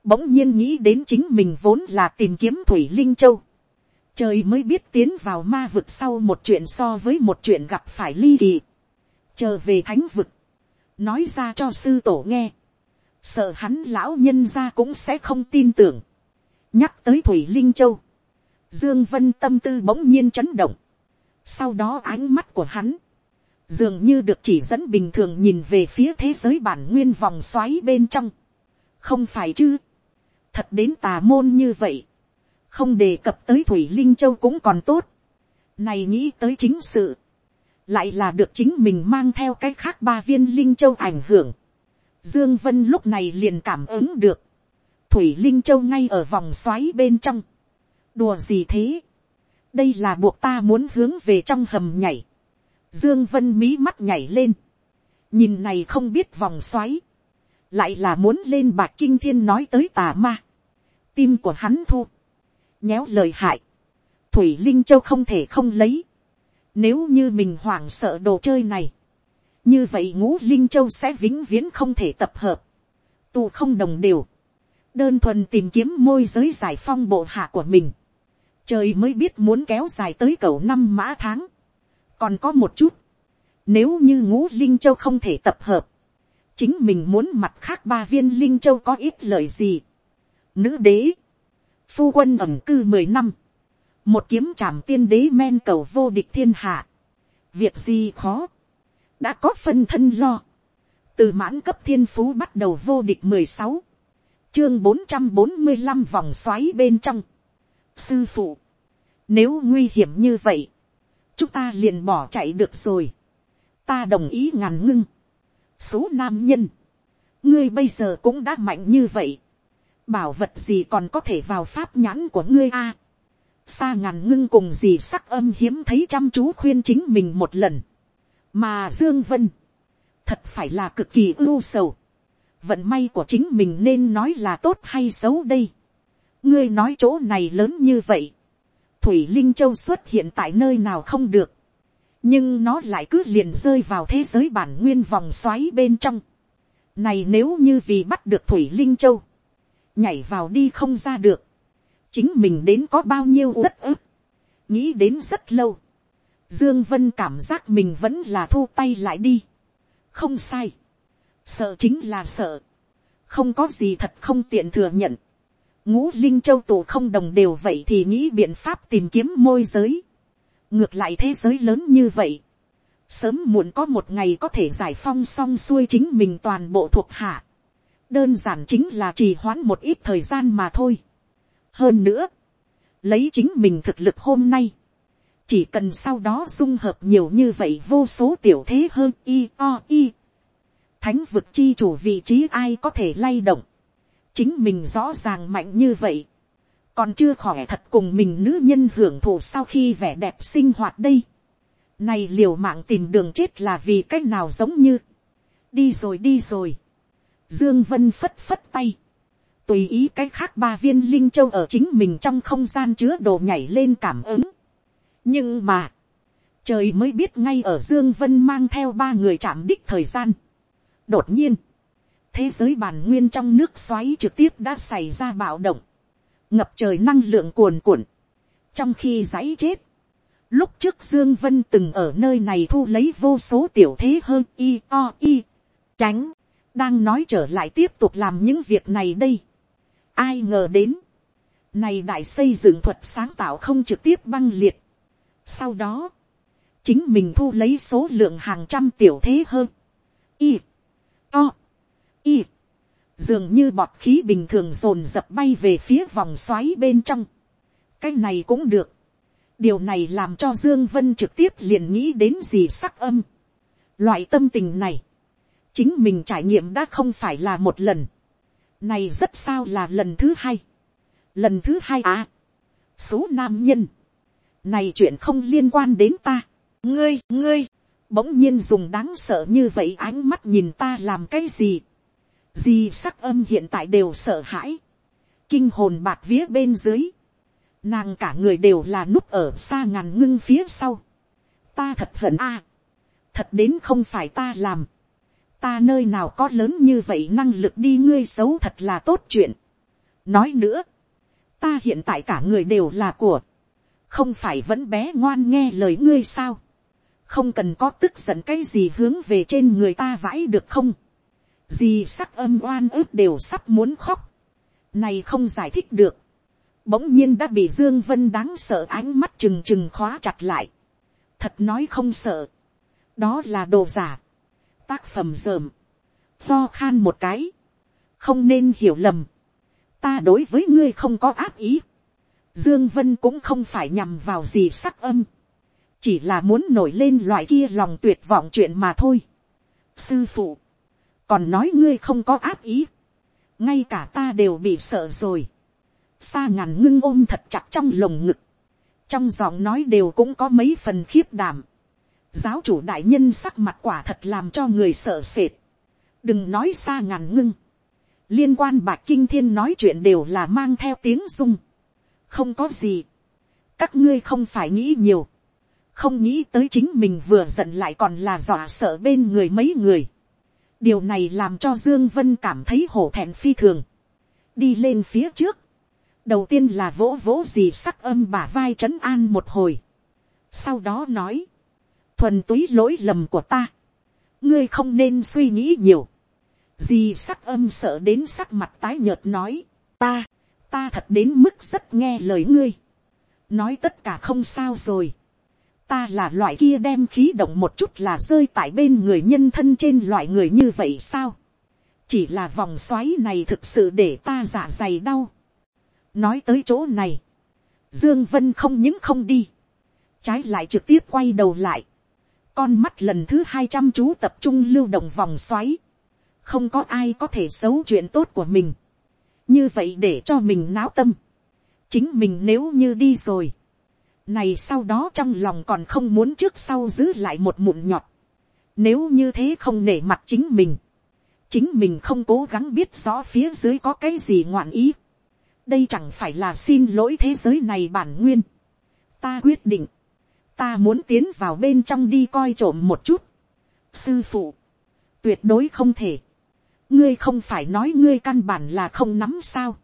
Bỗng nhiên nghĩ đến chính mình vốn là tìm kiếm Thủy Linh Châu. Trời mới biết tiến vào ma vực sau một chuyện so với một chuyện gặp phải ly kỳ. Chờ về thánh vực. Nói ra cho sư tổ nghe. Sợ hắn lão nhân ra cũng sẽ không tin tưởng. Nhắc tới Thủy Linh Châu. Dương Vân tâm tư bỗng nhiên chấn động. Sau đó ánh mắt của hắn dường như được chỉ dẫn bình thường nhìn về phía thế giới bản nguyên vòng xoáy bên trong. không phải chứ, thật đến tà môn như vậy, không đề cập tới thủy linh châu cũng còn tốt, này nghĩ tới chính sự, lại là được chính mình mang theo cái khác ba viên linh châu ảnh hưởng. Dương Vân lúc này liền cảm ứng được, thủy linh châu ngay ở vòng xoáy bên trong. đùa gì thế, đây là buộc ta muốn hướng về trong hầm nhảy Dương Vân mí mắt nhảy lên. Nhìn này không biết vòng xoáy. lại là muốn lên bạc kinh thiên nói tới tà ma, tim của hắn thu, nhéo lời hại, thủy linh châu không thể không lấy, nếu như mình hoảng sợ đồ chơi này, như vậy ngũ linh châu sẽ vĩnh viễn không thể tập hợp, tù không đồng đều, đơn thuần tìm kiếm môi giới giải phong bộ hạ của mình, trời mới biết muốn kéo dài tới cầu năm mã tháng, còn có một chút, nếu như ngũ linh châu không thể tập hợp, chính mình muốn mặt khác ba viên linh châu có ít lời gì. Nữ đế, phu quân ẩm cư mười năm, một kiếm trảm tiên đế men cầu vô địch thiên hạ, việc gì khó, đã có phân thân lo, từ mãn cấp thiên phú bắt đầu vô địch mười sáu, chương bốn trăm bốn mươi năm vòng xoáy bên trong, sư phụ, nếu nguy hiểm như vậy, chúng ta liền bỏ chạy được rồi, ta đồng ý ngàn ngưng, số nam nhân, ngươi bây giờ cũng đã mạnh như vậy, bảo vật gì còn có thể vào pháp nhãn của ngươi a, xa ngàn ngưng cùng gì sắc âm hiếm thấy chăm chú khuyên chính mình một lần, mà dương vân, thật phải là cực kỳ ưu sầu, vận may của chính mình nên nói là tốt hay xấu đây, ngươi nói chỗ này lớn như vậy, thủy linh châu xuất hiện tại nơi nào không được, nhưng nó lại cứ liền rơi vào thế giới bản nguyên vòng xoáy bên trong. Này nếu như vì bắt được Thủy Linh Châu, nhảy vào đi không ra được, chính mình đến có bao nhiêu đất ức, nghĩ đến rất lâu. Dương Vân cảm giác mình vẫn là thu tay lại đi. Không sai. Sợ chính là sợ. Không có gì thật không tiện thừa nhận. Ngũ Linh Châu tổ không đồng đều vậy thì nghĩ biện pháp tìm kiếm môi giới ngược lại thế giới lớn như vậy, sớm muộn có một ngày có thể giải phong xong xuôi chính mình toàn bộ thuộc hạ, đơn giản chính là trì hoãn một ít thời gian mà thôi. hơn nữa, lấy chính mình thực lực hôm nay, chỉ cần sau đó dung hợp nhiều như vậy vô số tiểu thế hơn y o y. thánh vực chi chủ vị trí ai có thể lay động, chính mình rõ ràng mạnh như vậy, còn chưa khỏe thật cùng mình nữ nhân hưởng thụ sau khi vẻ đẹp sinh hoạt đây. Này liều mạng tìm đường chết là vì cách nào giống như. Đi rồi đi rồi. Dương Vân phất phất tay. Tùy ý cách khác ba viên linh châu ở chính mình trong không gian chứa đồ nhảy lên cảm ứng. Nhưng mà. Trời mới biết ngay ở Dương Vân mang theo ba người chạm đích thời gian. Đột nhiên. Thế giới bản nguyên trong nước xoáy trực tiếp đã xảy ra bạo động ngập trời năng lượng cuồn cuộn, trong khi giấy chết, lúc trước dương vân từng ở nơi này thu lấy vô số tiểu thế hơn y o y, tránh, đang nói trở lại tiếp tục làm những việc này đây. ai ngờ đến, này đại xây dựng thuật sáng tạo không trực tiếp băng liệt. sau đó, chính mình thu lấy số lượng hàng trăm tiểu thế hơn, y, to y, dường như bọt khí bình thường rồn dập bay về phía vòng xoáy bên trong. cái này cũng được. điều này làm cho dương vân trực tiếp liền nghĩ đến gì sắc âm. loại tâm tình này, chính mình trải nghiệm đã không phải là một lần. này rất sao là lần thứ hai. lần thứ hai à. số nam nhân. này chuyện không liên quan đến ta. ngươi, ngươi, bỗng nhiên dùng đáng sợ như vậy ánh mắt nhìn ta làm cái gì Di sắc âm hiện tại đều sợ hãi. Kinh hồn bạc vía bên dưới. Nàng cả người đều là núp ở xa ngàn ngưng phía sau. Ta thật hận a Thật đến không phải ta làm. Ta nơi nào có lớn như vậy năng lực đi, ngươi xấu thật là tốt chuyện. Nói nữa. Ta hiện tại cả người đều là của. Không phải vẫn bé ngoan nghe lời ngươi sao. Không cần có tức giận cái gì hướng về trên người ta vãi được không gì sắc âm oan ức đều sắp muốn khóc. Này không giải thích được. Bỗng nhiên đã bị Dương Vân đáng sợ ánh mắt trừng trừng khóa chặt lại. Thật nói không sợ. Đó là đồ giả. Tác phẩm dởm. Lo khan một cái. Không nên hiểu lầm. Ta đối với ngươi không có ác ý. Dương Vân cũng không phải nhằm vào gì sắc âm. Chỉ là muốn nổi lên loại kia lòng tuyệt vọng chuyện mà thôi. Sư phụ còn nói ngươi không có áp ý, ngay cả ta đều bị sợ rồi, xa ngàn ngưng ôm thật chặt trong lồng ngực, trong giọng nói đều cũng có mấy phần khiếp đảm, giáo chủ đại nhân sắc mặt quả thật làm cho người sợ sệt, đừng nói xa ngàn ngưng, liên quan bạc kinh thiên nói chuyện đều là mang theo tiếng dung, không có gì, các ngươi không phải nghĩ nhiều, không nghĩ tới chính mình vừa giận lại còn là dọa sợ bên người mấy người. điều này làm cho dương vân cảm thấy hổ thẹn phi thường, đi lên phía trước, đầu tiên là vỗ vỗ gì sắc âm bả vai trấn an một hồi, sau đó nói, thuần túy lỗi lầm của ta, ngươi không nên suy nghĩ nhiều, di sắc âm sợ đến sắc mặt tái nhợt nói, ta, ta thật đến mức rất nghe lời ngươi, nói tất cả không sao rồi, ta là loại kia đem khí động một chút là rơi tại bên người nhân thân trên loại người như vậy sao, chỉ là vòng xoáy này thực sự để ta giả dày đau, nói tới chỗ này, dương vân không những không đi, trái lại trực tiếp quay đầu lại, con mắt lần thứ hai trăm chú tập trung lưu động vòng xoáy, không có ai có thể xấu chuyện tốt của mình, như vậy để cho mình náo tâm, chính mình nếu như đi rồi, này sau đó trong lòng còn không muốn trước sau giữ lại một mụn nhọt, nếu như thế không nể mặt chính mình, chính mình không cố gắng biết rõ phía dưới có cái gì ngoạn ý, đây chẳng phải là xin lỗi thế giới này bản nguyên, ta quyết định, ta muốn tiến vào bên trong đi coi trộm một chút. sư phụ, tuyệt đối không thể. ngươi không phải nói ngươi căn bản là không nắm sao.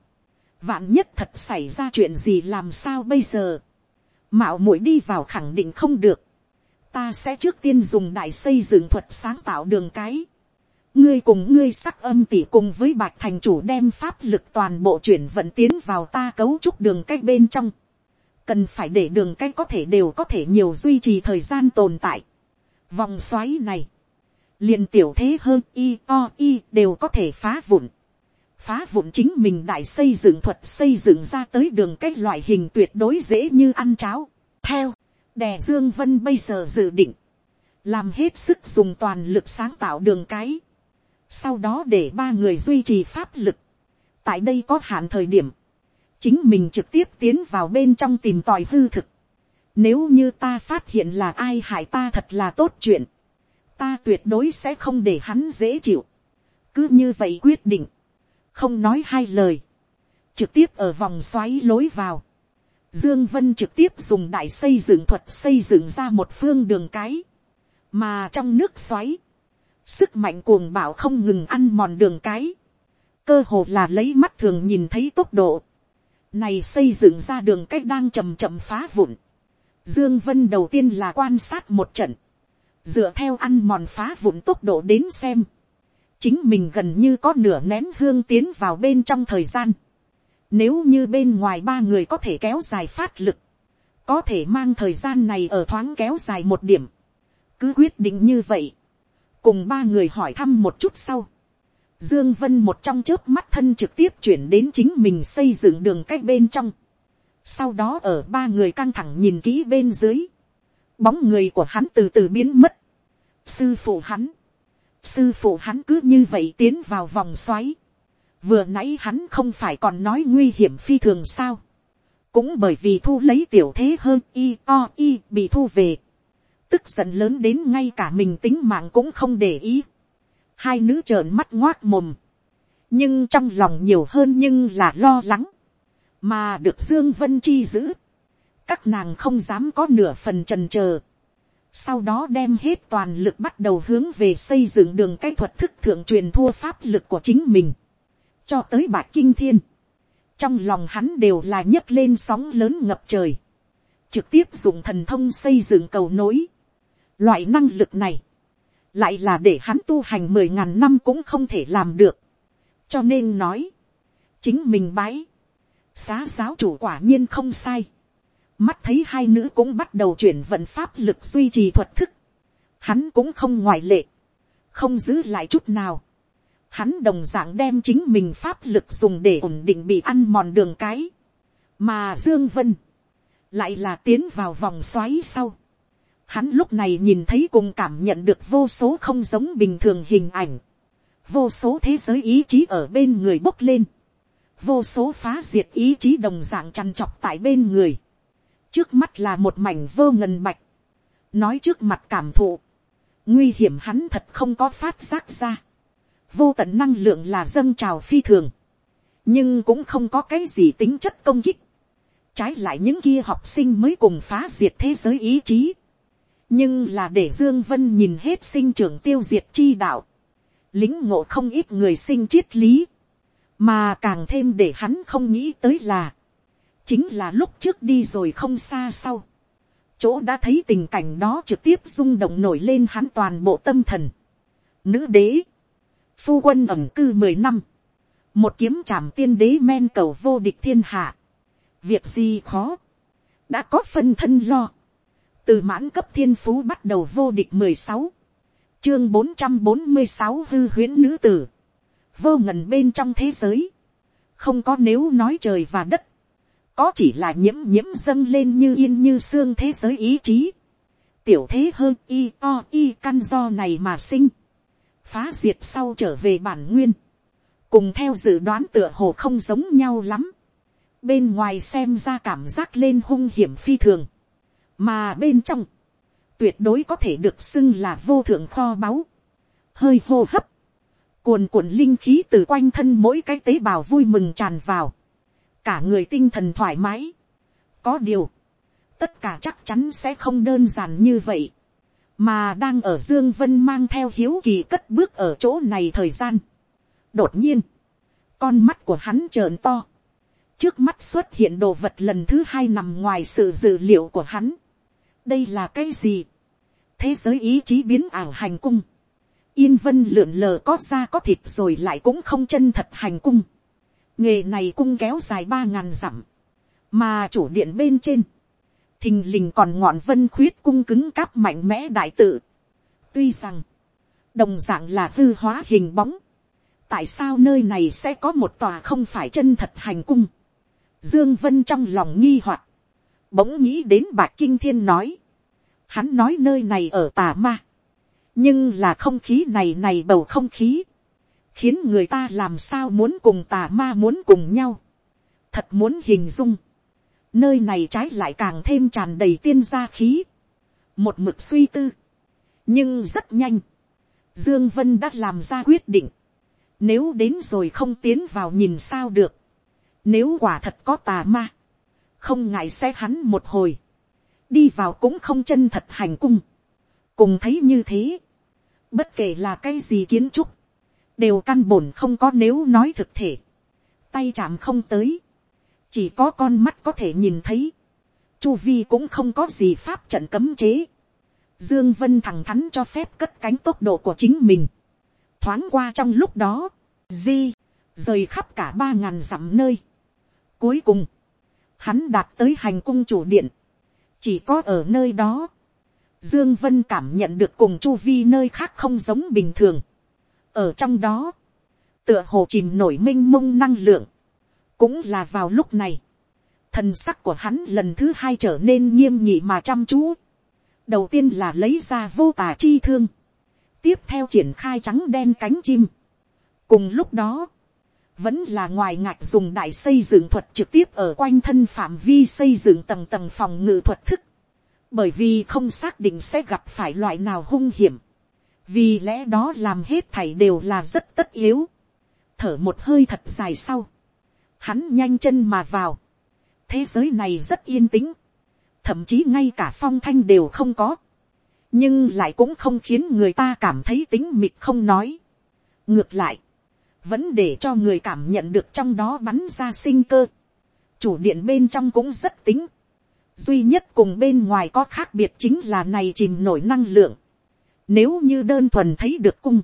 vạn nhất thật xảy ra chuyện gì làm sao bây giờ. mạo muội đi vào khẳng định không được. ta sẽ trước tiên dùng đại xây dựng thuật sáng tạo đường cái. ngươi cùng ngươi sắc âm tỉ cùng với bạch thành chủ đem pháp lực toàn bộ chuyển vận tiến vào ta cấu trúc đường cách bên trong cần phải để đường cái có thể đều có thể nhiều duy trì thời gian tồn tại. Vòng xoáy này, liền tiểu thế hơn y o y đều có thể phá vụn. Phá vụn chính mình đại xây dựng thuật xây dựng ra tới đường cái loại hình tuyệt đối dễ như ăn cháo. Theo, đè Dương Vân bây giờ dự định, làm hết sức dùng toàn lực sáng tạo đường cái. Sau đó để ba người duy trì pháp lực. Tại đây có hạn thời điểm chính mình trực tiếp tiến vào bên trong tìm tòi hư thực. Nếu như ta phát hiện là ai hại ta thật là tốt chuyện, ta tuyệt đối sẽ không để hắn dễ chịu. cứ như vậy quyết định, không nói hai lời, trực tiếp ở vòng xoáy lối vào. Dương Vân trực tiếp dùng đại xây dựng thuật xây dựng ra một phương đường cái, mà trong nước xoáy, sức mạnh cuồng bạo không ngừng ăn mòn đường cái, cơ hồ là lấy mắt thường nhìn thấy tốc độ, này xây dựng ra đường cách đang chậm chậm phá vụn. Dương Vân đầu tiên là quan sát một trận. Dựa theo ăn mòn phá vụn tốc độ đến xem. Chính mình gần như có nửa nén hương tiến vào bên trong thời gian. Nếu như bên ngoài ba người có thể kéo dài phát lực. Có thể mang thời gian này ở thoáng kéo dài một điểm. Cứ quyết định như vậy. Cùng ba người hỏi thăm một chút sau. Dương Vân một trong chớp mắt thân trực tiếp chuyển đến chính mình xây dựng đường cách bên trong. Sau đó ở ba người căng thẳng nhìn kỹ bên dưới. Bóng người của hắn từ từ biến mất. Sư phụ hắn. Sư phụ hắn cứ như vậy tiến vào vòng xoáy. Vừa nãy hắn không phải còn nói nguy hiểm phi thường sao. Cũng bởi vì thu lấy tiểu thế hơn y, o, y bị thu về. Tức giận lớn đến ngay cả mình tính mạng cũng không để ý hai nữ trợn mắt ngoác mồm, nhưng trong lòng nhiều hơn nhưng là lo lắng, mà được dương vân chi giữ, các nàng không dám có nửa phần trần chờ, sau đó đem hết toàn lực bắt đầu hướng về xây dựng đường cái thuật thức thượng truyền thua pháp lực của chính mình, cho tới bạc kinh thiên, trong lòng hắn đều là nhấc lên sóng lớn ngập trời, trực tiếp dùng thần thông xây dựng cầu nối. Loại năng lực này, lại là để hắn tu hành mười ngàn năm cũng không thể làm được. cho nên nói, chính mình bái, xá giáo chủ quả nhiên không sai. mắt thấy hai nữ cũng bắt đầu chuyển vận pháp lực duy trì thuật thức. hắn cũng không ngoại lệ, không giữ lại chút nào. hắn đồng d ạ n g đem chính mình pháp lực dùng để ổn định bị ăn mòn đường cái. mà dương vân, lại là tiến vào vòng xoáy sau Hắn lúc này nhìn thấy cùng cảm nhận được vô số không giống bình thường hình ảnh. Vô số thế giới ý chí ở bên người bốc lên. Vô số phá diệt ý chí đồng dạng chăn chọc tại bên người. Trước mắt là một mảnh vô ngần bạch. Nói trước mặt cảm thụ. Nguy hiểm hắn thật không có phát giác ra. vô tận năng lượng là dâng trào phi thường, nhưng cũng không có cái gì tính chất công kích, trái lại những kia học sinh mới cùng phá diệt thế giới ý chí, nhưng là để dương vân nhìn hết sinh trưởng tiêu diệt chi đạo, lính ngộ không ít người sinh triết lý, mà càng thêm để hắn không nghĩ tới là, chính là lúc trước đi rồi không xa sau, chỗ đã thấy tình cảnh đó trực tiếp rung động nổi lên hắn toàn bộ tâm thần. Nữ đế, phu quân ẩm cư mười năm, một kiếm trảm tiên đế men cầu vô địch thiên hạ, việc gì khó, đã có phân thân lo, từ mãn cấp thiên phú bắt đầu vô địch mười sáu, chương bốn trăm bốn mươi sáu hư huyễn nữ tử, vô ngần bên trong thế giới, không có nếu nói trời và đất, có chỉ là nhiễm nhiễm dâng lên như yên như xương thế giới ý chí, tiểu thế hơn y o y căn do này mà sinh, phá diệt sau trở về bản nguyên, cùng theo dự đoán tựa hồ không giống nhau lắm, bên ngoài xem ra cảm giác lên hung hiểm phi thường, mà bên trong, tuyệt đối có thể được xưng là vô thượng kho báu, hơi hô hấp, cuồn cuộn linh khí từ quanh thân mỗi cái tế bào vui mừng tràn vào, cả người tinh thần thoải mái. có điều, tất cả chắc chắn sẽ không đơn giản như vậy, mà đang ở dương vân mang theo hiếu kỳ cất bước ở chỗ này thời gian. đột nhiên, con mắt của hắn trợn to, trước mắt xuất hiện đồ vật lần thứ hai nằm ngoài sự dự liệu của hắn đây là cái gì, thế giới ý chí biến ảo hành cung, yên vân lượn lờ có da có thịt rồi lại cũng không chân thật hành cung. nghề này cung kéo dài ba ngàn dặm, mà chủ điện bên trên, thình lình còn ngọn vân khuyết cung cứng cáp mạnh mẽ đại tự. tuy rằng, đồng d ạ n g là hư hóa hình bóng, tại sao nơi này sẽ có một tòa không phải chân thật hành cung. dương vân trong lòng nghi hoặc, bỗng nghĩ đến bạc kinh thiên nói, hắn nói nơi này ở tà ma, nhưng là không khí này này bầu không khí, khiến người ta làm sao muốn cùng tà ma muốn cùng nhau, thật muốn hình dung, nơi này trái lại càng thêm tràn đầy tiên gia khí, một mực suy tư, nhưng rất nhanh, dương vân đã làm ra quyết định, nếu đến rồi không tiến vào nhìn sao được, nếu quả thật có tà ma, không ngại xe hắn một hồi, đi vào cũng không chân thật hành cung, cùng thấy như thế, bất kể là cái gì kiến trúc, đều căn bổn không có nếu nói thực thể, tay chạm không tới, chỉ có con mắt có thể nhìn thấy, chu vi cũng không có gì pháp trận cấm chế, dương vân thẳng thắn cho phép cất cánh tốc độ của chính mình, thoáng qua trong lúc đó, di, rời khắp cả ba ngàn dặm nơi. Cuối cùng, hắn đạt tới hành cung chủ điện, chỉ có ở nơi đó, Dương Vân cảm nhận được cùng chu vi nơi khác không giống bình thường. Ở trong đó, tựa hồ chìm nổi minh mông năng lượng. Cũng là vào lúc này, thần sắc của hắn lần thứ hai trở nên nghiêm nghị mà chăm chú. Đầu tiên là lấy ra vô tà chi thương. Tiếp theo triển khai trắng đen cánh chim. Cùng lúc đó, vẫn là ngoài ngạch dùng đại xây dựng thuật trực tiếp ở quanh thân phạm vi xây dựng tầng tầng phòng ngự thuật thức. Bởi vì không xác định sẽ gặp phải loại nào hung hiểm, vì lẽ đó làm hết thảy đều là rất tất yếu, thở một hơi thật dài sau, hắn nhanh chân mà vào, thế giới này rất yên tĩnh, thậm chí ngay cả phong thanh đều không có, nhưng lại cũng không khiến người ta cảm thấy tính mịt không nói. ngược lại, vẫn để cho người cảm nhận được trong đó bắn ra sinh cơ. chủ điện bên trong cũng rất tính, duy nhất cùng bên ngoài có khác biệt chính là này chìm nổi năng lượng. Nếu như đơn thuần thấy được cung,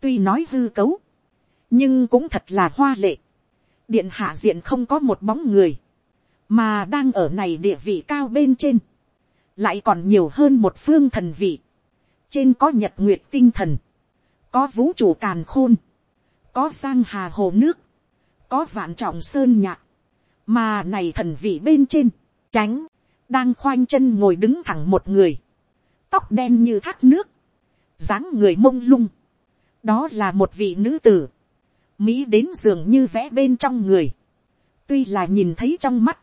tuy nói hư cấu, nhưng cũng thật là hoa lệ. Điện hạ diện không có một bóng người, mà đang ở này địa vị cao bên trên, lại còn nhiều hơn một phương thần vị. Trên có nhật nguyệt tinh thần, có vũ trụ càn khôn, có sang hà hồ nước, có vạn trọng sơn nhạc, mà này thần vị bên trên, tránh, đang khoanh chân ngồi đứng thẳng một người, tóc đen như thác nước, dáng người mông lung, đó là một vị nữ tử, mỹ đến giường như vẽ bên trong người, tuy là nhìn thấy trong mắt,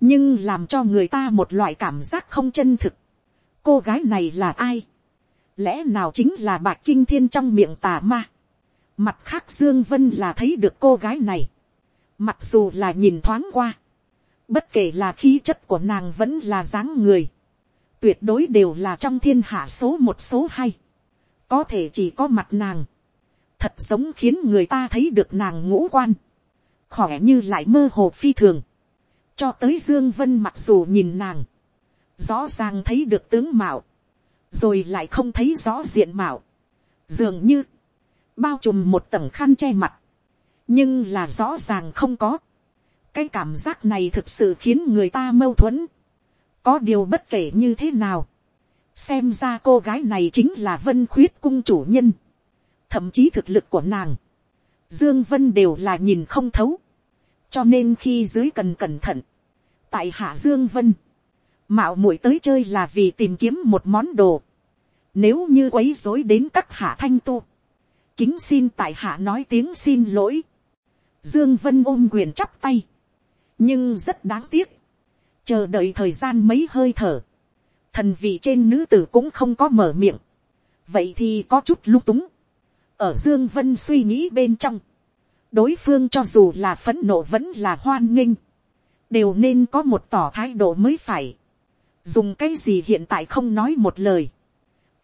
nhưng làm cho người ta một loại cảm giác không chân thực. cô gái này là ai, lẽ nào chính là bạc kinh thiên trong miệng tà ma, Mặt khác Dương Vân là thấy được cô gái này. Mặc dù là nhìn thoáng qua. Bất kể là khí chất của nàng vẫn là dáng người. Tuyệt đối đều là trong thiên hạ số một số hai. Có thể chỉ có mặt nàng. Thật giống khiến người ta thấy được nàng ngũ quan. Khỏe như lại mơ hồ phi thường. Cho tới Dương Vân mặc dù nhìn nàng. Rõ ràng thấy được tướng mạo. Rồi lại không thấy rõ diện mạo. Dường như bao trùm một tầng khăn che mặt, nhưng là rõ ràng không có. cái cảm giác này thực sự khiến người ta mâu thuẫn. có điều bất kể như thế nào, xem ra cô gái này chính là vân khuyết cung chủ nhân, thậm chí thực lực của nàng, dương vân đều là nhìn không thấu, cho nên khi dưới cần cẩn thận, tại hạ dương vân, mạo muội tới chơi là vì tìm kiếm một món đồ, nếu như quấy rối đến các hạ thanh tu, kính xin tại hạ nói tiếng xin lỗi. Dương Vân ôm quyền chắp tay. Nhưng rất đáng tiếc. Chờ đợi thời gian mấy hơi thở. Thần vị trên nữ tử cũng không có mở miệng. Vậy thì có chút lung túng. Ở Dương Vân suy nghĩ bên trong. Đối phương cho dù là phẫn nộ vẫn là hoan nghênh. Đều nên có một tỏ thái độ mới phải. Dùng cái gì hiện tại không nói một lời.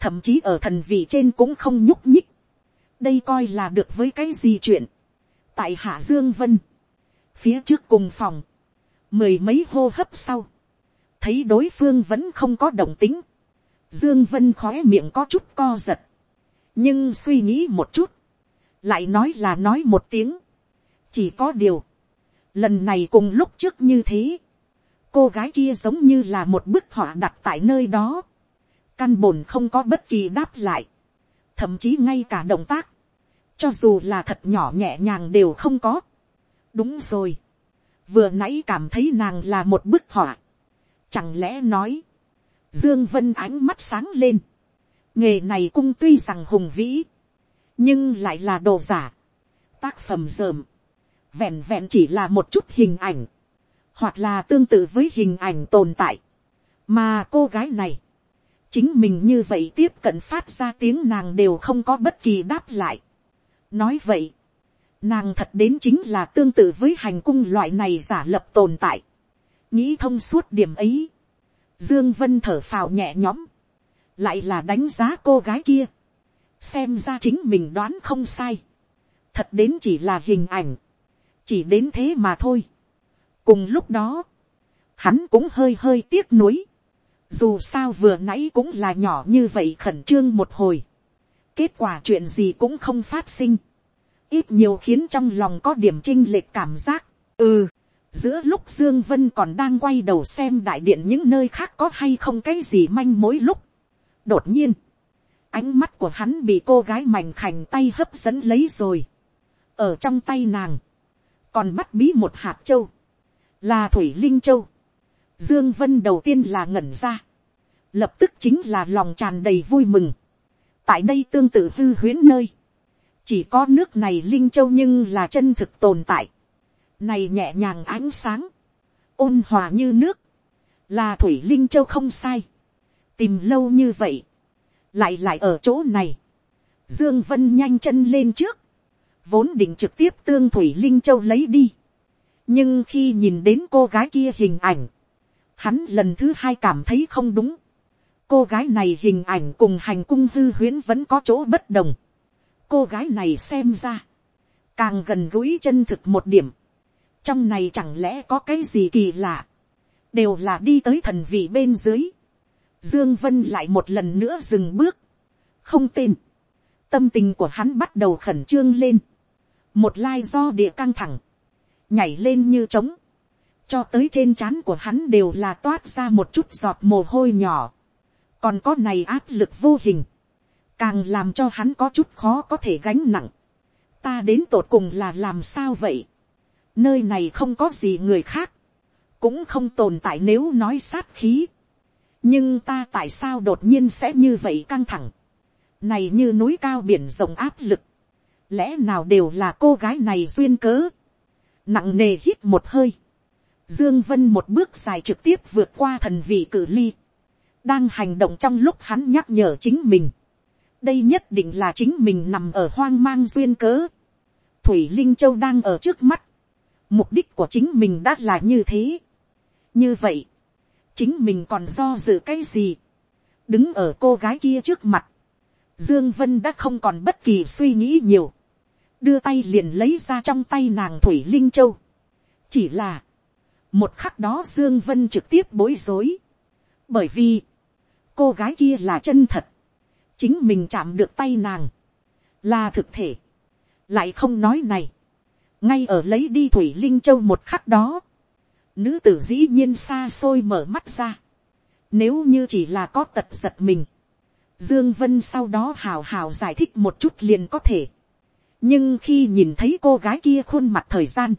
Thậm chí ở thần vị trên cũng không nhúc nhích đây coi là được với cái gì chuyện. tại hạ dương vân, phía trước cùng phòng, mười mấy hô hấp sau, thấy đối phương vẫn không có đồng tính, dương vân khói miệng có chút co giật, nhưng suy nghĩ một chút, lại nói là nói một tiếng, chỉ có điều, lần này cùng lúc trước như thế, cô gái kia giống như là một bức họa đặt tại nơi đó, căn bồn không có bất kỳ đáp lại, thậm chí ngay cả động tác, cho dù là thật nhỏ nhẹ nhàng đều không có. đúng rồi, vừa nãy cảm thấy nàng là một bức họa, chẳng lẽ nói, dương vân ánh mắt sáng lên, nghề này cung tuy rằng hùng vĩ, nhưng lại là đồ giả, tác phẩm dởm, vẹn vẹn chỉ là một chút hình ảnh, hoặc là tương tự với hình ảnh tồn tại, mà cô gái này, chính mình như vậy tiếp cận phát ra tiếng nàng đều không có bất kỳ đáp lại. nói vậy, nàng thật đến chính là tương tự với hành cung loại này giả lập tồn tại. nghĩ thông suốt điểm ấy, dương vân thở phào nhẹ nhõm, lại là đánh giá cô gái kia, xem ra chính mình đoán không sai, thật đến chỉ là hình ảnh, chỉ đến thế mà thôi. cùng lúc đó, hắn cũng hơi hơi tiếc nuối, dù sao vừa nãy cũng là nhỏ như vậy khẩn trương một hồi. kết quả chuyện gì cũng không phát sinh. ít nhiều khiến trong lòng có điểm chinh lệch cảm giác. ừ, giữa lúc dương vân còn đang quay đầu xem đại điện những nơi khác có hay không cái gì manh mối lúc. đột nhiên, ánh mắt của hắn bị cô gái mảnh khảnh tay hấp dẫn lấy rồi. ở trong tay nàng, còn bắt bí một hạt châu, là thủy linh châu Dương Vân đầu tiên là ngẩn ra. Lập tức chính là lòng tràn đầy vui mừng. Tại đây tương tự hư huyễn nơi. Chỉ có nước này Linh Châu nhưng là chân thực tồn tại. Này nhẹ nhàng ánh sáng. Ôn hòa như nước. Là Thủy Linh Châu không sai. Tìm lâu như vậy. Lại lại ở chỗ này. Dương Vân nhanh chân lên trước. Vốn định trực tiếp tương Thủy Linh Châu lấy đi. Nhưng khi nhìn đến cô gái kia hình ảnh hắn lần thứ hai cảm thấy không đúng. cô gái này hình ảnh cùng hành cung hư huyễn vẫn có chỗ bất đồng. cô gái này xem ra, càng gần gũi chân thực một điểm. trong này chẳng lẽ có cái gì kỳ lạ, đều là đi tới thần vị bên dưới. dương vân lại một lần nữa dừng bước, không tên. tâm tình của hắn bắt đầu khẩn trương lên. một lai do địa căng thẳng, nhảy lên như trống cho tới trên trán của hắn đều là toát ra một chút giọt mồ hôi nhỏ, còn có này áp lực vô hình, càng làm cho hắn có chút khó có thể gánh nặng, ta đến tột cùng là làm sao vậy, nơi này không có gì người khác, cũng không tồn tại nếu nói sát khí, nhưng ta tại sao đột nhiên sẽ như vậy căng thẳng, này như núi cao biển rộng áp lực, lẽ nào đều là cô gái này duyên cớ, nặng nề hít một hơi, Dương Vân một bước dài trực tiếp vượt qua thần vị cử ly. Đang hành động trong lúc hắn nhắc nhở chính mình. đây nhất định là chính mình nằm ở hoang mang duyên cớ. thủy linh châu đang ở trước mắt. mục đích của chính mình đã là như thế. như vậy, chính mình còn do dự cái gì. đứng ở cô gái kia trước mặt. dương vân đã không còn bất kỳ suy nghĩ nhiều. đưa tay liền lấy ra trong tay nàng thủy linh châu. chỉ là, một khắc đó dương vân trực tiếp bối rối. bởi vì, cô gái kia là chân thật. Chính mình chạm được tay nàng, là thực thể, lại không nói này, ngay ở lấy đi thủy linh châu một khắc đó, nữ tử dĩ nhiên xa xôi mở mắt ra, nếu như chỉ là có tật giật mình, dương vân sau đó hào hào giải thích một chút liền có thể, nhưng khi nhìn thấy cô gái kia khuôn mặt thời gian,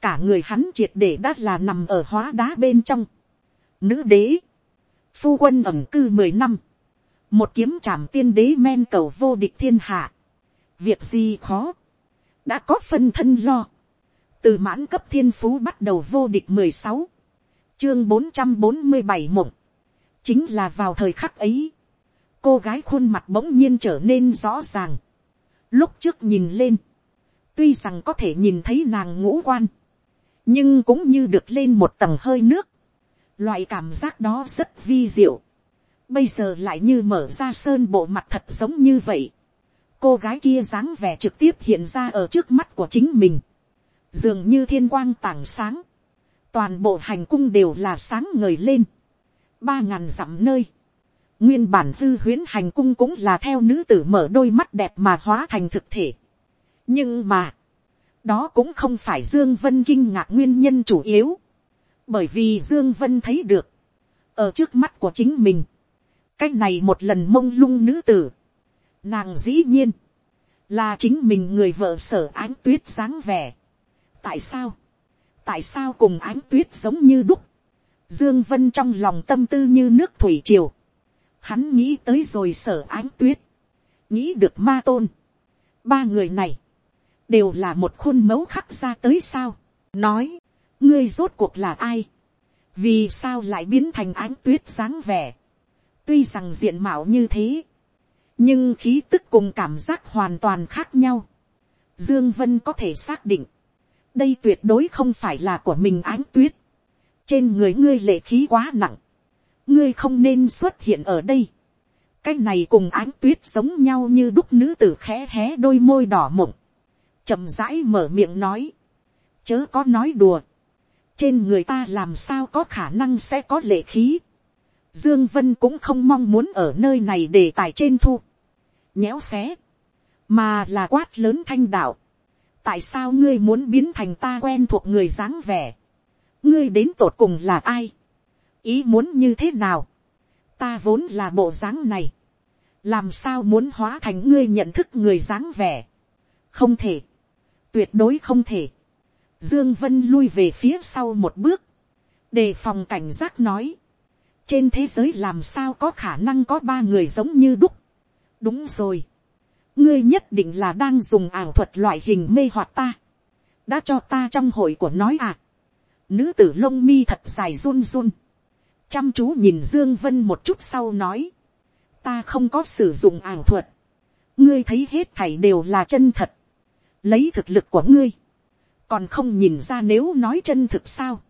cả người hắn triệt để đã là nằm ở hóa đá bên trong. Nữ đế, phu quân ẩm cư mười năm, một kiếm trảm tiên đế men cầu vô địch thiên hạ, việc gì khó, đã có phân thân lo, từ mãn cấp thiên phú bắt đầu vô địch mười sáu, chương bốn trăm bốn mươi bảy mộng, chính là vào thời khắc ấy, cô gái khuôn mặt bỗng nhiên trở nên rõ ràng, lúc trước nhìn lên, tuy rằng có thể nhìn thấy nàng ngũ quan, nhưng cũng như được lên một tầng hơi nước, loại cảm giác đó rất vi diệu, bây giờ lại như mở ra sơn bộ mặt thật giống như vậy. cô gái kia dáng vẻ trực tiếp hiện ra ở trước mắt của chính mình, dường như thiên quang tảng sáng, toàn bộ hành cung đều là sáng ngời lên, ba ngàn dặm nơi, nguyên bản hư huyến hành cung cũng là theo nữ tử mở đôi mắt đẹp mà hóa thành thực thể. nhưng mà, đó cũng không phải dương vân kinh ngạc nguyên nhân chủ yếu, bởi vì dương vân thấy được, ở trước mắt của chính mình, cái này một lần mông lung nữ tử, nàng dĩ nhiên, là chính mình người vợ sở ánh tuyết dáng vẻ. tại sao, tại sao cùng ánh tuyết giống như đúc, dương vân trong lòng tâm tư như nước thủy triều, hắn nghĩ tới rồi sở ánh tuyết, nghĩ được ma tôn, ba người này, đều là một khuôn mẫu khắc ra tới sao, nói, ngươi rốt cuộc là ai, vì sao lại biến thành ánh tuyết dáng vẻ, Tuy rằng diện mạo như thế. Nhưng khí tức cùng cảm giác hoàn toàn khác nhau. Dương Vân có thể xác định. Đây tuyệt đối không phải là của mình ánh tuyết. Trên người ngươi lệ khí quá nặng. Ngươi không nên xuất hiện ở đây. Cái này cùng ánh tuyết giống nhau như đúc nữ tử khẽ hé đôi môi đỏ mộng chậm rãi mở miệng nói. Chớ có nói đùa. Trên người ta làm sao có khả năng sẽ có lệ khí Dương Vân cũng không mong muốn ở nơi này để tài trên thu. Nhéo xé. Mà là quát lớn thanh đạo. Tại sao ngươi muốn biến thành ta quen thuộc người dáng vẻ? Ngươi đến tột cùng là ai? Ý muốn như thế nào? Ta vốn là bộ dáng này. Làm sao muốn hóa thành ngươi nhận thức người dáng vẻ? Không thể. Tuyệt đối không thể. Dương Vân lui về phía sau một bước. Đề phòng cảnh giác nói trên thế giới làm sao có khả năng có ba người giống như đúc. đúng rồi. ngươi nhất định là đang dùng ảo thuật loại hình mê hoặc ta. đã cho ta trong hội của nói à. nữ tử lông mi thật dài run run. chăm chú nhìn dương vân một chút sau nói. ta không có sử dụng ảo thuật. ngươi thấy hết thảy đều là chân thật lấy thực lực của ngươi. còn không nhìn ra nếu nói chân thực sao.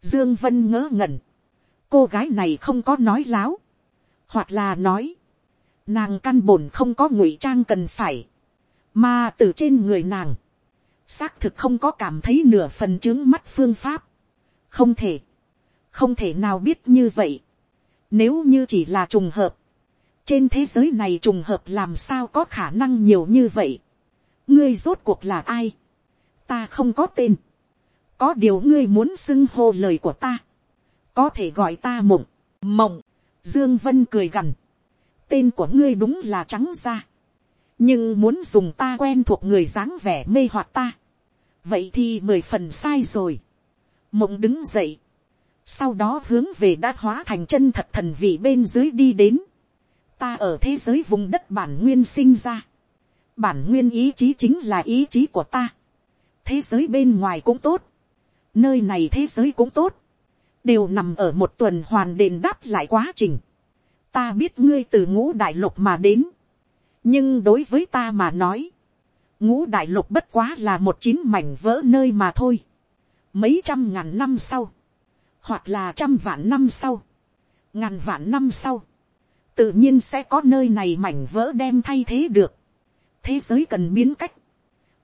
dương vân ngỡ ngẩn. Cô gái này không có nói láo, hoặc là nói, nàng căn bổn không có ngụy trang cần phải, mà từ trên người nàng, xác thực không có cảm thấy nửa phần chứng mắt phương pháp, không thể, không thể nào biết như vậy, nếu như chỉ là trùng hợp, trên thế giới này trùng hợp làm sao có khả năng nhiều như vậy, ngươi rốt cuộc là ai, ta không có tên, có điều ngươi muốn xưng hô lời của ta, có thể gọi ta mộng, mộng, dương vân cười gằn, tên của ngươi đúng là trắng ra, nhưng muốn dùng ta quen thuộc người dáng vẻ mê hoặc ta, vậy thì mười phần sai rồi, mộng đứng dậy, sau đó hướng về đã hóa thành chân thật thần vị bên dưới đi đến, ta ở thế giới vùng đất bản nguyên sinh ra, bản nguyên ý chí chính là ý chí của ta, thế giới bên ngoài cũng tốt, nơi này thế giới cũng tốt, đều nằm ở một tuần hoàn đền đáp lại quá trình. ta biết ngươi từ ngũ đại lục mà đến, nhưng đối với ta mà nói, ngũ đại lục bất quá là một chín mảnh vỡ nơi mà thôi. mấy trăm ngàn năm sau, hoặc là trăm vạn năm sau, ngàn vạn năm sau, tự nhiên sẽ có nơi này mảnh vỡ đem thay thế được thế giới cần biến cách,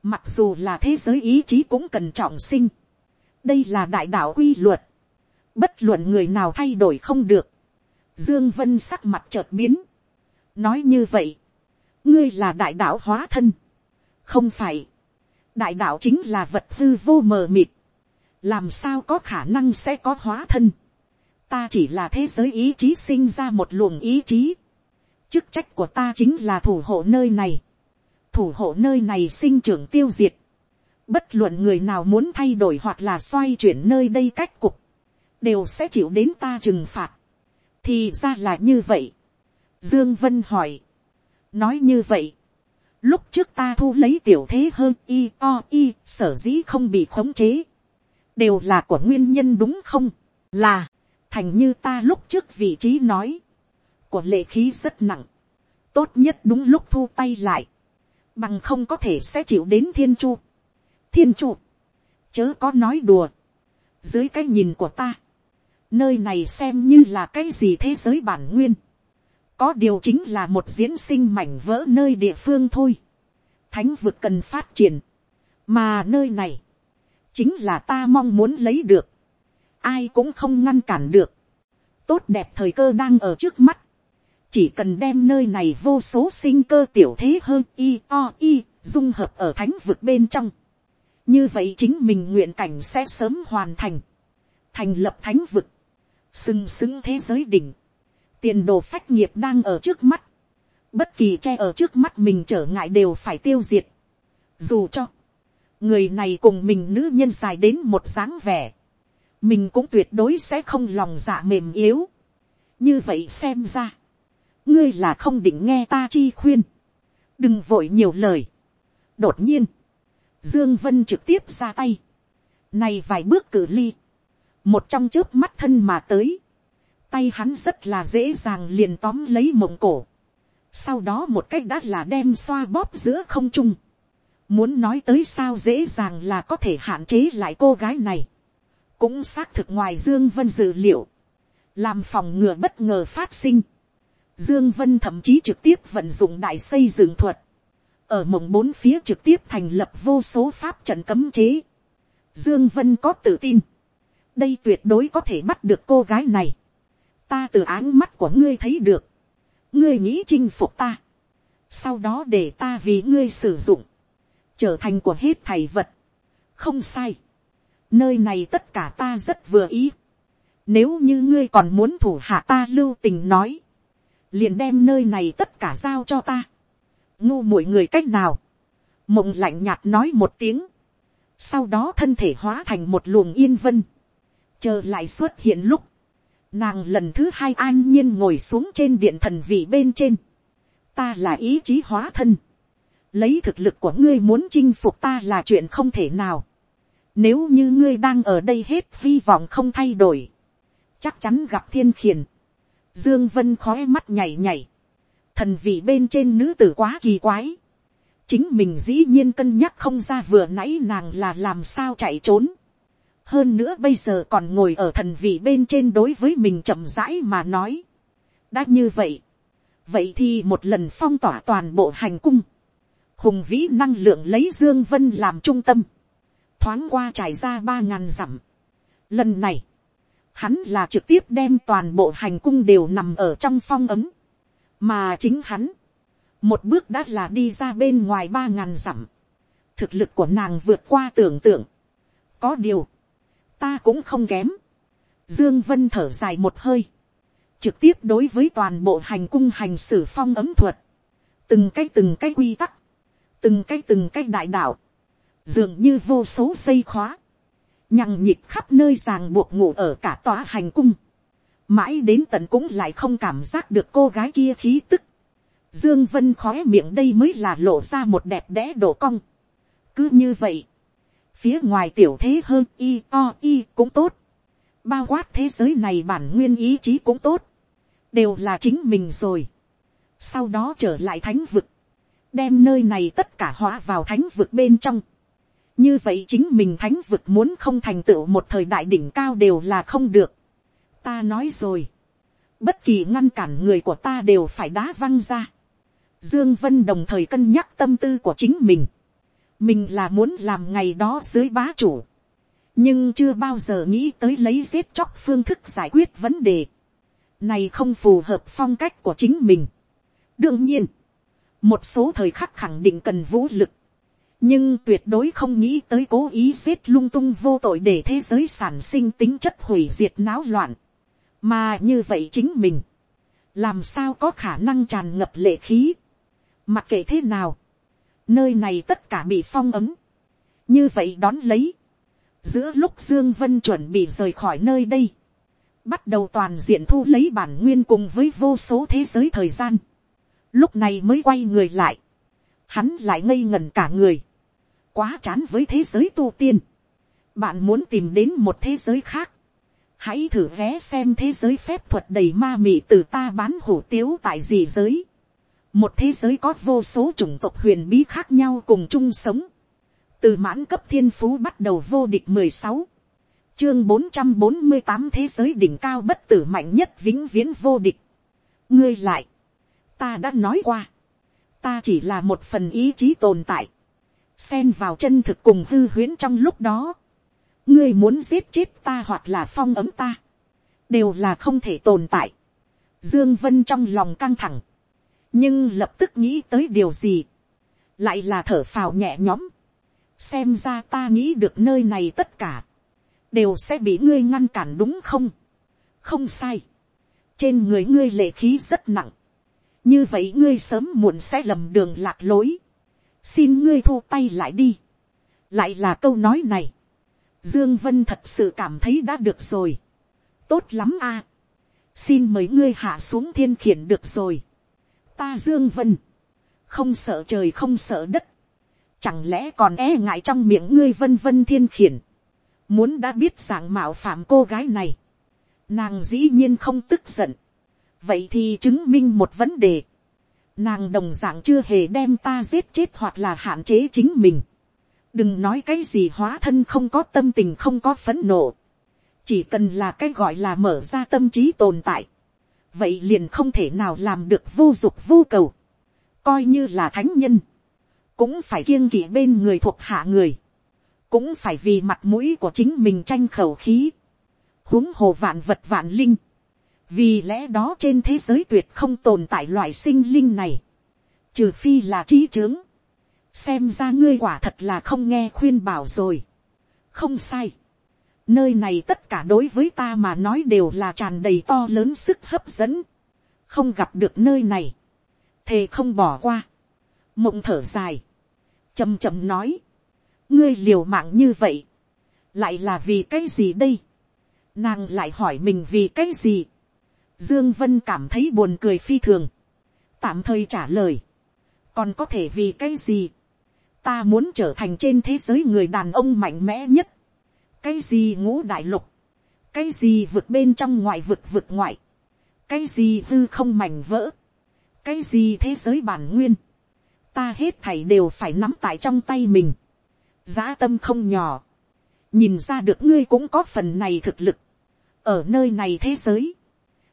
mặc dù là thế giới ý chí cũng cần trọng sinh. đây là đại đạo quy luật, bất luận người nào thay đổi không được. dương vân sắc mặt chợt biến, nói như vậy, ngươi là đại đạo hóa thân, không phải, đại đạo chính là vật hư vô mờ mịt, làm sao có khả năng sẽ có hóa thân, ta chỉ là thế giới ý chí sinh ra một luồng ý chí, chức trách của ta chính là thủ hộ nơi này, thủ hộ nơi này sinh trưởng tiêu diệt, bất luận người nào muốn thay đổi hoặc là xoay chuyển nơi đây cách cục, đều sẽ chịu đến ta trừng phạt, thì ra là như vậy. Dương Vân hỏi, nói như vậy, lúc trước ta thu lấy tiểu thế hơn y o y sở dĩ không bị khống chế, đều là của nguyên nhân đúng không, là, thành như ta lúc trước vị trí nói, của lệ khí rất nặng, tốt nhất đúng lúc thu tay lại, bằng không có thể sẽ chịu đến thiên chu. thiên chu, chớ có nói đùa, dưới cái nhìn của ta, nơi này xem như là cái gì thế giới bản nguyên, có điều chính là một diễn sinh mảnh vỡ nơi địa phương thôi, thánh vực cần phát triển, mà nơi này, chính là ta mong muốn lấy được, ai cũng không ngăn cản được, tốt đẹp thời cơ đang ở trước mắt, chỉ cần đem nơi này vô số sinh cơ tiểu thế hơn y o y dung hợp ở thánh vực bên trong, như vậy chính mình nguyện cảnh sẽ sớm hoàn thành, thành lập thánh vực, sừng sững thế giới đỉnh, tiền đồ phách nghiệp đang ở trước mắt, bất kỳ che ở trước mắt mình trở ngại đều phải tiêu diệt, dù cho, người này cùng mình nữ nhân dài đến một dáng vẻ, mình cũng tuyệt đối sẽ không lòng dạ mềm yếu. như vậy xem ra, ngươi là không định nghe ta chi khuyên, đừng vội nhiều lời. đột nhiên, dương vân trực tiếp ra tay, này vài bước cử ly, một trong trước mắt thân mà tới, tay hắn rất là dễ dàng liền tóm lấy mộng cổ, sau đó một cách đã là đem xoa bóp giữa không trung, muốn nói tới sao dễ dàng là có thể hạn chế lại cô gái này, cũng xác thực ngoài dương vân dự liệu, làm phòng ngừa bất ngờ phát sinh. Dương Vân thậm chí trực tiếp vận dụng đại xây dựng thuật, ở mộng bốn phía trực tiếp thành lập vô số pháp trận cấm chế. Dương Vân có tự tin, đây tuyệt đối có thể bắt được cô gái này. Ta từ áng mắt của ngươi thấy được, ngươi nghĩ chinh phục ta, sau đó để ta vì ngươi sử dụng, trở thành của hết thầy vật. Không sai nơi này tất cả ta rất vừa ý. Nếu như ngươi còn muốn thủ hạ ta lưu tình nói, liền đem nơi này tất cả giao cho ta. Ngu mỗi người cách nào. Mộng lạnh nhạt nói một tiếng. Sau đó thân thể hóa thành một luồng yên vân. Chờ lại xuất hiện lúc. Nàng lần thứ hai an nhiên ngồi xuống trên điện thần vị bên trên. Ta là ý chí hóa thân. Lấy thực lực của ngươi muốn chinh phục ta là chuyện không thể nào nếu như ngươi đang ở đây hết hy vọng không thay đổi. Chắc chắn gặp thiên khiển. Dương Vân khói mắt nhảy nhảy. Thần vị bên trên nữ tử quá kỳ quái. Chính mình dĩ nhiên cân nhắc không ra vừa nãy nàng là làm sao chạy trốn. Hơn nữa bây giờ còn ngồi ở thần vị bên trên đối với mình chậm rãi mà nói. Đã như vậy. Vậy thì một lần phong tỏa toàn bộ hành cung. Hùng vĩ năng lượng lấy Dương Vân làm trung tâm thoáng qua trải ra ba ngàn dặm. Lần này, hắn là trực tiếp đem toàn bộ hành cung đều nằm ở trong phong ấm, mà chính hắn, một bước đã là đi ra bên ngoài ba ngàn dặm. thực lực của nàng vượt qua tưởng tượng. có điều, ta cũng không kém. dương vân thở dài một hơi, trực tiếp đối với toàn bộ hành cung hành xử phong ấm thuật, từng cái từng cái quy tắc, từng cái từng cái đại đạo, dường như vô số dây khóa, nhằng nhịp khắp nơi ràng buộc ngủ ở cả tòa hành cung, mãi đến tận cũng lại không cảm giác được cô gái kia khí tức, dương vân khói miệng đây mới là lộ ra một đẹp đẽ đổ cong, cứ như vậy, phía ngoài tiểu thế hơn y o y cũng tốt, bao quát thế giới này bản nguyên ý chí cũng tốt, đều là chính mình rồi, sau đó trở lại thánh vực, đem nơi này tất cả hóa vào thánh vực bên trong như vậy chính mình thánh vực muốn không thành tựu một thời đại đỉnh cao đều là không được. ta nói rồi, bất kỳ ngăn cản người của ta đều phải đá văng ra. dương vân đồng thời cân nhắc tâm tư của chính mình. mình là muốn làm ngày đó dưới bá chủ. nhưng chưa bao giờ nghĩ tới lấy giết chóc phương thức giải quyết vấn đề. này không phù hợp phong cách của chính mình. đương nhiên, một số thời khắc khẳng định cần vũ lực, nhưng tuyệt đối không nghĩ tới cố ý giết lung tung vô tội để thế giới sản sinh tính chất hủy diệt náo loạn, mà như vậy chính mình, làm sao có khả năng tràn ngập lệ khí, mặc kệ thế nào, nơi này tất cả bị phong ấm, như vậy đón lấy, giữa lúc dương vân chuẩn bị rời khỏi nơi đây, bắt đầu toàn diện thu lấy bản nguyên cùng với vô số thế giới thời gian, lúc này mới quay người lại, hắn lại ngây ngẩn cả người, quá chán với thế giới tu tiên, bạn muốn tìm đến một thế giới khác, hãy thử vé xem thế giới phép thuật đầy ma mị từ ta bán hủ tiếu tại gì giới, một thế giới có vô số chủng tộc huyền bí khác nhau cùng chung sống, từ mãn cấp thiên phú bắt đầu vô địch mười sáu, chương bốn trăm bốn mươi tám thế giới đỉnh cao bất tử mạnh nhất vĩnh viễn vô địch. ngươi lại, ta đã nói qua, ta chỉ là một phần ý chí tồn tại, xen vào chân thực cùng hư huyễn trong lúc đó, ngươi muốn giết chết ta hoặc là phong ấm ta, đều là không thể tồn tại. Dương Vân trong lòng căng thẳng, nhưng lập tức nghĩ tới điều gì, lại là thở phào nhẹ nhõm. xem ra ta nghĩ được nơi này tất cả, đều sẽ bị ngươi ngăn cản đúng không? không sai. trên người ngươi lệ khí rất nặng, như vậy ngươi sớm muộn sẽ lầm đường lạc lối, xin ngươi thu tay lại đi, lại là câu nói này, dương vân thật sự cảm thấy đã được rồi, tốt lắm a, à. xin mời ngươi hạ xuống thiên khiển được rồi, ta dương vân, không sợ trời không sợ đất, chẳng lẽ còn e ngại trong miệng ngươi vân vân thiên khiển, muốn đã biết dạng mạo phạm cô gái này, nàng dĩ nhiên không tức giận, vậy thì chứng minh một vấn đề nàng đồng d ạ n g chưa hề đem ta giết chết hoặc là hạn chế chính mình. đừng nói cái gì hóa thân không có tâm tình không có phấn nộ. chỉ cần là cái gọi là mở ra tâm trí tồn tại. vậy liền không thể nào làm được vô dục vô cầu. coi như là thánh nhân. cũng phải kiêng kỵ bên người thuộc hạ người. cũng phải vì mặt mũi của chính mình tranh khẩu khí. huống hồ vạn vật vạn linh vì lẽ đó trên thế giới tuyệt không tồn tại loại sinh linh này, trừ phi là trí trướng, xem ra ngươi quả thật là không nghe khuyên bảo rồi, không sai, nơi này tất cả đối với ta mà nói đều là tràn đầy to lớn sức hấp dẫn, không gặp được nơi này, thề không bỏ qua, mộng thở dài, chầm chầm nói, ngươi liều mạng như vậy, lại là vì cái gì đây, nàng lại hỏi mình vì cái gì, Dương Vân cảm thấy buồn cười phi thường. Tạm thời trả lời. Còn có thể vì cái gì? Ta muốn trở thành trên thế giới người đàn ông mạnh mẽ nhất. Cái gì ngũ đại lục? Cái gì vượt bên trong ngoại vực vượt ngoại? Cái gì hư không mảnh vỡ? Cái gì thế giới bản nguyên? Ta hết thảy đều phải nắm tại trong tay mình. Giá tâm không nhỏ. Nhìn ra được ngươi cũng có phần này thực lực. Ở nơi này thế giới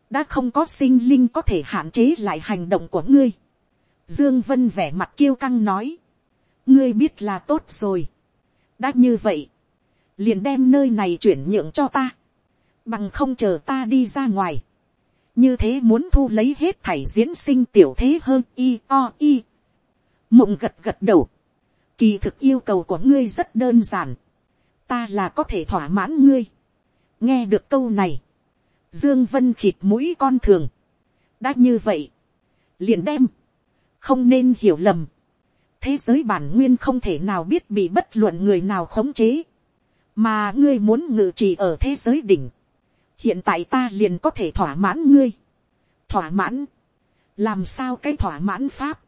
đã không có sinh linh có thể hạn chế lại hành động của ngươi. Dương Vân vẻ mặt kiêu căng nói, ngươi biết là tốt rồi. đã như vậy, liền đem nơi này chuyển nhượng cho ta, bằng không chờ ta đi ra ngoài. như thế muốn thu lấy hết thảy diễn sinh tiểu thế hơn y o y. mộng gật gật đầu, kỳ thực yêu cầu của ngươi rất đơn giản, ta là có thể thỏa mãn ngươi. nghe được câu này, Dương Vân khịt mũi con thường. Đã như vậy. Liền đem. Không nên hiểu lầm. Thế giới bản nguyên không thể nào biết bị bất luận người nào khống chế. Mà ngươi muốn ngự trị ở thế giới đỉnh. Hiện tại ta liền có thể thỏa mãn ngươi. Thỏa mãn. Làm sao cái thỏa mãn pháp.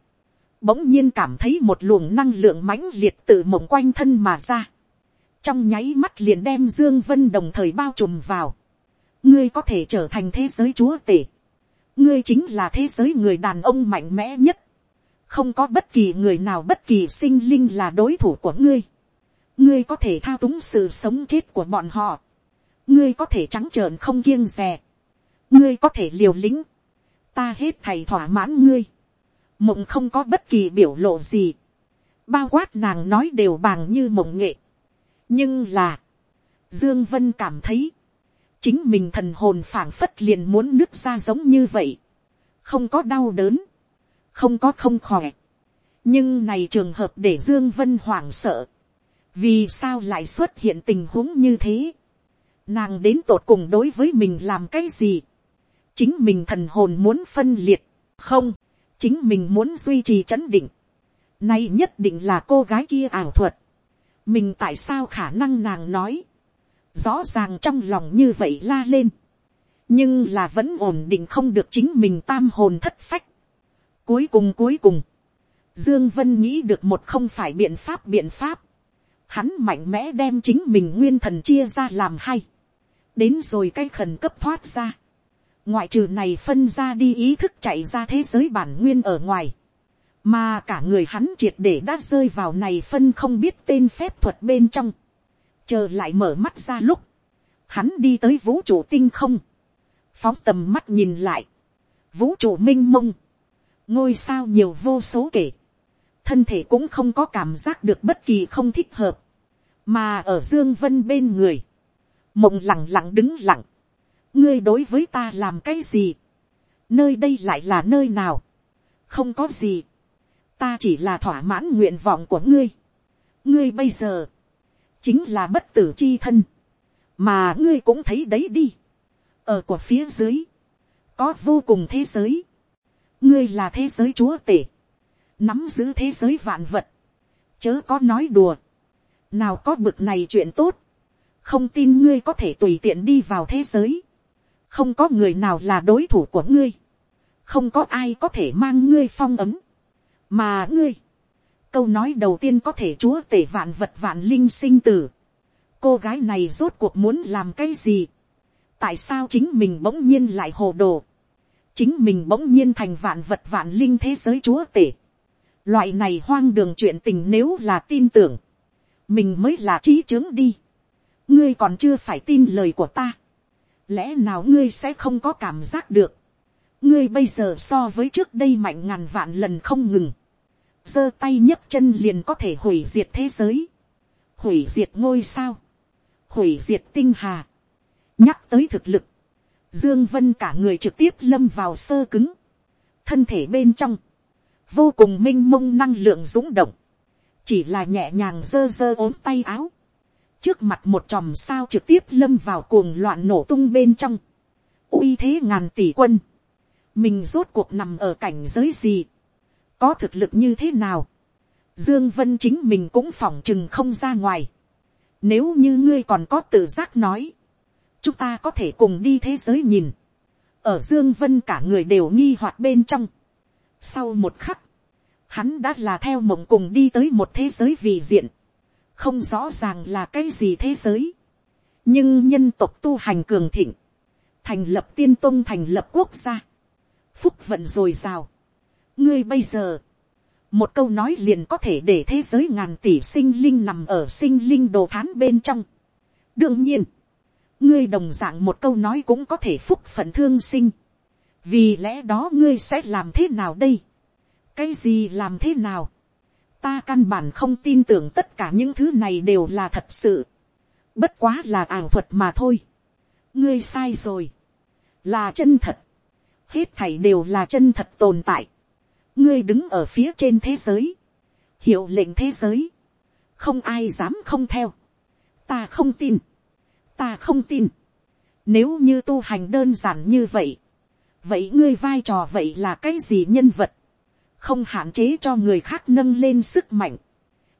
Bỗng nhiên cảm thấy một luồng năng lượng mãnh liệt tự mộng quanh thân mà ra. Trong nháy mắt liền đem Dương Vân đồng thời bao trùm vào ngươi có thể trở thành thế giới chúa tể, ngươi chính là thế giới người đàn ông mạnh mẽ nhất, không có bất kỳ người nào bất kỳ sinh linh là đối thủ của ngươi. ngươi có thể thao túng sự sống chết của bọn họ. ngươi có thể trắng trợn không kiêng rè. ngươi có thể liều lĩnh. ta hết thầy thỏa mãn ngươi. mộng không có bất kỳ biểu lộ gì. bao quát nàng nói đều bằng như mộng nghệ. nhưng là, dương vân cảm thấy, chính mình thần hồn phảng phất liền muốn nứt ra giống như vậy. không có đau đớn không có không khỏe. nhưng này trường hợp để dương vân hoảng sợ. vì sao lại xuất hiện tình huống như thế. nàng đến tột cùng đối với mình làm cái gì. chính mình thần hồn muốn phân liệt. không, chính mình muốn duy trì chấn định. nay nhất định là cô gái kia ảo thuật. mình tại sao khả năng nàng nói rõ ràng trong lòng như vậy la lên nhưng là vẫn ổn định không được chính mình tam hồn thất phách. Cuối cùng cuối cùng, Dương Vân nghĩ được một không phải biện pháp biện pháp. Hắn mạnh mẽ đem chính mình nguyên thần chia ra làm hai. Đến rồi cái khẩn cấp thoát ra. Ngoại trừ này phân ra đi ý thức chạy ra thế giới bản nguyên ở ngoài. Mà cả người hắn triệt để đã rơi vào này phân không biết tên phép thuật bên trong. Chờ lại mở mắt ra lúc. Hắn đi tới vũ trụ tinh không. Phóng tầm mắt nhìn lại. Vũ trụ minh mông. Ngôi sao nhiều vô số kể, thân thể cũng không có cảm giác được bất kỳ không thích hợp, mà ở dương vân bên người, mộng lặng lặng đứng lặng, ngươi đối với ta làm cái gì, nơi đây lại là nơi nào, không có gì, ta chỉ là thỏa mãn nguyện vọng của ngươi, ngươi bây giờ, chính là bất tử chi thân, mà ngươi cũng thấy đấy đi, ở của phía dưới, có vô cùng thế giới, ngươi là thế giới chúa tể, nắm giữ thế giới vạn vật, chớ có nói đùa, nào có bực này chuyện tốt, không tin ngươi có thể tùy tiện đi vào thế giới, không có người nào là đối thủ của ngươi, không có ai có thể mang ngươi phong ấm, mà ngươi, câu nói đầu tiên có thể chúa tể vạn vật vạn linh sinh tử, cô gái này rốt cuộc muốn làm cái gì, tại sao chính mình bỗng nhiên lại hồ đồ, chính mình bỗng nhiên thành vạn vật vạn linh thế giới chúa tể. Loại này hoang đường chuyện tình nếu là tin tưởng, mình mới là trí chứng đi. ngươi còn chưa phải tin lời của ta. lẽ nào ngươi sẽ không có cảm giác được. ngươi bây giờ so với trước đây mạnh ngàn vạn lần không ngừng giơ tay nhấc chân liền có thể hủy diệt thế giới. hủy diệt ngôi sao. hủy diệt tinh hà. nhắc tới thực lực Dương Vân cả người trực tiếp lâm vào sơ cứng. Thân thể bên trong. Vô cùng minh mông năng lượng dũng động. Chỉ là nhẹ nhàng dơ dơ ốm tay áo. Trước mặt một chòm sao trực tiếp lâm vào cuồng loạn nổ tung bên trong. uy thế ngàn tỷ quân. Mình rốt cuộc nằm ở cảnh giới gì? Có thực lực như thế nào? Dương Vân chính mình cũng phỏng chừng không ra ngoài. Nếu như ngươi còn có tự giác nói chúng ta có thể cùng đi thế giới nhìn, ở dương vân cả người đều nghi hoặc bên trong. sau một khắc, hắn đã là theo mộng cùng đi tới một thế giới vì diện, không rõ ràng là cái gì thế giới, nhưng nhân tộc tu hành cường thịnh, thành lập tiên tôn thành lập quốc gia, phúc vận dồi dào ngươi bây giờ, một câu nói liền có thể để thế giới ngàn tỷ sinh linh nằm ở sinh linh đồ thán bên trong. đương nhiên, ngươi đồng dạng một câu nói cũng có thể phúc phận thương sinh. vì lẽ đó ngươi sẽ làm thế nào đây. cái gì làm thế nào. ta căn bản không tin tưởng tất cả những thứ này đều là thật sự. bất quá là ảo thuật mà thôi. ngươi sai rồi. là chân thật. hết thảy đều là chân thật tồn tại ngươi đứng ở phía trên thế giới. hiệu lệnh thế giới. không ai dám không theo. ta không tin ta không tin. Nếu như tu hành đơn giản như vậy. Vậy ngươi vai trò vậy là cái gì nhân vật? Không hạn chế cho người khác nâng lên sức mạnh.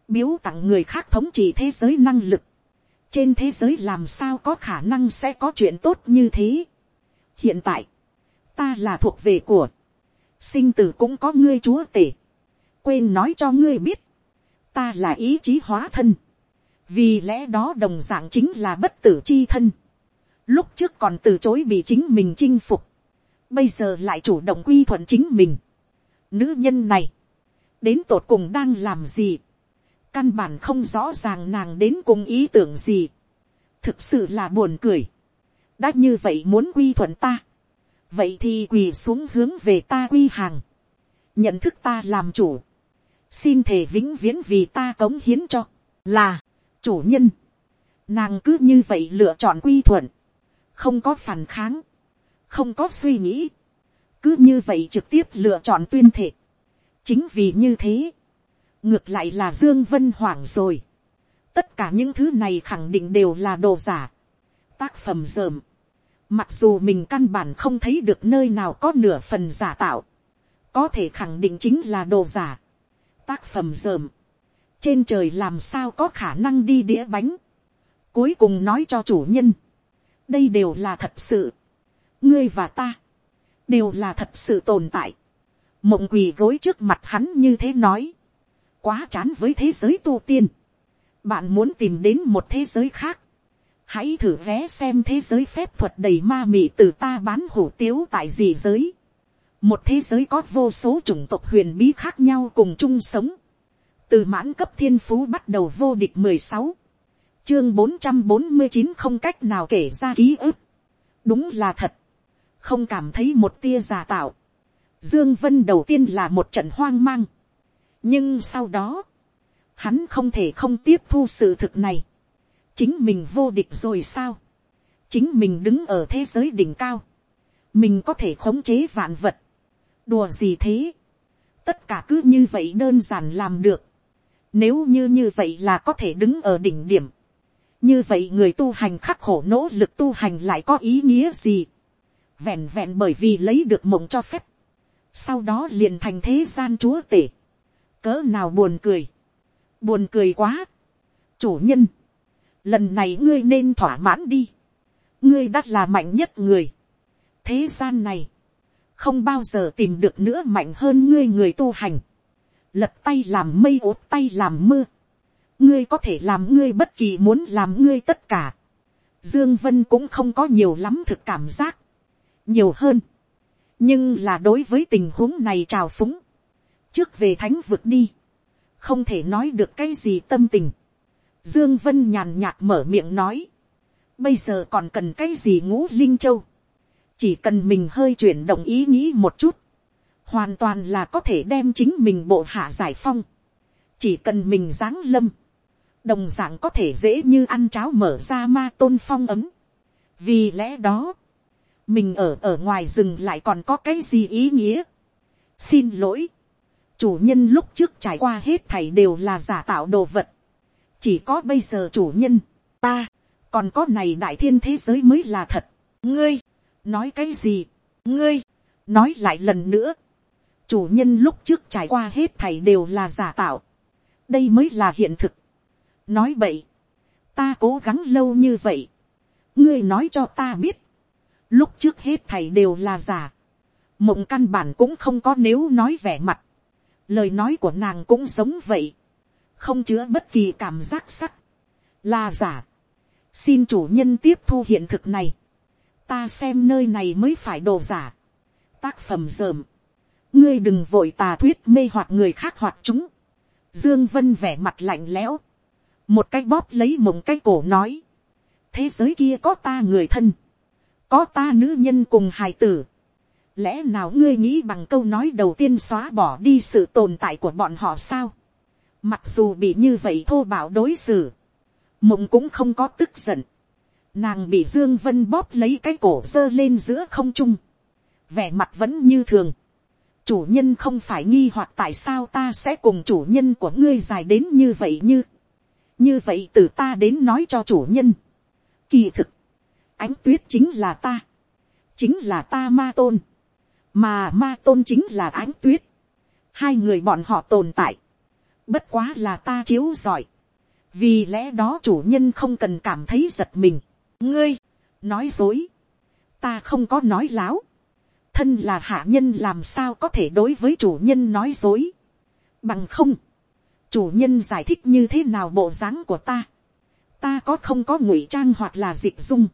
Biếu tặng người khác thống trị thế giới năng lực. Trên thế giới làm sao có khả năng sẽ có chuyện tốt như thế? Hiện tại, ta là thuộc về của. Sinh tử cũng có ngươi chúa tể. Quên nói cho ngươi biết. Ta là ý chí hóa thân vì lẽ đó đồng d ạ n g chính là bất tử chi thân. lúc trước còn từ chối bị chính mình chinh phục, bây giờ lại chủ động quy thuận chính mình. nữ nhân này, đến tột cùng đang làm gì, căn bản không rõ ràng nàng đến cùng ý tưởng gì, thực sự là buồn cười, đã như vậy muốn quy thuận ta, vậy thì quỳ xuống hướng về ta quy hàng, nhận thức ta làm chủ, xin thể vĩnh viễn vì ta cống hiến cho, là, chủ nhân, nàng cứ như vậy lựa chọn quy thuận, không có phản kháng, không có suy nghĩ, cứ như vậy trực tiếp lựa chọn tuyên thệ. chính vì như thế, ngược lại là dương vân hoảng rồi. tất cả những thứ này khẳng định đều là đồ giả, tác phẩm dởm mặc dù mình căn bản không thấy được nơi nào có nửa phần giả tạo, có thể khẳng định chính là đồ giả, tác phẩm dởm. trên trời làm sao có khả năng đi đĩa bánh, cuối cùng nói cho chủ nhân, đây đều là thật sự, ngươi và ta, đều là thật sự tồn tại. mộng quỳ gối trước mặt hắn như thế nói, quá chán với thế giới tu tiên, bạn muốn tìm đến một thế giới khác, hãy thử vé xem thế giới phép thuật đầy ma mị từ ta bán hủ tiếu tại gì giới. một thế giới có vô số chủng tộc huyền bí khác nhau cùng chung sống. từ mãn cấp thiên phú bắt đầu vô địch mười sáu, chương bốn trăm bốn mươi chín không cách nào kể ra ký ức. đúng là thật không cảm thấy một tia giả tạo. Dương Vân đầu tiên là một trận hoang mang. Nhưng sau đó, hắn không thể không tiếp thu sự thực này. Chính mình vô địch rồi sao? Chính mình đứng ở thế giới đỉnh cao. Mình có thể khống chế vạn vật. Đùa gì thế? Tất cả cứ như vậy đơn giản làm được. Nếu như như vậy là có thể đứng ở đỉnh điểm. Như vậy người tu hành khắc khổ nỗ lực tu hành lại có ý nghĩa gì? vẹn vẹn bởi vì lấy được mộng cho phép, sau đó liền thành thế gian chúa tể, cỡ nào buồn cười, buồn cười quá, chủ nhân, lần này ngươi nên thỏa mãn đi, ngươi đã là mạnh nhất người, thế gian này, không bao giờ tìm được nữa mạnh hơn ngươi người tu hành, lật tay làm mây ốt tay làm mưa, ngươi có thể làm ngươi bất kỳ muốn làm ngươi tất cả, dương vân cũng không có nhiều lắm thực cảm giác, nhiều hơn. nhưng là đối với tình huống này trào phúng, trước về thánh vực đi, không thể nói được cái gì tâm tình. Dương Vân nhàn nhạt mở miệng nói, bây giờ còn cần cái gì ngũ linh châu, chỉ cần mình hơi chuyển động ý nghĩ một chút, hoàn toàn là có thể đem chính mình bộ hạ giải phong, chỉ cần mình giáng lâm, đồng dạng có thể dễ như ăn cháo mở ra ma tôn phong ấm. vì lẽ đó, mình ở ở ngoài rừng lại còn có cái gì ý nghĩa. xin lỗi, chủ nhân lúc trước trải qua hết thảy đều là giả tạo đồ vật chỉ có bây giờ chủ nhân, ta, còn có này đại thiên thế giới mới là thật. ngươi, nói cái gì, ngươi, nói lại lần nữa. chủ nhân lúc trước trải qua hết thảy đều là giả tạo. đây mới là hiện thực. nói vậy, ta cố gắng lâu như vậy. ngươi nói cho ta biết, lúc trước hết thầy đều là giả, mộng căn bản cũng không có nếu nói vẻ mặt, lời nói của nàng cũng giống vậy, không chứa bất kỳ cảm giác sắc, là giả, xin chủ nhân tiếp thu hiện thực này, ta xem nơi này mới phải đồ giả, tác phẩm dởm, ngươi đừng vội tà thuyết mê hoặc người khác hoặc chúng, dương vân vẻ mặt lạnh lẽo, một cái bóp lấy mộng cái cổ nói, thế giới kia có ta người thân, có ta nữ nhân cùng hài tử. lẽ nào ngươi nghĩ bằng câu nói đầu tiên xóa bỏ đi sự tồn tại của bọn họ sao mặc dù bị như vậy thô bạo đối xử, mộng cũng không có tức giận. nàng bị dương vân bóp lấy cái cổ dơ lên giữa không trung. vẻ mặt vẫn như thường. chủ nhân không phải nghi hoặc tại sao ta sẽ cùng chủ nhân của ngươi dài đến như vậy như. như vậy từ ta đến nói cho chủ nhân. kỳ thực ánh tuyết chính là ta, chính là ta ma tôn, mà ma tôn chính là ánh tuyết, hai người bọn họ tồn tại, bất quá là ta chiếu giỏi, vì lẽ đó chủ nhân không cần cảm thấy giật mình, ngươi, nói dối, ta không có nói láo, thân là hạ nhân làm sao có thể đối với chủ nhân nói dối, bằng không, chủ nhân giải thích như thế nào bộ dáng của ta, ta có không có ngụy trang hoặc là dịch dung,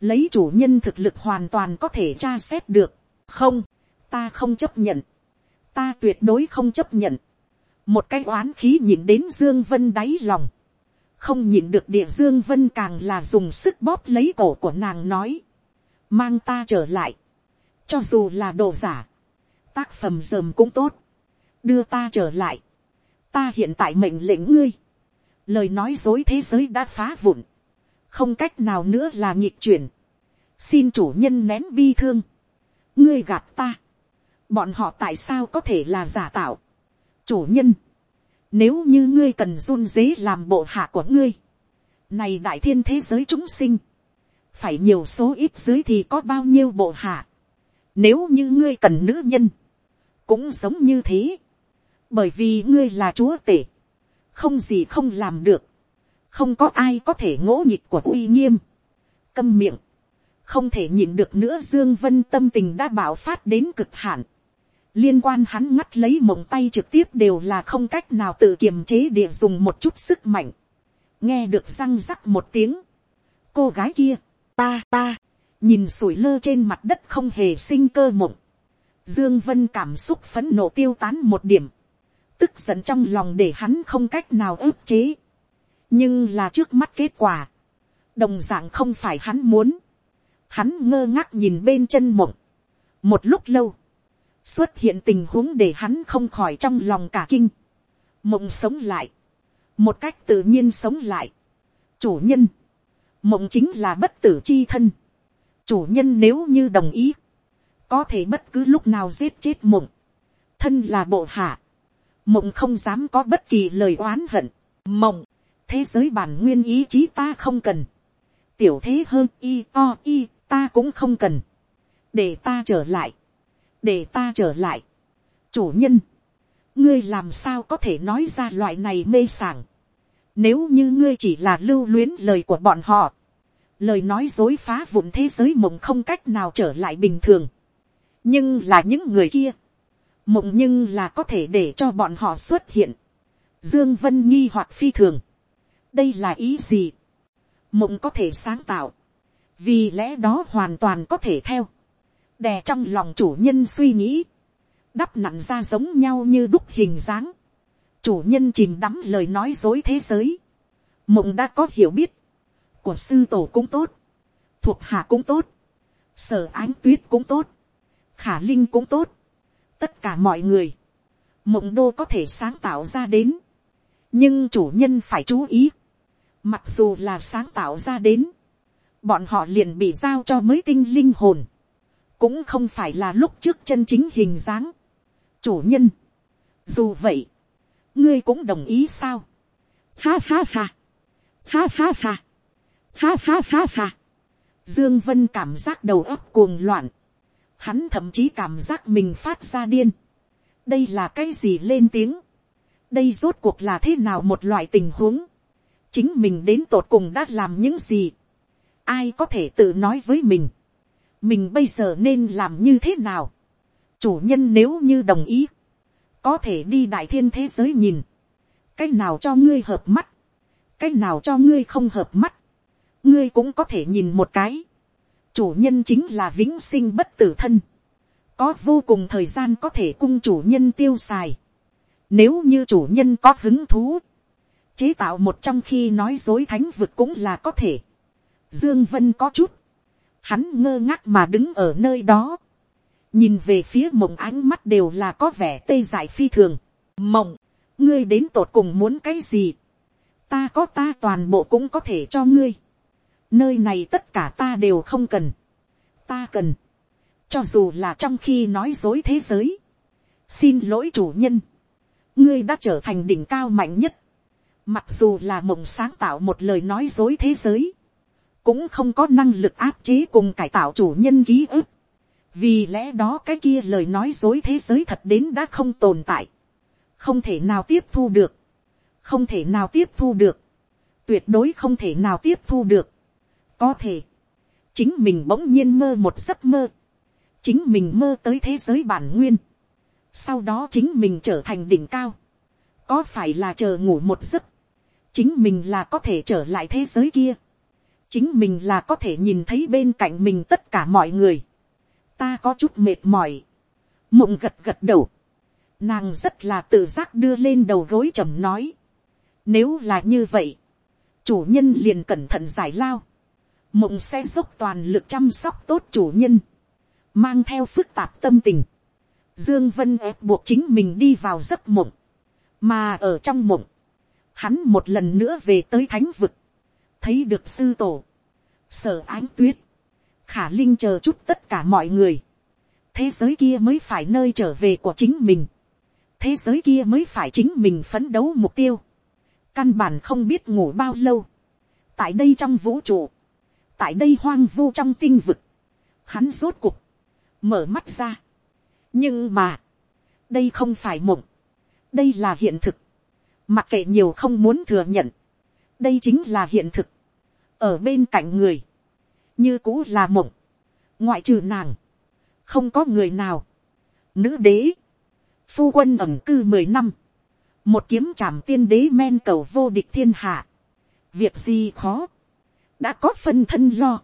lấy chủ nhân thực lực hoàn toàn có thể tra xét được, không, ta không chấp nhận, ta tuyệt đối không chấp nhận, một cái oán khí nhìn đến dương vân đáy lòng, không nhìn được địa dương vân càng là dùng sức bóp lấy cổ của nàng nói, mang ta trở lại, cho dù là đồ giả, tác phẩm dầm cũng tốt, đưa ta trở lại, ta hiện tại mệnh lệnh ngươi, lời nói dối thế giới đã phá vụn, không cách nào nữa là nhịp chuyển, xin chủ nhân nén bi thương, ngươi gạt ta, bọn họ tại sao có thể là giả tạo, chủ nhân, nếu như ngươi cần run dế làm bộ hạ của ngươi, này đại thiên thế giới chúng sinh, phải nhiều số ít dưới thì có bao nhiêu bộ hạ, nếu như ngươi cần nữ nhân, cũng giống như thế, bởi vì ngươi là chúa tể, không gì không làm được, không có ai có thể ngỗ nhịp của uy nghiêm, câm miệng, không thể nhìn được nữa dương vân tâm tình đã bảo phát đến cực hạn, liên quan hắn ngắt lấy mộng tay trực tiếp đều là không cách nào tự kiềm chế địa dùng một chút sức mạnh, nghe được răng rắc một tiếng, cô gái kia, ta ta, nhìn sủi lơ trên mặt đất không hề sinh cơ mộng, dương vân cảm xúc phấn nộ tiêu tán một điểm, tức giận trong lòng để hắn không cách nào ức chế. nhưng là trước mắt kết quả, đồng dạng không phải hắn muốn, hắn ngơ ngác nhìn bên chân mộng, một lúc lâu, xuất hiện tình huống để hắn không khỏi trong lòng cả kinh, mộng sống lại, một cách tự nhiên sống lại, chủ nhân, mộng chính là bất tử chi thân, chủ nhân nếu như đồng ý, có thể bất cứ lúc nào giết chết mộng, thân là bộ hạ, mộng không dám có bất kỳ lời oán hận, mộng, thế giới bản nguyên ý chí ta không cần, tiểu thế hơn y o y ta cũng không cần, để ta trở lại, để ta trở lại, chủ nhân, ngươi làm sao có thể nói ra loại này mê sảng, nếu như ngươi chỉ là lưu luyến lời của bọn họ, lời nói dối phá vụn thế giới mộng không cách nào trở lại bình thường, nhưng là những người kia, mộng nhưng là có thể để cho bọn họ xuất hiện. Dương Vân nghi hoặc phi thường. đây là ý gì. mộng có thể sáng tạo. vì lẽ đó hoàn toàn có thể theo đè trong lòng chủ nhân suy nghĩ. đắp nặn ra giống nhau như đúc hình dáng. chủ nhân chìm đắm lời nói dối thế giới. mộng đã có hiểu biết. của sư tổ cũng tốt. thuộc hạ cũng tốt. sở ánh tuyết cũng tốt. khả linh cũng tốt tất cả mọi người, mộng đô có thể sáng tạo ra đến, nhưng chủ nhân phải chú ý, mặc dù là sáng tạo ra đến, bọn họ liền bị giao cho mới tinh linh hồn, cũng không phải là lúc trước chân chính hình dáng. chủ nhân, dù vậy, ngươi cũng đồng ý sao, ha ha ha, ha ha ha, ha ha ha ha, dương vân cảm giác đầu óc cuồng loạn, hắn thậm chí cảm giác mình phát ra điên. đây là cái gì lên tiếng. đây rốt cuộc là thế nào một loại tình huống. chính mình đến tột cùng đã làm những gì. ai có thể tự nói với mình mình bây giờ nên làm như thế nào. chủ nhân nếu như đồng ý. có thể đi đại thiên thế giới nhìn. cái nào cho ngươi hợp mắt. cái nào cho ngươi không hợp mắt. ngươi cũng có thể nhìn một cái chủ nhân chính là vĩnh sinh bất tử thân, có vô cùng thời gian có thể cung chủ nhân tiêu xài. Nếu như chủ nhân có hứng thú, chế tạo một trong khi nói dối thánh vực cũng là có thể. Dương Vân có chút, hắn ngơ ngác mà đứng ở nơi đó, nhìn về phía mộng ánh mắt đều là có vẻ tê dại phi thường. Mộng, ngươi đến tột cùng muốn cái gì? Ta có ta toàn bộ cũng có thể cho ngươi. Nơi này tất cả ta đều không cần, ta cần, cho dù là trong khi nói dối thế giới, xin lỗi chủ nhân, ngươi đã trở thành đỉnh cao mạnh nhất, mặc dù là mộng sáng tạo một lời nói dối thế giới, cũng không có năng lực áp chế cùng cải tạo chủ nhân ký ức, vì lẽ đó cái kia lời nói dối thế giới thật đến đã không tồn tại, không thể nào tiếp thu được, không thể nào tiếp thu được, tuyệt đối không thể nào tiếp thu được, có thể, chính mình bỗng nhiên mơ một giấc mơ, chính mình mơ tới thế giới bản nguyên, sau đó chính mình trở thành đỉnh cao, có phải là chờ ngủ một giấc, chính mình là có thể trở lại thế giới kia, chính mình là có thể nhìn thấy bên cạnh mình tất cả mọi người, ta có chút mệt mỏi, mộng gật gật đầu, Nàng rất là tự giác đưa lên đầu gối trầm nói. Nếu là như vậy, chủ nhân liền cẩn thận giải lao. Mộng sẽ dốc toàn lực chăm sóc tốt chủ nhân. Mang theo phức tạp tâm tình. Dương Vân ép buộc chính mình đi vào giấc mộng. Mà ở trong mộng, hắn một lần nữa về tới thánh vực. Thấy được sư tổ, sở ánh tuyết, khả linh chờ chút tất cả mọi người. Thế giới kia mới phải nơi trở về của chính mình. Thế giới kia mới phải chính mình phấn đấu mục tiêu. căn bản không biết ngủ bao lâu. tại đây trong vũ trụ, tại đây hoang vu trong tinh vực, hắn rốt cục, mở mắt ra. nhưng mà, đây không phải mộng, đây là hiện thực, mặc kệ nhiều không muốn thừa nhận, đây chính là hiện thực, ở bên cạnh người, như cũ là mộng, ngoại trừ nàng, không có người nào, nữ đế, phu quân ẩm cư mười năm, một kiếm trảm tiên đế men cầu vô địch thiên hạ, việc gì khó, đã có phân thân lo,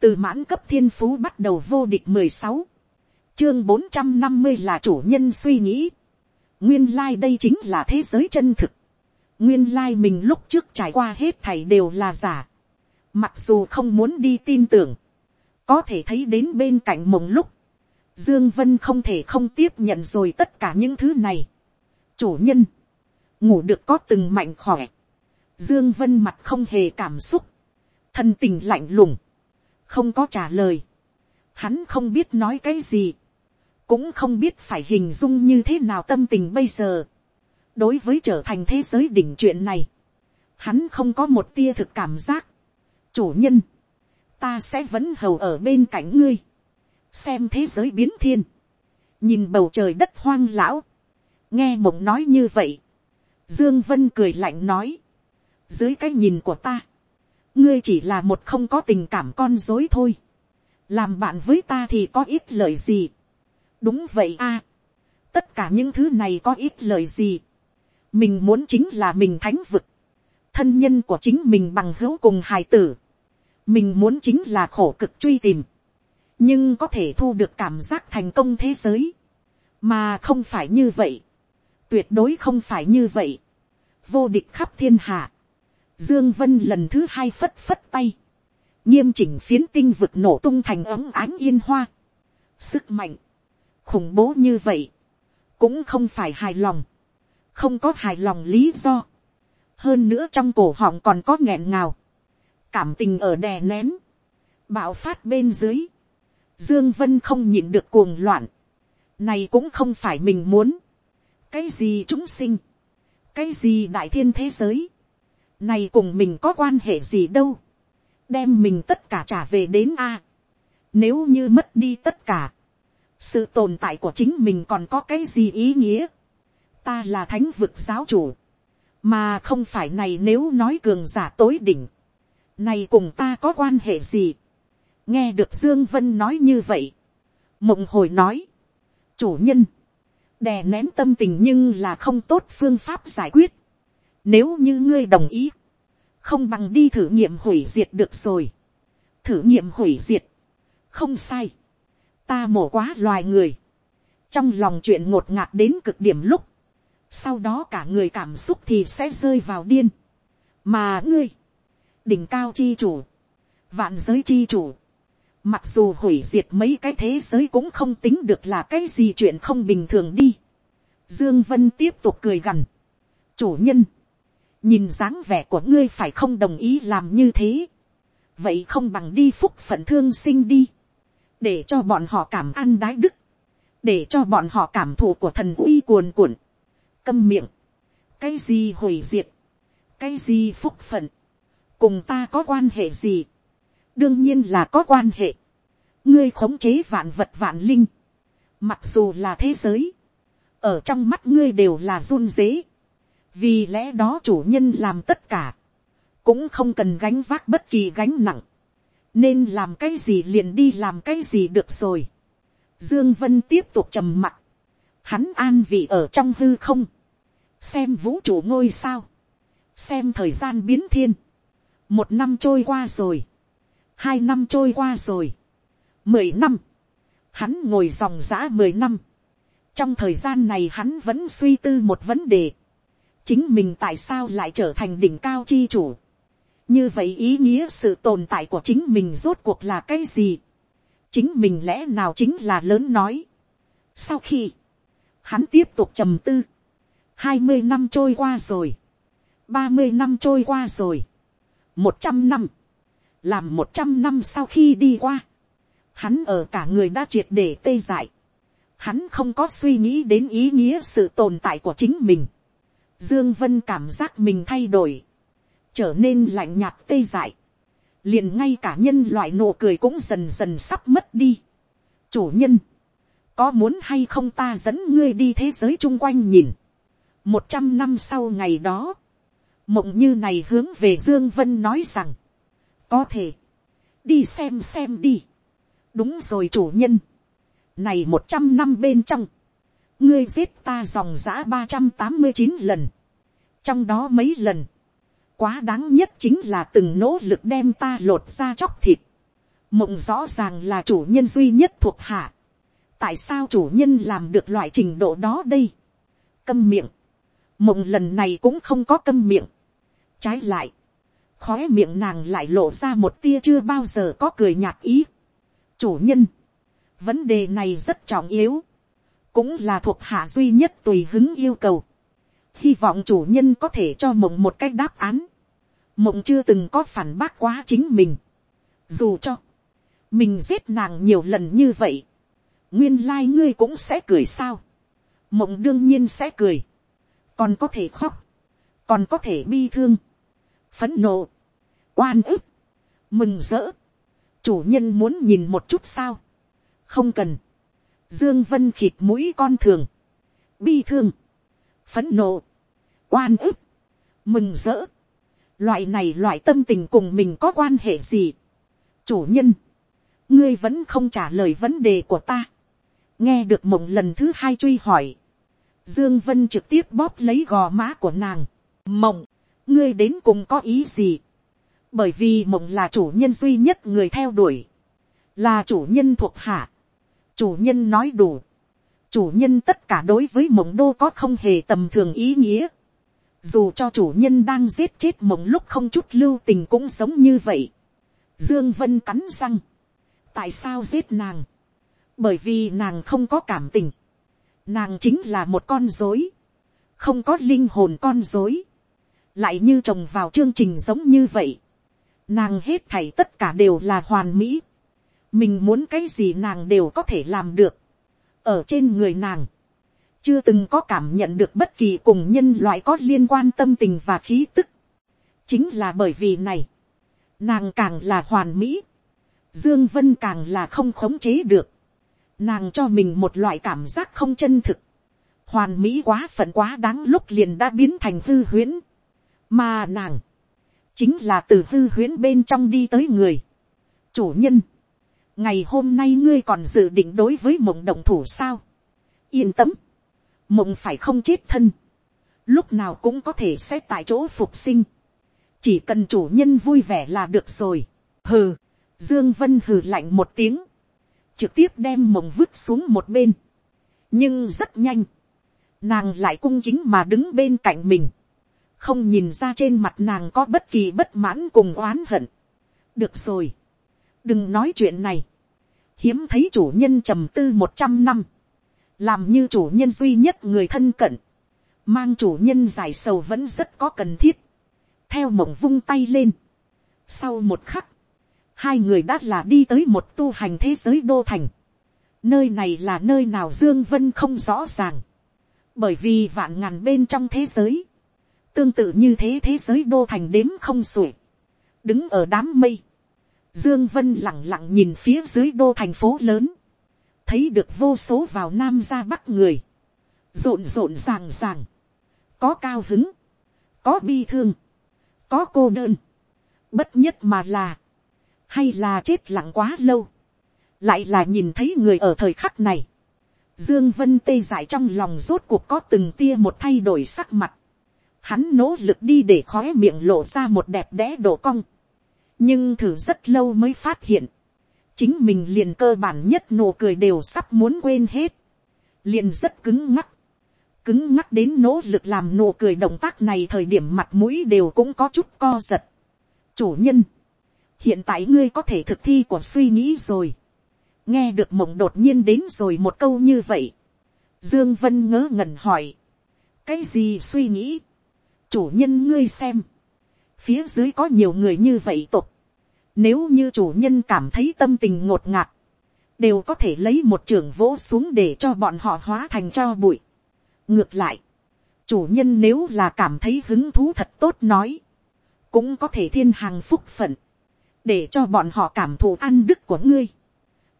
từ mãn cấp thiên phú bắt đầu vô địch mười sáu, chương bốn trăm năm mươi là chủ nhân suy nghĩ, nguyên lai、like、đây chính là thế giới chân thực, nguyên lai mình lúc trước trải qua hết thảy đều là giả, mặc dù không muốn đi tin tưởng, có thể thấy đến bên cạnh mộng lúc, Dương Vân không thể không tiếp nhận rồi tất cả những thứ này. Chủ nhân. Ngủ được có từng mạnh khỏe. Dương Vân mặt không hề cảm xúc. Thân tình lạnh lùng. Không có trả lời. Hắn không biết nói cái gì. Cũng không biết phải hình dung như thế nào tâm tình bây giờ. Đối với trở thành thế giới đỉnh chuyện này. Hắn không có một tia thực cảm giác. Chủ nhân. Ta sẽ vẫn hầu ở bên cạnh ngươi xem thế giới biến thiên, nhìn bầu trời đất hoang lão, nghe mộng nói như vậy, dương vân cười lạnh nói, dưới cái nhìn của ta, ngươi chỉ là một không có tình cảm con dối thôi, làm bạn với ta thì có ít lời gì, đúng vậy a, tất cả những thứ này có ít lời gì, mình muốn chính là mình thánh vực, thân nhân của chính mình bằng hữu cùng hài tử, mình muốn chính là khổ cực truy tìm, nhưng có thể thu được cảm giác thành công thế giới, mà không phải như vậy, tuyệt đối không phải như vậy, vô địch khắp thiên hạ, dương vân lần thứ hai phất phất tay, nghiêm chỉnh phiến tinh vực nổ tung thành ấm ánh yên hoa, sức mạnh, khủng bố như vậy, cũng không phải hài lòng, không có hài lòng lý do, hơn nữa trong cổ họng còn có nghẹn ngào, cảm tình ở đè nén, bạo phát bên dưới, Dương Vân không nhịn được cuồng loạn. Này cũng không phải mình muốn. Cái gì chúng sinh? Cái gì đại thiên thế giới? Này cùng mình có quan hệ gì đâu? Đem mình tất cả trả về đến A. Nếu như mất đi tất cả. Sự tồn tại của chính mình còn có cái gì ý nghĩa? Ta là thánh vực giáo chủ. Mà không phải này nếu nói cường giả tối đỉnh. Này cùng ta có quan hệ gì? nghe được dương vân nói như vậy, mộng hồi nói, chủ nhân, đè nén tâm tình nhưng là không tốt phương pháp giải quyết. Nếu như ngươi đồng ý, không bằng đi thử nghiệm hủy diệt được rồi. Thử nghiệm hủy diệt, không sai. Ta mổ quá loài người. Trong lòng chuyện ngột ngạt đến cực điểm lúc, sau đó cả người cảm xúc thì sẽ rơi vào điên. Mà ngươi, đỉnh cao chi chủ, vạn giới chi chủ, Mặc dù hủy diệt mấy cái thế giới cũng không tính được là cái gì chuyện không bình thường đi. Dương Vân tiếp tục cười gằn. Chủ nhân. Nhìn dáng vẻ của ngươi phải không đồng ý làm như thế. Vậy không bằng đi phúc phận thương sinh đi. Để cho bọn họ cảm ăn đái đức. Để cho bọn họ cảm thụ của thần uy cuồn cuộn. Câm miệng. Cái gì hủy diệt. Cái gì phúc phận. Cùng ta có quan hệ gì đương nhiên là có quan hệ. ngươi khống chế vạn vật vạn linh, mặc dù là thế giới, ở trong mắt ngươi đều là run dế, vì lẽ đó chủ nhân làm tất cả, cũng không cần gánh vác bất kỳ gánh nặng, nên làm cái gì liền đi làm cái gì được rồi. Dương Vân tiếp tục trầm mặc, hắn an vị ở trong hư không, xem vũ trụ ngôi sao, xem thời gian biến thiên, một năm trôi qua rồi, hai năm trôi qua rồi, mười năm, hắn ngồi dòng giã mười năm, trong thời gian này hắn vẫn suy tư một vấn đề. chính mình tại sao lại trở thành đỉnh cao chi chủ. như vậy ý nghĩa sự tồn tại của chính mình rốt cuộc là cái gì. chính mình lẽ nào chính là lớn nói. sau khi, hắn tiếp tục trầm tư. hai mươi năm trôi qua rồi. ba mươi năm trôi qua rồi. một trăm năm. làm một trăm năm sau khi đi qua. hắn ở cả người đã triệt để tê dại hắn không có suy nghĩ đến ý nghĩa sự tồn tại của chính mình. Dương Vân cảm giác mình thay đổi, trở nên lạnh nhạt tê dại. liền ngay cả nhân loại nụ cười cũng dần dần sắp mất đi. Chủ nhân, có muốn hay không ta dẫn ngươi đi thế giới chung quanh nhìn. một trăm năm sau ngày đó, mộng như này hướng về Dương Vân nói rằng, có thể, đi xem xem đi. đúng rồi chủ nhân này một trăm năm bên trong. Ngươi giết ta dòng giã ba trăm tám mươi chín lần. Trong đó mấy lần. Quá đáng nhất chính là từng nỗ lực đem ta lột ra chóc thịt. Mộng rõ ràng là chủ nhân duy nhất thuộc hạ. Tại sao chủ nhân làm được loại trình độ đó đây? Câm miệng. Mộng lần này cũng không có câm miệng. Trái lại. Khóe miệng nàng lại lộ ra một tia chưa bao giờ có cười nhạt ý. Chủ nhân vấn đề này rất trọng yếu, cũng là thuộc hạ duy nhất tùy hứng yêu cầu. hy vọng chủ nhân có thể cho mộng một cách đáp án. mộng chưa từng có phản bác quá chính mình. dù cho, mình giết nàng nhiều lần như vậy, nguyên lai、like、ngươi cũng sẽ cười sao. mộng đương nhiên sẽ cười, còn có thể khóc, còn có thể bi thương, phấn nộ, oan ức, mừng rỡ, chủ nhân muốn nhìn một chút sao, không cần. Dương Vân khịt mũi con thường. Bi thương. Phấn nộ. Oan ức. Mừng rỡ. Loại này loại tâm tình cùng mình có quan hệ gì? Chủ nhân. Ngươi vẫn không trả lời vấn đề của ta. Nghe được mộng lần thứ hai truy hỏi. Dương Vân trực tiếp bóp lấy gò má của nàng. Mộng. Ngươi đến cùng có ý gì? Bởi vì mộng là chủ nhân duy nhất người theo đuổi. Là chủ nhân thuộc hạ chủ nhân nói đủ, chủ nhân tất cả đối với mộng đô có không hề tầm thường ý nghĩa, dù cho chủ nhân đang giết chết mộng lúc không chút lưu tình cũng sống như vậy. Dương Vân cắn răng. Tại sao giết nàng? Bởi vì nàng không có cảm tình. Nàng chính là một con dối. Không có linh hồn con dối. Lại như trồng vào chương trình giống như vậy. Nàng hết thảy tất cả đều là hoàn mỹ mình muốn cái gì nàng đều có thể làm được, ở trên người nàng, chưa từng có cảm nhận được bất kỳ cùng nhân loại có liên quan tâm tình và khí tức, chính là bởi vì này, nàng càng là hoàn mỹ, dương vân càng là không khống chế được, nàng cho mình một loại cảm giác không chân thực, hoàn mỹ quá phận quá đáng lúc liền đã biến thành hư huyễn, mà nàng, chính là từ hư huyễn bên trong đi tới người, chủ nhân, ngày hôm nay ngươi còn dự định đối với mộng động thủ sao. yên tâm, mộng phải không chết thân, lúc nào cũng có thể sẽ tại chỗ phục sinh, chỉ cần chủ nhân vui vẻ là được rồi. hừ, dương vân hừ lạnh một tiếng, trực tiếp đem mộng vứt xuống một bên, nhưng rất nhanh, nàng lại cung chính mà đứng bên cạnh mình, không nhìn ra trên mặt nàng có bất kỳ bất mãn cùng oán hận. được rồi, đừng nói chuyện này, hiếm thấy chủ nhân trầm tư một trăm năm, làm như chủ nhân duy nhất người thân cận, mang chủ nhân giải sầu vẫn rất có cần thiết, theo mộng vung tay lên. Sau một khắc, hai người đã là đi tới một tu hành thế giới đô thành. Nơi này là nơi nào Dương Vân không rõ ràng. Bởi vì vạn ngàn bên trong thế giới. Tương tự như thế thế giới đô thành đếm không xuể. Đứng ở đám mây. Dương Vân lặng lặng nhìn phía dưới đô thành phố lớn. Thấy được vô số vào Nam ra Bắc người. Rộn rộn ràng ràng. Có cao hứng. Có bi thương. Có cô đơn. Bất nhất mà là. Hay là chết lặng quá lâu. Lại là nhìn thấy người ở thời khắc này. Dương Vân tê dại trong lòng rốt cuộc có từng tia một thay đổi sắc mặt. Hắn nỗ lực đi để khói miệng lộ ra một đẹp đẽ độ cong nhưng thử rất lâu mới phát hiện, chính mình liền cơ bản nhất nụ cười đều sắp muốn quên hết, liền rất cứng ngắc, cứng ngắc đến nỗ lực làm nụ cười động tác này thời điểm mặt mũi đều cũng có chút co giật. chủ nhân, hiện tại ngươi có thể thực thi của suy nghĩ rồi. nghe được mộng đột nhiên đến rồi một câu như vậy. dương vân ngớ ngẩn hỏi, cái gì suy nghĩ, chủ nhân ngươi xem, phía dưới có nhiều người như vậy tục, nếu như chủ nhân cảm thấy tâm tình ngột ngạt, đều có thể lấy một trường vỗ xuống để cho bọn họ hóa thành cho bụi. ngược lại, chủ nhân nếu là cảm thấy hứng thú thật tốt nói, cũng có thể thiên hàng phúc phận, để cho bọn họ cảm thụ ăn đức của ngươi.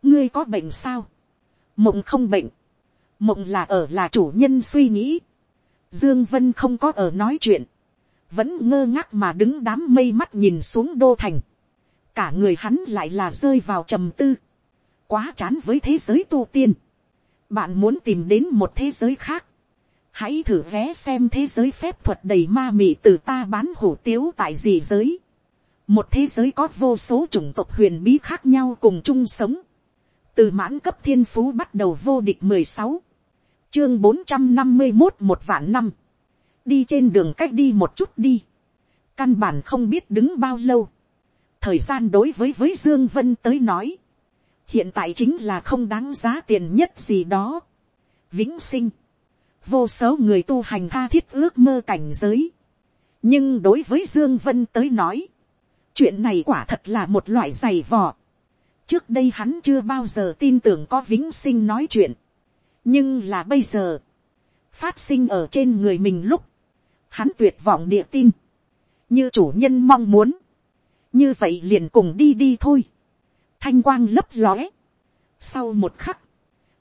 ngươi có bệnh sao, mộng không bệnh, mộng là ở là chủ nhân suy nghĩ, dương vân không có ở nói chuyện, vẫn ngơ ngác mà đứng đám mây mắt nhìn xuống đô thành, cả người hắn lại là rơi vào trầm tư, quá chán với thế giới tu tiên, bạn muốn tìm đến một thế giới khác, hãy thử vé xem thế giới phép thuật đầy ma mị từ ta bán hủ tiếu tại gì giới, một thế giới có vô số chủng tộc huyền bí khác nhau cùng chung sống, từ mãn cấp thiên phú bắt đầu vô địch mười sáu, chương bốn trăm năm mươi một một vạn năm, đi trên đường cách đi một chút đi, căn bản không biết đứng bao lâu, thời gian đối với với dương vân tới nói, hiện tại chính là không đáng giá tiền nhất gì đó. vĩnh sinh, vô số người tu hành tha thiết ước mơ cảnh giới, nhưng đối với dương vân tới nói, chuyện này quả thật là một loại giày vò. trước đây hắn chưa bao giờ tin tưởng có vĩnh sinh nói chuyện, nhưng là bây giờ, phát sinh ở trên người mình lúc, hắn tuyệt vọng địa tin, như chủ nhân mong muốn, như vậy liền cùng đi đi thôi, thanh quang lấp lóe. sau một khắc,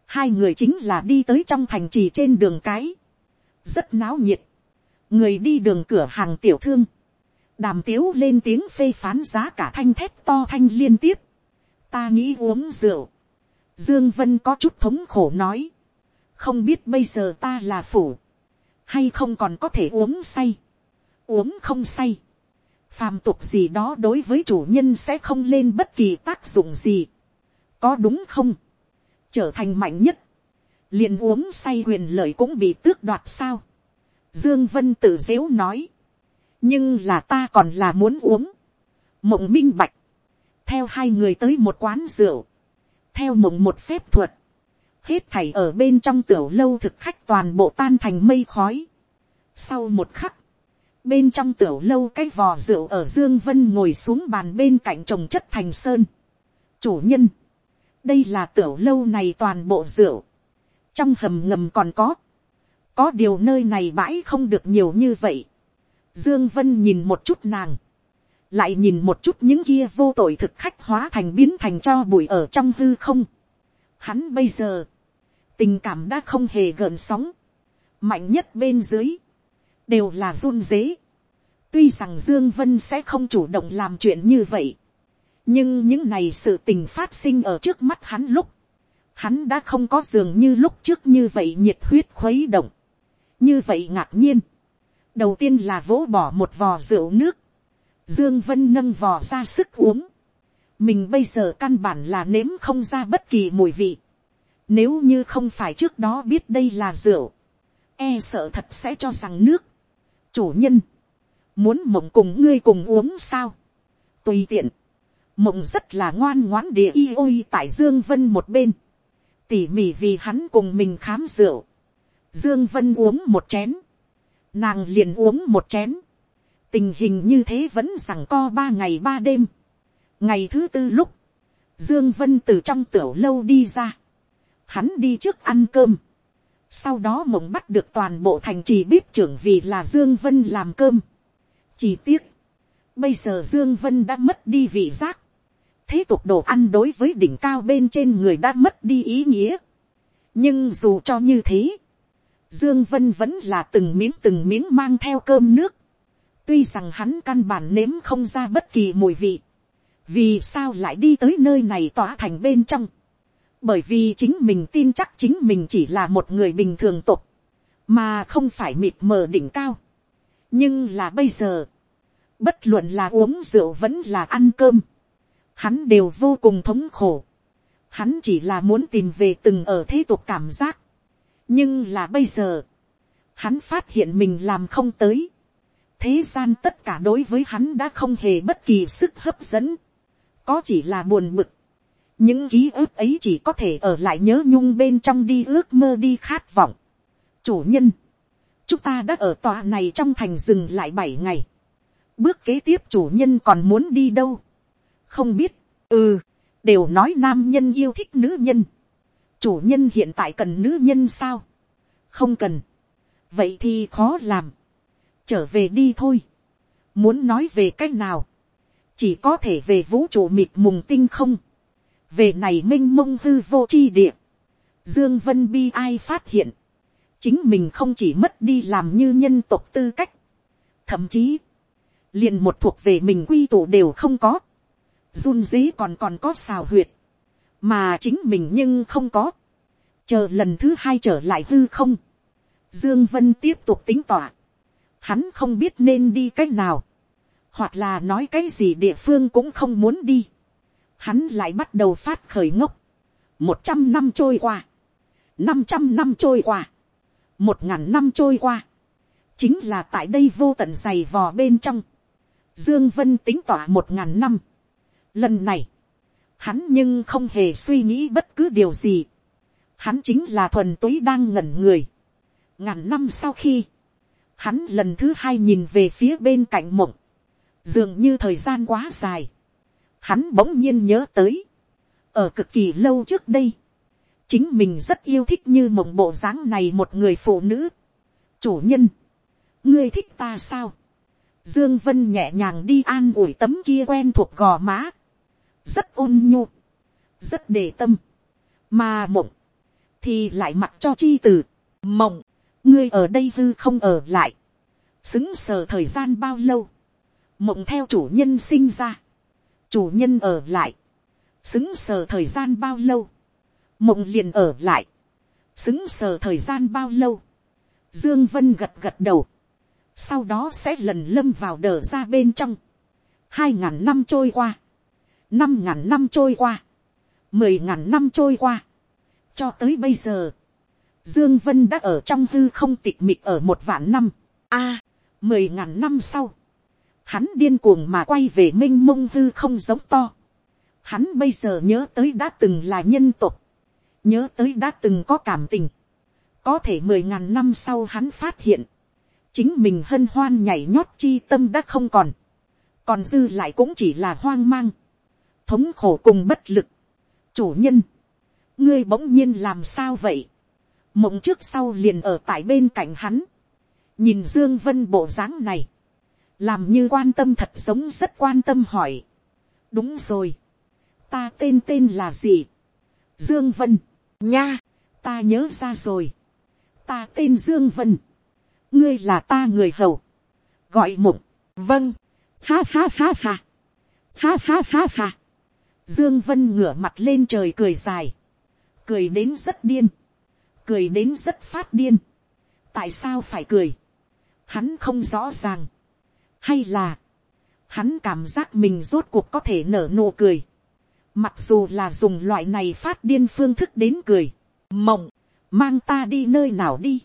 hai người chính là đi tới trong thành trì trên đường cái, rất náo nhiệt, người đi đường cửa hàng tiểu thương, đàm tiếu lên tiếng phê phán giá cả thanh thép to thanh liên tiếp, ta nghĩ uống rượu, dương vân có chút thống khổ nói, không biết bây giờ ta là phủ, hay không còn có thể uống say, uống không say, phàm tục gì đó đối với chủ nhân sẽ không lên bất kỳ tác dụng gì, có đúng không, trở thành mạnh nhất, liền uống say quyền lợi cũng bị tước đoạt sao, dương vân tự dếu nói, nhưng là ta còn là muốn uống, mộng minh bạch, theo hai người tới một quán rượu, theo mộng một phép thuật, hết thảy ở bên trong tiểu lâu thực khách toàn bộ tan thành mây khói. Sau một khắc, bên trong tiểu lâu cái vò rượu ở dương vân ngồi xuống bàn bên cạnh trồng chất thành sơn. chủ nhân, đây là tiểu lâu này toàn bộ rượu, trong hầm ngầm còn có, có điều nơi này bãi không được nhiều như vậy dương vân nhìn một chút nàng, lại nhìn một chút những kia vô tội thực khách hóa thành biến thành cho bụi ở trong hư không. Hắn bây giờ, tình cảm đã không hề gợn sóng, mạnh nhất bên dưới, đều là run rế. tuy rằng dương vân sẽ không chủ động làm chuyện như vậy, nhưng những này sự tình phát sinh ở trước mắt hắn lúc, hắn đã không có dường như lúc trước như vậy nhiệt huyết khuấy động, như vậy ngạc nhiên đầu tiên là vỗ bỏ một vò rượu nước, dương vân nâng vò ra sức uống, mình bây giờ căn bản là nếm không ra bất kỳ mùi vị, nếu như không phải trước đó biết đây là rượu, e sợ thật sẽ cho rằng nước. Chủ nhân, muốn mộng cùng ngươi cùng uống sao? Tùy tiện, mộng rất là ngoan ngoãn địa y ôi tại Dương Vân một bên. Tỉ mỉ vì hắn cùng mình khám rượu. Dương Vân uống một chén. Nàng liền uống một chén. Tình hình như thế vẫn rằng co ba ngày ba đêm. Ngày thứ tư lúc. Dương Vân từ trong tiểu lâu đi ra hắn đi trước ăn cơm. Sau đó mộng bắt được toàn bộ thành trì bếp trưởng vì là Dương Vân làm cơm. Chỉ tiếc. Bây giờ Dương Vân đã mất đi vị giác. Thế tục đồ ăn đối với đỉnh cao bên trên người đã mất đi ý nghĩa. Nhưng dù cho như thế. Dương Vân vẫn là từng miếng từng miếng mang theo cơm nước. Tuy rằng hắn căn bản nếm không ra bất kỳ mùi vị. Vì sao lại đi tới nơi này tỏa thành bên trong bởi vì chính mình tin chắc chính mình chỉ là một người bình thường tục, mà không phải mịt mờ đỉnh cao. nhưng là bây giờ, bất luận là uống rượu vẫn là ăn cơm, hắn đều vô cùng thống khổ. Hắn chỉ là muốn tìm về từng ở thế tục cảm giác, nhưng là bây giờ, hắn phát hiện mình làm không tới. thế gian tất cả đối với hắn đã không hề bất kỳ sức hấp dẫn, có chỉ là buồn bực. những ký ức ấy chỉ có thể ở lại nhớ nhung bên trong đi ước mơ đi khát vọng. chủ nhân, chúng ta đã ở tòa này trong thành rừng lại bảy ngày. bước kế tiếp chủ nhân còn muốn đi đâu. không biết, ừ, đều nói nam nhân yêu thích nữ nhân chủ nhân hiện tại cần nữ nhân sao. không cần. vậy thì khó làm. trở về đi thôi. muốn nói về c á c h nào. chỉ có thể về vũ trụ mịt mùng tinh không. về này m i n h mông hư vô chi địa. dương vân bi ai phát hiện chính mình không chỉ mất đi làm như nhân tộc tư cách, thậm chí, liền một thuộc về mình quy tụ đều không có, run dế còn còn có xào huyệt, mà chính mình nhưng không có, chờ lần thứ hai trở lại hư không, dương vân tiếp tục tính tỏa, hắn không biết nên đi c á c h nào, hoặc là nói cái gì địa phương cũng không muốn đi, hắn lại bắt đầu phát khởi ngốc, một trăm năm trôi qua, năm trăm năm trôi qua, một ngàn năm trôi qua, chính là tại đây vô tận dày vò bên trong, dương vân tính tỏa một ngàn năm. lần này, hắn nhưng không hề suy nghĩ bất cứ điều gì, hắn chính là thuần túy đang ngẩn người. ngàn năm sau khi, hắn lần thứ hai nhìn về phía bên cạnh mộng, dường như thời gian quá dài, hắn bỗng nhiên nhớ tới, ở cực kỳ lâu trước đây, chính mình rất yêu thích như mộng bộ dáng này một người phụ nữ. chủ nhân, ngươi thích ta sao. dương vân nhẹ nhàng đi an ủi tấm kia quen thuộc gò má rất ôn nhu, rất đề tâm. mà mộng, thì lại mặc cho chi từ. mộng, ngươi ở đây hư không ở lại. xứng sờ thời gian bao lâu. mộng theo chủ nhân sinh ra. chủ nhân ở lại. xứng sờ thời gian bao lâu mộng liền ở lại, xứng sờ thời gian bao lâu, dương vân gật gật đầu, sau đó sẽ lần lâm vào đờ ra bên trong, hai ngàn năm trôi qua, năm ngàn năm trôi qua, mười ngàn năm trôi qua, cho tới bây giờ, dương vân đã ở trong hư không tịch mịch ở một vạn năm, a, mười ngàn năm sau, hắn điên cuồng mà quay về m i n h mông hư không giống to, hắn bây giờ nhớ tới đã từng là nhân tộc, nhớ tới đã từng có cảm tình, có thể mười ngàn năm sau hắn phát hiện, chính mình hân hoan nhảy nhót chi tâm đã không còn, còn dư lại cũng chỉ là hoang mang, thống khổ cùng bất lực. chủ nhân, ngươi bỗng nhiên làm sao vậy, mộng trước sau liền ở tại bên cạnh hắn, nhìn dương vân bộ dáng này, làm như quan tâm thật giống rất quan tâm hỏi, đúng rồi, ta tên tên là gì, dương vân, nha, ta nhớ ra rồi, ta tên dương vân, ngươi là ta người hầu, gọi mộng, vâng, ha ha ha ha, ha ha ha ha, dương vân ngửa mặt lên trời cười dài, cười đến rất điên, cười đến rất phát điên, tại sao phải cười, hắn không rõ ràng, hay là, hắn cảm giác mình rốt cuộc có thể nở nụ cười, Mặc dù là dùng loại này phát điên phương thức đến cười. Mộng, mang ta đi nơi nào đi.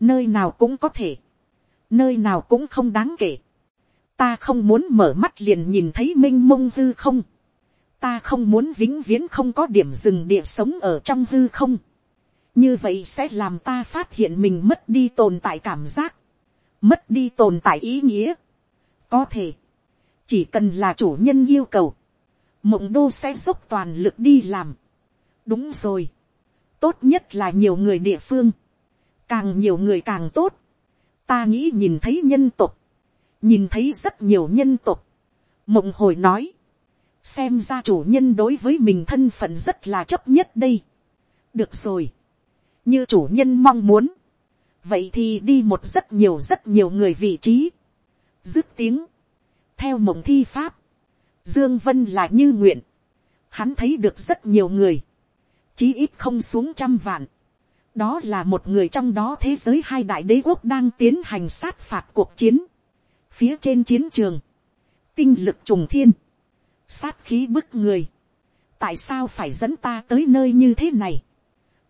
Nơi nào cũng có thể. Nơi nào cũng không đáng kể. Ta không muốn mở mắt liền nhìn thấy minh mông hư không. Ta không muốn vĩnh viễn không có điểm dừng địa sống ở trong hư không. Như vậy sẽ làm ta phát hiện mình mất đi tồn tại cảm giác. Mất đi tồn tại ý nghĩa. Có thể. Chỉ cần là chủ nhân yêu cầu, mộng đô sẽ dốc toàn lực đi làm. đúng rồi. tốt nhất là nhiều người địa phương. càng nhiều người càng tốt. ta nghĩ nhìn thấy nhân tục. nhìn thấy rất nhiều nhân tục. mộng hồi nói xem ra chủ nhân đối với mình thân phận rất là chấp nhất đây. được rồi. như chủ nhân mong muốn. vậy thì đi một rất nhiều rất nhiều người vị trí. dứt tiếng. theo mộng thi pháp Dương Vân là như nguyện. Hắn thấy được rất nhiều người. Chí ít không xuống trăm vạn. Đó là một người trong đó thế giới hai đại đế quốc đang tiến hành sát phạt cuộc chiến. Phía trên chiến trường. Tinh lực trùng thiên. Sát khí bức người. Tại sao phải dẫn ta tới nơi như thế này?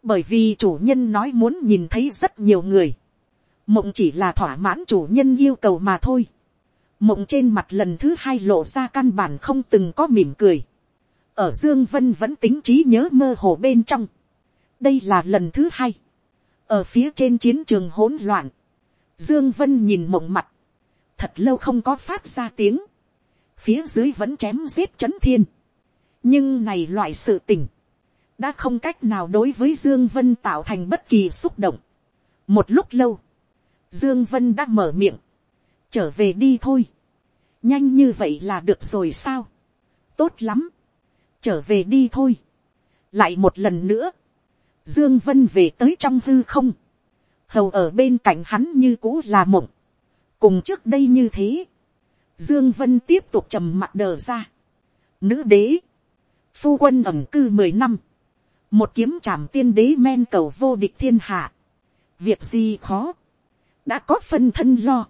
bởi vì chủ nhân nói muốn nhìn thấy rất nhiều người, mộng chỉ là thỏa mãn chủ nhân yêu cầu mà thôi, mộng trên mặt lần thứ hai lộ ra căn bản không từng có mỉm cười, ở dương vân vẫn tính trí nhớ mơ hồ bên trong, đây là lần thứ hai, ở phía trên chiến trường hỗn loạn, dương vân nhìn mộng mặt, thật lâu không có phát ra tiếng, phía dưới vẫn chém giết chấn thiên, nhưng này loại sự tình, đã không cách nào đối với dương vân tạo thành bất kỳ xúc động. một lúc lâu, dương vân đã mở miệng, trở về đi thôi, nhanh như vậy là được rồi sao, tốt lắm, trở về đi thôi, lại một lần nữa, dương vân về tới trong hư không, hầu ở bên cạnh hắn như cũ là mộng, cùng trước đây như thế, dương vân tiếp tục trầm mặt đờ ra, nữ đế, phu quân ẩm cư mười năm, một kiếm trảm tiên đế men cầu vô địch thiên hạ, việc gì khó, đã có phân thân lo,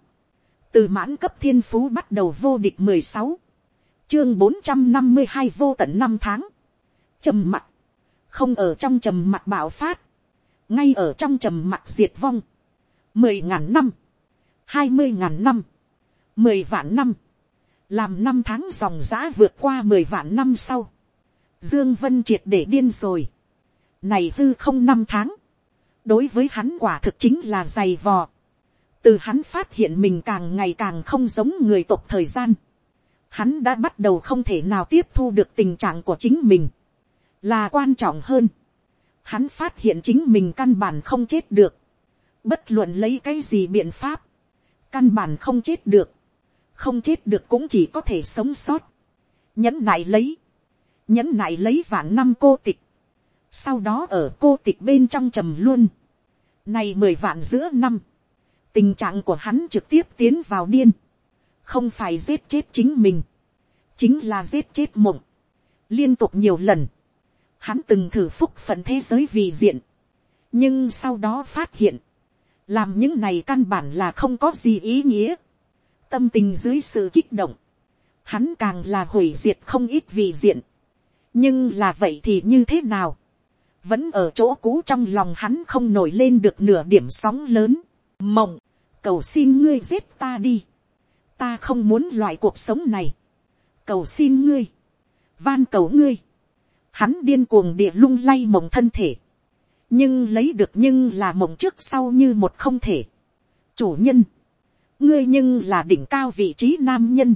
từ mãn cấp thiên phú bắt đầu vô địch mười sáu, chương bốn trăm năm mươi hai vô tận năm tháng, trầm mặt, không ở trong trầm mặt bạo phát, ngay ở trong trầm mặt diệt vong, mười ngàn năm, hai mươi ngàn năm, mười vạn năm, làm năm tháng dòng giã vượt qua mười vạn năm sau, dương vân triệt để điên rồi, này hư không năm tháng, đối với hắn quả thực chính là dày vò, từ hắn phát hiện mình càng ngày càng không giống người tộc thời gian, hắn đã bắt đầu không thể nào tiếp thu được tình trạng của chính mình, là quan trọng hơn, hắn phát hiện chính mình căn bản không chết được, bất luận lấy cái gì biện pháp, căn bản không chết được, không chết được cũng chỉ có thể sống sót, nhẫn nại lấy, nhẫn nại lấy vạn năm cô tịch, sau đó ở cô tịch bên trong trầm luôn, này mười vạn giữa năm, tình trạng của hắn trực tiếp tiến vào điên, không phải giết chết chính mình, chính là giết chết mộng, liên tục nhiều lần, hắn từng thử phúc phận thế giới vì diện, nhưng sau đó phát hiện, làm những này căn bản là không có gì ý nghĩa, tâm tình dưới sự kích động, hắn càng là hủy diệt không ít vì diện, nhưng là vậy thì như thế nào, vẫn ở chỗ cũ trong lòng hắn không nổi lên được nửa điểm sóng lớn, mộng, cầu xin ngươi giết ta đi, ta không muốn loại cuộc sống này, cầu xin ngươi, van cầu ngươi, hắn điên cuồng địa lung lay mộng thân thể, nhưng lấy được nhưng là mộng trước sau như một không thể. chủ nhân, ngươi nhưng là đỉnh cao vị trí nam nhân,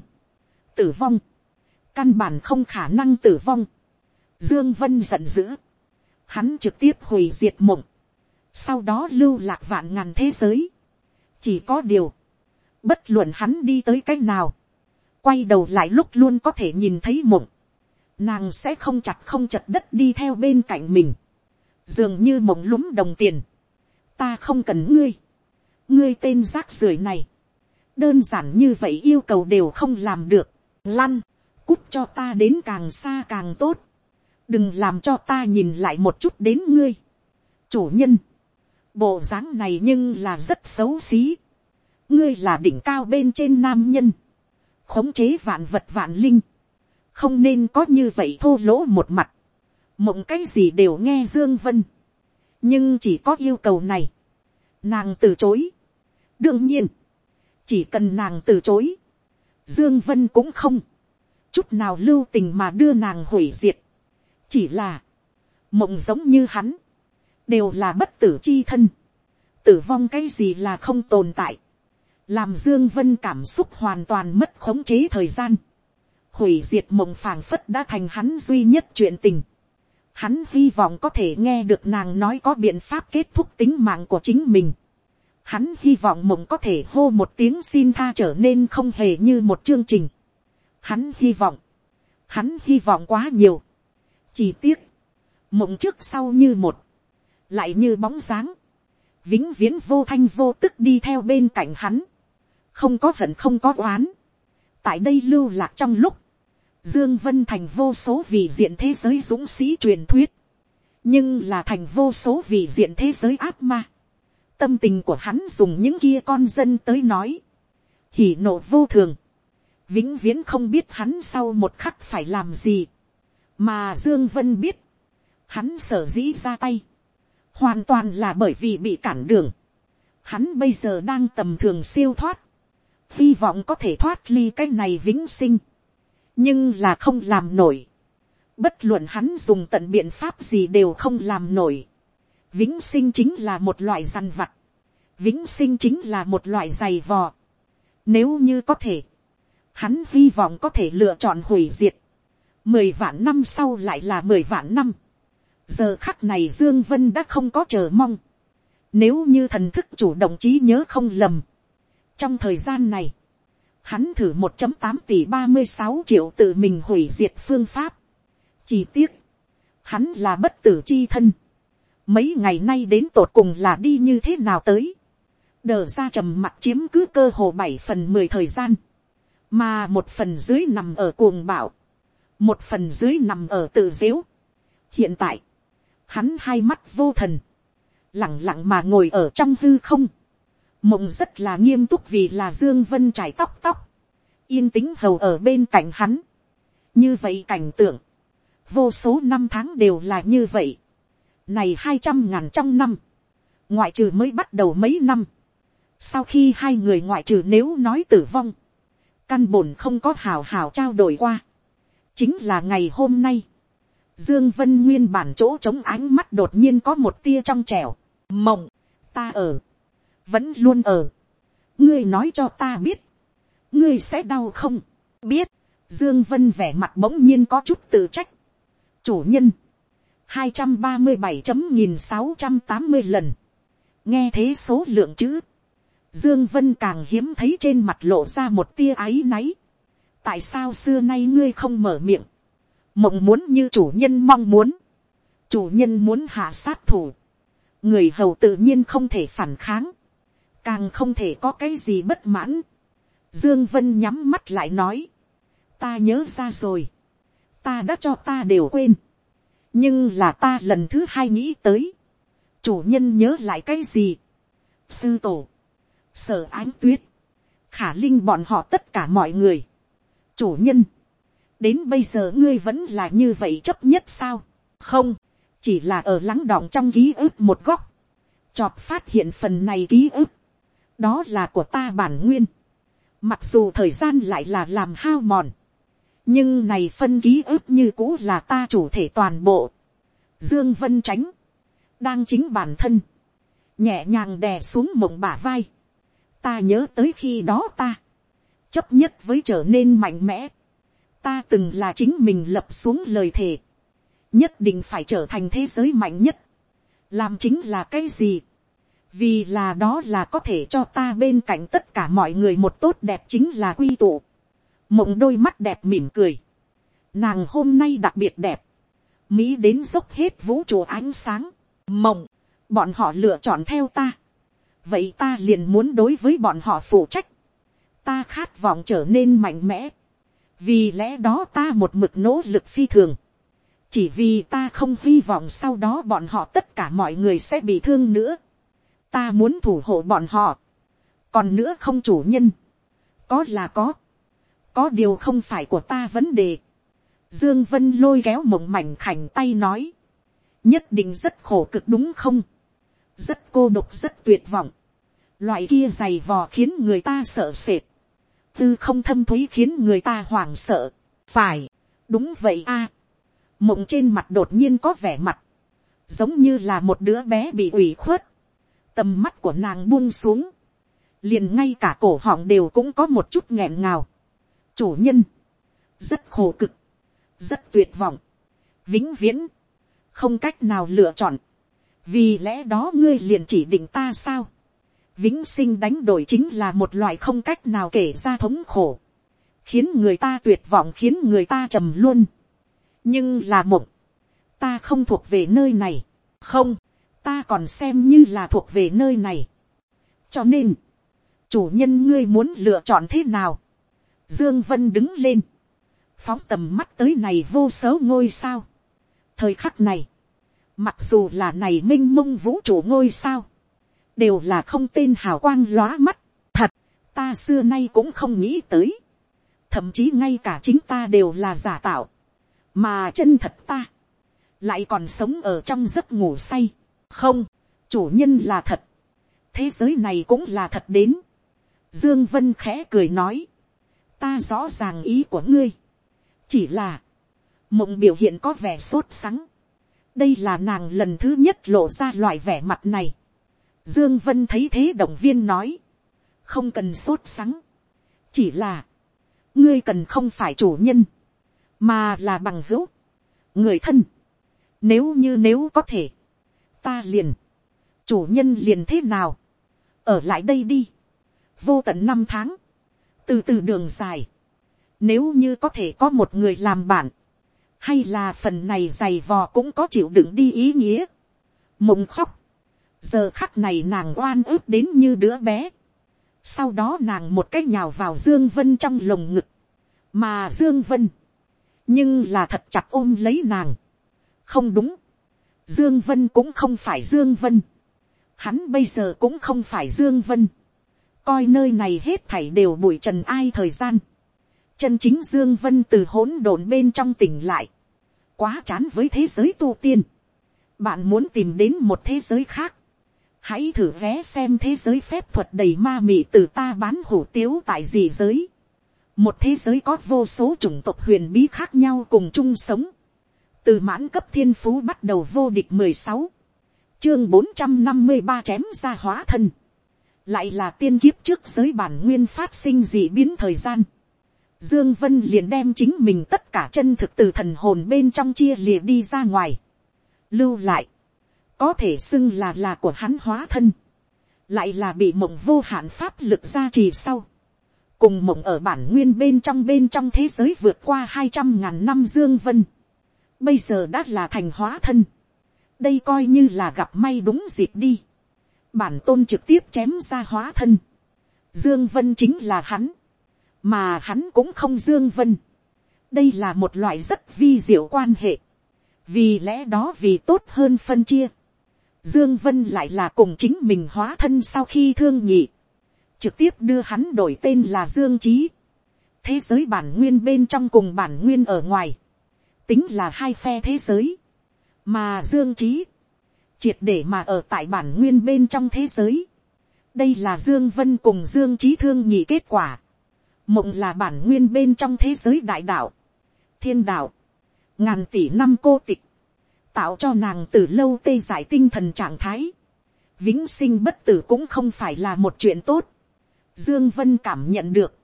tử vong, căn bản không khả năng tử vong, dương vân giận dữ, hắn trực tiếp hủy diệt mộng, sau đó lưu lạc vạn ngàn thế giới, chỉ có điều, bất luận hắn đi tới cách nào, quay đầu lại lúc luôn có thể nhìn thấy mộng, nàng sẽ không chặt không chật đất đi theo bên cạnh mình, dường như mộng lúm đồng tiền, ta không cần ngươi, ngươi tên rác rưởi này, đơn giản như vậy yêu cầu đều không làm được, lăn, cút cho ta đến càng xa càng tốt, đừng làm cho ta nhìn lại một chút đến ngươi, chủ nhân, bộ dáng này nhưng là rất xấu xí, ngươi là đỉnh cao bên trên nam nhân, khống chế vạn vật vạn linh, không nên có như vậy thô lỗ một mặt, mộng cái gì đều nghe dương vân, nhưng chỉ có yêu cầu này, nàng từ chối. đương nhiên, chỉ cần nàng từ chối, dương vân cũng không, chút nào lưu tình mà đưa nàng hủy diệt, chỉ là, mộng giống như hắn, đều là bất tử chi thân, tử vong cái gì là không tồn tại, làm dương vân cảm xúc hoàn toàn mất khống chế thời gian, hủy diệt mộng phảng phất đã thành hắn duy nhất chuyện tình, Hắn hy vọng có thể nghe được nàng nói có biện pháp kết thúc tính mạng của chính mình. Hắn hy vọng mộng có thể hô một tiếng xin tha trở nên không hề như một chương trình. Hắn hy vọng. Hắn hy vọng quá nhiều. Chỉ tiếc. Mộng trước sau như một. Lại như bóng dáng. Vĩnh viễn vô thanh vô tức đi theo bên cạnh hắn. Không có hận không có oán. Tại đây lưu lạc trong lúc Dương Vân thành vô số vị diện thế giới dũng sĩ truyền thuyết. Nhưng là thành vô số vị diện thế giới áp ma. Tâm tình của hắn dùng những kia con dân tới nói. Hỉ nộ vô thường. Vĩnh viễn không biết hắn sau một khắc phải làm gì. Mà Dương Vân biết. Hắn sở dĩ ra tay. hoàn toàn là bởi vì bị cản đường. Hắn bây giờ đang tầm thường siêu thoát, hy vọng có thể thoát ly cái này vĩnh sinh, nhưng là không làm nổi. Bất luận hắn dùng tận biện pháp gì đều không làm nổi. Vĩnh sinh chính là một loại rằn vặt. Vĩnh sinh chính là một loại giày vò. Nếu như có thể, hắn hy vọng có thể lựa chọn hủy diệt. Mười vạn năm sau lại là mười vạn năm. Giờ khắc này Dương Vân đã không có chờ mong. Nếu như thần thức chủ động trí nhớ không lầm. Trong thời gian này, hắn thử 1.8 tỷ 36 triệu tự mình hủy diệt phương pháp. Chỉ tiếc, hắn là bất tử chi thân. Mấy ngày nay đến tột cùng là đi như thế nào tới. Đờ ra trầm mặt chiếm cứ cơ hồ 7 phần 10 thời gian. Mà một phần dưới nằm ở cuồng bạo. Một phần dưới nằm ở tự diếu. Hiện tại, hắn hai mắt vô thần. Lặng lặng mà ngồi ở trong hư không. Mộng rất là nghiêm túc vì là Dương Vân trải tóc tóc. Yên tĩnh hầu ở bên cạnh hắn. Như vậy cảnh tượng vô số năm tháng đều là như vậy. Này hai trăm ngàn trong năm, ngoại trừ mới bắt đầu mấy năm. Sau khi hai người ngoại trừ nếu nói tử vong, căn bổn không có hào hào trao đổi qua. Chính là ngày hôm nay, Dương Vân nguyên bản chỗ trống ánh mắt đột nhiên có một tia trong trẻo. Mộng, ta ở, vẫn luôn ở. Ngươi nói cho ta biết, ngươi sẽ đau không? Biết, Dương Vân vẻ mặt bỗng nhiên có chút tự trách chủ nhân, hai trăm ba mươi bảy chấm nghìn sáu trăm tám mươi lần, nghe thế số lượng chữ, dương vân càng hiếm thấy trên mặt lộ ra một tia áy náy, tại sao xưa nay ngươi không mở miệng, mộng muốn như chủ nhân mong muốn, chủ nhân muốn hạ sát thủ, người hầu tự nhiên không thể phản kháng, càng không thể có cái gì bất mãn. Dương Vân nhắm mắt lại nói, ta nhớ ra rồi, ta đã cho ta đều quên nhưng là ta lần thứ hai nghĩ tới. chủ nhân nhớ lại cái gì. sư tổ, sở ánh tuyết, khả linh bọn họ tất cả mọi người. chủ nhân, đến bây giờ ngươi vẫn là như vậy chấp nhất sao. không, chỉ là ở lắng đọng trong ký ức một góc. chọt phát hiện phần này ký ức. đó là của ta bản nguyên. mặc dù thời gian lại là làm hao mòn nhưng này phân ký ức như cũ là ta chủ thể toàn bộ. Dương Vân tránh, đang chính bản thân, nhẹ nhàng đè xuống mộng bả vai. Ta nhớ tới khi đó ta, chấp nhất với trở nên mạnh mẽ. Ta từng là chính mình lập xuống lời thề, nhất định phải trở thành thế giới mạnh nhất. Làm chính là cái gì? Vì là đó là có thể cho ta bên cạnh tất cả mọi người một tốt đẹp chính là quy tụ mộng đôi mắt đẹp mỉm cười, nàng hôm nay đặc biệt đẹp, mỹ đến dốc hết vũ trụ ánh sáng, mộng, bọn họ lựa chọn theo ta, vậy ta liền muốn đối với bọn họ phụ trách, ta khát vọng trở nên mạnh mẽ, vì lẽ đó ta một mực nỗ lực phi thường, chỉ vì ta không hy vọng sau đó bọn họ tất cả mọi người sẽ bị thương nữa, ta muốn thủ hộ bọn họ, còn nữa không chủ nhân, có là có, có điều không phải của ta vấn đề. Dương Vân lôi kéo mộng mảnh khảnh tay nói. Nhất định rất khổ cực đúng không? Rất cô độc rất tuyệt vọng. Loại kia dày vò khiến người ta sợ sệt. Tư không thâm thúy khiến người ta hoảng sợ. Phải, đúng vậy a. Mộng trên mặt đột nhiên có vẻ mặt. Giống như là một đứa bé bị ủy khuất. Tầm mắt của nàng buông xuống. Liền ngay cả cổ họng đều cũng có một chút nghẹn ngào chủ nhân, rất khổ cực, rất tuyệt vọng, vĩnh viễn, không cách nào lựa chọn, vì lẽ đó ngươi liền chỉ định ta sao, vĩnh sinh đánh đổi chính là một loại không cách nào kể ra thống khổ, khiến người ta tuyệt vọng khiến người ta trầm luôn, nhưng là mộng, ta không thuộc về nơi này, không, ta còn xem như là thuộc về nơi này. cho nên, chủ nhân ngươi muốn lựa chọn thế nào, Dương Vân đứng lên. Phóng tầm mắt tới này vô số ngôi sao. Thời khắc này. Mặc dù là này minh mông vũ trụ ngôi sao. Đều là không tên hào quang lóa mắt. Thật. Ta xưa nay cũng không nghĩ tới. Thậm chí ngay cả chính ta đều là giả tạo. Mà chân thật ta. Lại còn sống ở trong giấc ngủ say. không, chủ nhân là thật, thế giới này cũng là thật đến. Dương Vân khẽ cười nói, ta rõ ràng ý của ngươi, chỉ là, mộng biểu hiện có vẻ sốt sắng, đây là nàng lần thứ nhất lộ ra loại vẻ mặt này. Dương Vân thấy thế động viên nói, không cần sốt sắng, chỉ là, ngươi cần không phải chủ nhân, mà là bằng hữu, người thân. Nếu như nếu có thể, ta liền, chủ nhân liền thế nào, ở lại đây đi, vô tận năm tháng, từ từ đường dài, nếu như có thể có một người làm bạn, hay là phần này dày vò cũng có chịu đựng đi ý nghĩa, mộng khóc, giờ khắc này nàng oan ức đến như đứa bé, sau đó nàng một cái nhào vào dương vân trong lồng ngực, mà dương vân, nhưng là thật chặt ôm lấy nàng, không đúng, dương vân cũng không phải dương vân, hắn bây giờ cũng không phải dương vân, coi nơi này hết thảy đều bụi trần ai thời gian, chân chính dương vân từ hỗn độn bên trong tỉnh lại, quá chán với thế giới tu tiên, bạn muốn tìm đến một thế giới khác, hãy thử vé xem thế giới phép thuật đầy ma mị từ ta bán hủ tiếu tại gì giới, một thế giới có vô số chủng tộc huyền bí khác nhau cùng chung sống, từ mãn cấp thiên phú bắt đầu vô địch mười sáu, chương bốn trăm năm mươi ba chém ra hóa thân, lại là tiên kiếp trước giới bản nguyên phát sinh dị biến thời gian. Dương Vân liền đem chính mình tất cả chân thực từ thần hồn bên trong chia lìa đi ra ngoài. Lưu lại. Có thể xưng là là của hắn hóa thân. Lại là bị mộng vô hạn pháp lực gia trì sau. Cùng mộng ở bản nguyên bên trong bên trong thế giới vượt qua hai trăm ngàn năm Dương Vân. Bây giờ đã là thành hóa thân. Đây coi như là gặp may đúng dịp đi bản tôn trực tiếp chém ra hóa thân. Dương Vân chính là hắn, mà hắn cũng không Dương Vân. đây là một loại rất vi diệu quan hệ, vì lẽ đó vì tốt hơn phân chia. Dương Vân lại là cùng chính mình hóa thân sau khi thương nhị, trực tiếp đưa hắn đổi tên là Dương Chí. thế giới bản nguyên bên trong cùng bản nguyên ở ngoài, tính là hai phe thế giới, mà Dương Chí triệt để mà ở tại bản nguyên bên trong thế giới. đây là dương vân cùng dương trí thương nhị kết quả. mộng là bản nguyên bên trong thế giới đại đạo, thiên đạo, ngàn tỷ năm cô tịch, tạo cho nàng từ lâu tê giải tinh thần trạng thái. vĩnh sinh bất tử cũng không phải là một chuyện tốt. dương vân cảm nhận được,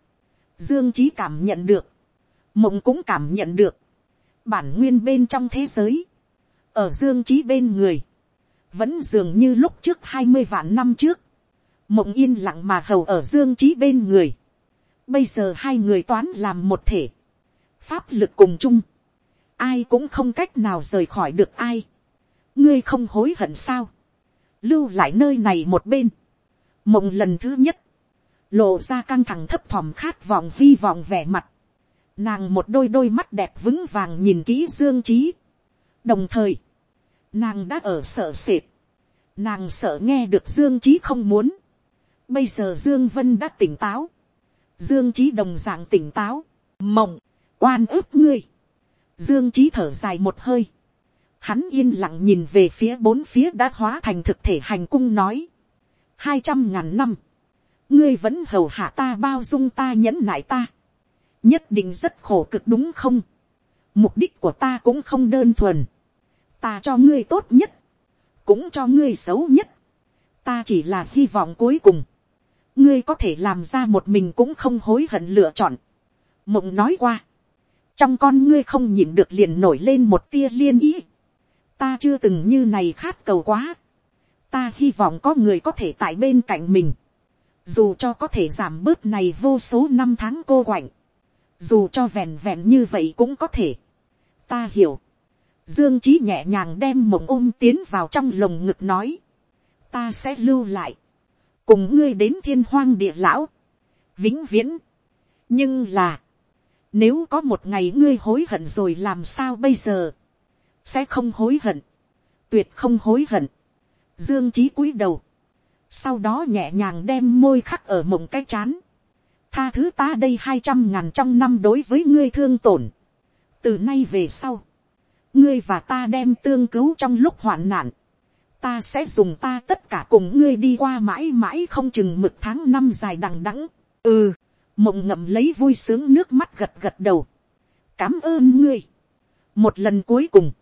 dương trí cảm nhận được, mộng cũng cảm nhận được, bản nguyên bên trong thế giới, ở dương trí bên người, vẫn dường như lúc trước hai mươi vạn năm trước, mộng yên lặng mà hầu ở dương trí bên người. Bây giờ hai người toán làm một thể, pháp lực cùng chung, ai cũng không cách nào rời khỏi được ai. ngươi không hối hận sao, lưu lại nơi này một bên, mộng lần thứ nhất, lộ ra căng thẳng thấp thỏm khát vọng hy vọng vẻ mặt, nàng một đôi đôi mắt đẹp vững vàng nhìn kỹ dương trí, đồng thời, nàng đã ở sợ sệt, nàng sợ nghe được dương trí không muốn, bây giờ dương vân đã tỉnh táo, dương trí đồng dạng tỉnh táo, mộng, oan ức ngươi, dương trí thở dài một hơi, hắn yên lặng nhìn về phía bốn phía đã hóa thành thực thể hành cung nói, hai trăm ngàn năm, ngươi vẫn hầu hạ ta bao dung ta nhẫn nại ta, nhất định rất khổ cực đúng không, mục đích của ta cũng không đơn thuần, ta cho ngươi tốt nhất, cũng cho ngươi xấu nhất, ta chỉ là hy vọng cuối cùng, ngươi có thể làm ra một mình cũng không hối hận lựa chọn. mộng nói qua, trong con ngươi không nhìn được liền nổi lên một tia liên ý, ta chưa từng như này khát cầu quá, ta hy vọng có người có thể tại bên cạnh mình, dù cho có thể giảm bớt này vô số năm tháng cô quạnh, dù cho vẹn vẹn như vậy cũng có thể, ta hiểu, Dương Chí nhẹ nhàng đem mộng ôm tiến vào trong lồng ngực nói. Ta sẽ lưu lại. Cùng ngươi đến thiên hoang địa lão. Vĩnh viễn. Nhưng là. Nếu có một ngày ngươi hối hận rồi làm sao bây giờ. Sẽ không hối hận. Tuyệt không hối hận. Dương Chí cúi đầu. Sau đó nhẹ nhàng đem môi khắc ở mộng cái chán. Tha thứ ta đây hai trăm ngàn trong năm đối với ngươi thương tổn. Từ nay về sau ngươi và ta đem tương cứu trong lúc hoạn nạn, ta sẽ dùng ta tất cả cùng ngươi đi qua mãi mãi không chừng mực tháng năm dài đằng đẵng. ừ, mộng ngậm lấy vui sướng nước mắt gật gật đầu. cảm ơn ngươi. một lần cuối cùng,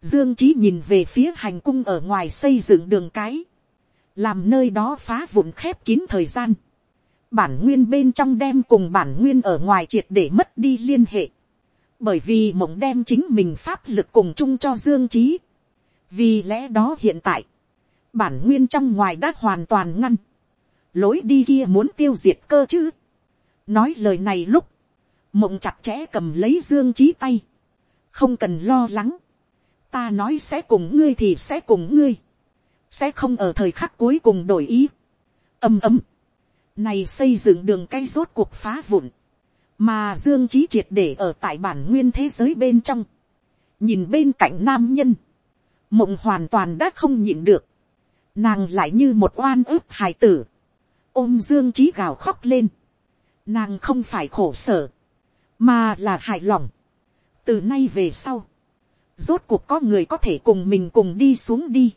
dương trí nhìn về phía hành cung ở ngoài xây dựng đường cái, làm nơi đó phá vụn khép kín thời gian. bản nguyên bên trong đem cùng bản nguyên ở ngoài triệt để mất đi liên hệ bởi vì mộng đem chính mình pháp lực cùng chung cho dương trí vì lẽ đó hiện tại, bản nguyên trong ngoài đã hoàn toàn ngăn, lối đi kia muốn tiêu diệt cơ chứ. nói lời này lúc, mộng chặt chẽ cầm lấy dương trí tay, không cần lo lắng, ta nói sẽ cùng ngươi thì sẽ cùng ngươi, sẽ không ở thời khắc cuối cùng đổi ý, ầm ầm, này xây dựng đường cây rốt cuộc phá vụn, mà dương trí triệt để ở tại bản nguyên thế giới bên trong, nhìn bên cạnh nam nhân, mộng hoàn toàn đã không nhịn được, nàng lại như một oan ức hài tử, ôm dương trí gào khóc lên, nàng không phải khổ sở, mà là hài lòng. từ nay về sau, rốt cuộc có người có thể cùng mình cùng đi xuống đi,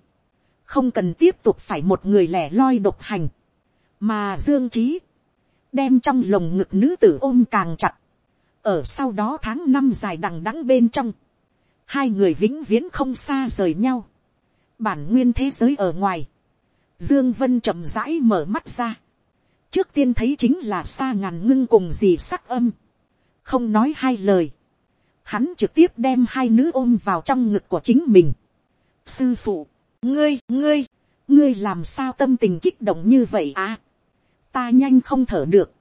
không cần tiếp tục phải một người lẻ loi độc hành, mà dương trí, đem trong lồng ngực nữ tử ôm càng chặt, ở sau đó tháng năm dài đằng đẵng bên trong, hai người vĩnh viễn không xa rời nhau, bản nguyên thế giới ở ngoài, dương vân chậm rãi mở mắt ra, trước tiên thấy chính là xa ngàn ngưng cùng gì sắc âm, không nói hai lời, hắn trực tiếp đem hai nữ ôm vào trong ngực của chính mình. sư phụ, ngươi, ngươi, ngươi làm sao tâm tình kích động như vậy à, ta nhanh không thở được,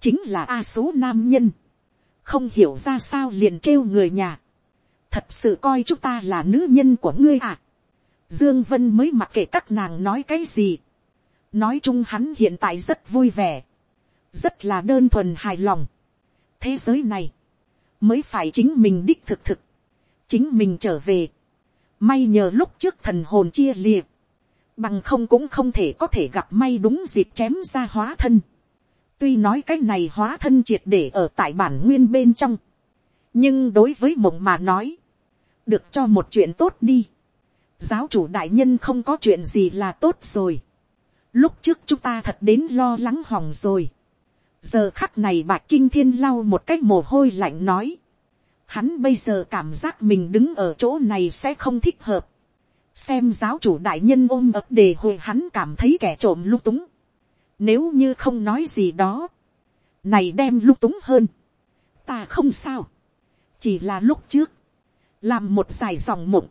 chính là a số nam nhân, không hiểu ra sao liền trêu người nhà, thật sự coi chúng ta là nữ nhân của ngươi à. Dương Vân mới mặc kệ các nàng nói cái gì. Nói chung hắn hiện tại rất vui vẻ. Rất là đơn thuần hài lòng. Thế giới này. Mới phải chính mình đích thực thực. Chính mình trở về. May nhờ lúc trước thần hồn chia liệt. Bằng không cũng không thể có thể gặp may đúng dịp chém ra hóa thân. Tuy nói cái này hóa thân triệt để ở tại bản nguyên bên trong. Nhưng đối với mộng mà nói, được cho một chuyện tốt đi. giáo chủ đại nhân không có chuyện gì là tốt rồi. lúc trước chúng ta thật đến lo lắng hỏng rồi. giờ khắc này bà kinh thiên lau một cái mồ hôi lạnh nói. hắn bây giờ cảm giác mình đứng ở chỗ này sẽ không thích hợp xem giáo chủ đại nhân ôm ấp đề hồi hắn cảm thấy kẻ trộm lung túng. nếu như không nói gì đó, này đem lung túng hơn. ta không sao. chỉ là lúc trước, làm một dài dòng mộng,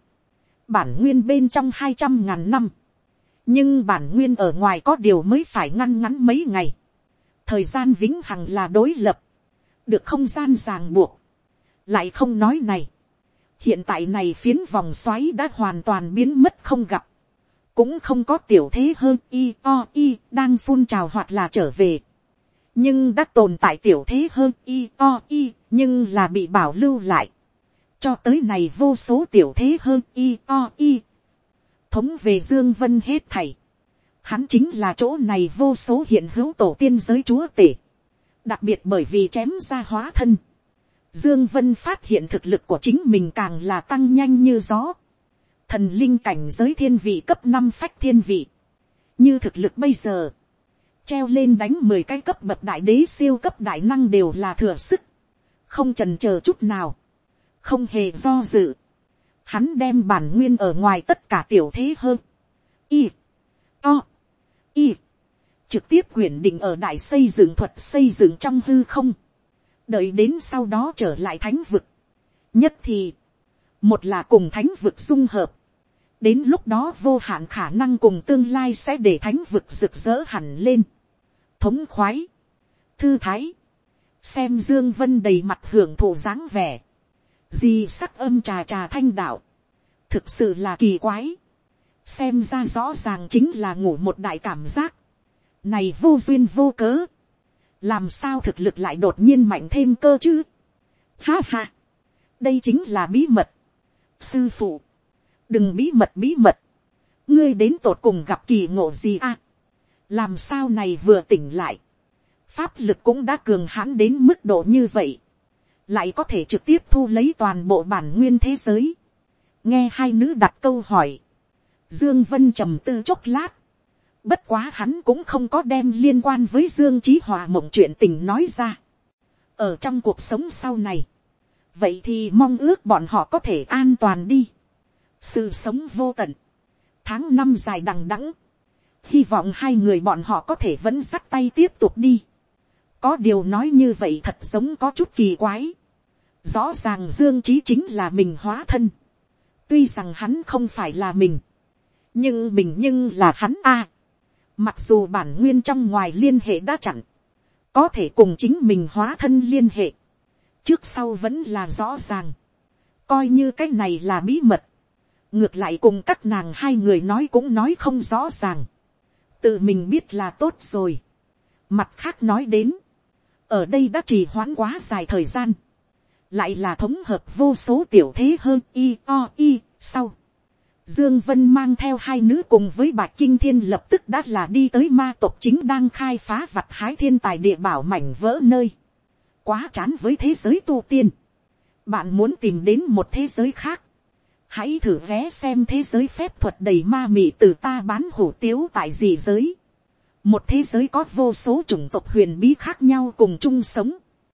bản nguyên bên trong hai trăm ngàn năm, nhưng bản nguyên ở ngoài có điều mới phải ngăn ngắn mấy ngày, thời gian vĩnh hằng là đối lập, được không gian ràng buộc, lại không nói này, hiện tại này phiến vòng xoáy đã hoàn toàn biến mất không gặp, cũng không có tiểu thế hơn y o y đang phun trào hoặc là trở về, nhưng đã tồn tại tiểu thế hơn y o y nhưng là bị bảo lưu lại, cho tới này vô số tiểu thế hơn y o y. thống về dương vân hết thảy. hắn chính là chỗ này vô số hiện hữu tổ tiên giới chúa tể. đặc biệt bởi vì chém ra hóa thân dương vân phát hiện thực lực của chính mình càng là tăng nhanh như gió. thần linh cảnh giới thiên vị cấp năm phách thiên vị. như thực lực bây giờ. treo lên đánh mười cái cấp bậc đại đế siêu cấp đại năng đều là thừa sức. không trần chờ chút nào không hề do dự, hắn đem bản nguyên ở ngoài tất cả tiểu thế hơn, y, to, y, trực tiếp quyển định ở đại xây dựng thuật xây dựng trong hư không, đợi đến sau đó trở lại thánh vực, nhất thì, một là cùng thánh vực dung hợp, đến lúc đó vô hạn khả năng cùng tương lai sẽ để thánh vực rực rỡ hẳn lên, thống khoái, thư thái, xem dương vân đầy mặt hưởng thụ dáng vẻ, di sắc âm trà trà thanh đạo, thực sự là kỳ quái, xem ra rõ ràng chính là ngủ một đại cảm giác, này vô duyên vô cớ, làm sao thực lực lại đột nhiên mạnh thêm cơ chứ, ha ha, đây chính là bí mật, sư phụ, đừng bí mật bí mật, ngươi đến tột cùng gặp kỳ ngộ gì à, làm sao này vừa tỉnh lại, pháp lực cũng đã cường hãn đến mức độ như vậy, lại có thể trực tiếp thu lấy toàn bộ bản nguyên thế giới. nghe hai nữ đặt câu hỏi, Dương Vân trầm tư chốc lát. Bất quá hắn cũng không có đem liên quan với Dương Chí Hòa mộng chuyện tình nói ra. Ở trong cuộc sống sau này. Vậy thì mong ước bọn họ có thể an toàn đi. Sự sống vô tận. Tháng năm dài đằng đẵng Hy vọng hai người bọn họ có thể vẫn sắt tay tiếp tục đi. Có điều nói như vậy thật giống có chút kỳ quái. Rõ ràng Dương Chí chính là mình hóa thân. Tuy rằng hắn không phải là mình. Nhưng mình nhưng là hắn a. Mặc dù bản nguyên trong ngoài liên hệ đã chặn. Có thể cùng chính mình hóa thân liên hệ. Trước sau vẫn là rõ ràng. Coi như cái này là bí mật. Ngược lại cùng các nàng hai người nói cũng nói không rõ ràng. Tự mình biết là tốt rồi. Mặt khác nói đến. Ở đây đã trì hoãn quá dài thời gian. Lại là thống hợp vô số tiểu thế hơn y o y sau. Dương Vân mang theo hai nữ cùng với Bạch Kinh Thiên lập tức đã là đi tới ma tộc chính đang khai phá vặt hái thiên tài địa bảo mảnh vỡ nơi. Quá chán với thế giới tu tiên. Bạn muốn tìm đến một thế giới khác. Hãy thử ghé xem thế giới phép thuật đầy ma mị từ ta bán hủ tiếu tại gì giới. Một thế giới có vô số chủng tộc huyền bí khác nhau cùng chung sống